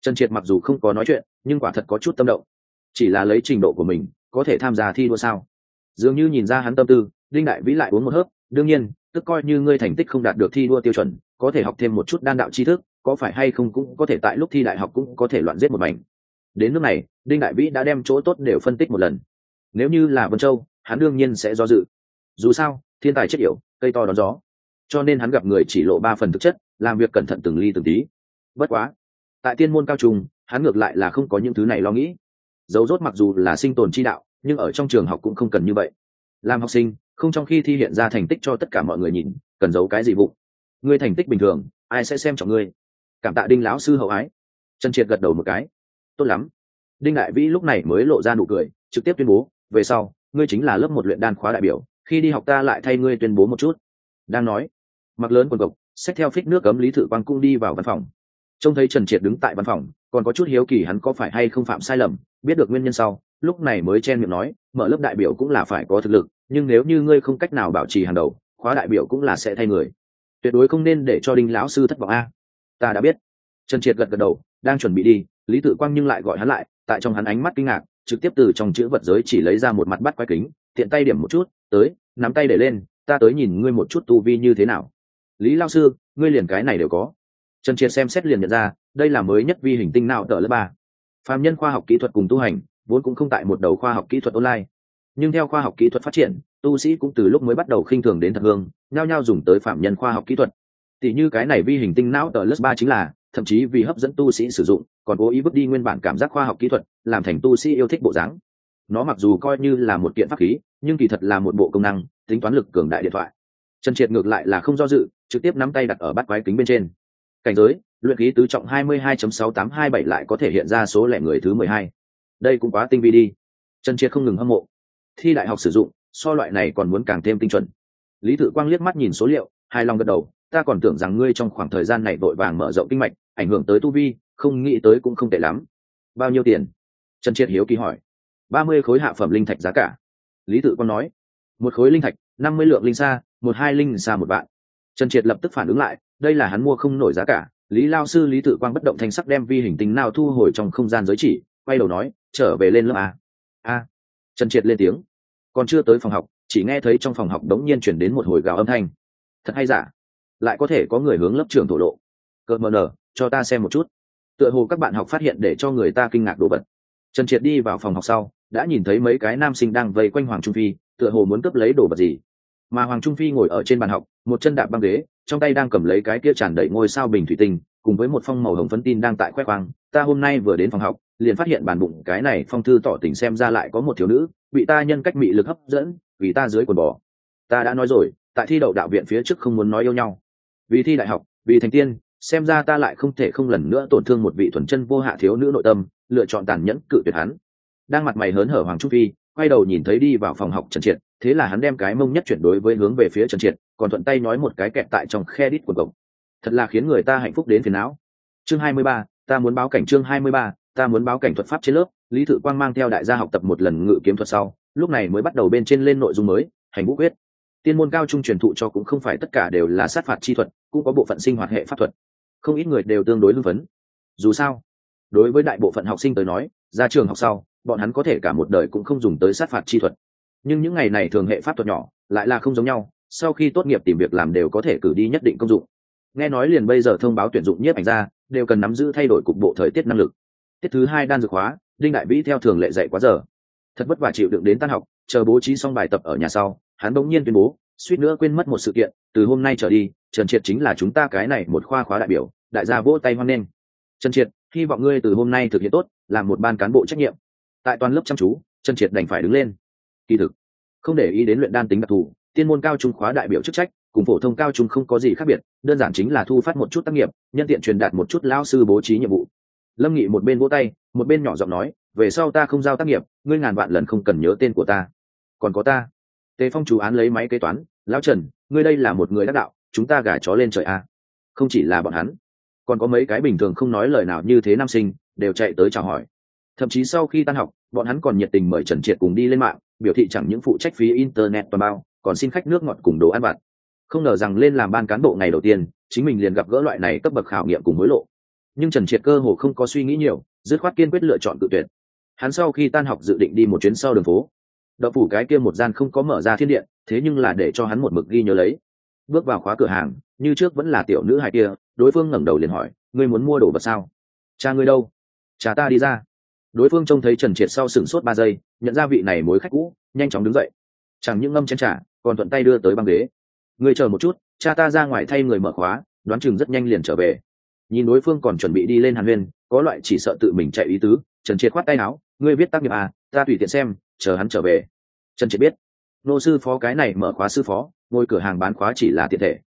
Trần triệt mặc dù không có nói chuyện, nhưng quả thật có chút tâm động. Chỉ là lấy trình độ của mình, có thể tham gia thi đua sao? Dường như nhìn ra hắn tâm tư, đinh đại vĩ lại uống một hớp, đương nhiên, tức coi như ngươi thành tích không đạt được thi đua tiêu chuẩn, có thể học thêm một chút đan đạo tri thức, có phải hay không cũng có thể tại lúc thi đại học cũng có thể loạn giết một mảnh. Đến nước này, đinh đại vĩ đã đem chỗ tốt đều phân tích một lần nếu như là vân châu, hắn đương nhiên sẽ do dự. Dù sao, thiên tài chất yểu, cây to đón gió. Cho nên hắn gặp người chỉ lộ ba phần thực chất, làm việc cẩn thận từng ly từng tí. Bất quá, tại tiên môn cao trùng, hắn ngược lại là không có những thứ này lo nghĩ. Dấu rốt mặc dù là sinh tồn chi đạo, nhưng ở trong trường học cũng không cần như vậy. Làm học sinh, không trong khi thi hiện ra thành tích cho tất cả mọi người nhìn, cần giấu cái gì vụ? Ngươi thành tích bình thường, ai sẽ xem trọng ngươi? Cảm tạ đinh lão sư hậu ái. Trần triệt gật đầu một cái. Tốt lắm. Đinh đại vĩ lúc này mới lộ ra nụ cười, trực tiếp tuyên bố về sau, ngươi chính là lớp một luyện đan khóa đại biểu, khi đi học ta lại thay ngươi tuyên bố một chút. Đang nói, mặc lớn quần cộc, xách theo phích nước cấm lý thự quang cung đi vào văn phòng. Trông thấy trần triệt đứng tại văn phòng, còn có chút hiếu kỳ hắn có phải hay không phạm sai lầm, biết được nguyên nhân sau, lúc này mới chen miệng nói, mở lớp đại biểu cũng là phải có thực lực, nhưng nếu như ngươi không cách nào bảo trì hàng đầu, khóa đại biểu cũng là sẽ thay người. Tuyệt đối không nên để cho đinh lão sư thất vọng a. Ta đã biết. Trần triệt gật gật đầu, đang chuẩn bị đi. Lý tự quang nhưng lại gọi hắn lại, tại trong hắn ánh mắt kinh ngạc trực tiếp từ trong chữ vật giới chỉ lấy ra một mặt bắt quái kính, tiện tay điểm một chút, tới, nắm tay để lên, ta tới nhìn ngươi một chút tu vi như thế nào. Lý lao sư, ngươi liền cái này đều có. Trần triệt xem xét liền nhận ra, đây là mới nhất vi hình tinh nào tở lớp ba. Phạm nhân khoa học kỹ thuật cùng tu hành, vốn cũng không tại một đầu khoa học kỹ thuật online. Nhưng theo khoa học kỹ thuật phát triển, tu sĩ cũng từ lúc mới bắt đầu khinh thường đến thật hương, nhao nhao dùng tới phạm nhân khoa học kỹ thuật. Tỷ như cái này vi hình tinh não tờ lớp ba chính là thậm chí vì hấp dẫn tu sĩ sử dụng, còn cố ý bước đi nguyên bản cảm giác khoa học kỹ thuật, làm thành tu sĩ yêu thích bộ dáng. Nó mặc dù coi như là một kiện pháp khí, nhưng kỳ thật là một bộ công năng, tính toán lực cường đại điện thoại. Trần triệt ngược lại là không do dự, trực tiếp nắm tay đặt ở bát quái kính bên trên. Cảnh giới, luyện khí tứ trọng 22.6827 lại có thể hiện ra số lẻ người thứ mười hai. Đây cũng quá tinh vi đi. Trần triệt không ngừng hâm mộ. Thi đại học sử dụng, so loại này còn muốn càng thêm tinh chuẩn. Lý tự quang liếc mắt nhìn số liệu, hài lòng gật đầu ta còn tưởng rằng ngươi trong khoảng thời gian này vội vàng mở rộng kinh mạch, ảnh hưởng tới tu vi, không nghĩ tới cũng không tệ lắm. Bao nhiêu tiền? Trần triệt hiếu kỳ hỏi. Ba mươi khối hạ phẩm linh thạch giá cả. Lý tự quang nói. Một khối linh thạch, năm mươi lượng linh sa, một hai linh sa một vạn. Trần triệt lập tức phản ứng lại, đây là hắn mua không nổi giá cả. Lý lao sư lý tự quang bất động thanh sắc đem vi hình tính nào thu hồi trong không gian giới chỉ, quay đầu nói, trở về lên lớp a. A? Trần triệt lên tiếng. Còn chưa tới phòng học, chỉ nghe thấy trong phòng học đống nhiên chuyển đến một hồi gào âm thanh. Thật hay giả? Lại có thể có người hướng lớp trưởng thổ lộ. Cờ mờ nờ, cho ta xem một chút. Tựa hồ các bạn học phát hiện để cho người ta kinh ngạc đồ vật. Trần triệt đi vào phòng học sau, đã nhìn thấy mấy cái nam sinh đang vây quanh hoàng trung phi, tựa hồ muốn cướp lấy đồ vật gì. Mà hoàng trung phi ngồi ở trên bàn học, một chân đạp băng ghế, trong tay đang cầm lấy cái kia tràn đầy ngôi sao bình thủy tinh, cùng với một phong màu hồng phấn tin đang tại khoe khoang. Ta hôm nay vừa đến phòng học, liền phát hiện bàn bụng cái này phong thư tỏ tình xem ra lại có một thiếu nữ, bị ta nhân cách mị lực hấp dẫn, vì ta dưới quần bò. Ta đã nói rồi, tại thi đậu đạo viện phía trước không muốn nói yêu nhau vì thi đại học, vì thành tiên, xem ra ta lại không thể không lần nữa tổn thương một vị thuần chân vô hạ thiếu nữ nội tâm, lựa chọn tàn nhẫn cự tuyệt hắn. Đang mặt mày hớn hở hoàng trúc phi, quay đầu nhìn thấy đi vào phòng học trần triệt, thế là hắn đem cái mông nhất chuyển đối với hướng về phía trần triệt, còn thuận tay nói một cái kẹp tại trong khe đít của cổng thật là khiến người ta hạnh phúc đến phiền não. Chương hai mươi ba, ta muốn báo cảnh chương hai mươi ba, ta muốn báo cảnh thuật pháp trên lớp. Lý thự quang mang theo đại gia học tập một lần ngự kiếm thuật sau, lúc này mới bắt đầu bên trên lên nội dung mới, hành vũ quyết tiên môn cao trung truyền thụ cho cũng không phải tất cả đều là sát phạt chi thuật, cũng có bộ phận sinh hoạt hệ pháp thuật. Không ít người đều tương đối hưng phấn. Dù sao, đối với đại bộ phận học sinh tới nói, ra trường học sau, bọn hắn có thể cả một đời cũng không dùng tới sát phạt chi thuật. Nhưng những ngày này thường hệ pháp thuật nhỏ, lại là không giống nhau, sau khi tốt nghiệp tìm việc làm đều có thể cử đi nhất định công dụng. Nghe nói liền bây giờ thông báo tuyển dụng nhiếp ảnh ra, đều cần nắm giữ thay đổi cục bộ thời tiết năng lực. Tiết thứ hai đan dược hóa, đinh đại vĩ theo thường lệ dạy quá giờ. Thật vất vả chịu đựng đến tan học, chờ bố trí xong bài tập ở nhà sau hắn bỗng nhiên tuyên bố, suýt nữa quên mất một sự kiện, từ hôm nay trở đi, trần triệt chính là chúng ta cái này một khoa khóa đại biểu, đại gia vỗ tay hoan nghênh. Trần triệt, hy vọng ngươi từ hôm nay thực hiện tốt làm một ban cán bộ trách nhiệm. Tại toàn lớp chăm chú, trần triệt đành phải đứng lên. Kỳ thực, không để ý đến luyện đan tính đặc thù, tiên môn cao trung khóa đại biểu chức trách, cùng phổ thông cao trung không có gì khác biệt, đơn giản chính là thu phát một chút tác nghiệp, nhân tiện truyền đạt một chút lao sư bố trí nhiệm vụ. Lâm nghị một bên vỗ tay, một bên nhỏ giọng nói, về sau ta không giao tác nghiệp, ngươi ngàn vạn lần không cần nhớ tên của ta. Còn có ta tề phong chú án lấy máy kế toán, lão trần, ngươi đây là một người đắc đạo, chúng ta gả chó lên trời a không chỉ là bọn hắn, còn có mấy cái bình thường không nói lời nào như thế nam sinh, đều chạy tới chào hỏi. Thậm chí sau khi tan học, bọn hắn còn nhiệt tình mời trần triệt cùng đi lên mạng, biểu thị chẳng những phụ trách phí internet toàn bao, còn xin khách nước ngọt cùng đồ ăn vặt. Không ngờ rằng lên làm ban cán bộ ngày đầu tiên, chính mình liền gặp gỡ loại này cấp bậc khảo nghiệm cùng hối lộ. Nhưng trần triệt cơ hồ không có suy nghĩ nhiều, dứt khoát kiên quyết lựa chọn tự tuyệt. Hắn sau khi tan học dự định đi một chuyến sau đường phố đậu phủ cái kia một gian không có mở ra thiên điện, thế nhưng là để cho hắn một mực ghi nhớ lấy. Bước vào khóa cửa hàng, như trước vẫn là tiểu nữ hài kia, đối phương ngẩng đầu liền hỏi, ngươi muốn mua đồ vật sao? Cha ngươi đâu? Cha ta đi ra. Đối phương trông thấy trần triệt sau sửng sốt ba giây, nhận ra vị này mối khách cũ, nhanh chóng đứng dậy. Chẳng những ngâm chén trả còn thuận tay đưa tới băng ghế. Ngươi chờ một chút, cha ta ra ngoài thay người mở khóa, đoán chừng rất nhanh liền trở về. Nhìn đối phương còn chuẩn bị đi lên hàn huyên, có loại chỉ sợ tự mình chạy ý tứ, trần triệt khoát tay áo, ngươi viết tác nghiệp à ta tùy tiện xem chờ hắn trở về. Trần triệt biết nô sư phó cái này mở khóa sư phó ngôi cửa hàng bán khóa chỉ là tiện thể.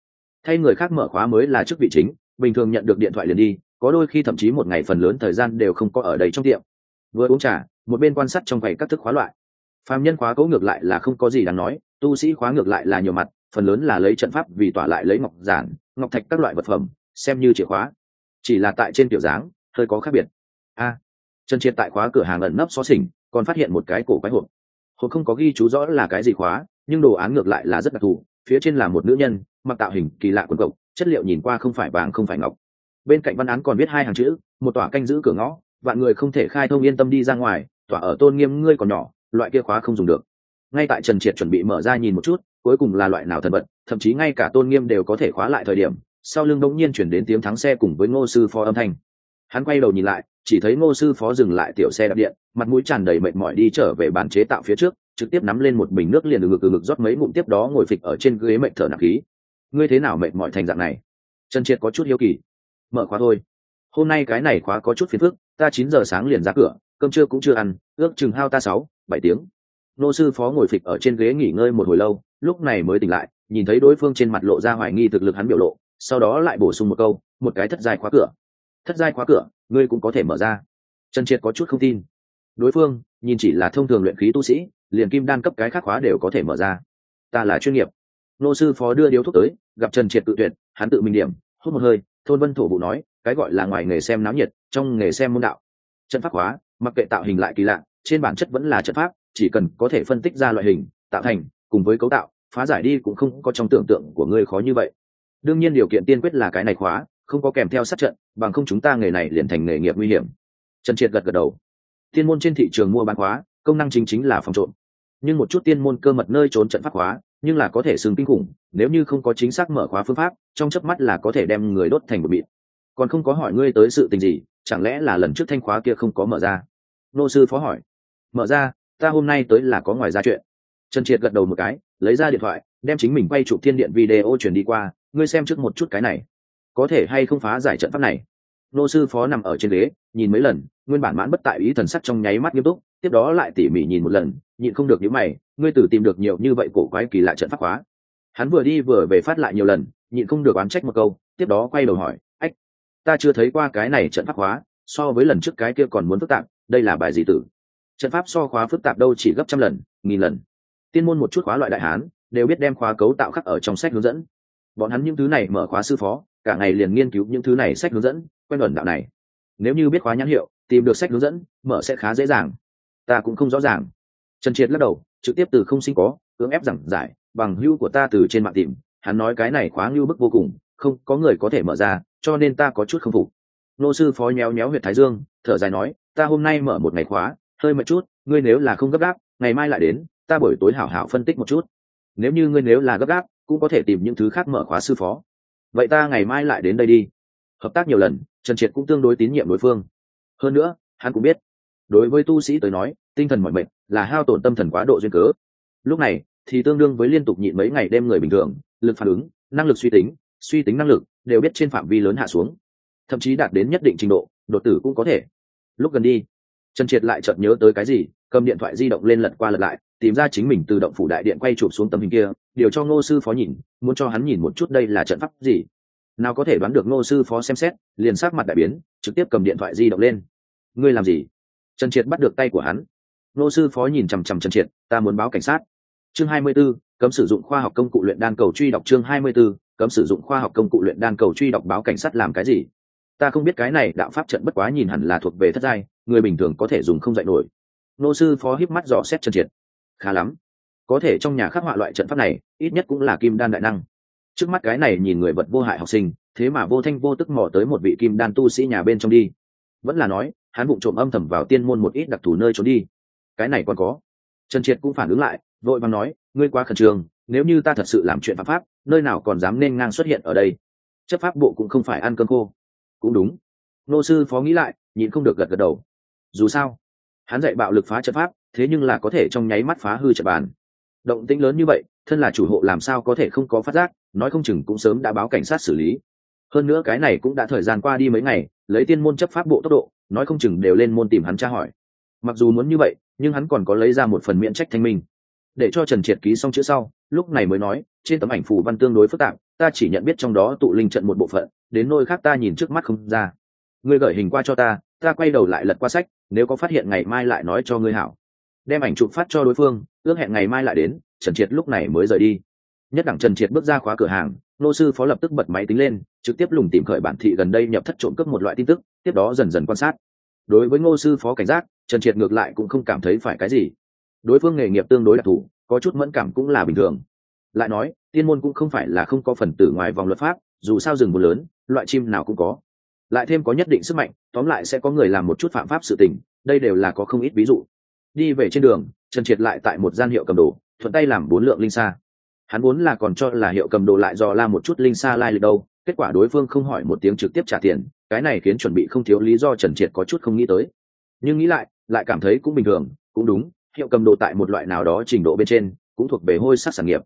Thay người khác mở khóa mới là chức vị chính, bình thường nhận được điện thoại liền đi, có đôi khi thậm chí một ngày phần lớn thời gian đều không có ở đây trong tiệm. Vừa uống trà, một bên quan sát trong quầy các thức khóa loại. Phạm nhân khóa cấu ngược lại là không có gì đáng nói, tu sĩ khóa ngược lại là nhiều mặt, phần lớn là lấy trận pháp vì tỏa lại lấy ngọc giản, ngọc thạch các loại vật phẩm, xem như chìa khóa. Chỉ là tại trên kiểu dáng, hơi có khác biệt. A, trần triệt tại khóa cửa hàng ẩn nấp xó xỉnh còn phát hiện một cái cổ quái hộp. Hộp không có ghi chú rõ là cái gì khóa, nhưng đồ án ngược lại là rất đặc thù, phía trên là một nữ nhân, mặc tạo hình kỳ lạ quần cộc, chất liệu nhìn qua không phải vàng không phải ngọc. Bên cạnh văn án còn viết hai hàng chữ, một tòa canh giữ cửa ngõ, vạn người không thể khai thông yên tâm đi ra ngoài tỏa ở tôn nghiêm ngươi còn nhỏ, loại kia khóa không dùng được. Ngay tại trần triệt chuẩn bị mở ra nhìn một chút, cuối cùng là loại nào thần vật, thậm chí ngay cả tôn nghiêm đều có thể khóa lại thời điểm, sau lưng đống nhiên chuyển đến tiếng thắng xe cùng với ngô sư phó âm thanh. Hắn quay đầu nhìn lại chỉ thấy ngô sư phó dừng lại tiểu xe đạp điện, mặt mũi tràn đầy mệt mỏi đi trở về bàn chế tạo phía trước, trực tiếp nắm lên một bình nước liền từ ngực từ ngực rót mấy ngụm tiếp đó ngồi phịch ở trên ghế mệt thở nặng khí. Ngươi thế nào mệt mỏi thành dạng này? Trần triệt có chút hiếu kỳ. Mở khóa thôi. Hôm nay cái này khóa có chút phiền phức, ta chín giờ sáng liền ra cửa, cơm trưa cũng chưa ăn, ước chừng hao ta sáu, bảy tiếng. Nô sư phó ngồi phịch ở trên ghế nghỉ ngơi một hồi lâu, lúc này mới tỉnh lại, nhìn thấy đối phương trên mặt lộ ra hoài nghi thực lực hắn biểu lộ, sau đó lại bổ sung một câu, một cái thất giai khóa cửa. Thất giai khóa cửa ngươi cũng có thể mở ra. Trần triệt có chút không tin. Đối phương, nhìn chỉ là thông thường luyện khí tu sĩ, liền kim đan cấp cái khác khóa đều có thể mở ra. Ta là chuyên nghiệp. Nô sư phó đưa điếu thuốc tới, gặp trần triệt tự tuyệt, hắn tự mình điểm, hút một hơi, thôn vân thổ vụ nói, cái gọi là ngoài nghề xem náo nhiệt, trong nghề xem môn đạo. Trận pháp hóa, mặc kệ tạo hình lại kỳ lạ, trên bản chất vẫn là trận pháp, chỉ cần có thể phân tích ra loại hình, tạo thành, cùng với cấu tạo, phá giải đi cũng không có trong tưởng tượng của ngươi khó như vậy. Đương nhiên điều kiện tiên quyết là cái này khóa không có kèm theo sát trận, bằng không chúng ta nghề này liền thành nghề nghiệp nguy hiểm. Trần triệt gật gật đầu. Tiên môn trên thị trường mua bán khóa công năng chính chính là phòng trộm. Nhưng một chút tiên môn cơ mật nơi trốn trận pháp khóa nhưng là có thể xưng kinh khủng, nếu như không có chính xác mở khóa phương pháp, trong chớp mắt là có thể đem người đốt thành một bịt. Còn không có hỏi ngươi tới sự tình gì, chẳng lẽ là lần trước thanh khóa kia không có mở ra? Nô sư phó hỏi. Mở ra, ta hôm nay tới là có ngoài ra chuyện. Trần triệt gật đầu một cái, lấy ra điện thoại, đem chính mình quay chụp thiên điện video chuyển đi qua, ngươi xem trước một chút cái này có thể hay không phá giải trận pháp này? Nô sư phó nằm ở trên ghế, nhìn mấy lần, nguyên bản mãn bất tại ý thần sắc trong nháy mắt nghiêm túc, tiếp đó lại tỉ mỉ nhìn một lần, nhịn không được những mày, ngươi tử tìm được nhiều như vậy cổ quái kỳ lạ trận pháp hóa. Hắn vừa đi vừa về phát lại nhiều lần, nhịn không được oán trách một câu, tiếp đó quay đầu hỏi, ách, ta chưa thấy qua cái này trận pháp hóa, so với lần trước cái kia còn muốn phức tạp, đây là bài gì tử? Trận pháp so khóa phức tạp đâu chỉ gấp trăm lần, nghìn lần. Tiên môn một chút khóa loại đại hán, đều biết đem khóa cấu tạo khắc ở trong sách hướng dẫn. Bọn hắn những thứ này mở khóa sư phó cả ngày liền nghiên cứu những thứ này sách hướng dẫn, quen luận đạo này. Nếu như biết khóa nhãn hiệu, tìm được sách hướng dẫn, mở sẽ khá dễ dàng. Ta cũng không rõ ràng. Trần triệt lắc đầu, trực tiếp từ không sinh có, cưỡng ép giảng giải, bằng hưu của ta từ trên mạng tìm, hắn nói cái này khóa ngưu bức vô cùng, không, có người có thể mở ra, cho nên ta có chút không phục. Nô sư phó nhéo nhéo huyện thái dương, thở dài nói, ta hôm nay mở một ngày khóa, hơi một chút, ngươi nếu là không gấp gáp, ngày mai lại đến, ta buổi tối hảo hảo phân tích một chút. Nếu như ngươi nếu là gấp gáp, cũng có thể tìm những thứ khác mở khóa sư phó vậy ta ngày mai lại đến đây đi. Hợp tác nhiều lần, trần triệt cũng tương đối tín nhiệm đối phương. Hơn nữa, hắn cũng biết, đối với tu sĩ tới nói, tinh thần mọi mệnh là hao tổn tâm thần quá độ duyên cớ. Lúc này, thì tương đương với liên tục nhịn mấy ngày đêm người bình thường, lực phản ứng, năng lực suy tính suy tính năng lực đều biết trên phạm vi lớn hạ xuống. Thậm chí đạt đến nhất định trình độ, đột tử cũng có thể. Lúc gần đi, trần triệt lại chợt nhớ tới cái gì? Cầm điện thoại di động lên lật qua lật lại tìm ra chính mình từ động phủ đại điện quay chụp xuống tấm hình kia điều cho ngô sư phó nhìn muốn cho hắn nhìn một chút đây là trận pháp gì. Nào có thể đoán được ngô sư phó xem xét liền sát mặt đại biến trực tiếp cầm điện thoại di động lên. Ngươi làm gì? Trần triệt bắt được tay của hắn. Ngô sư phó nhìn chằm chằm trần triệt ta muốn báo cảnh sát. Chương 24, cấm sử dụng khoa học công cụ luyện đan cầu truy đọc chương 24, cấm sử dụng khoa học công cụ luyện đan cầu truy đọc báo cảnh sát làm cái gì? Ta không biết cái này đạo pháp trận bất quá nhìn hẳn là thuộc về thất giai người bình thường có thể dùng không dạy nổi nô sư phó híp mắt dò xét chân triệt. Khá lắm. Có thể trong nhà khắc họa loại trận pháp này, ít nhất cũng là kim đan đại năng. Trước mắt cái này nhìn người vật vô hại học sinh, thế mà vô thanh vô tức mò tới một vị kim đan tu sĩ nhà bên trong đi. Vẫn là nói, hắn bụng trộm âm thầm vào tiên môn một ít đặc thù nơi trốn đi. Cái này còn có. Trần triệt cũng phản ứng lại, vội vàng nói, ngươi quá khẩn trương, nếu như ta thật sự làm chuyện phạm pháp, nơi nào còn dám nên ngang xuất hiện ở đây? Chấp pháp bộ cũng không phải ăn cơm khô. Cũng đúng. Nô sư phó nghĩ lại, nhịn không được gật gật đầu. Dù sao hắn dạy bạo lực phá trận pháp, thế nhưng là có thể trong nháy mắt phá hư trận bàn. Động tĩnh lớn như vậy, thân là chủ hộ làm sao có thể không có phát giác, nói không chừng cũng sớm đã báo cảnh sát xử lý. Hơn nữa cái này cũng đã thời gian qua đi mấy ngày, lấy tiên môn chấp pháp bộ tốc độ, nói không chừng đều lên môn tìm hắn tra hỏi. Mặc dù muốn như vậy, nhưng hắn còn có lấy ra một phần miễn trách thanh minh. Để cho trần triệt ký xong chữ sau, lúc này mới nói, trên tấm ảnh phù văn tương đối phức tạp, ta chỉ nhận biết trong đó tụ linh trận một bộ phận, đến nơi khác ta nhìn trước mắt không ra. Ngươi gửi hình qua cho ta ta quay đầu lại lật qua sách, nếu có phát hiện ngày mai lại nói cho ngươi hảo. Đem ảnh chụp phát cho đối phương, ước hẹn ngày mai lại đến, trần triệt lúc này mới rời đi. Nhất đẳng trần triệt bước ra khóa cửa hàng, nô sư phó lập tức bật máy tính lên, trực tiếp lùng tìm khởi bản thị gần đây nhập thất trộm cướp một loại tin tức, tiếp đó dần dần quan sát. Đối với ngô sư phó cảnh giác, trần triệt ngược lại cũng không cảm thấy phải cái gì. Đối phương nghề nghiệp tương đối đặc thù, có chút mẫn cảm cũng là bình thường. Lại nói, tiên môn cũng không phải là không có phần tử ngoài vòng luật pháp, dù sao rừng một lớn, loại chim nào cũng có lại thêm có nhất định sức mạnh, tóm lại sẽ có người làm một chút phạm pháp sự tình, đây đều là có không ít ví dụ. Đi về trên đường, trần triệt lại tại một gian hiệu cầm đồ, thuận tay làm bốn lượng linh sa. Hắn vốn là còn cho là hiệu cầm đồ lại dò la một chút linh sa lai lịch đâu, kết quả đối phương không hỏi một tiếng trực tiếp trả tiền, cái này khiến chuẩn bị không thiếu lý do trần triệt có chút không nghĩ tới. Nhưng nghĩ lại lại cảm thấy cũng bình thường, cũng đúng, hiệu cầm đồ tại một loại nào đó trình độ bên trên, cũng thuộc về hôi sắc sản nghiệp.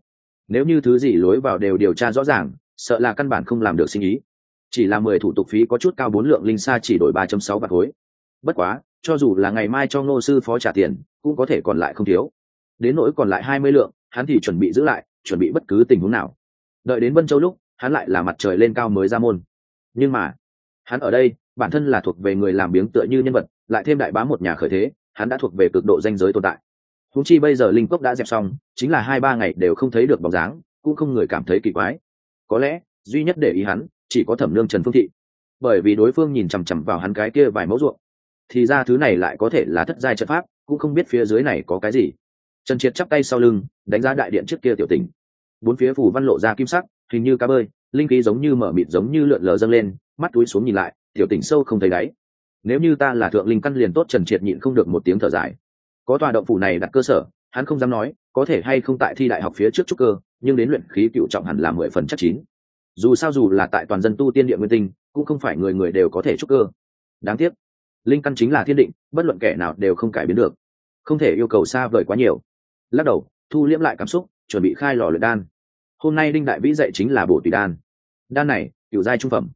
Nếu như thứ gì lối vào đều điều tra rõ ràng, sợ là căn bản không làm được sinh ý chỉ là mười thủ tục phí có chút cao bốn lượng linh sa chỉ đổi ba chấm sáu bạc khối. Bất quá, cho dù là ngày mai cho ngô sư phó trả tiền, cũng có thể còn lại không thiếu. Đến nỗi còn lại hai mươi lượng, hắn thì chuẩn bị giữ lại, chuẩn bị bất cứ tình huống nào. Đợi đến vân châu lúc, hắn lại là mặt trời lên cao mới ra môn. Nhưng mà, hắn ở đây, bản thân là thuộc về người làm biếng tựa như nhân vật, lại thêm đại bá một nhà khởi thế, hắn đã thuộc về cực độ danh giới tồn tại. Húng chi bây giờ linh cốc đã dẹp xong, chính là hai ba ngày đều không thấy được bóng dáng, cũng không người cảm thấy kỳ quái. Có lẽ, duy nhất để ý hắn chỉ có thẩm lương trần phương thị. Bởi vì đối phương nhìn chằm chằm vào hắn cái kia vài mẫu ruộng, thì ra thứ này lại có thể là thất giai trận pháp, cũng không biết phía dưới này có cái gì. Trần triệt chắp tay sau lưng, đánh giá đại điện trước kia tiểu tình. Bốn phía phủ văn lộ ra kim sắc, hình như cá bơi, linh khí giống như mở mịt giống như lượn lờ dâng lên, mắt túi xuống nhìn lại, tiểu tỉnh sâu không thấy đáy. Nếu như ta là thượng linh căn liền tốt, trần triệt nhịn không được một tiếng thở dài. Có tòa động phủ này đặt cơ sở, hắn không dám nói, có thể hay không tại thi đại học phía trước trúc cơ, nhưng đến luyện khí cựu trọng hẳn là mười phần chắc chín dù sao dù là tại toàn dân tu tiên địa nguyên tinh, cũng không phải người người đều có thể trúc cơ. Đáng tiếc, linh căn chính là thiên định, bất luận kẻ nào đều không cải biến được. Không thể yêu cầu xa vời quá nhiều. Lắc đầu, thu liễm lại cảm xúc, chuẩn bị khai lò luyện đan. Hôm nay đinh đại vĩ dạy chính là bổ tùy đan. Đan này, kiểu giai trung phẩm.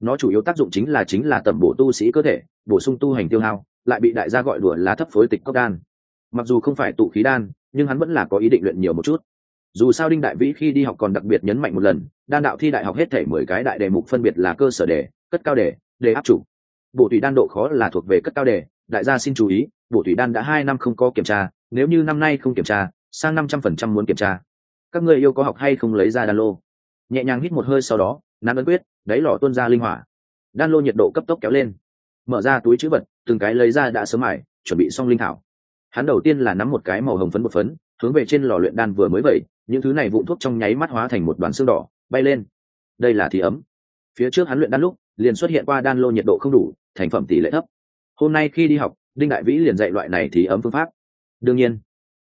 Nó chủ yếu tác dụng chính là chính là tẩm bổ tu sĩ cơ thể, bổ sung tu hành tiêu hao, lại bị đại gia gọi đùa là thấp phối tịch cốc đan. Mặc dù không phải tụ khí đan, nhưng hắn vẫn là có ý định luyện nhiều một chút dù sao đinh đại vĩ khi đi học còn đặc biệt nhấn mạnh một lần, đan đạo thi đại học hết thể mười cái đại đề mục phân biệt là cơ sở đề, cất cao đề đề áp chủ. Bộ thủy đan độ khó là thuộc về cất cao đề, đại gia xin chú ý, bộ thủy đan đã hai năm không có kiểm tra, nếu như năm nay không kiểm tra, sang năm trăm phần trăm muốn kiểm tra. Các người yêu có học hay không lấy ra đan lô. Nhẹ nhàng hít một hơi sau đó, nắn ấn quyết, đáy lò tuôn ra linh hỏa. Đan lô nhiệt độ cấp tốc kéo lên. Mở ra túi chữ vật, từng cái lấy ra đã sớm mải chuẩn bị xong linh thảo. Hắn đầu tiên là nắm một cái màu hồng phấn một phấn, hướng về trên lò luyện đan vừa mới vậy những thứ này vụn thuốc trong nháy mắt hóa thành một đoàn xương đỏ, bay lên. Đây là thì ấm. Phía trước hắn luyện đan lúc, liền xuất hiện qua đan lô nhiệt độ không đủ, thành phẩm tỷ lệ thấp. Hôm nay khi đi học, đinh đại vĩ liền dạy loại này thì ấm phương pháp. Đương nhiên,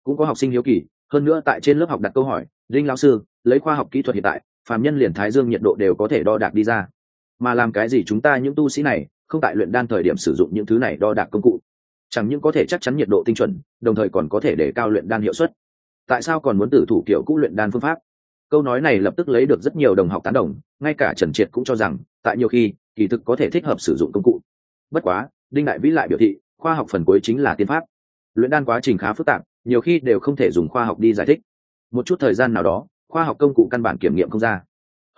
cũng có học sinh hiếu kỳ, hơn nữa tại trên lớp học đặt câu hỏi, đinh lão sư, lấy khoa học kỹ thuật hiện tại, phàm nhân liền thái dương nhiệt độ đều có thể đo đạc đi ra. Mà làm cái gì chúng ta những tu sĩ này không tại luyện đan thời điểm sử dụng những thứ này đo đạc công cụ? Chẳng những có thể chắc chắn nhiệt độ tinh chuẩn, đồng thời còn có thể để cao luyện đan hiệu suất tại sao còn muốn tử thủ kiểu cũ luyện đan phương pháp? Câu nói này lập tức lấy được rất nhiều đồng học tán đồng, ngay cả trần triệt cũng cho rằng, tại nhiều khi, kỳ thực có thể thích hợp sử dụng công cụ. Bất quá, đinh đại vĩ lại biểu thị, khoa học phần cuối chính là tiên pháp. Luyện đan quá trình khá phức tạp, nhiều khi đều không thể dùng khoa học đi giải thích. Một chút thời gian nào đó, khoa học công cụ căn bản kiểm nghiệm không ra.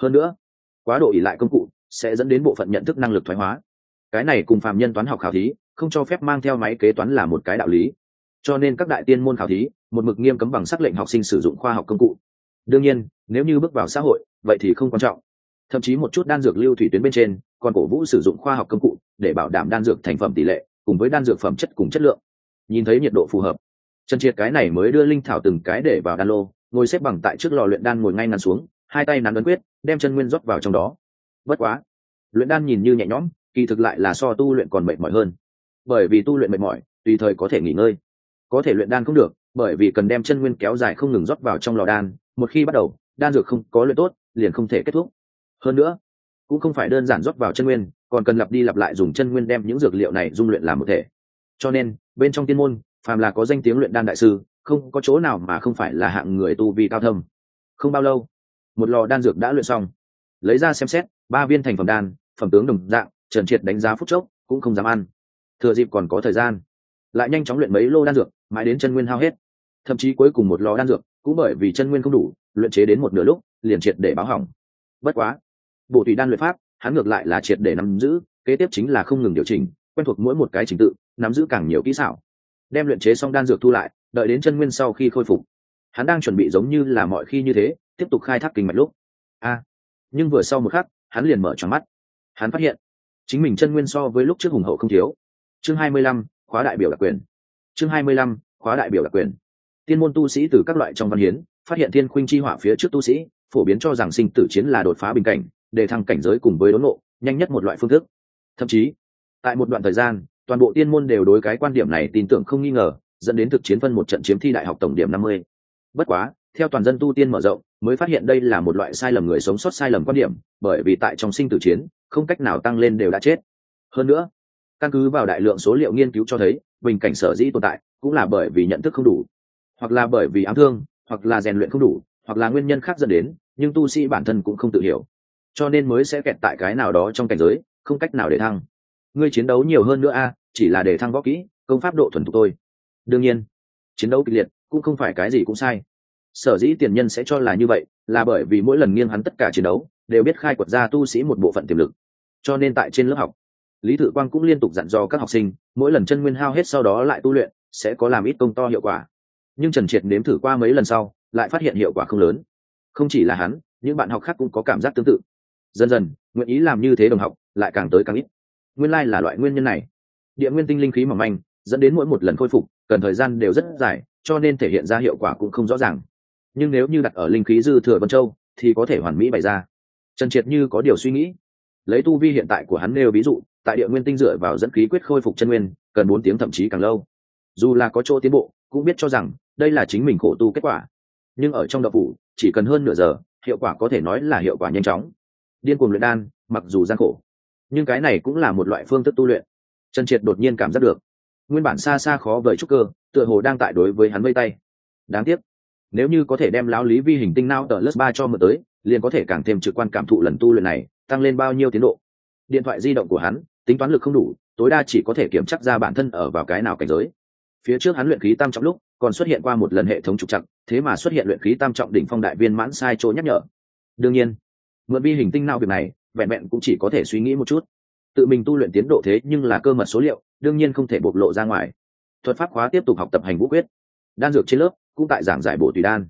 Hơn nữa, quá độ ỉ lại công cụ sẽ dẫn đến bộ phận nhận thức năng lực thoái hóa. Cái này cùng phạm nhân toán học khảo thí, không cho phép mang theo máy kế toán là một cái đạo lý cho nên các đại tiên môn khảo thí, một mực nghiêm cấm bằng sắc lệnh học sinh sử dụng khoa học công cụ. Đương nhiên, nếu như bước vào xã hội, vậy thì không quan trọng. Thậm chí một chút đan dược lưu thủy tuyến bên trên, còn cổ vũ sử dụng khoa học công cụ để bảo đảm đan dược thành phẩm tỷ lệ, cùng với đan dược phẩm chất cùng chất lượng. Nhìn thấy nhiệt độ phù hợp, trần triệt cái này mới đưa linh thảo từng cái để vào đan lô, ngồi xếp bằng tại trước lò luyện đan ngồi ngay ngắn xuống, hai tay nắn ấn quyết, đem chân nguyên rót vào trong đó. Bất quá, luyện đan nhìn như nhẹ nhõm, kỳ thực lại là so tu luyện còn mệt mỏi hơn. Bởi vì tu luyện mệt mỏi, tùy thời có thể nghỉ ngơi có thể luyện đan không được, bởi vì cần đem chân nguyên kéo dài không ngừng rót vào trong lò đan, một khi bắt đầu, đan dược không có luyện tốt, liền không thể kết thúc. Hơn nữa, cũng không phải đơn giản rót vào chân nguyên, còn cần lặp đi lặp lại dùng chân nguyên đem những dược liệu này dung luyện làm một thể. Cho nên, bên trong tiên môn, phàm là có danh tiếng luyện đan đại sư, không có chỗ nào mà không phải là hạng người tu vi cao thâm. Không bao lâu, một lò đan dược đã luyện xong. Lấy ra xem xét, ba viên thành phẩm đan, phẩm tướng đồng dạng, trần triệt đánh giá phút chốc, cũng không dám ăn. Thừa dịp còn có thời gian, lại nhanh chóng luyện mấy lô đan dược mãi đến chân nguyên hao hết. Thậm chí cuối cùng một lò đan dược cũng bởi vì chân nguyên không đủ, luyện chế đến một nửa lúc, liền triệt để báo hỏng. Bất quá, bộ tùy đan luyện pháp, hắn ngược lại là triệt để nắm giữ, kế tiếp chính là không ngừng điều chỉnh, quen thuộc mỗi một cái trình tự, nắm giữ càng nhiều kỹ xảo. Đem luyện chế xong đan dược thu lại, đợi đến chân nguyên sau khi khôi phục. Hắn đang chuẩn bị giống như là mọi khi như thế, tiếp tục khai thác kinh mạch lúc. A! Nhưng vừa sau một khắc, hắn liền mở tròn mắt. Hắn phát hiện, chính mình chân nguyên so với lúc trước hùng hậu không thiếu. Chương hai mươi lăm, khóa đại biểu đặc quyền chương hai mươi lăm, khóa đại biểu đặc quyền. Tiên môn tu sĩ từ các loại trong văn hiến, phát hiện thiên khuynh chi hỏa phía trước tu sĩ, phổ biến cho rằng sinh tử chiến là đột phá bình cảnh để thăng cảnh giới cùng với đốn ngộ, nhanh nhất một loại phương thức. Thậm chí, tại một đoạn thời gian, toàn bộ tiên môn đều đối cái quan điểm này tin tưởng không nghi ngờ, dẫn đến thực chiến phân một trận chiếm thi đại học tổng điểm năm mươi. Bất quá, theo toàn dân tu tiên mở rộng, mới phát hiện đây là một loại sai lầm người sống sót sai lầm quan điểm, bởi vì tại trong sinh tử chiến, không cách nào tăng lên đều đã chết. Hơn nữa, căn cứ vào đại lượng số liệu nghiên cứu cho thấy bình cảnh sở dĩ tồn tại cũng là bởi vì nhận thức không đủ, hoặc là bởi vì ám thương, hoặc là rèn luyện không đủ, hoặc là nguyên nhân khác dẫn đến, nhưng tu sĩ bản thân cũng không tự hiểu. Cho nên mới sẽ kẹt tại cái nào đó trong cảnh giới, không cách nào để thăng. Ngươi chiến đấu nhiều hơn nữa a, chỉ là để thăng võ kỹ, công pháp độ thuần thục tôi đương nhiên, chiến đấu kịch liệt cũng không phải cái gì cũng sai. Sở dĩ tiền nhân sẽ cho là như vậy, là bởi vì mỗi lần nghiêng hắn tất cả chiến đấu, đều biết khai quật ra tu sĩ một bộ phận tiềm lực. Cho nên tại trên lớp học lý thự quang cũng liên tục dặn dò các học sinh, mỗi lần chân nguyên hao hết sau đó lại tu luyện, sẽ có làm ít công to hiệu quả. Nhưng trần triệt nếm thử qua mấy lần sau, lại phát hiện hiệu quả không lớn. Không chỉ là hắn, những bạn học khác cũng có cảm giác tương tự. Dần dần, nguyện ý làm như thế đồng học, lại càng tới càng ít. Nguyên lai là loại nguyên nhân này. Địa nguyên tinh linh khí mỏng manh, dẫn đến mỗi một lần khôi phục, cần thời gian đều rất dài, cho nên thể hiện ra hiệu quả cũng không rõ ràng. Nhưng nếu như đặt ở linh khí dư thừa vân châu, thì có thể hoàn mỹ bày ra. Trần triệt như có điều suy nghĩ. Lấy tu vi hiện tại của hắn nêu ví dụ tại địa nguyên tinh dựa vào dẫn khí quyết khôi phục chân nguyên, cần bốn tiếng thậm chí càng lâu. Dù là có chỗ tiến bộ, cũng biết cho rằng, đây là chính mình khổ tu kết quả. Nhưng ở trong đậu phủ, chỉ cần hơn nửa giờ, hiệu quả có thể nói là hiệu quả nhanh chóng. Điên cuồng luyện đan, mặc dù gian khổ, nhưng cái này cũng là một loại phương thức tu luyện. Trần triệt đột nhiên cảm giác được. Nguyên bản xa xa khó vời trúc cơ, tựa hồ đang tại đối với hắn vây tay. Đáng tiếc, nếu như có thể đem lão lý vi hình tinh nao tờ lớp ba cho mượn tới, liền có thể càng thêm trực quan cảm thụ lần tu luyện này, tăng lên bao nhiêu tiến độ. Điện thoại di động của hắn tính toán lực không đủ, tối đa chỉ có thể kiểm chắc ra bản thân ở vào cái nào cảnh giới. Phía trước hắn luyện khí tam trọng lúc, còn xuất hiện qua một lần hệ thống trục chặt thế mà xuất hiện luyện khí tam trọng đỉnh phong đại viên mãn sai chỗ nhắc nhở. Đương nhiên, mượn vi hình tinh nào việc này, vẹn vẹn cũng chỉ có thể suy nghĩ một chút. Tự mình tu luyện tiến độ thế nhưng là cơ mật số liệu, đương nhiên không thể bộc lộ ra ngoài. Thuật pháp khóa tiếp tục học tập hành vũ quyết. Đan dược trên lớp, cũng tại giảng giải bộ tùy đan.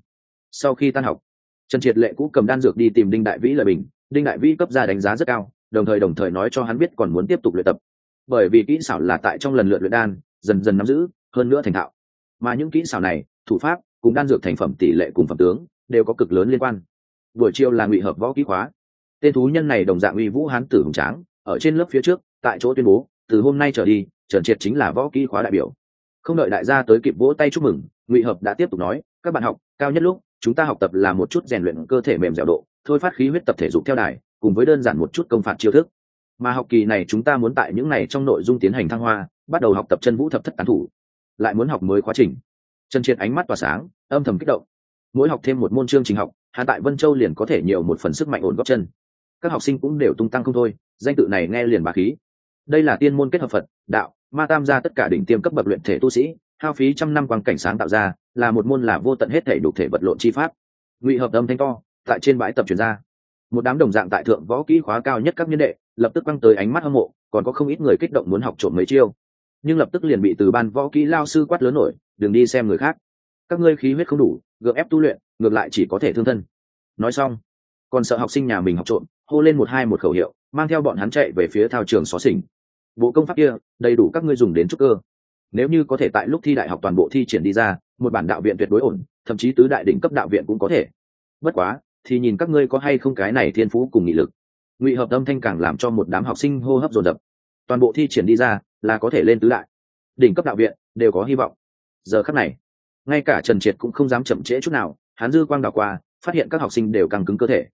Sau khi tan học, trần triệt lệ cũ cầm đan dược đi tìm đinh đại vĩ lời bình. Đinh đại vĩ cấp ra đánh giá rất cao đồng thời đồng thời nói cho hắn biết còn muốn tiếp tục luyện tập. Bởi vì kỹ xảo là tại trong lần luyện luyện đan, dần dần nắm giữ, hơn nữa thành thạo. Mà những kỹ xảo này, thủ pháp cùng đan dược thành phẩm tỷ lệ cùng phẩm tướng đều có cực lớn liên quan. Buổi chiều là ngụy hợp võ kỹ khóa. Tên thú nhân này đồng dạng uy vũ hán tử hùng tráng, ở trên lớp phía trước, tại chỗ tuyên bố, từ hôm nay trở đi, trần triệt chính là võ kỹ khóa đại biểu. Không đợi đại gia tới kịp vỗ tay chúc mừng, ngụy hợp đã tiếp tục nói, các bạn học, cao nhất lúc, chúng ta học tập là một chút rèn luyện cơ thể mềm dẻo độ, thôi phát khí huyết tập thể dục theo đài cùng với đơn giản một chút công phạt chiêu thức. Mà học kỳ này chúng ta muốn tại những này trong nội dung tiến hành thăng hoa, bắt đầu học tập chân vũ thập thất tán thủ. Lại muốn học mới quá trình. Trần triệt ánh mắt tỏa sáng, âm thầm kích động. Mỗi học thêm một môn chương trình học, hạ tại vân châu liền có thể nhiều một phần sức mạnh ổn góp chân. Các học sinh cũng đều tung tăng không thôi, danh tự này nghe liền bà khí. Đây là tiên môn kết hợp phật, đạo, ma tam gia tất cả đỉnh tiêm cấp bậc luyện thể tu sĩ, hao phí trăm năm quang cảnh sáng tạo ra, là một môn là vô tận hết thể đục thể vật lộn chi pháp. Ngụy hợp âm thanh to, tại trên bãi tập truyền ra một đám đồng dạng tại thượng võ kỹ khóa cao nhất các nhân đệ, lập tức quăng tới ánh mắt hâm mộ, còn có không ít người kích động muốn học trộm mấy chiêu. Nhưng lập tức liền bị từ ban võ kỹ lao sư quát lớn nổi, đừng đi xem người khác. Các ngươi khí huyết không đủ, gượng ép tu luyện, ngược lại chỉ có thể thương thân. Nói xong, còn sợ học sinh nhà mình học trộm, hô lên một hai một khẩu hiệu, mang theo bọn hắn chạy về phía thao trường xó xỉnh. Bộ công pháp kia, đầy đủ các ngươi dùng đến trúc cơ. Nếu như có thể tại lúc thi đại học toàn bộ thi triển đi ra, một bản đạo viện tuyệt đối ổn, thậm chí tứ đại đỉnh cấp đạo viện cũng có thể. Bất quá thì nhìn các ngươi có hay không cái này thiên phú cùng nghị lực. Ngụy hợp âm thanh càng làm cho một đám học sinh hô hấp dồn dập. Toàn bộ thi triển đi ra là có thể lên tứ đại. Đỉnh cấp đạo viện đều có hy vọng. Giờ khắc này, ngay cả trần triệt cũng không dám chậm trễ chút nào, hắn dư quang đảo qua, phát hiện các học sinh đều căng cứng cơ thể.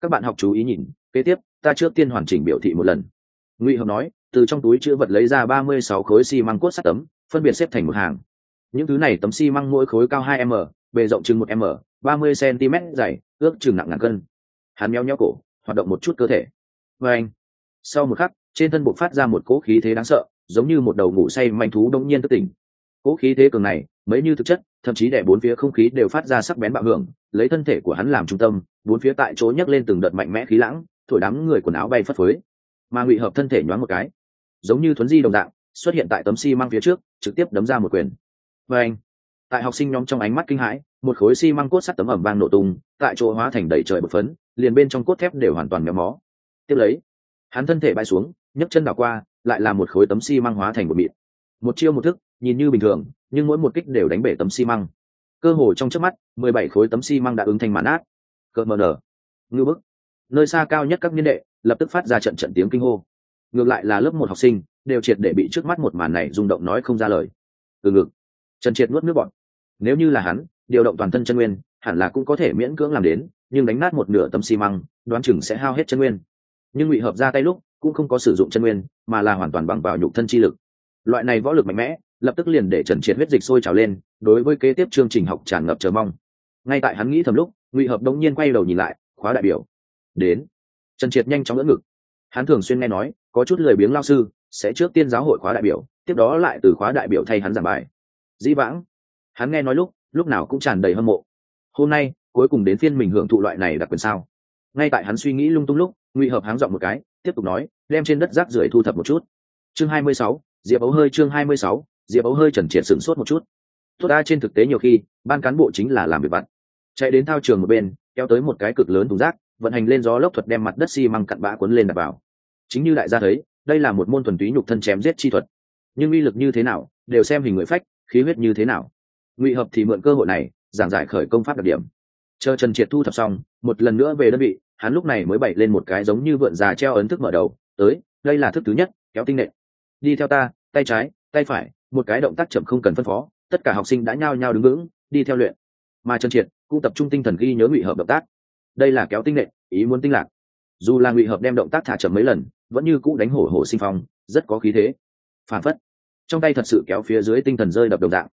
Các bạn học chú ý nhìn, kế tiếp, ta trước tiên hoàn chỉnh biểu thị một lần. Ngụy hợp nói, từ trong túi chữ vật lấy ra ba mươi sáu khối xi măng cốt sắt tấm, phân biệt xếp thành một hàng. Những thứ này tấm xi măng mỗi khối cao hai m, bề rộng chừng một m, ba mươi cm dày ước chừng nặng ngàn cân. Hắn meo nhó cổ, hoạt động một chút cơ thể. Và anh, sau một khắc, trên thân bộc phát ra một cỗ khí thế đáng sợ, giống như một đầu ngủ say manh thú đông nhiên tức tỉnh. Cỗ khí thế cường này, mấy như thực chất, thậm chí đẻ bốn phía không khí đều phát ra sắc bén bạo hưởng, lấy thân thể của hắn làm trung tâm, bốn phía tại chỗ nhấc lên từng đợt mạnh mẽ khí lãng, thổi đám người quần áo bay phất phới. Mà ngụy hợp thân thể nhoáng một cái, giống như thuấn di đồng dạng, xuất hiện tại tấm xi măng phía trước, trực tiếp đấm ra một quyền. Và anh tại học sinh nhóm trong ánh mắt kinh hãi, một khối xi măng cốt sắt tấm ẩm vang nổ tung, tại chỗ hóa thành đầy trời bột phấn, liền bên trong cốt thép đều hoàn toàn méo mó. Tiếp lấy, hắn thân thể bay xuống, nhấc chân đảo qua, lại là một khối tấm xi măng hóa thành một mịn. Một chiêu một thức, nhìn như bình thường, nhưng mỗi một kích đều đánh bể tấm xi măng. Cơ hồ trong chớp mắt, mười bảy khối tấm xi măng đã ứng thành mãn át. Cợt mờ nở. Ngư bức. Nơi xa cao nhất các niên đệ, lập tức phát ra trận trận tiếng kinh hô. Ngược lại là lớp một học sinh, đều triệt để bị trước mắt một màn này rung động nói không ra lời. Từ ngực trần triệt nuốt nước bọn nếu như là hắn, điều động toàn thân chân nguyên, hẳn là cũng có thể miễn cưỡng làm đến, nhưng đánh nát một nửa tấm xi măng, đoán chừng sẽ hao hết chân nguyên. Nhưng ngụy hợp ra tay lúc, cũng không có sử dụng chân nguyên, mà là hoàn toàn bằng vào nhục thân chi lực. Loại này võ lực mạnh mẽ, lập tức liền để trần triệt huyết dịch sôi trào lên, đối với kế tiếp chương trình học tràn ngập chờ mong. Ngay tại hắn nghĩ thầm lúc, ngụy hợp đống nhiên quay đầu nhìn lại, khóa đại biểu. Đến. Trần triệt nhanh chóng ngỡ ngực. Hắn thường xuyên nghe nói, có chút lười biếng lao sư, sẽ trước tiên giáo hội khóa đại biểu, tiếp đó lại từ khóa đại biểu thay hắn giảng bài dĩ vãng. Hắn nghe nói lúc lúc nào cũng tràn đầy hâm mộ. Hôm nay, cuối cùng đến phiên mình hưởng thụ loại này đặc quyền sao? Ngay tại hắn suy nghĩ lung tung lúc, ngụy hợp háng dọn một cái, tiếp tục nói, đem trên đất rác rưởi thu thập một chút. Chương hai mươi sáu, diệp ấu hơi chương hai mươi sáu, diệp ấu hơi trần triệt sửng sốt một chút. Tốt đa trên thực tế nhiều khi, ban cán bộ chính là làm việc vặt. Chạy đến thao trường một bên, kéo tới một cái cực lớn thùng rác, vận hành lên gió lốc thuật đem mặt đất xi、si、măng cặn bã cuốn lên đặt vào. Chính như đại gia thấy, đây là một môn thuần túy nhục thân chém giết chi thuật. Nhưng uy lực như thế nào, đều xem hình người phách khí huyết như thế nào? Ngụy hợp thì mượn cơ hội này giảng giải khởi công pháp đặc điểm. Chờ trần triệt thu thập xong một lần nữa về đơn vị hắn lúc này mới bày lên một cái giống như vượn già treo ấn thức mở đầu tới đây là thức thứ nhất kéo tinh nệ, đi theo ta tay trái tay phải. Một cái động tác chậm không cần phân phó tất cả học sinh đã nhao nhao đứng vững đi theo luyện. Mà trần triệt cũng tập trung tinh thần ghi nhớ ngụy hợp động tác. Đây là kéo tinh nệ, ý muốn tinh lạc. Dù là ngụy hợp đem động tác thả chậm mấy lần vẫn như cũ đánh hổ hổ sinh phong rất có khí thế. Phản phất trong tay thật sự kéo phía dưới tinh thần rơi đập đồng dạng.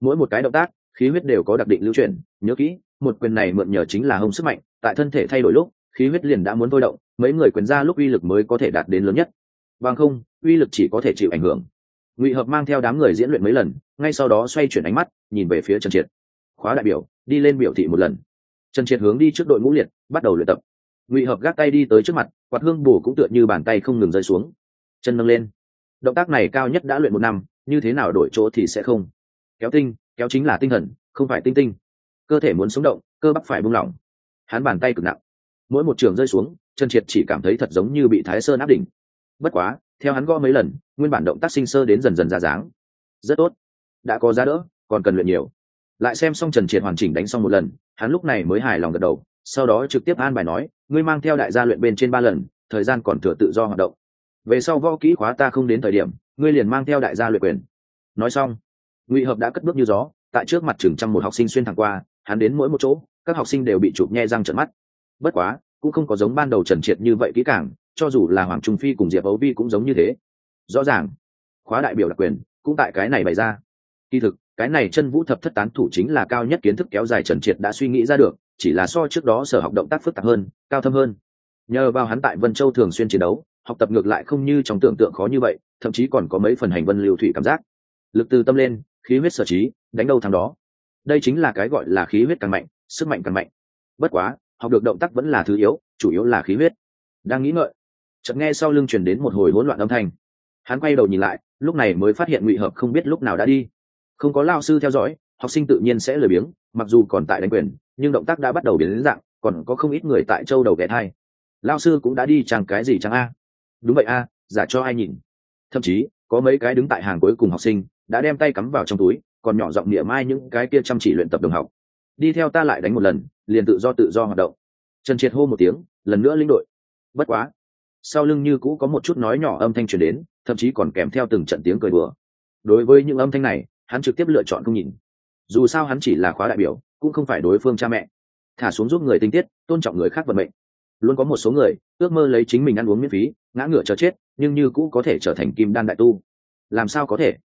Mỗi một cái động tác, khí huyết đều có đặc định lưu chuyển, nhớ kỹ, một quyền này mượn nhờ chính là hông sức mạnh, tại thân thể thay đổi lúc, khí huyết liền đã muốn thôi động, mấy người quyền ra lúc uy lực mới có thể đạt đến lớn nhất. Bằng không, uy lực chỉ có thể chịu ảnh hưởng. Ngụy hợp mang theo đám người diễn luyện mấy lần, ngay sau đó xoay chuyển ánh mắt, nhìn về phía trần triệt. Khóa đại biểu, đi lên biểu thị một lần. Trần triệt hướng đi trước đội ngũ liệt, bắt đầu luyện tập. Ngụy hợp gác tay đi tới trước mặt, quạt hương bù cũng tựa như bàn tay không ngừng rơi xuống. Chân nâng lên động tác này cao nhất đã luyện một năm, như thế nào đổi chỗ thì sẽ không. Kéo tinh, kéo chính là tinh thần, không phải tinh tinh. Cơ thể muốn sống động, cơ bắp phải buông lỏng. Hắn bàn tay cực nặng. Mỗi một trường rơi xuống chân triệt chỉ cảm thấy thật giống như bị thái sơn áp đỉnh. Bất quá, theo hắn gõ mấy lần, nguyên bản động tác sinh sơ đến dần dần ra dáng. Rất tốt. Đã có giá đỡ, còn cần luyện nhiều. Lại xem xong trần triệt hoàn chỉnh đánh xong một lần, hắn lúc này mới hài lòng gật đầu, sau đó trực tiếp an bài nói, ngươi mang theo đại gia luyện bên trên ba lần, thời gian còn thừa tự do hoạt động về sau võ kỹ khóa ta không đến thời điểm, ngươi liền mang theo đại gia luyện quyền. Nói xong, ngụy hợp đã cất bước như gió, tại trước mặt chừng trăm một học sinh xuyên thẳng qua, hắn đến mỗi một chỗ, các học sinh đều bị chụp nhe răng trận mắt. Bất quá, cũng không có giống ban đầu trần triệt như vậy kỹ càng, cho dù là hoàng trung phi cùng diệp ấu vi cũng giống như thế. Rõ ràng, khóa đại biểu đặc quyền cũng tại cái này bày ra. Kỳ thực, cái này chân vũ thập thất tán thủ chính là cao nhất kiến thức kéo dài trần triệt đã suy nghĩ ra được, chỉ là so trước đó sở học động tác phức tạp hơn, cao thâm hơn. Nhờ vào hắn tại vân châu thường xuyên chiến đấu học tập ngược lại không như trong tưởng tượng khó như vậy, thậm chí còn có mấy phần hành vân lưu thủy cảm giác. Lực từ tâm lên, khí huyết sở trí, đánh đâu thằng đó. Đây chính là cái gọi là khí huyết càng mạnh, sức mạnh càng mạnh. Bất quá, học được động tác vẫn là thứ yếu, chủ yếu là khí huyết. Đang nghĩ ngợi, chợt nghe sau lưng truyền đến một hồi hỗn loạn âm thanh. Hắn quay đầu nhìn lại, lúc này mới phát hiện ngụy hợp không biết lúc nào đã đi. Không có lao sư theo dõi, học sinh tự nhiên sẽ lười biếng, mặc dù còn tại đánh quyền, nhưng động tác đã bắt đầu biến đến dạng, còn có không ít người tại châu đầu ghé thai. Lao sư cũng đã đi chẳng cái gì chẳng a? Đúng vậy a, giả cho ai nhìn. Thậm chí, có mấy cái đứng tại hàng cuối cùng học sinh, đã đem tay cắm vào trong túi, còn nhỏ giọng niệm mai những cái kia chăm chỉ luyện tập đồng học. Đi theo ta lại đánh một lần, liền tự do tự do hoạt động. Trần triệt hô một tiếng, lần nữa linh đội. Bất quá, sau lưng như cũ có một chút nói nhỏ âm thanh truyền đến, thậm chí còn kèm theo từng trận tiếng cười bừa đối với những âm thanh này, hắn trực tiếp lựa chọn không nhìn. Dù sao hắn chỉ là khóa đại biểu, cũng không phải đối phương cha mẹ. Thả xuống giúp người tinh tiết, tôn trọng người khác vận mệnh luôn có một số người ước mơ lấy chính mình ăn uống miễn phí, ngã ngựa chờ chết, nhưng như cũ có thể trở thành kim đan đại tu. Làm sao có thể?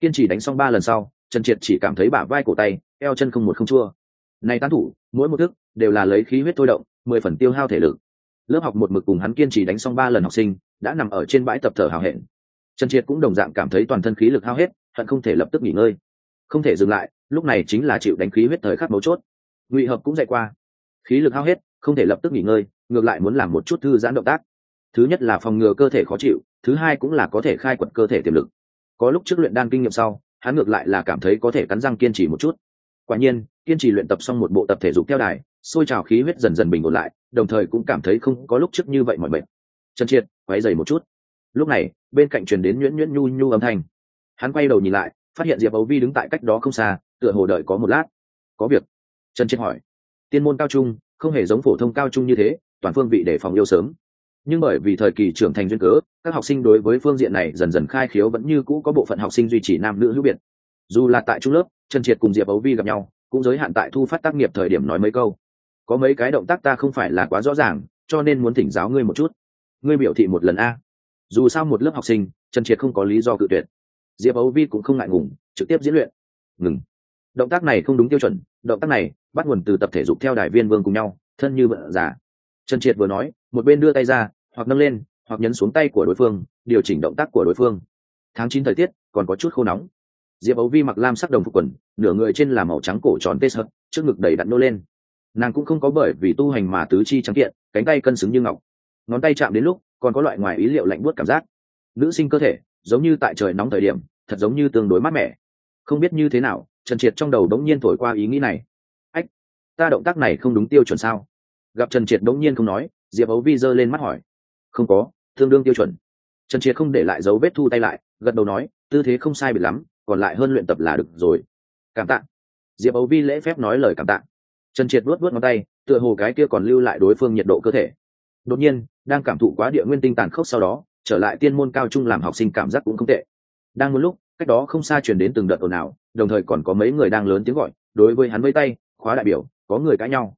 Kiên trì đánh xong ba lần sau, trần triệt chỉ cảm thấy bả vai cổ tay, eo chân không một không chua. Này tán thủ, mỗi một thức đều là lấy khí huyết thôi động, mười phần tiêu hao thể lực. Lớp học một mực cùng hắn kiên trì đánh xong ba lần học sinh, đã nằm ở trên bãi tập thở hào hẹn. Trần triệt cũng đồng dạng cảm thấy toàn thân khí lực hao hết, hận không thể lập tức nghỉ ngơi. Không thể dừng lại, lúc này chính là chịu đánh khí huyết thời khắc mấu chốt. Ngụy hợp cũng dạy qua. Khí lực hao hết, không thể lập tức nghỉ ngơi ngược lại muốn làm một chút thư giãn động tác. Thứ nhất là phòng ngừa cơ thể khó chịu, thứ hai cũng là có thể khai quật cơ thể tiềm lực. Có lúc trước luyện đan kinh nghiệm sau, hắn ngược lại là cảm thấy có thể cắn răng kiên trì một chút. Quả nhiên, kiên trì luyện tập xong một bộ tập thể dục theo đài, xôi trào khí huyết dần dần bình ổn lại, đồng thời cũng cảm thấy không có lúc trước như vậy mọi bệnh trần triệt quay dày một chút. Lúc này, bên cạnh truyền đến nhuyễn nhuyễn nhu nhu âm thanh. Hắn quay đầu nhìn lại, phát hiện diệp ấu vi đứng tại cách đó không xa, tựa hồ đợi có một lát. Có việc. Trần triệt hỏi. Tiên môn cao trung, không hề giống phổ thông cao trung như thế toàn phương vị để phòng yêu sớm. Nhưng bởi vì thời kỳ trưởng thành duyên cớ, các học sinh đối với phương diện này dần dần khai khiếu vẫn như cũ có bộ phận học sinh duy trì nam nữ hữu biệt. Dù là tại trung lớp, trần triệt cùng diệp ấu vi gặp nhau, cũng giới hạn tại thu phát tác nghiệp thời điểm nói mấy câu. Có mấy cái động tác ta không phải là quá rõ ràng, cho nên muốn thỉnh giáo ngươi một chút. Ngươi biểu thị một lần a. Dù sao một lớp học sinh, trần triệt không có lý do cự tuyệt. Diệp ấu vi cũng không ngại ngùng, trực tiếp diễn luyện. Ngừng. Động tác này không đúng tiêu chuẩn, động tác này bắt nguồn từ tập thể dục theo đài viên vương cùng nhau, thân như vợ giả trần triệt vừa nói một bên đưa tay ra hoặc nâng lên hoặc nhấn xuống tay của đối phương điều chỉnh động tác của đối phương. Tháng chín thời tiết còn có chút khô nóng. Diệp ấu vi mặc lam sắc đồng phục quần nửa người trên là màu trắng cổ tròn tê sợ, trước ngực đầy đặn nô lên. Nàng cũng không có bởi vì tu hành mà tứ chi trắng kiện cánh tay cân xứng như ngọc. Ngón tay chạm đến lúc còn có loại ngoài ý liệu lạnh buốt cảm giác. Nữ sinh cơ thể giống như tại trời nóng thời điểm thật giống như tương đối mát mẻ. Không biết như thế nào trần triệt trong đầu đống nhiên thổi qua ý nghĩ này. Ách ta động tác này không đúng tiêu chuẩn sao? Gặp trần triệt đống nhiên không nói, diệp ấu vi giơ lên mắt hỏi. Không có, tương đương tiêu chuẩn. Trần triệt không để lại dấu vết thu tay lại, gật đầu nói, tư thế không sai biệt lắm, còn lại hơn luyện tập là được rồi. Cảm tạ. Diệp ấu vi lễ phép nói lời cảm tạ. Trần triệt vuốt vuốt ngón tay, tựa hồ cái kia còn lưu lại đối phương nhiệt độ cơ thể. Đột nhiên, đang cảm thụ quá địa nguyên tinh tàn khốc sau đó, trở lại tiên môn cao trung làm học sinh cảm giác cũng không tệ. Đang một lúc, cách đó không xa chuyển đến từng đợt ồn ào, đồng thời còn có mấy người đang lớn tiếng gọi, đối với hắn với tay, khóa đại biểu, có người cãi nhau.